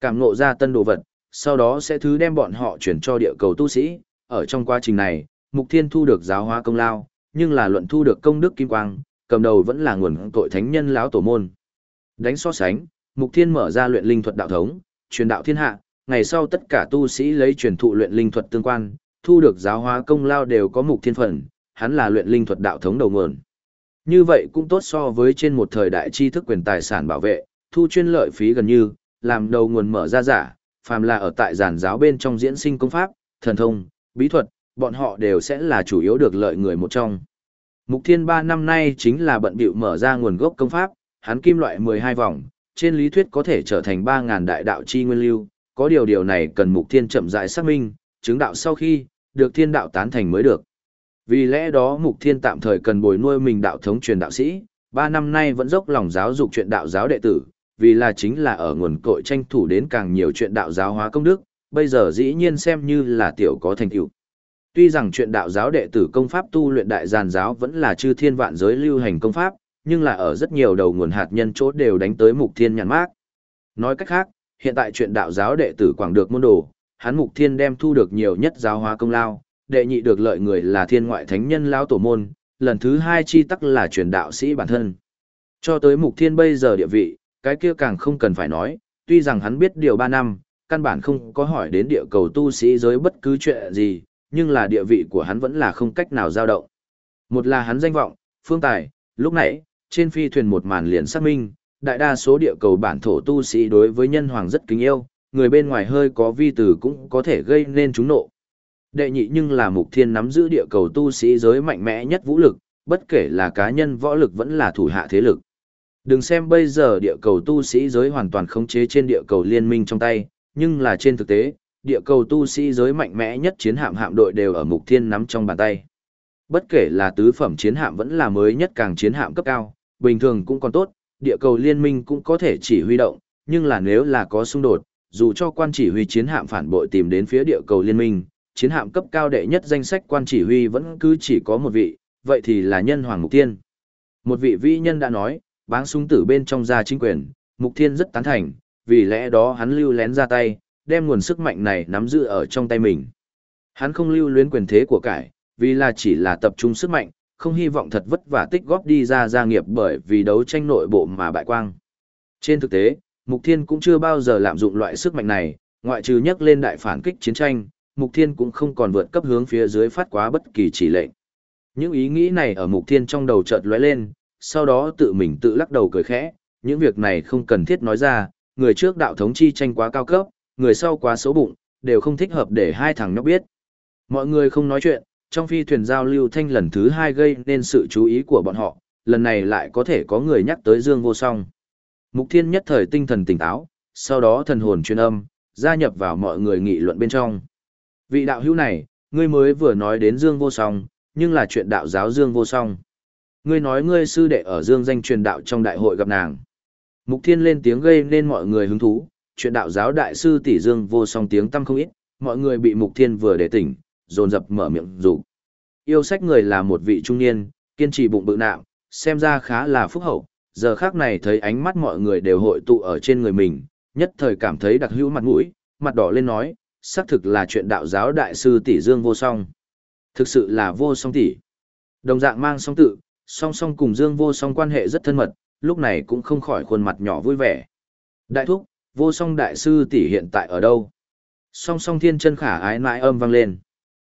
cảm ngộ ra tân đồ vật, sau đó sẽ thứ đem bọn họ chuyển cho địa cầu tu sĩ. Ở trong quá trình này, Mục Thiên thu được giáo hóa công lao, nhưng là luận thu được công đức kim quang, cầm đầu vẫn là nguồn tội thánh nhân lão tổ môn. Đánh so sánh, Mục Thiên mở ra luyện linh thuật đạo thống, truyền đạo thiên hạ, ngày sau tất cả tu sĩ lấy truyền thụ luyện linh thuật tương quan, thu được giáo hóa công lao đều có Mục Thiên phần, hắn là luyện linh thuật đạo thống đầu nguồn. Như vậy cũng tốt so với trên một thời đại tri thức quyền tài sản bảo vệ, thu chuyên lợi phí gần như, làm đầu nguồn mở ra giả, phàm là ở tại giản giáo bên trong diễn sinh công pháp, thần thông, bí thuật, bọn họ đều sẽ là chủ yếu được lợi người một trong. Mục Thiên ba năm nay chính là bận bịu mở ra nguồn gốc công pháp, hắn kim loại 12 vòng, trên lý thuyết có thể trở thành 3.000 đại đạo chi nguyên lưu, có điều điều này cần Mục Thiên chậm rãi xác minh, chứng đạo sau khi, được thiên đạo tán thành mới được. Vì lẽ đó Mục Thiên tạm thời cần bồi nuôi mình đạo thống truyền đạo sĩ, ba năm nay vẫn dốc lòng giáo dục chuyện đạo giáo đệ tử, vì là chính là ở nguồn cội tranh thủ đến càng nhiều chuyện đạo giáo hóa công đức, bây giờ dĩ nhiên xem như là tiểu có thành tựu. Tuy rằng chuyện đạo giáo đệ tử công pháp tu luyện đại giàn giáo vẫn là chư thiên vạn giới lưu hành công pháp, nhưng là ở rất nhiều đầu nguồn hạt nhân chốt đều đánh tới mục thiên nhàn mát. Nói cách khác, hiện tại chuyện đạo giáo đệ tử quảng được môn đồ, hắn mục thiên đem thu được nhiều nhất giáo hóa công lao, đệ nhị được lợi người là thiên ngoại thánh nhân lão tổ môn, lần thứ hai chi tắc là truyền đạo sĩ bản thân. Cho tới mục thiên bây giờ địa vị, cái kia càng không cần phải nói, tuy rằng hắn biết điều ba năm, căn bản không có hỏi đến địa cầu tu sĩ giới bất cứ chuyện gì, nhưng là địa vị của hắn vẫn là không cách nào dao động. Một là hắn danh vọng, phương tài, lúc nãy, trên phi thuyền một màn liền xác minh, đại đa số địa cầu bản thổ tu sĩ đối với nhân hoàng rất kính yêu, người bên ngoài hơi có vi từ cũng có thể gây nên chúng nộ. Đệ nhị nhưng là mục thiên nắm giữ địa cầu tu sĩ giới mạnh mẽ nhất vũ lực, bất kể là cá nhân võ lực vẫn là thủ hạ thế lực. Đừng xem bây giờ địa cầu tu sĩ giới hoàn toàn khống chế trên địa cầu liên minh trong tay, nhưng là trên thực tế, địa cầu tu sĩ giới mạnh mẽ nhất chiến hạm hạm đội đều ở mục thiên nắm trong bàn tay. Bất kể là tứ phẩm chiến hạm vẫn là mới nhất càng chiến hạm cấp cao, bình thường cũng còn tốt, địa cầu liên minh cũng có thể chỉ huy động, nhưng là nếu là có xung đột, dù cho quan chỉ huy chiến hạm phản bội tìm đến phía địa cầu liên minh, chiến hạm cấp cao đệ nhất danh sách quan chỉ huy vẫn cứ chỉ có một vị, vậy thì là nhân hoàng mục tiên. Một vị vĩ nhân đã nói, báng súng tử bên trong gia chính quyền, mục thiên rất tán thành, vì lẽ đó hắn lưu lén ra tay, đem nguồn sức mạnh này nắm giữ ở trong tay mình. Hắn không lưu luyến quyền thế của cải, vì là chỉ là tập trung sức mạnh, không hy vọng thật vất vả tích góp đi ra gia nghiệp bởi vì đấu tranh nội bộ mà bại quang. Trên thực tế, Mục Thiên cũng chưa bao giờ lạm dụng loại sức mạnh này, ngoại trừ nhắc lên đại phản kích chiến tranh, Mục Thiên cũng không còn vượt cấp hướng phía dưới phát quá bất kỳ chỉ lệnh. Những ý nghĩ này ở Mục Thiên trong đầu chợt lóe lên, sau đó tự mình tự lắc đầu cười khẽ, những việc này không cần thiết nói ra, người trước đạo thống chi tranh quá cao cấp, người sau quá xấu bụng, đều không thích hợp để hai thằng nhóc biết. Mọi người không nói chuyện, trong phi thuyền giao lưu thanh lần thứ hai gây nên sự chú ý của bọn họ, lần này lại có thể có người nhắc tới Dương Vô Song. Mục Thiên nhất thời tinh thần tỉnh táo, sau đó thần hồn truyền âm, gia nhập vào mọi người nghị luận bên trong. Vị đạo hữu này, ngươi mới vừa nói đến Dương Vô Song, nhưng là chuyện đạo giáo Dương Vô Song. Ngươi nói ngươi sư đệ ở dương danh truyền đạo trong đại hội gặp nàng. Mục Thiên lên tiếng gây nên mọi người hứng thú, chuyện đạo giáo đại sư tỷ dương vô song tiếng tăm không ít, mọi người bị Mục Thiên vừa để tỉnh, dồn dập mở miệng rủ. Yêu sách người là một vị trung niên, kiên trì bụng bự nạm, xem ra khá là phúc hậu, giờ khác này thấy ánh mắt mọi người đều hội tụ ở trên người mình, nhất thời cảm thấy đặc hữu mặt mũi, mặt đỏ lên nói, xác thực là chuyện đạo giáo đại sư tỷ Dương Vô Song. Thực sự là Vô Song tỷ. Đồng dạng mang song tự, song song cùng Dương Vô Song quan hệ rất thân mật, lúc này cũng không khỏi khuôn mặt nhỏ vui vẻ. Đại thúc, Vô Song đại sư tỷ hiện tại ở đâu? Song song thiên chân khả ái mãi âm vang lên.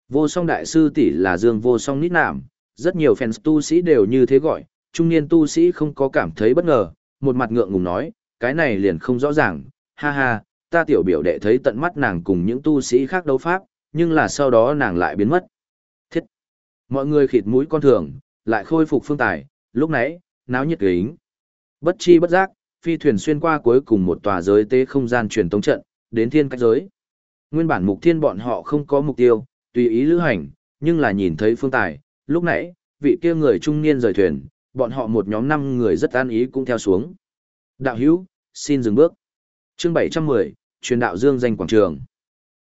Vô Song đại sư tỷ là Dương Vô Song nít nạm, rất nhiều fans tu sĩ đều như thế gọi, trung niên tu sĩ không có cảm thấy bất ngờ, một mặt ngượng ngùng nói, cái này liền không rõ ràng, ha ha, ta tiểu biểu đệ thấy tận mắt nàng cùng những tu sĩ khác đấu pháp, nhưng là sau đó nàng lại biến mất. Thiết! Mọi người khịt mũi con thường, lại khôi phục phương tài, lúc nãy, náo nhiệt kính. Bất chi bất giác, phi thuyền xuyên qua cuối cùng một tòa giới tế không gian truyền tống trận, đến thiên cách giới. Nguyên bản mục thiên bọn họ không có mục tiêu, tùy ý lữ hành, nhưng là nhìn thấy phương tài, lúc nãy, vị kia người trung niên rời thuyền, bọn họ một nhóm năm người rất an ý cũng theo xuống. Đạo hữu, xin dừng bước. Chương 710, truyền đạo dương danh quảng trường.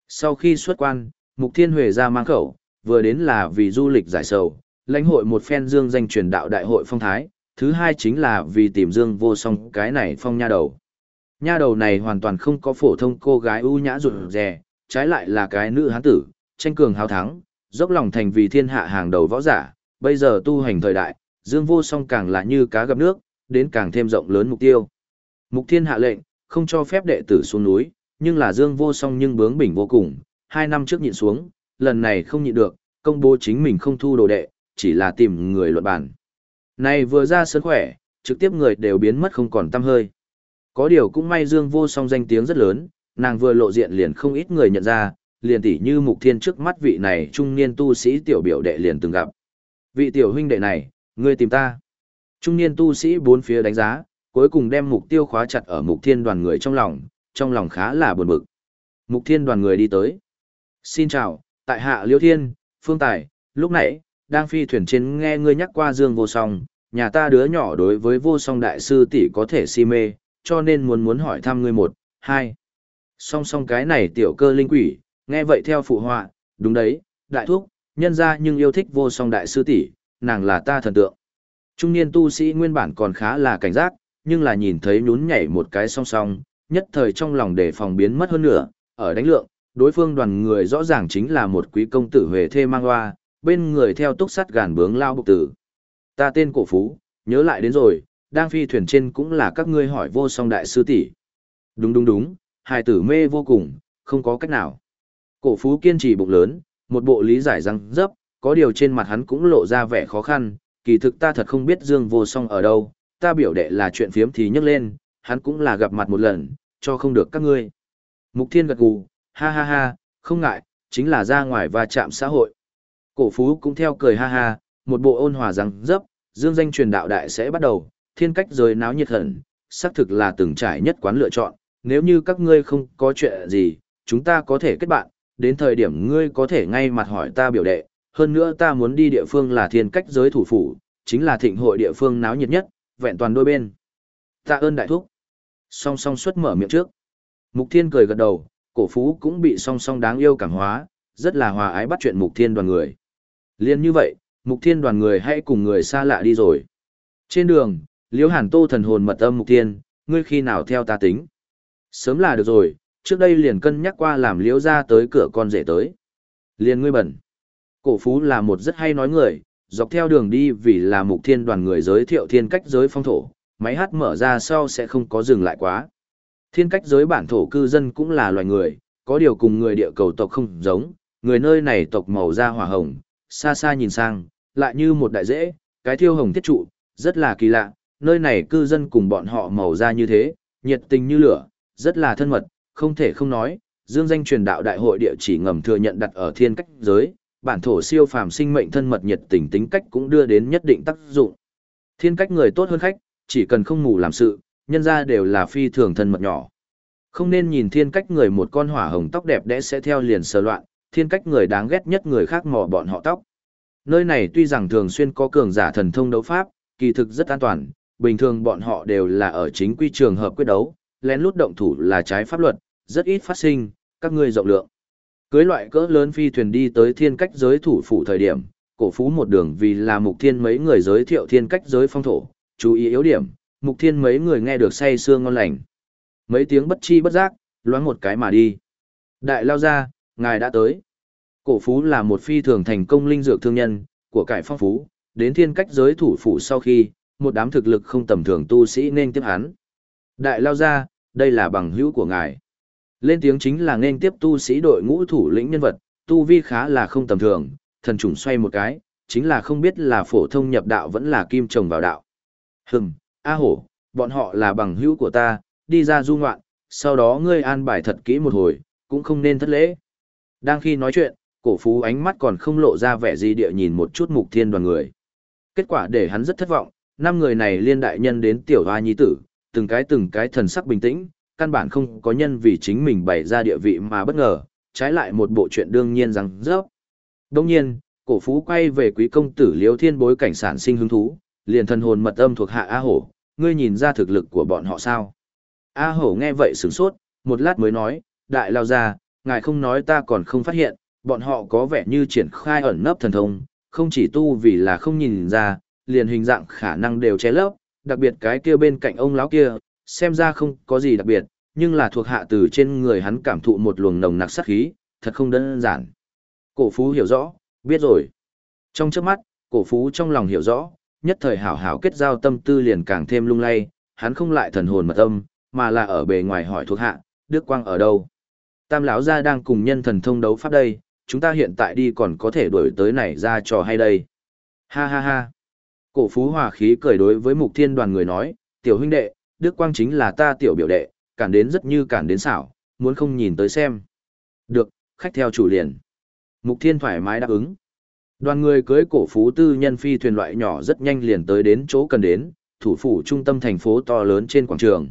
Sau khi xuất quan, Mục Thiên Huệ ra mang khẩu, vừa đến là vì du lịch giải sầu, lãnh hội một phen dương danh truyền đạo đại hội phong thái, thứ hai chính là vì tìm dương vô song cái này phong nha đầu. Nha đầu này hoàn toàn không có phổ thông cô gái ưu nhã rụt rè, trái lại là cái nữ hán tử, tranh cường hào thắng, dốc lòng thành vì thiên hạ hàng đầu võ giả, bây giờ tu hành thời đại, dương vô song càng là như cá gặp nước, đến càng thêm rộng lớn mục tiêu. Mục thiên hạ lệnh, không cho phép đệ tử xuống núi, nhưng là dương vô song nhưng bướng bỉnh vô cùng, hai năm trước nhịn xuống, lần này không nhịn được, công bố chính mình không thu đồ đệ, chỉ là tìm người luận bản. Này vừa ra sân khỏe, trực tiếp người đều biến mất không còn tâm hơi. Có điều cũng may dương vô song danh tiếng rất lớn, nàng vừa lộ diện liền không ít người nhận ra, liền tỉ như mục thiên trước mắt vị này trung niên tu sĩ tiểu biểu đệ liền từng gặp. Vị tiểu huynh đệ này, ngươi tìm ta. Trung niên tu sĩ bốn phía đánh giá, cuối cùng đem mục tiêu khóa chặt ở mục thiên đoàn người trong lòng, trong lòng khá là buồn bực. Mục thiên đoàn người đi tới. Xin chào, tại hạ Liêu Thiên, Phương Tài, lúc nãy, đang phi thuyền trên nghe ngươi nhắc qua Dương Vô Song, nhà ta đứa nhỏ đối với Vô Song Đại Sư tỷ có thể si mê, cho nên muốn muốn hỏi thăm ngươi một, hai. Song song cái này tiểu cơ linh quỷ, nghe vậy theo phụ họa, đúng đấy, đại thúc, nhân ra nhưng yêu thích Vô Song Đại Sư tỷ, nàng là ta thần tượng. Trung niên tu sĩ nguyên bản còn khá là cảnh giác, nhưng là nhìn thấy nhún nhảy một cái song song, nhất thời trong lòng đề phòng biến mất hơn nữa, ở đánh lượng, đối phương đoàn người rõ ràng chính là một quý công tử huệ thê mang hoa, bên người theo túc sắt gàn bướng lao bục tử. Ta tên cổ phú, nhớ lại đến rồi, đang phi thuyền trên cũng là các ngươi hỏi vô song đại sư tỷ. Đúng đúng đúng, hài tử mê vô cùng, không có cách nào. Cổ phú kiên trì bụng lớn, một bộ lý giải răng dấp, có điều trên mặt hắn cũng lộ ra vẻ khó khăn, kỳ thực ta thật không biết Dương vô song ở đâu, ta biểu đệ là chuyện phiếm thì nhắc lên, hắn cũng là gặp mặt một lần, cho không được các ngươi. Mục Thiên gật gù, ha ha ha, không ngại, chính là ra ngoài và chạm xã hội. Cổ phú cũng theo cười ha ha, một bộ ôn hòa rằng dấp, dương danh truyền đạo đại sẽ bắt đầu, thiên cách rời náo nhiệt hẳn, xác thực là từng trải nhất quán lựa chọn, nếu như các ngươi không có chuyện gì, chúng ta có thể kết bạn, đến thời điểm ngươi có thể ngay mặt hỏi ta biểu đệ, hơn nữa ta muốn đi địa phương là thiên cách giới thủ phủ, chính là thịnh hội địa phương náo nhiệt nhất, vẹn toàn đôi bên. Tạ ơn đại thúc. Song song xuất mở miệng trước. Mục Thiên cười gật đầu, cổ phú cũng bị song song đáng yêu cảm hóa, rất là hòa ái bắt chuyện Mục Thiên đoàn người. Liên như vậy, Mục Thiên đoàn người hãy cùng người xa lạ đi rồi. Trên đường, Liễu Hàn Tô thần hồn mật âm Mục Thiên, ngươi khi nào theo ta tính? Sớm là được rồi, trước đây liền cân nhắc qua làm Liễu ra tới cửa con rể tới. Liên ngươi bẩn. Cổ phú là một rất hay nói người, dọc theo đường đi vì là Mục Thiên đoàn người giới thiệu thiên cách giới phong thổ, máy hát mở ra sau sẽ không có dừng lại quá. Thiên cách giới bản thổ cư dân cũng là loài người, có điều cùng người địa cầu tộc không giống, người nơi này tộc màu da hỏa hồng, xa xa nhìn sang, lại như một đại dễ, cái thiêu hồng thiết trụ, rất là kỳ lạ, nơi này cư dân cùng bọn họ màu da như thế, nhiệt tình như lửa, rất là thân mật, không thể không nói, dương danh truyền đạo đại hội địa chỉ ngầm thừa nhận đặt ở thiên cách giới, bản thổ siêu phàm sinh mệnh thân mật nhiệt tình tính cách cũng đưa đến nhất định tác dụng. Thiên cách người tốt hơn khách, chỉ cần không ngủ làm sự, nhân ra đều là phi thường thân mật nhỏ. Không nên nhìn thiên cách người một con hỏa hồng tóc đẹp đẽ sẽ theo liền sờ loạn, thiên cách người đáng ghét nhất người khác mò bọn họ tóc. Nơi này tuy rằng thường xuyên có cường giả thần thông đấu pháp, kỳ thực rất an toàn, bình thường bọn họ đều là ở chính quy trường hợp quyết đấu, lén lút động thủ là trái pháp luật, rất ít phát sinh, các ngươi rộng lượng. Cưới loại cỡ lớn phi thuyền đi tới thiên cách giới thủ phủ thời điểm, cổ phú một đường vì là mục thiên mấy người giới thiệu thiên cách giới phong thổ, chú ý yếu điểm, mục thiên mấy người nghe được say sương ngon lành. Mấy tiếng bất chi bất giác, loáng một cái mà đi. Đại lao ra, ngài đã tới. Cổ phú là một phi thường thành công linh dược thương nhân, của cải phong phú, đến thiên cách giới thủ phủ sau khi, một đám thực lực không tầm thường tu sĩ nên tiếp hắn. Đại lao ra, đây là bằng hữu của ngài. Lên tiếng chính là nên tiếp tu sĩ đội ngũ thủ lĩnh nhân vật, tu vi khá là không tầm thường, thần trùng xoay một cái, chính là không biết là phổ thông nhập đạo vẫn là kim trồng vào đạo. Hừm, A hổ, bọn họ là bằng hữu của ta, đi ra du ngoạn, sau đó ngươi an bài thật kỹ một hồi, cũng không nên thất lễ. Đang khi nói chuyện, cổ phú ánh mắt còn không lộ ra vẻ gì địa nhìn một chút mục thiên đoàn người. Kết quả để hắn rất thất vọng, năm người này liên đại nhân đến tiểu hoa nhi tử, từng cái từng cái thần sắc bình tĩnh, căn bản không có nhân vì chính mình bày ra địa vị mà bất ngờ, trái lại một bộ chuyện đương nhiên rằng rớp. Đông nhiên, cổ phú quay về quý công tử liêu thiên bối cảnh sản sinh hứng thú, liền thần hồn mật âm thuộc hạ A Hổ, ngươi nhìn ra thực lực của bọn họ sao? A Hổ nghe vậy sửng sốt, một lát mới nói, đại lao ra, ngài không nói ta còn không phát hiện, bọn họ có vẻ như triển khai ẩn nấp thần thông, không chỉ tu vì là không nhìn ra, liền hình dạng khả năng đều che lấp, đặc biệt cái kia bên cạnh ông lão kia, xem ra không có gì đặc biệt, nhưng là thuộc hạ từ trên người hắn cảm thụ một luồng nồng nặc sát khí, thật không đơn giản. Cổ phú hiểu rõ, biết rồi. Trong trước mắt, cổ phú trong lòng hiểu rõ, nhất thời hảo hảo kết giao tâm tư liền càng thêm lung lay, hắn không lại thần hồn mật âm, mà là ở bề ngoài hỏi thuộc hạ, Đức Quang ở đâu? Tam lão gia đang cùng nhân thần thông đấu pháp đây, chúng ta hiện tại đi còn có thể đuổi tới này ra trò hay đây. Ha ha ha. Cổ phú hòa khí cười đối với mục thiên đoàn người nói, tiểu huynh đệ, Đức Quang chính là ta tiểu biểu đệ, cản đến rất như cản đến xảo, muốn không nhìn tới xem. Được, khách theo chủ liền. Mục thiên thoải mái đáp ứng. Đoàn người cưới cổ phú tư nhân phi thuyền loại nhỏ rất nhanh liền tới đến chỗ cần đến, thủ phủ trung tâm thành phố to lớn trên quảng trường.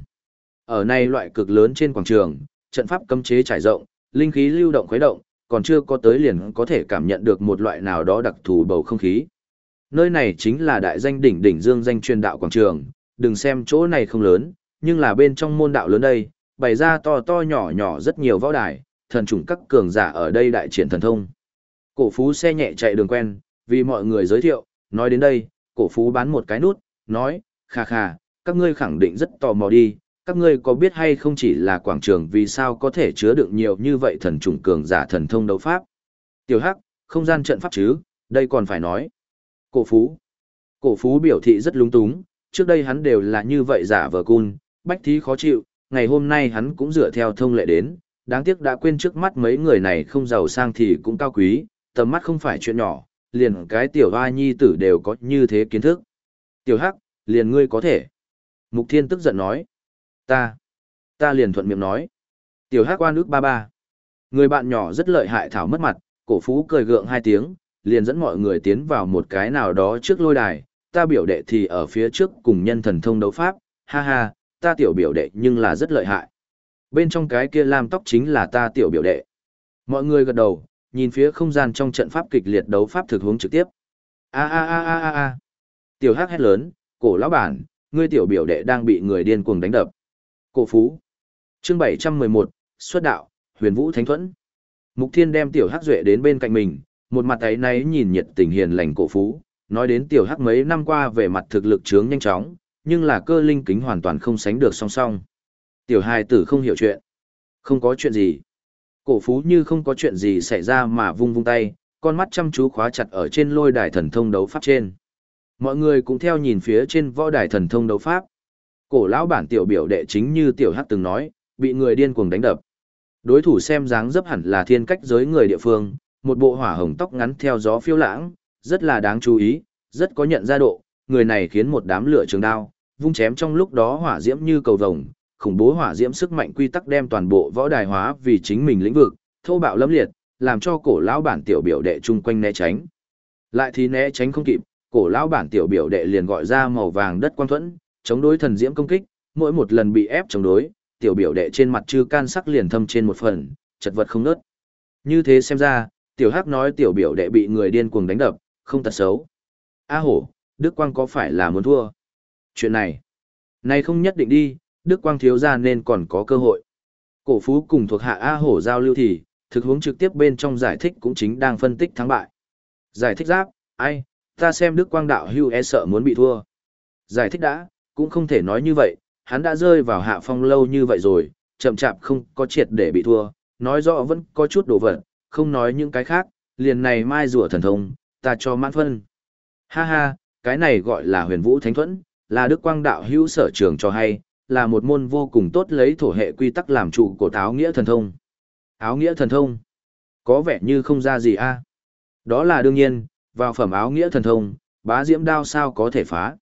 Ở này loại cực lớn trên quảng trường, trận pháp cấm chế trải rộng, linh khí lưu động khuấy động, còn chưa có tới liền có thể cảm nhận được một loại nào đó đặc thù bầu không khí. Nơi này chính là đại danh đỉnh đỉnh dương danh truyền đạo quảng trường, đừng xem chỗ này không lớn, nhưng là bên trong môn đạo lớn đây, bày ra to to nhỏ nhỏ rất nhiều võ đài, thần trùng các cường giả ở đây đại triển thần thông. Cổ phú xe nhẹ chạy đường quen, vì mọi người giới thiệu, nói đến đây, cổ phú bán một cái nút, nói, khà khà, các ngươi khẳng định rất tò mò đi, các ngươi có biết hay không chỉ là quảng trường vì sao có thể chứa đựng nhiều như vậy thần trùng cường giả thần thông đấu pháp. Tiểu Hắc, không gian trận pháp chứ, đây còn phải nói. Cổ phú. Cổ phú biểu thị rất lung túng, trước đây hắn đều là như vậy giả vờ cun, bách thí khó chịu, ngày hôm nay hắn cũng dựa theo thông lệ đến, đáng tiếc đã quên trước mắt mấy người này không giàu sang thì cũng cao quý, tầm mắt không phải chuyện nhỏ, liền cái tiểu hoa nhi tử đều có như thế kiến thức. Tiểu Hắc, liền ngươi có thể. Mục Thiên tức giận nói. Ta, ta liền thuận miệng nói. Tiểu Hắc quan ước ba ba. Người bạn nhỏ rất lợi hại thảo mất mặt, cổ phú cười gượng hai tiếng, liền dẫn mọi người tiến vào một cái nào đó trước lôi đài, ta biểu đệ thì ở phía trước cùng nhân thần thông đấu pháp, ha ha, ta tiểu biểu đệ nhưng là rất lợi hại. Bên trong cái kia lam tóc chính là ta tiểu biểu đệ. Mọi người gật đầu, nhìn phía không gian trong trận pháp kịch liệt đấu pháp thực hướng trực tiếp. A a a a a a. Tiểu Hắc hét lớn, cổ lão bản, ngươi tiểu biểu đệ đang bị người điên cuồng đánh đập. Cổ phú. Chương 711, xuất đạo, huyền vũ thánh thuẫn. Mục Thiên đem tiểu Hắc duệ đến bên cạnh mình, một mặt ấy náy nhìn nhiệt tình hiền lành cổ phú, nói đến tiểu Hắc mấy năm qua về mặt thực lực trướng nhanh chóng, nhưng là cơ linh kính hoàn toàn không sánh được song song. Tiểu hài tử không hiểu chuyện. Không có chuyện gì. Cổ phú như không có chuyện gì xảy ra mà vung vung tay, con mắt chăm chú khóa chặt ở trên lôi đài thần thông đấu pháp trên. Mọi người cũng theo nhìn phía trên võ đài thần thông đấu pháp. Cổ lão bản tiểu biểu đệ chính như tiểu hắc từng nói, bị người điên cuồng đánh đập. Đối thủ xem dáng dấp hẳn là thiên cách giới người địa phương, một bộ hỏa hồng tóc ngắn theo gió phiêu lãng, rất là đáng chú ý, rất có nhận ra độ, người này khiến một đám lửa trường đao, vung chém trong lúc đó hỏa diễm như cầu vồng, khủng bố hỏa diễm sức mạnh quy tắc đem toàn bộ võ đài hóa vì chính mình lĩnh vực, thô bạo lâm liệt, làm cho cổ lão bản tiểu biểu đệ chung quanh né tránh. Lại thì né tránh không kịp, cổ lão bản tiểu biểu đệ liền gọi ra màu vàng đất quang thuẫn, chống đối thần diễm công kích, mỗi một lần bị ép chống đối, tiểu biểu đệ trên mặt chư can sắc liền thâm trên một phần, chật vật không ngớt. Như thế xem ra, tiểu hắc nói tiểu biểu đệ bị người điên cuồng đánh đập, không tật xấu. A hổ, Đức Quang có phải là muốn thua? Chuyện này, này không nhất định đi, Đức Quang thiếu ra nên còn có cơ hội. Cổ phú cùng thuộc hạ A hổ giao lưu thì, thực hướng trực tiếp bên trong giải thích cũng chính đang phân tích thắng bại. Giải thích giáp, ai, ta xem Đức Quang đạo hưu e sợ muốn bị thua. Giải thích đã, cũng không thể nói như vậy, hắn đã rơi vào hạ phong lâu như vậy rồi, chậm chạp không có triệt để bị thua, nói rõ vẫn có chút đồ vật, không nói những cái khác, liền này mai rùa thần thông, ta cho mãn phân. Ha ha, cái này gọi là huyền vũ thánh thuẫn, là đức quang đạo hữu sở trường cho hay, là một môn vô cùng tốt lấy thổ hệ quy tắc làm trụ của áo nghĩa thần thông. Áo nghĩa thần thông? Có vẻ như không ra gì a. Đó là đương nhiên, vào phẩm áo nghĩa thần thông, bá diễm đao sao có thể phá.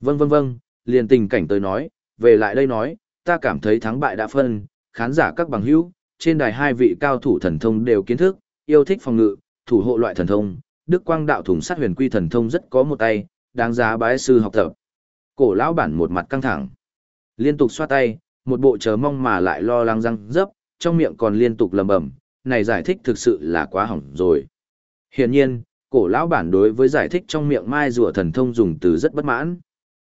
Vâng vâng vâng, liền tình cảnh tới nói, về lại đây nói, ta cảm thấy thắng bại đã phân, khán giả các bằng hữu, trên đài hai vị cao thủ thần thông đều kiến thức, yêu thích phòng ngự, thủ hộ loại thần thông, Đức Quang đạo thủng sát huyền quy thần thông rất có một tay, đáng giá bái sư học tập. Cổ lão bản một mặt căng thẳng, liên tục xoa tay, một bộ chờ mong mà lại lo lắng răng dấp, trong miệng còn liên tục lầm bầm, này giải thích thực sự là quá hỏng rồi. Hiển nhiên, cổ lão bản đối với giải thích trong miệng mai rùa thần thông dùng từ rất bất mãn.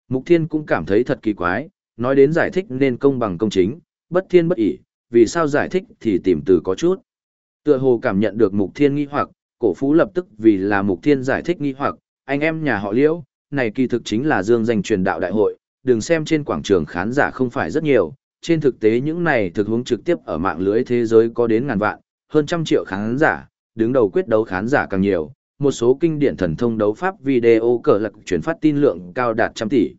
Mục Thiên cũng cảm thấy thật kỳ quái, nói đến giải thích nên công bằng công chính, bất thiên bất ỷ, vì sao giải thích thì tìm từ có chút. Tựa hồ cảm nhận được Mục Thiên nghi hoặc, cổ phú lập tức vì là Mục Thiên giải thích nghi hoặc, anh em nhà họ Liễu, này kỳ thực chính là dương danh truyền đạo đại hội, đừng xem trên quảng trường khán giả không phải rất nhiều, trên thực tế những này thực hướng trực tiếp ở mạng lưới thế giới có đến ngàn vạn, hơn trăm triệu khán giả, đứng đầu quyết đấu khán giả càng nhiều, một số kinh điển thần thông đấu pháp video cờ lạc chuyển phát tin lượng cao đạt trăm tỷ.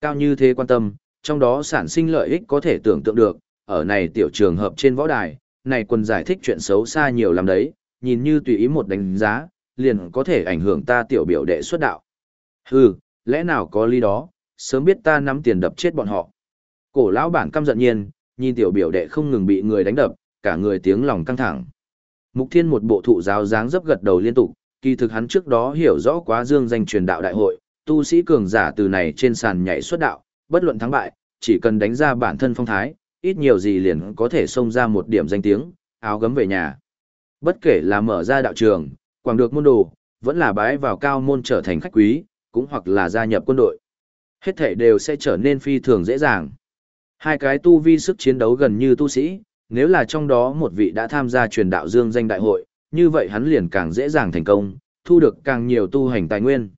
Cao như thế quan tâm, trong đó sản sinh lợi ích có thể tưởng tượng được, ở này tiểu trường hợp trên võ đài, này quân giải thích chuyện xấu xa nhiều lắm đấy, nhìn như tùy ý một đánh giá, liền có thể ảnh hưởng ta tiểu biểu đệ xuất đạo. Hừ, lẽ nào có lý đó, sớm biết ta nắm tiền đập chết bọn họ. Cổ lão bản căm giận nhiên, nhìn tiểu biểu đệ không ngừng bị người đánh đập, cả người tiếng lòng căng thẳng. Mục Thiên một bộ thụ giáo dáng dấp gật đầu liên tục, kỳ thực hắn trước đó hiểu rõ quá dương danh truyền đạo đại hội, tu sĩ cường giả từ này trên sàn nhảy xuất đạo, bất luận thắng bại, chỉ cần đánh ra bản thân phong thái, ít nhiều gì liền có thể xông ra một điểm danh tiếng, áo gấm về nhà. Bất kể là mở ra đạo trường, quảng được môn đồ, vẫn là bái vào cao môn trở thành khách quý, cũng hoặc là gia nhập quân đội. Hết thể đều sẽ trở nên phi thường dễ dàng. Hai cái tu vi sức chiến đấu gần như tu sĩ, nếu là trong đó một vị đã tham gia truyền đạo dương danh đại hội, như vậy hắn liền càng dễ dàng thành công, thu được càng nhiều tu hành tài nguyên.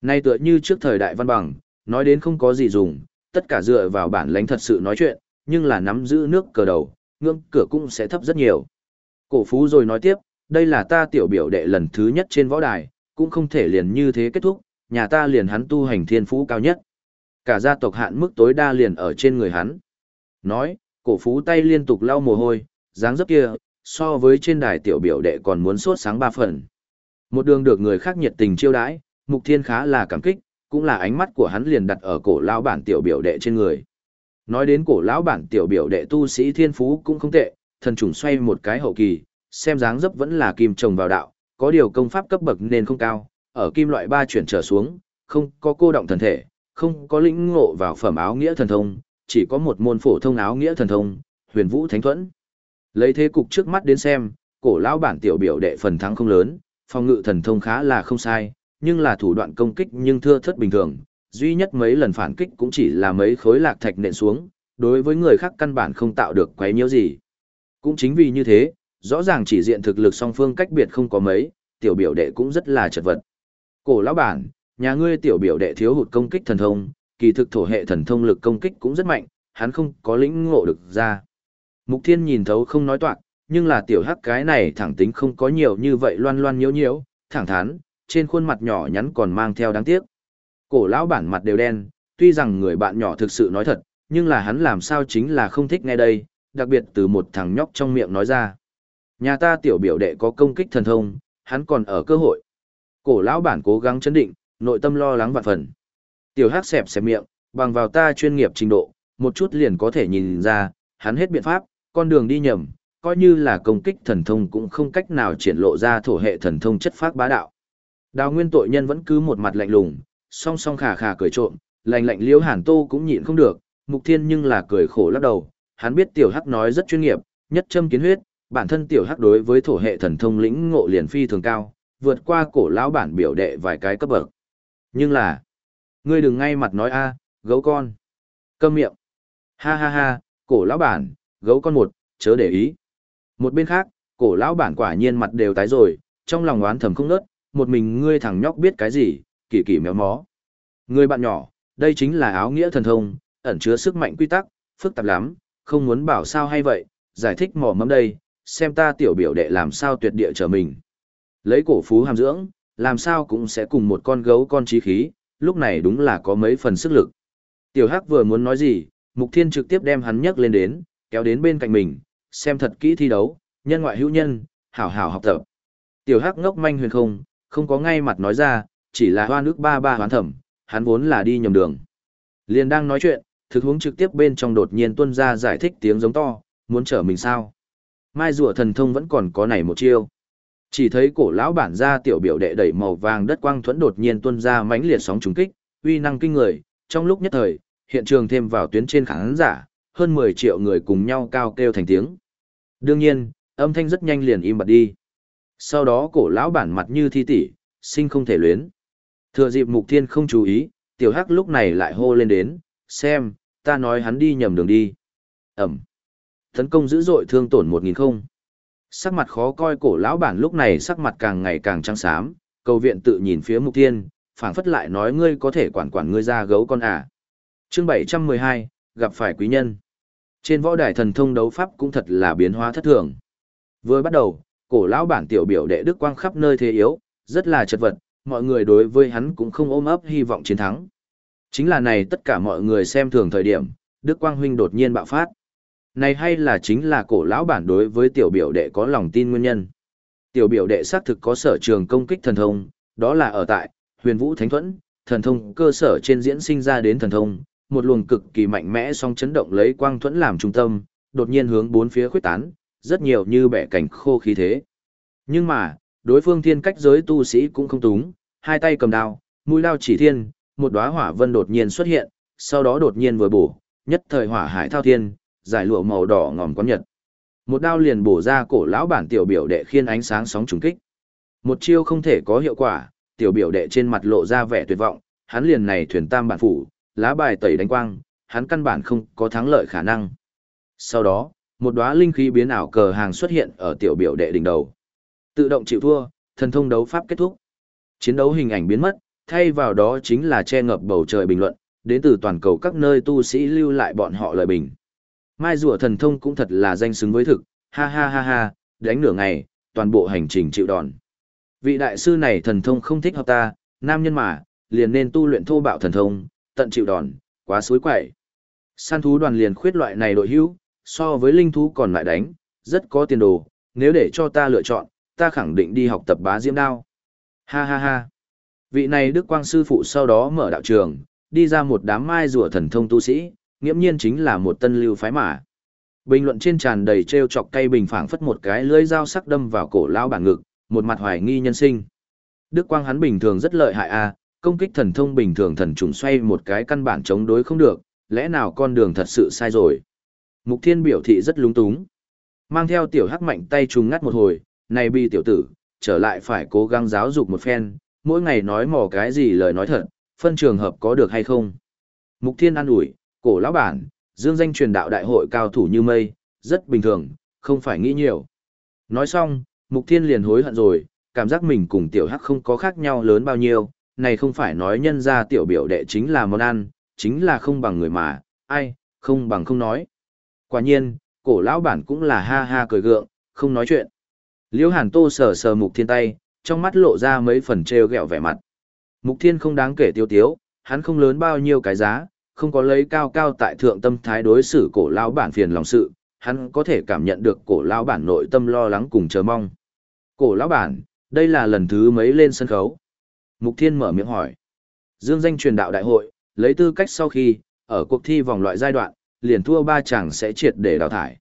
Nay tựa như trước thời đại văn bằng, nói đến không có gì dùng, tất cả dựa vào bản lãnh thật sự nói chuyện, nhưng là nắm giữ nước cờ đầu, ngưỡng cửa cũng sẽ thấp rất nhiều. Cổ phú rồi nói tiếp, đây là ta tiểu biểu đệ lần thứ nhất trên võ đài, cũng không thể liền như thế kết thúc, nhà ta liền hắn tu hành thiên phú cao nhất. Cả gia tộc hạn mức tối đa liền ở trên người hắn. Nói, cổ phú tay liên tục lau mồ hôi, dáng dấp kia, so với trên đài tiểu biểu đệ còn muốn sốt sáng ba phần. Một đường được người khác nhiệt tình chiêu đãi, Mục Thiên khá là cảm kích, cũng là ánh mắt của hắn liền đặt ở cổ lão bản tiểu biểu đệ trên người. Nói đến cổ lão bản tiểu biểu đệ tu sĩ thiên phú cũng không tệ, thần trùng xoay một cái hậu kỳ, xem dáng dấp vẫn là kim trồng vào đạo, có điều công pháp cấp bậc nên không cao, ở kim loại ba chuyển trở xuống, không có cô động thần thể, không có lĩnh ngộ vào phẩm áo nghĩa thần thông, chỉ có một môn phổ thông áo nghĩa thần thông, huyền vũ thánh thuẫn. Lấy thế cục trước mắt đến xem, cổ lão bản tiểu biểu đệ phần thắng không lớn, phòng ngự thần thông khá là không sai, nhưng là thủ đoạn công kích nhưng thưa thất bình thường, duy nhất mấy lần phản kích cũng chỉ là mấy khối lạc thạch nện xuống, đối với người khác căn bản không tạo được quấy nhiễu gì. Cũng chính vì như thế, rõ ràng chỉ diện thực lực song phương cách biệt không có mấy, tiểu biểu đệ cũng rất là chật vật. Cổ lão bản, nhà ngươi tiểu biểu đệ thiếu hụt công kích thần thông, kỳ thực thổ hệ thần thông lực công kích cũng rất mạnh, hắn không có lĩnh ngộ được ra. Mục Thiên nhìn thấu không nói toạc, nhưng là tiểu hắc cái này thẳng tính không có nhiều như vậy loan loan nhiễu nhiễu, thẳng thắn, trên khuôn mặt nhỏ nhắn còn mang theo đáng tiếc. Cổ lão bản mặt đều đen, tuy rằng người bạn nhỏ thực sự nói thật, nhưng là hắn làm sao chính là không thích nghe đây, đặc biệt từ một thằng nhóc trong miệng nói ra. Nhà ta tiểu biểu đệ có công kích thần thông, hắn còn ở cơ hội. Cổ lão bản cố gắng chấn định, nội tâm lo lắng vạn phần. Tiểu hắc xẹp xẹp miệng, bằng vào ta chuyên nghiệp trình độ, một chút liền có thể nhìn ra, hắn hết biện pháp, con đường đi nhầm, coi như là công kích thần thông cũng không cách nào triển lộ ra thổ hệ thần thông chất phác bá đạo. Đào nguyên tội nhân vẫn cứ một mặt lạnh lùng, song song khà khà cười trộm, lạnh lạnh liễu hàn tô cũng nhịn không được, mục thiên nhưng là cười khổ lắc đầu, hắn biết tiểu hắc nói rất chuyên nghiệp, nhất châm kiến huyết, bản thân tiểu hắc đối với thổ hệ thần thông lĩnh ngộ liền phi thường cao, vượt qua cổ lão bản biểu đệ vài cái cấp bậc. Nhưng là, ngươi đừng ngay mặt nói a, gấu con. Câm miệng. Ha ha ha, cổ lão bản, gấu con một, chớ để ý. Một bên khác, cổ lão bản quả nhiên mặt đều tái rồi, trong lòng oán thầm không nớt, một mình ngươi thằng nhóc biết cái gì, kỳ kỳ méo mó. Ngươi bạn nhỏ, đây chính là áo nghĩa thần thông, ẩn chứa sức mạnh quy tắc, phức tạp lắm, không muốn bảo sao hay vậy, giải thích mò mẫm đây, xem ta tiểu biểu đệ làm sao tuyệt địa trở mình. Lấy cổ phú hàm dưỡng, làm sao cũng sẽ cùng một con gấu con trí khí, lúc này đúng là có mấy phần sức lực. Tiểu Hắc vừa muốn nói gì, Mục Thiên trực tiếp đem hắn nhấc lên đến, kéo đến bên cạnh mình, xem thật kỹ thi đấu, nhân ngoại hữu nhân, hảo hảo học tập. Tiểu Hắc ngốc manh huyền không, không có ngay mặt nói ra, chỉ là hoa nước ba ba hoán thẩm, hắn vốn là đi nhầm đường. Liền đang nói chuyện, thực hướng trực tiếp bên trong đột nhiên tuân ra giải thích tiếng giống to, muốn trở mình sao. Mai rùa thần thông vẫn còn có này một chiêu. Chỉ thấy cổ lão bản ra tiểu biểu đệ đẩy màu vàng đất quang thuẫn đột nhiên tuân ra mãnh liệt sóng trùng kích, uy năng kinh người, trong lúc nhất thời, hiện trường thêm vào tuyến trên khán giả, hơn 10 triệu người cùng nhau cao kêu thành tiếng. Đương nhiên, âm thanh rất nhanh liền im bặt đi. Sau đó cổ lão bản mặt như thi tỷ, sinh không thể luyến. Thừa dịp mục thiên không chú ý, tiểu hắc lúc này lại hô lên đến, xem, ta nói hắn đi nhầm đường đi. Ẩm. Tấn công dữ dội thương tổn một nghìn không. Sắc mặt khó coi cổ lão bản lúc này sắc mặt càng ngày càng trắng xám, cầu viện tự nhìn phía mục thiên, phảng phất lại nói ngươi có thể quản quản ngươi ra gấu con à. Chương bảy trăm mười hai gặp phải quý nhân. Trên võ đài thần thông đấu pháp cũng thật là biến hóa thất thường. Vừa bắt đầu, cổ lão bản tiểu biểu đệ đức quang khắp nơi thế yếu, rất là chật vật, mọi người đối với hắn cũng không ôm ấp hy vọng chiến thắng. Chính là này tất cả mọi người xem thường thời điểm, Đức Quang Huynh đột nhiên bạo phát. Này hay là chính là cổ lão bản đối với tiểu biểu đệ có lòng tin nguyên nhân. Tiểu biểu đệ xác thực có sở trường công kích thần thông, đó là ở tại huyền vũ thánh thuẫn, thần thông cơ sở trên diễn sinh ra đến thần thông, một luồng cực kỳ mạnh mẽ song chấn động lấy quang thuẫn làm trung tâm, đột nhiên hướng bốn phía khuyết tán, rất nhiều như bẻ cảnh khô khí thế. Nhưng mà, đối phương thiên cách giới tu sĩ cũng không túng, hai tay cầm đao, mũi đao chỉ thiên, một đóa hỏa vân đột nhiên xuất hiện, sau đó đột nhiên vừa bổ, nhất thời hỏa hải thao thiên, giải lụa màu đỏ ngòm quấn nhật. Một đao liền bổ ra cổ lão bản tiểu biểu đệ khiên ánh sáng sóng trùng kích. Một chiêu không thể có hiệu quả, tiểu biểu đệ trên mặt lộ ra vẻ tuyệt vọng, hắn liền này thuyền tam bản phủ, lá bài tẩy đánh quang, hắn căn bản không có thắng lợi khả năng. Sau đó, một đóa linh khí biến ảo cờ hàng xuất hiện ở tiểu biểu đệ đỉnh đầu. Tự động chịu thua, thần thông đấu pháp kết thúc. Chiến đấu hình ảnh biến mất, thay vào đó chính là che ngập bầu trời bình luận, đến từ toàn cầu các nơi tu sĩ lưu lại bọn họ lời bình. Mai rùa thần thông cũng thật là danh xứng với thực, ha ha ha ha, đánh nửa ngày, toàn bộ hành trình chịu đòn. Vị đại sư này thần thông không thích hợp ta, nam nhân mà, liền nên tu luyện thô bạo thần thông, tận chịu đòn, quá suối quậy. Săn thú đoàn liền khuyết loại này đội hữu, so với linh thú còn lại đánh, rất có tiền đồ, nếu để cho ta lựa chọn, ta khẳng định đi học tập bá diễm đao. Ha ha ha. Vị này Đức Quang Sư Phụ sau đó mở đạo trường, đi ra một đám mai rùa thần thông tu sĩ, nghiễm nhiên chính là một tân lưu phái mà. Bình luận trên tràn đầy treo chọc cây bình phảng phất một cái lưỡi dao sắc đâm vào cổ lão bản ngực, một mặt hoài nghi nhân sinh. Đức Quang hắn bình thường rất lợi hại a, công kích thần thông bình thường thần trùng xoay một cái căn bản chống đối không được, lẽ nào con đường thật sự sai rồi. Mục Thiên biểu thị rất lúng túng. Mang theo tiểu hắc mạnh tay trùng ngắt một hồi, này bi tiểu tử, trở lại phải cố gắng giáo dục một phen, mỗi ngày nói mò cái gì lời nói thật, phân trường hợp có được hay không. Mục Thiên an ủi, cổ lão bản, dương danh truyền đạo đại hội cao thủ như mây, rất bình thường, không phải nghĩ nhiều. Nói xong, Mục Thiên liền hối hận rồi, cảm giác mình cùng tiểu hắc không có khác nhau lớn bao nhiêu, này không phải nói nhân ra tiểu biểu đệ chính là món ăn, chính là không bằng người mà, ai, không bằng không nói. Quả nhiên, cổ lão bản cũng là ha ha cười gượng, không nói chuyện. Liễu Hàn Tô sờ sờ Mục Thiên tay, trong mắt lộ ra mấy phần trêu ghẹo vẻ mặt. Mục Thiên không đáng kể tiêu tiếu, hắn không lớn bao nhiêu cái giá, không có lấy cao cao tại thượng tâm thái đối xử cổ lão bản phiền lòng sự, hắn có thể cảm nhận được cổ lão bản nội tâm lo lắng cùng chờ mong. Cổ lão bản, đây là lần thứ mấy lên sân khấu. Mục Thiên mở miệng hỏi. Dương danh truyền đạo đại hội, lấy tư cách sau khi, ở cuộc thi vòng loại giai đoạn, liền thua ba chàng sẽ triệt để đào thải.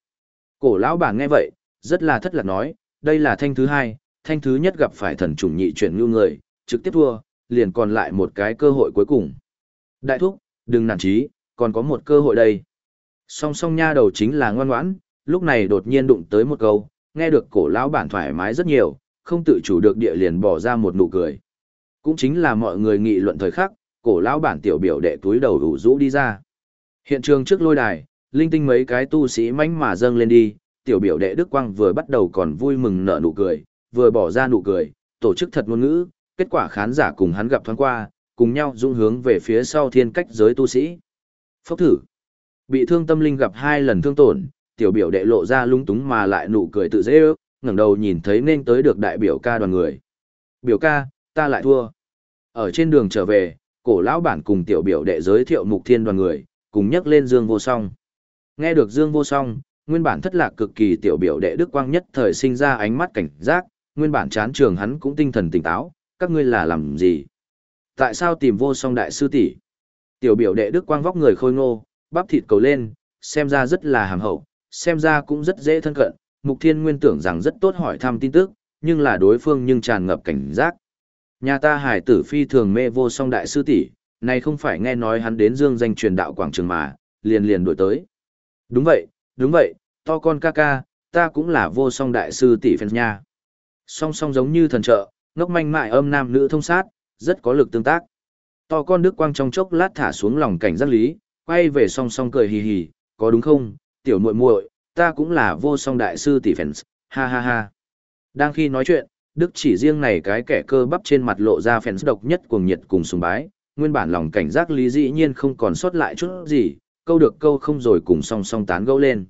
Cổ lão bản nghe vậy, rất là thất lạc nói, đây là thanh thứ hai, thanh thứ nhất gặp phải thần trùng nhị chuyển ngưu người, trực tiếp thua, liền còn lại một cái cơ hội cuối cùng. Đại thúc, đừng nản chí, còn có một cơ hội đây. Song song nha đầu chính là ngoan ngoãn, lúc này đột nhiên đụng tới một câu, nghe được cổ lão bản thoải mái rất nhiều, không tự chủ được địa liền bỏ ra một nụ cười. Cũng chính là mọi người nghị luận thời khắc, cổ lão bản tiểu biểu đệ túi đầu đủ rũ đi ra. Hiện trường trước lôi đài, linh tinh mấy cái tu sĩ mánh mà dâng lên đi, tiểu biểu đệ Đức Quang vừa bắt đầu còn vui mừng nở nụ cười, vừa bỏ ra nụ cười, tổ chức thật ngôn ngữ, kết quả khán giả cùng hắn gặp thoáng qua, cùng nhau dung hướng về phía sau thiên cách giới tu sĩ. Phốc thử. Bị thương tâm linh gặp hai lần thương tổn, tiểu biểu đệ lộ ra lung túng mà lại nụ cười tự dễ ước, ngẩng đầu nhìn thấy nên tới được đại biểu ca đoàn người. Biểu ca, ta lại thua. Ở trên đường trở về, cổ lão bản cùng tiểu biểu đệ giới thiệu mục thiên đoàn người, cùng nhắc lên Dương Vô Song. Nghe được Dương Vô Song, nguyên bản thất lạc cực kỳ tiểu biểu đệ Đức Quang nhất thời sinh ra ánh mắt cảnh giác, nguyên bản chán trường hắn cũng tinh thần tỉnh táo, các ngươi là làm gì? Tại sao tìm Vô Song đại sư tỷ? Tiểu biểu đệ Đức Quang vóc người khôi ngô, bắp thịt cầu lên, xem ra rất là hàm hậu, xem ra cũng rất dễ thân cận, Mục Thiên nguyên tưởng rằng rất tốt hỏi thăm tin tức, nhưng là đối phương nhưng tràn ngập cảnh giác. Nhà ta hải tử phi thường mê vô song đại sư tỷ, này không phải nghe nói hắn đến dương danh truyền đạo quảng trường mà, liền liền đổi tới. Đúng vậy, đúng vậy, to con ca ca, ta cũng là vô song đại sư tỷ phèn nha. Song song giống như thần trợ, ngốc manh mại âm nam nữ thông sát, rất có lực tương tác. To con đức quang trong chốc lát thả xuống lòng cảnh giác lý, quay về song song cười hì hì, có đúng không, tiểu muội muội, ta cũng là vô song đại sư tỷ phèn, ha ha ha. Đang khi nói chuyện, Đức chỉ riêng này cái kẻ cơ bắp trên mặt lộ ra phèn độc nhất cuồng nhiệt cùng sùng bái, nguyên bản lòng cảnh giác lý dĩ nhiên không còn sót lại chút gì, câu được câu không rồi cùng song song tán gẫu lên.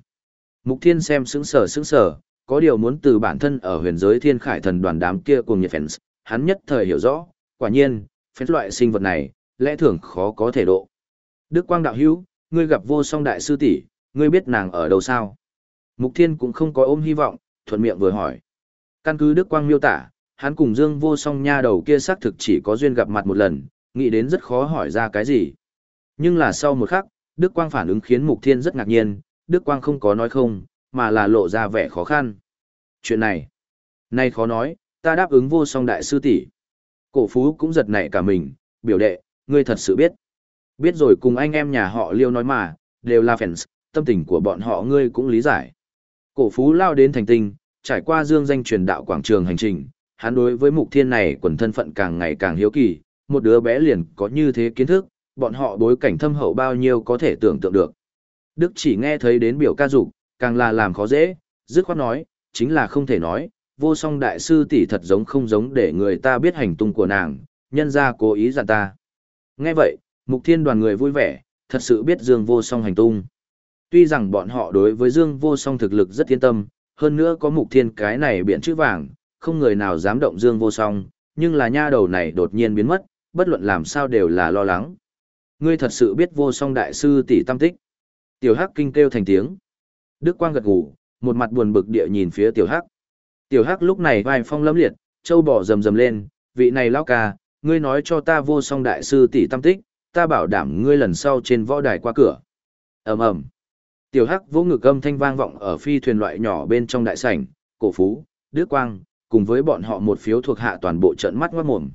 Mục Thiên xem sững sờ sững sờ, có điều muốn từ bản thân ở huyền giới Thiên Khải thần đoàn đám kia cùng nhiệt fans, hắn nhất thời hiểu rõ, quả nhiên, fans loại sinh vật này, lẽ thường khó có thể độ. Đức Quang đạo hữu, ngươi gặp vô song đại sư tỷ, ngươi biết nàng ở đâu sao? Mục Thiên cũng không có ôm hy vọng, thuận miệng vừa hỏi. Căn cứ Đức Quang miêu tả, hắn cùng Dương vô song nha đầu kia xác thực chỉ có duyên gặp mặt một lần, nghĩ đến rất khó hỏi ra cái gì. Nhưng là sau một khắc, Đức Quang phản ứng khiến Mục Thiên rất ngạc nhiên, Đức Quang không có nói không, mà là lộ ra vẻ khó khăn. Chuyện này, nay khó nói, ta đáp ứng vô song đại sư tỷ. Cổ phú cũng giật nảy cả mình, biểu đệ, ngươi thật sự biết. Biết rồi cùng anh em nhà họ liêu nói mà, đều là fans, tâm tình của bọn họ ngươi cũng lý giải. Cổ phú lao đến thành tinh, trải qua dương danh truyền đạo quảng trường hành trình, hắn đối với mục thiên này quần thân phận càng ngày càng hiếu kỳ, một đứa bé liền có như thế kiến thức, bọn họ bối cảnh thâm hậu bao nhiêu có thể tưởng tượng được. Đức chỉ nghe thấy đến biểu ca dục, càng là làm khó dễ, dứt khoát nói, chính là không thể nói, vô song đại sư tỷ thật giống không giống để người ta biết hành tung của nàng, nhân ra cố ý dặn ta. Nghe vậy, mục thiên đoàn người vui vẻ, thật sự biết Dương vô song hành tung. Tuy rằng bọn họ đối với Dương vô song thực lực rất yên tâm, hơn nữa có mục thiên cái này biện chữ vàng, không người nào dám động Dương vô song, nhưng là nha đầu này đột nhiên biến mất, bất luận làm sao đều là lo lắng. Ngươi thật sự biết vô song đại sư tỷ tâm tích. Tiểu Hắc kinh kêu thành tiếng. Đức Quang gật gù, một mặt buồn bực địa nhìn phía Tiểu Hắc. Tiểu Hắc lúc này vai phong lấm liệt, châu bò rầm rầm lên, vị này lão ca, ngươi nói cho ta vô song đại sư tỷ tâm tích, ta bảo đảm ngươi lần sau trên võ đài qua cửa. Ầm ầm. Tiểu Hắc vỗ ngực âm thanh vang vọng ở phi thuyền loại nhỏ bên trong đại sảnh, cổ phú, Đức Quang, cùng với bọn họ một phiếu thuộc hạ toàn bộ trận mắt ngoát mồm.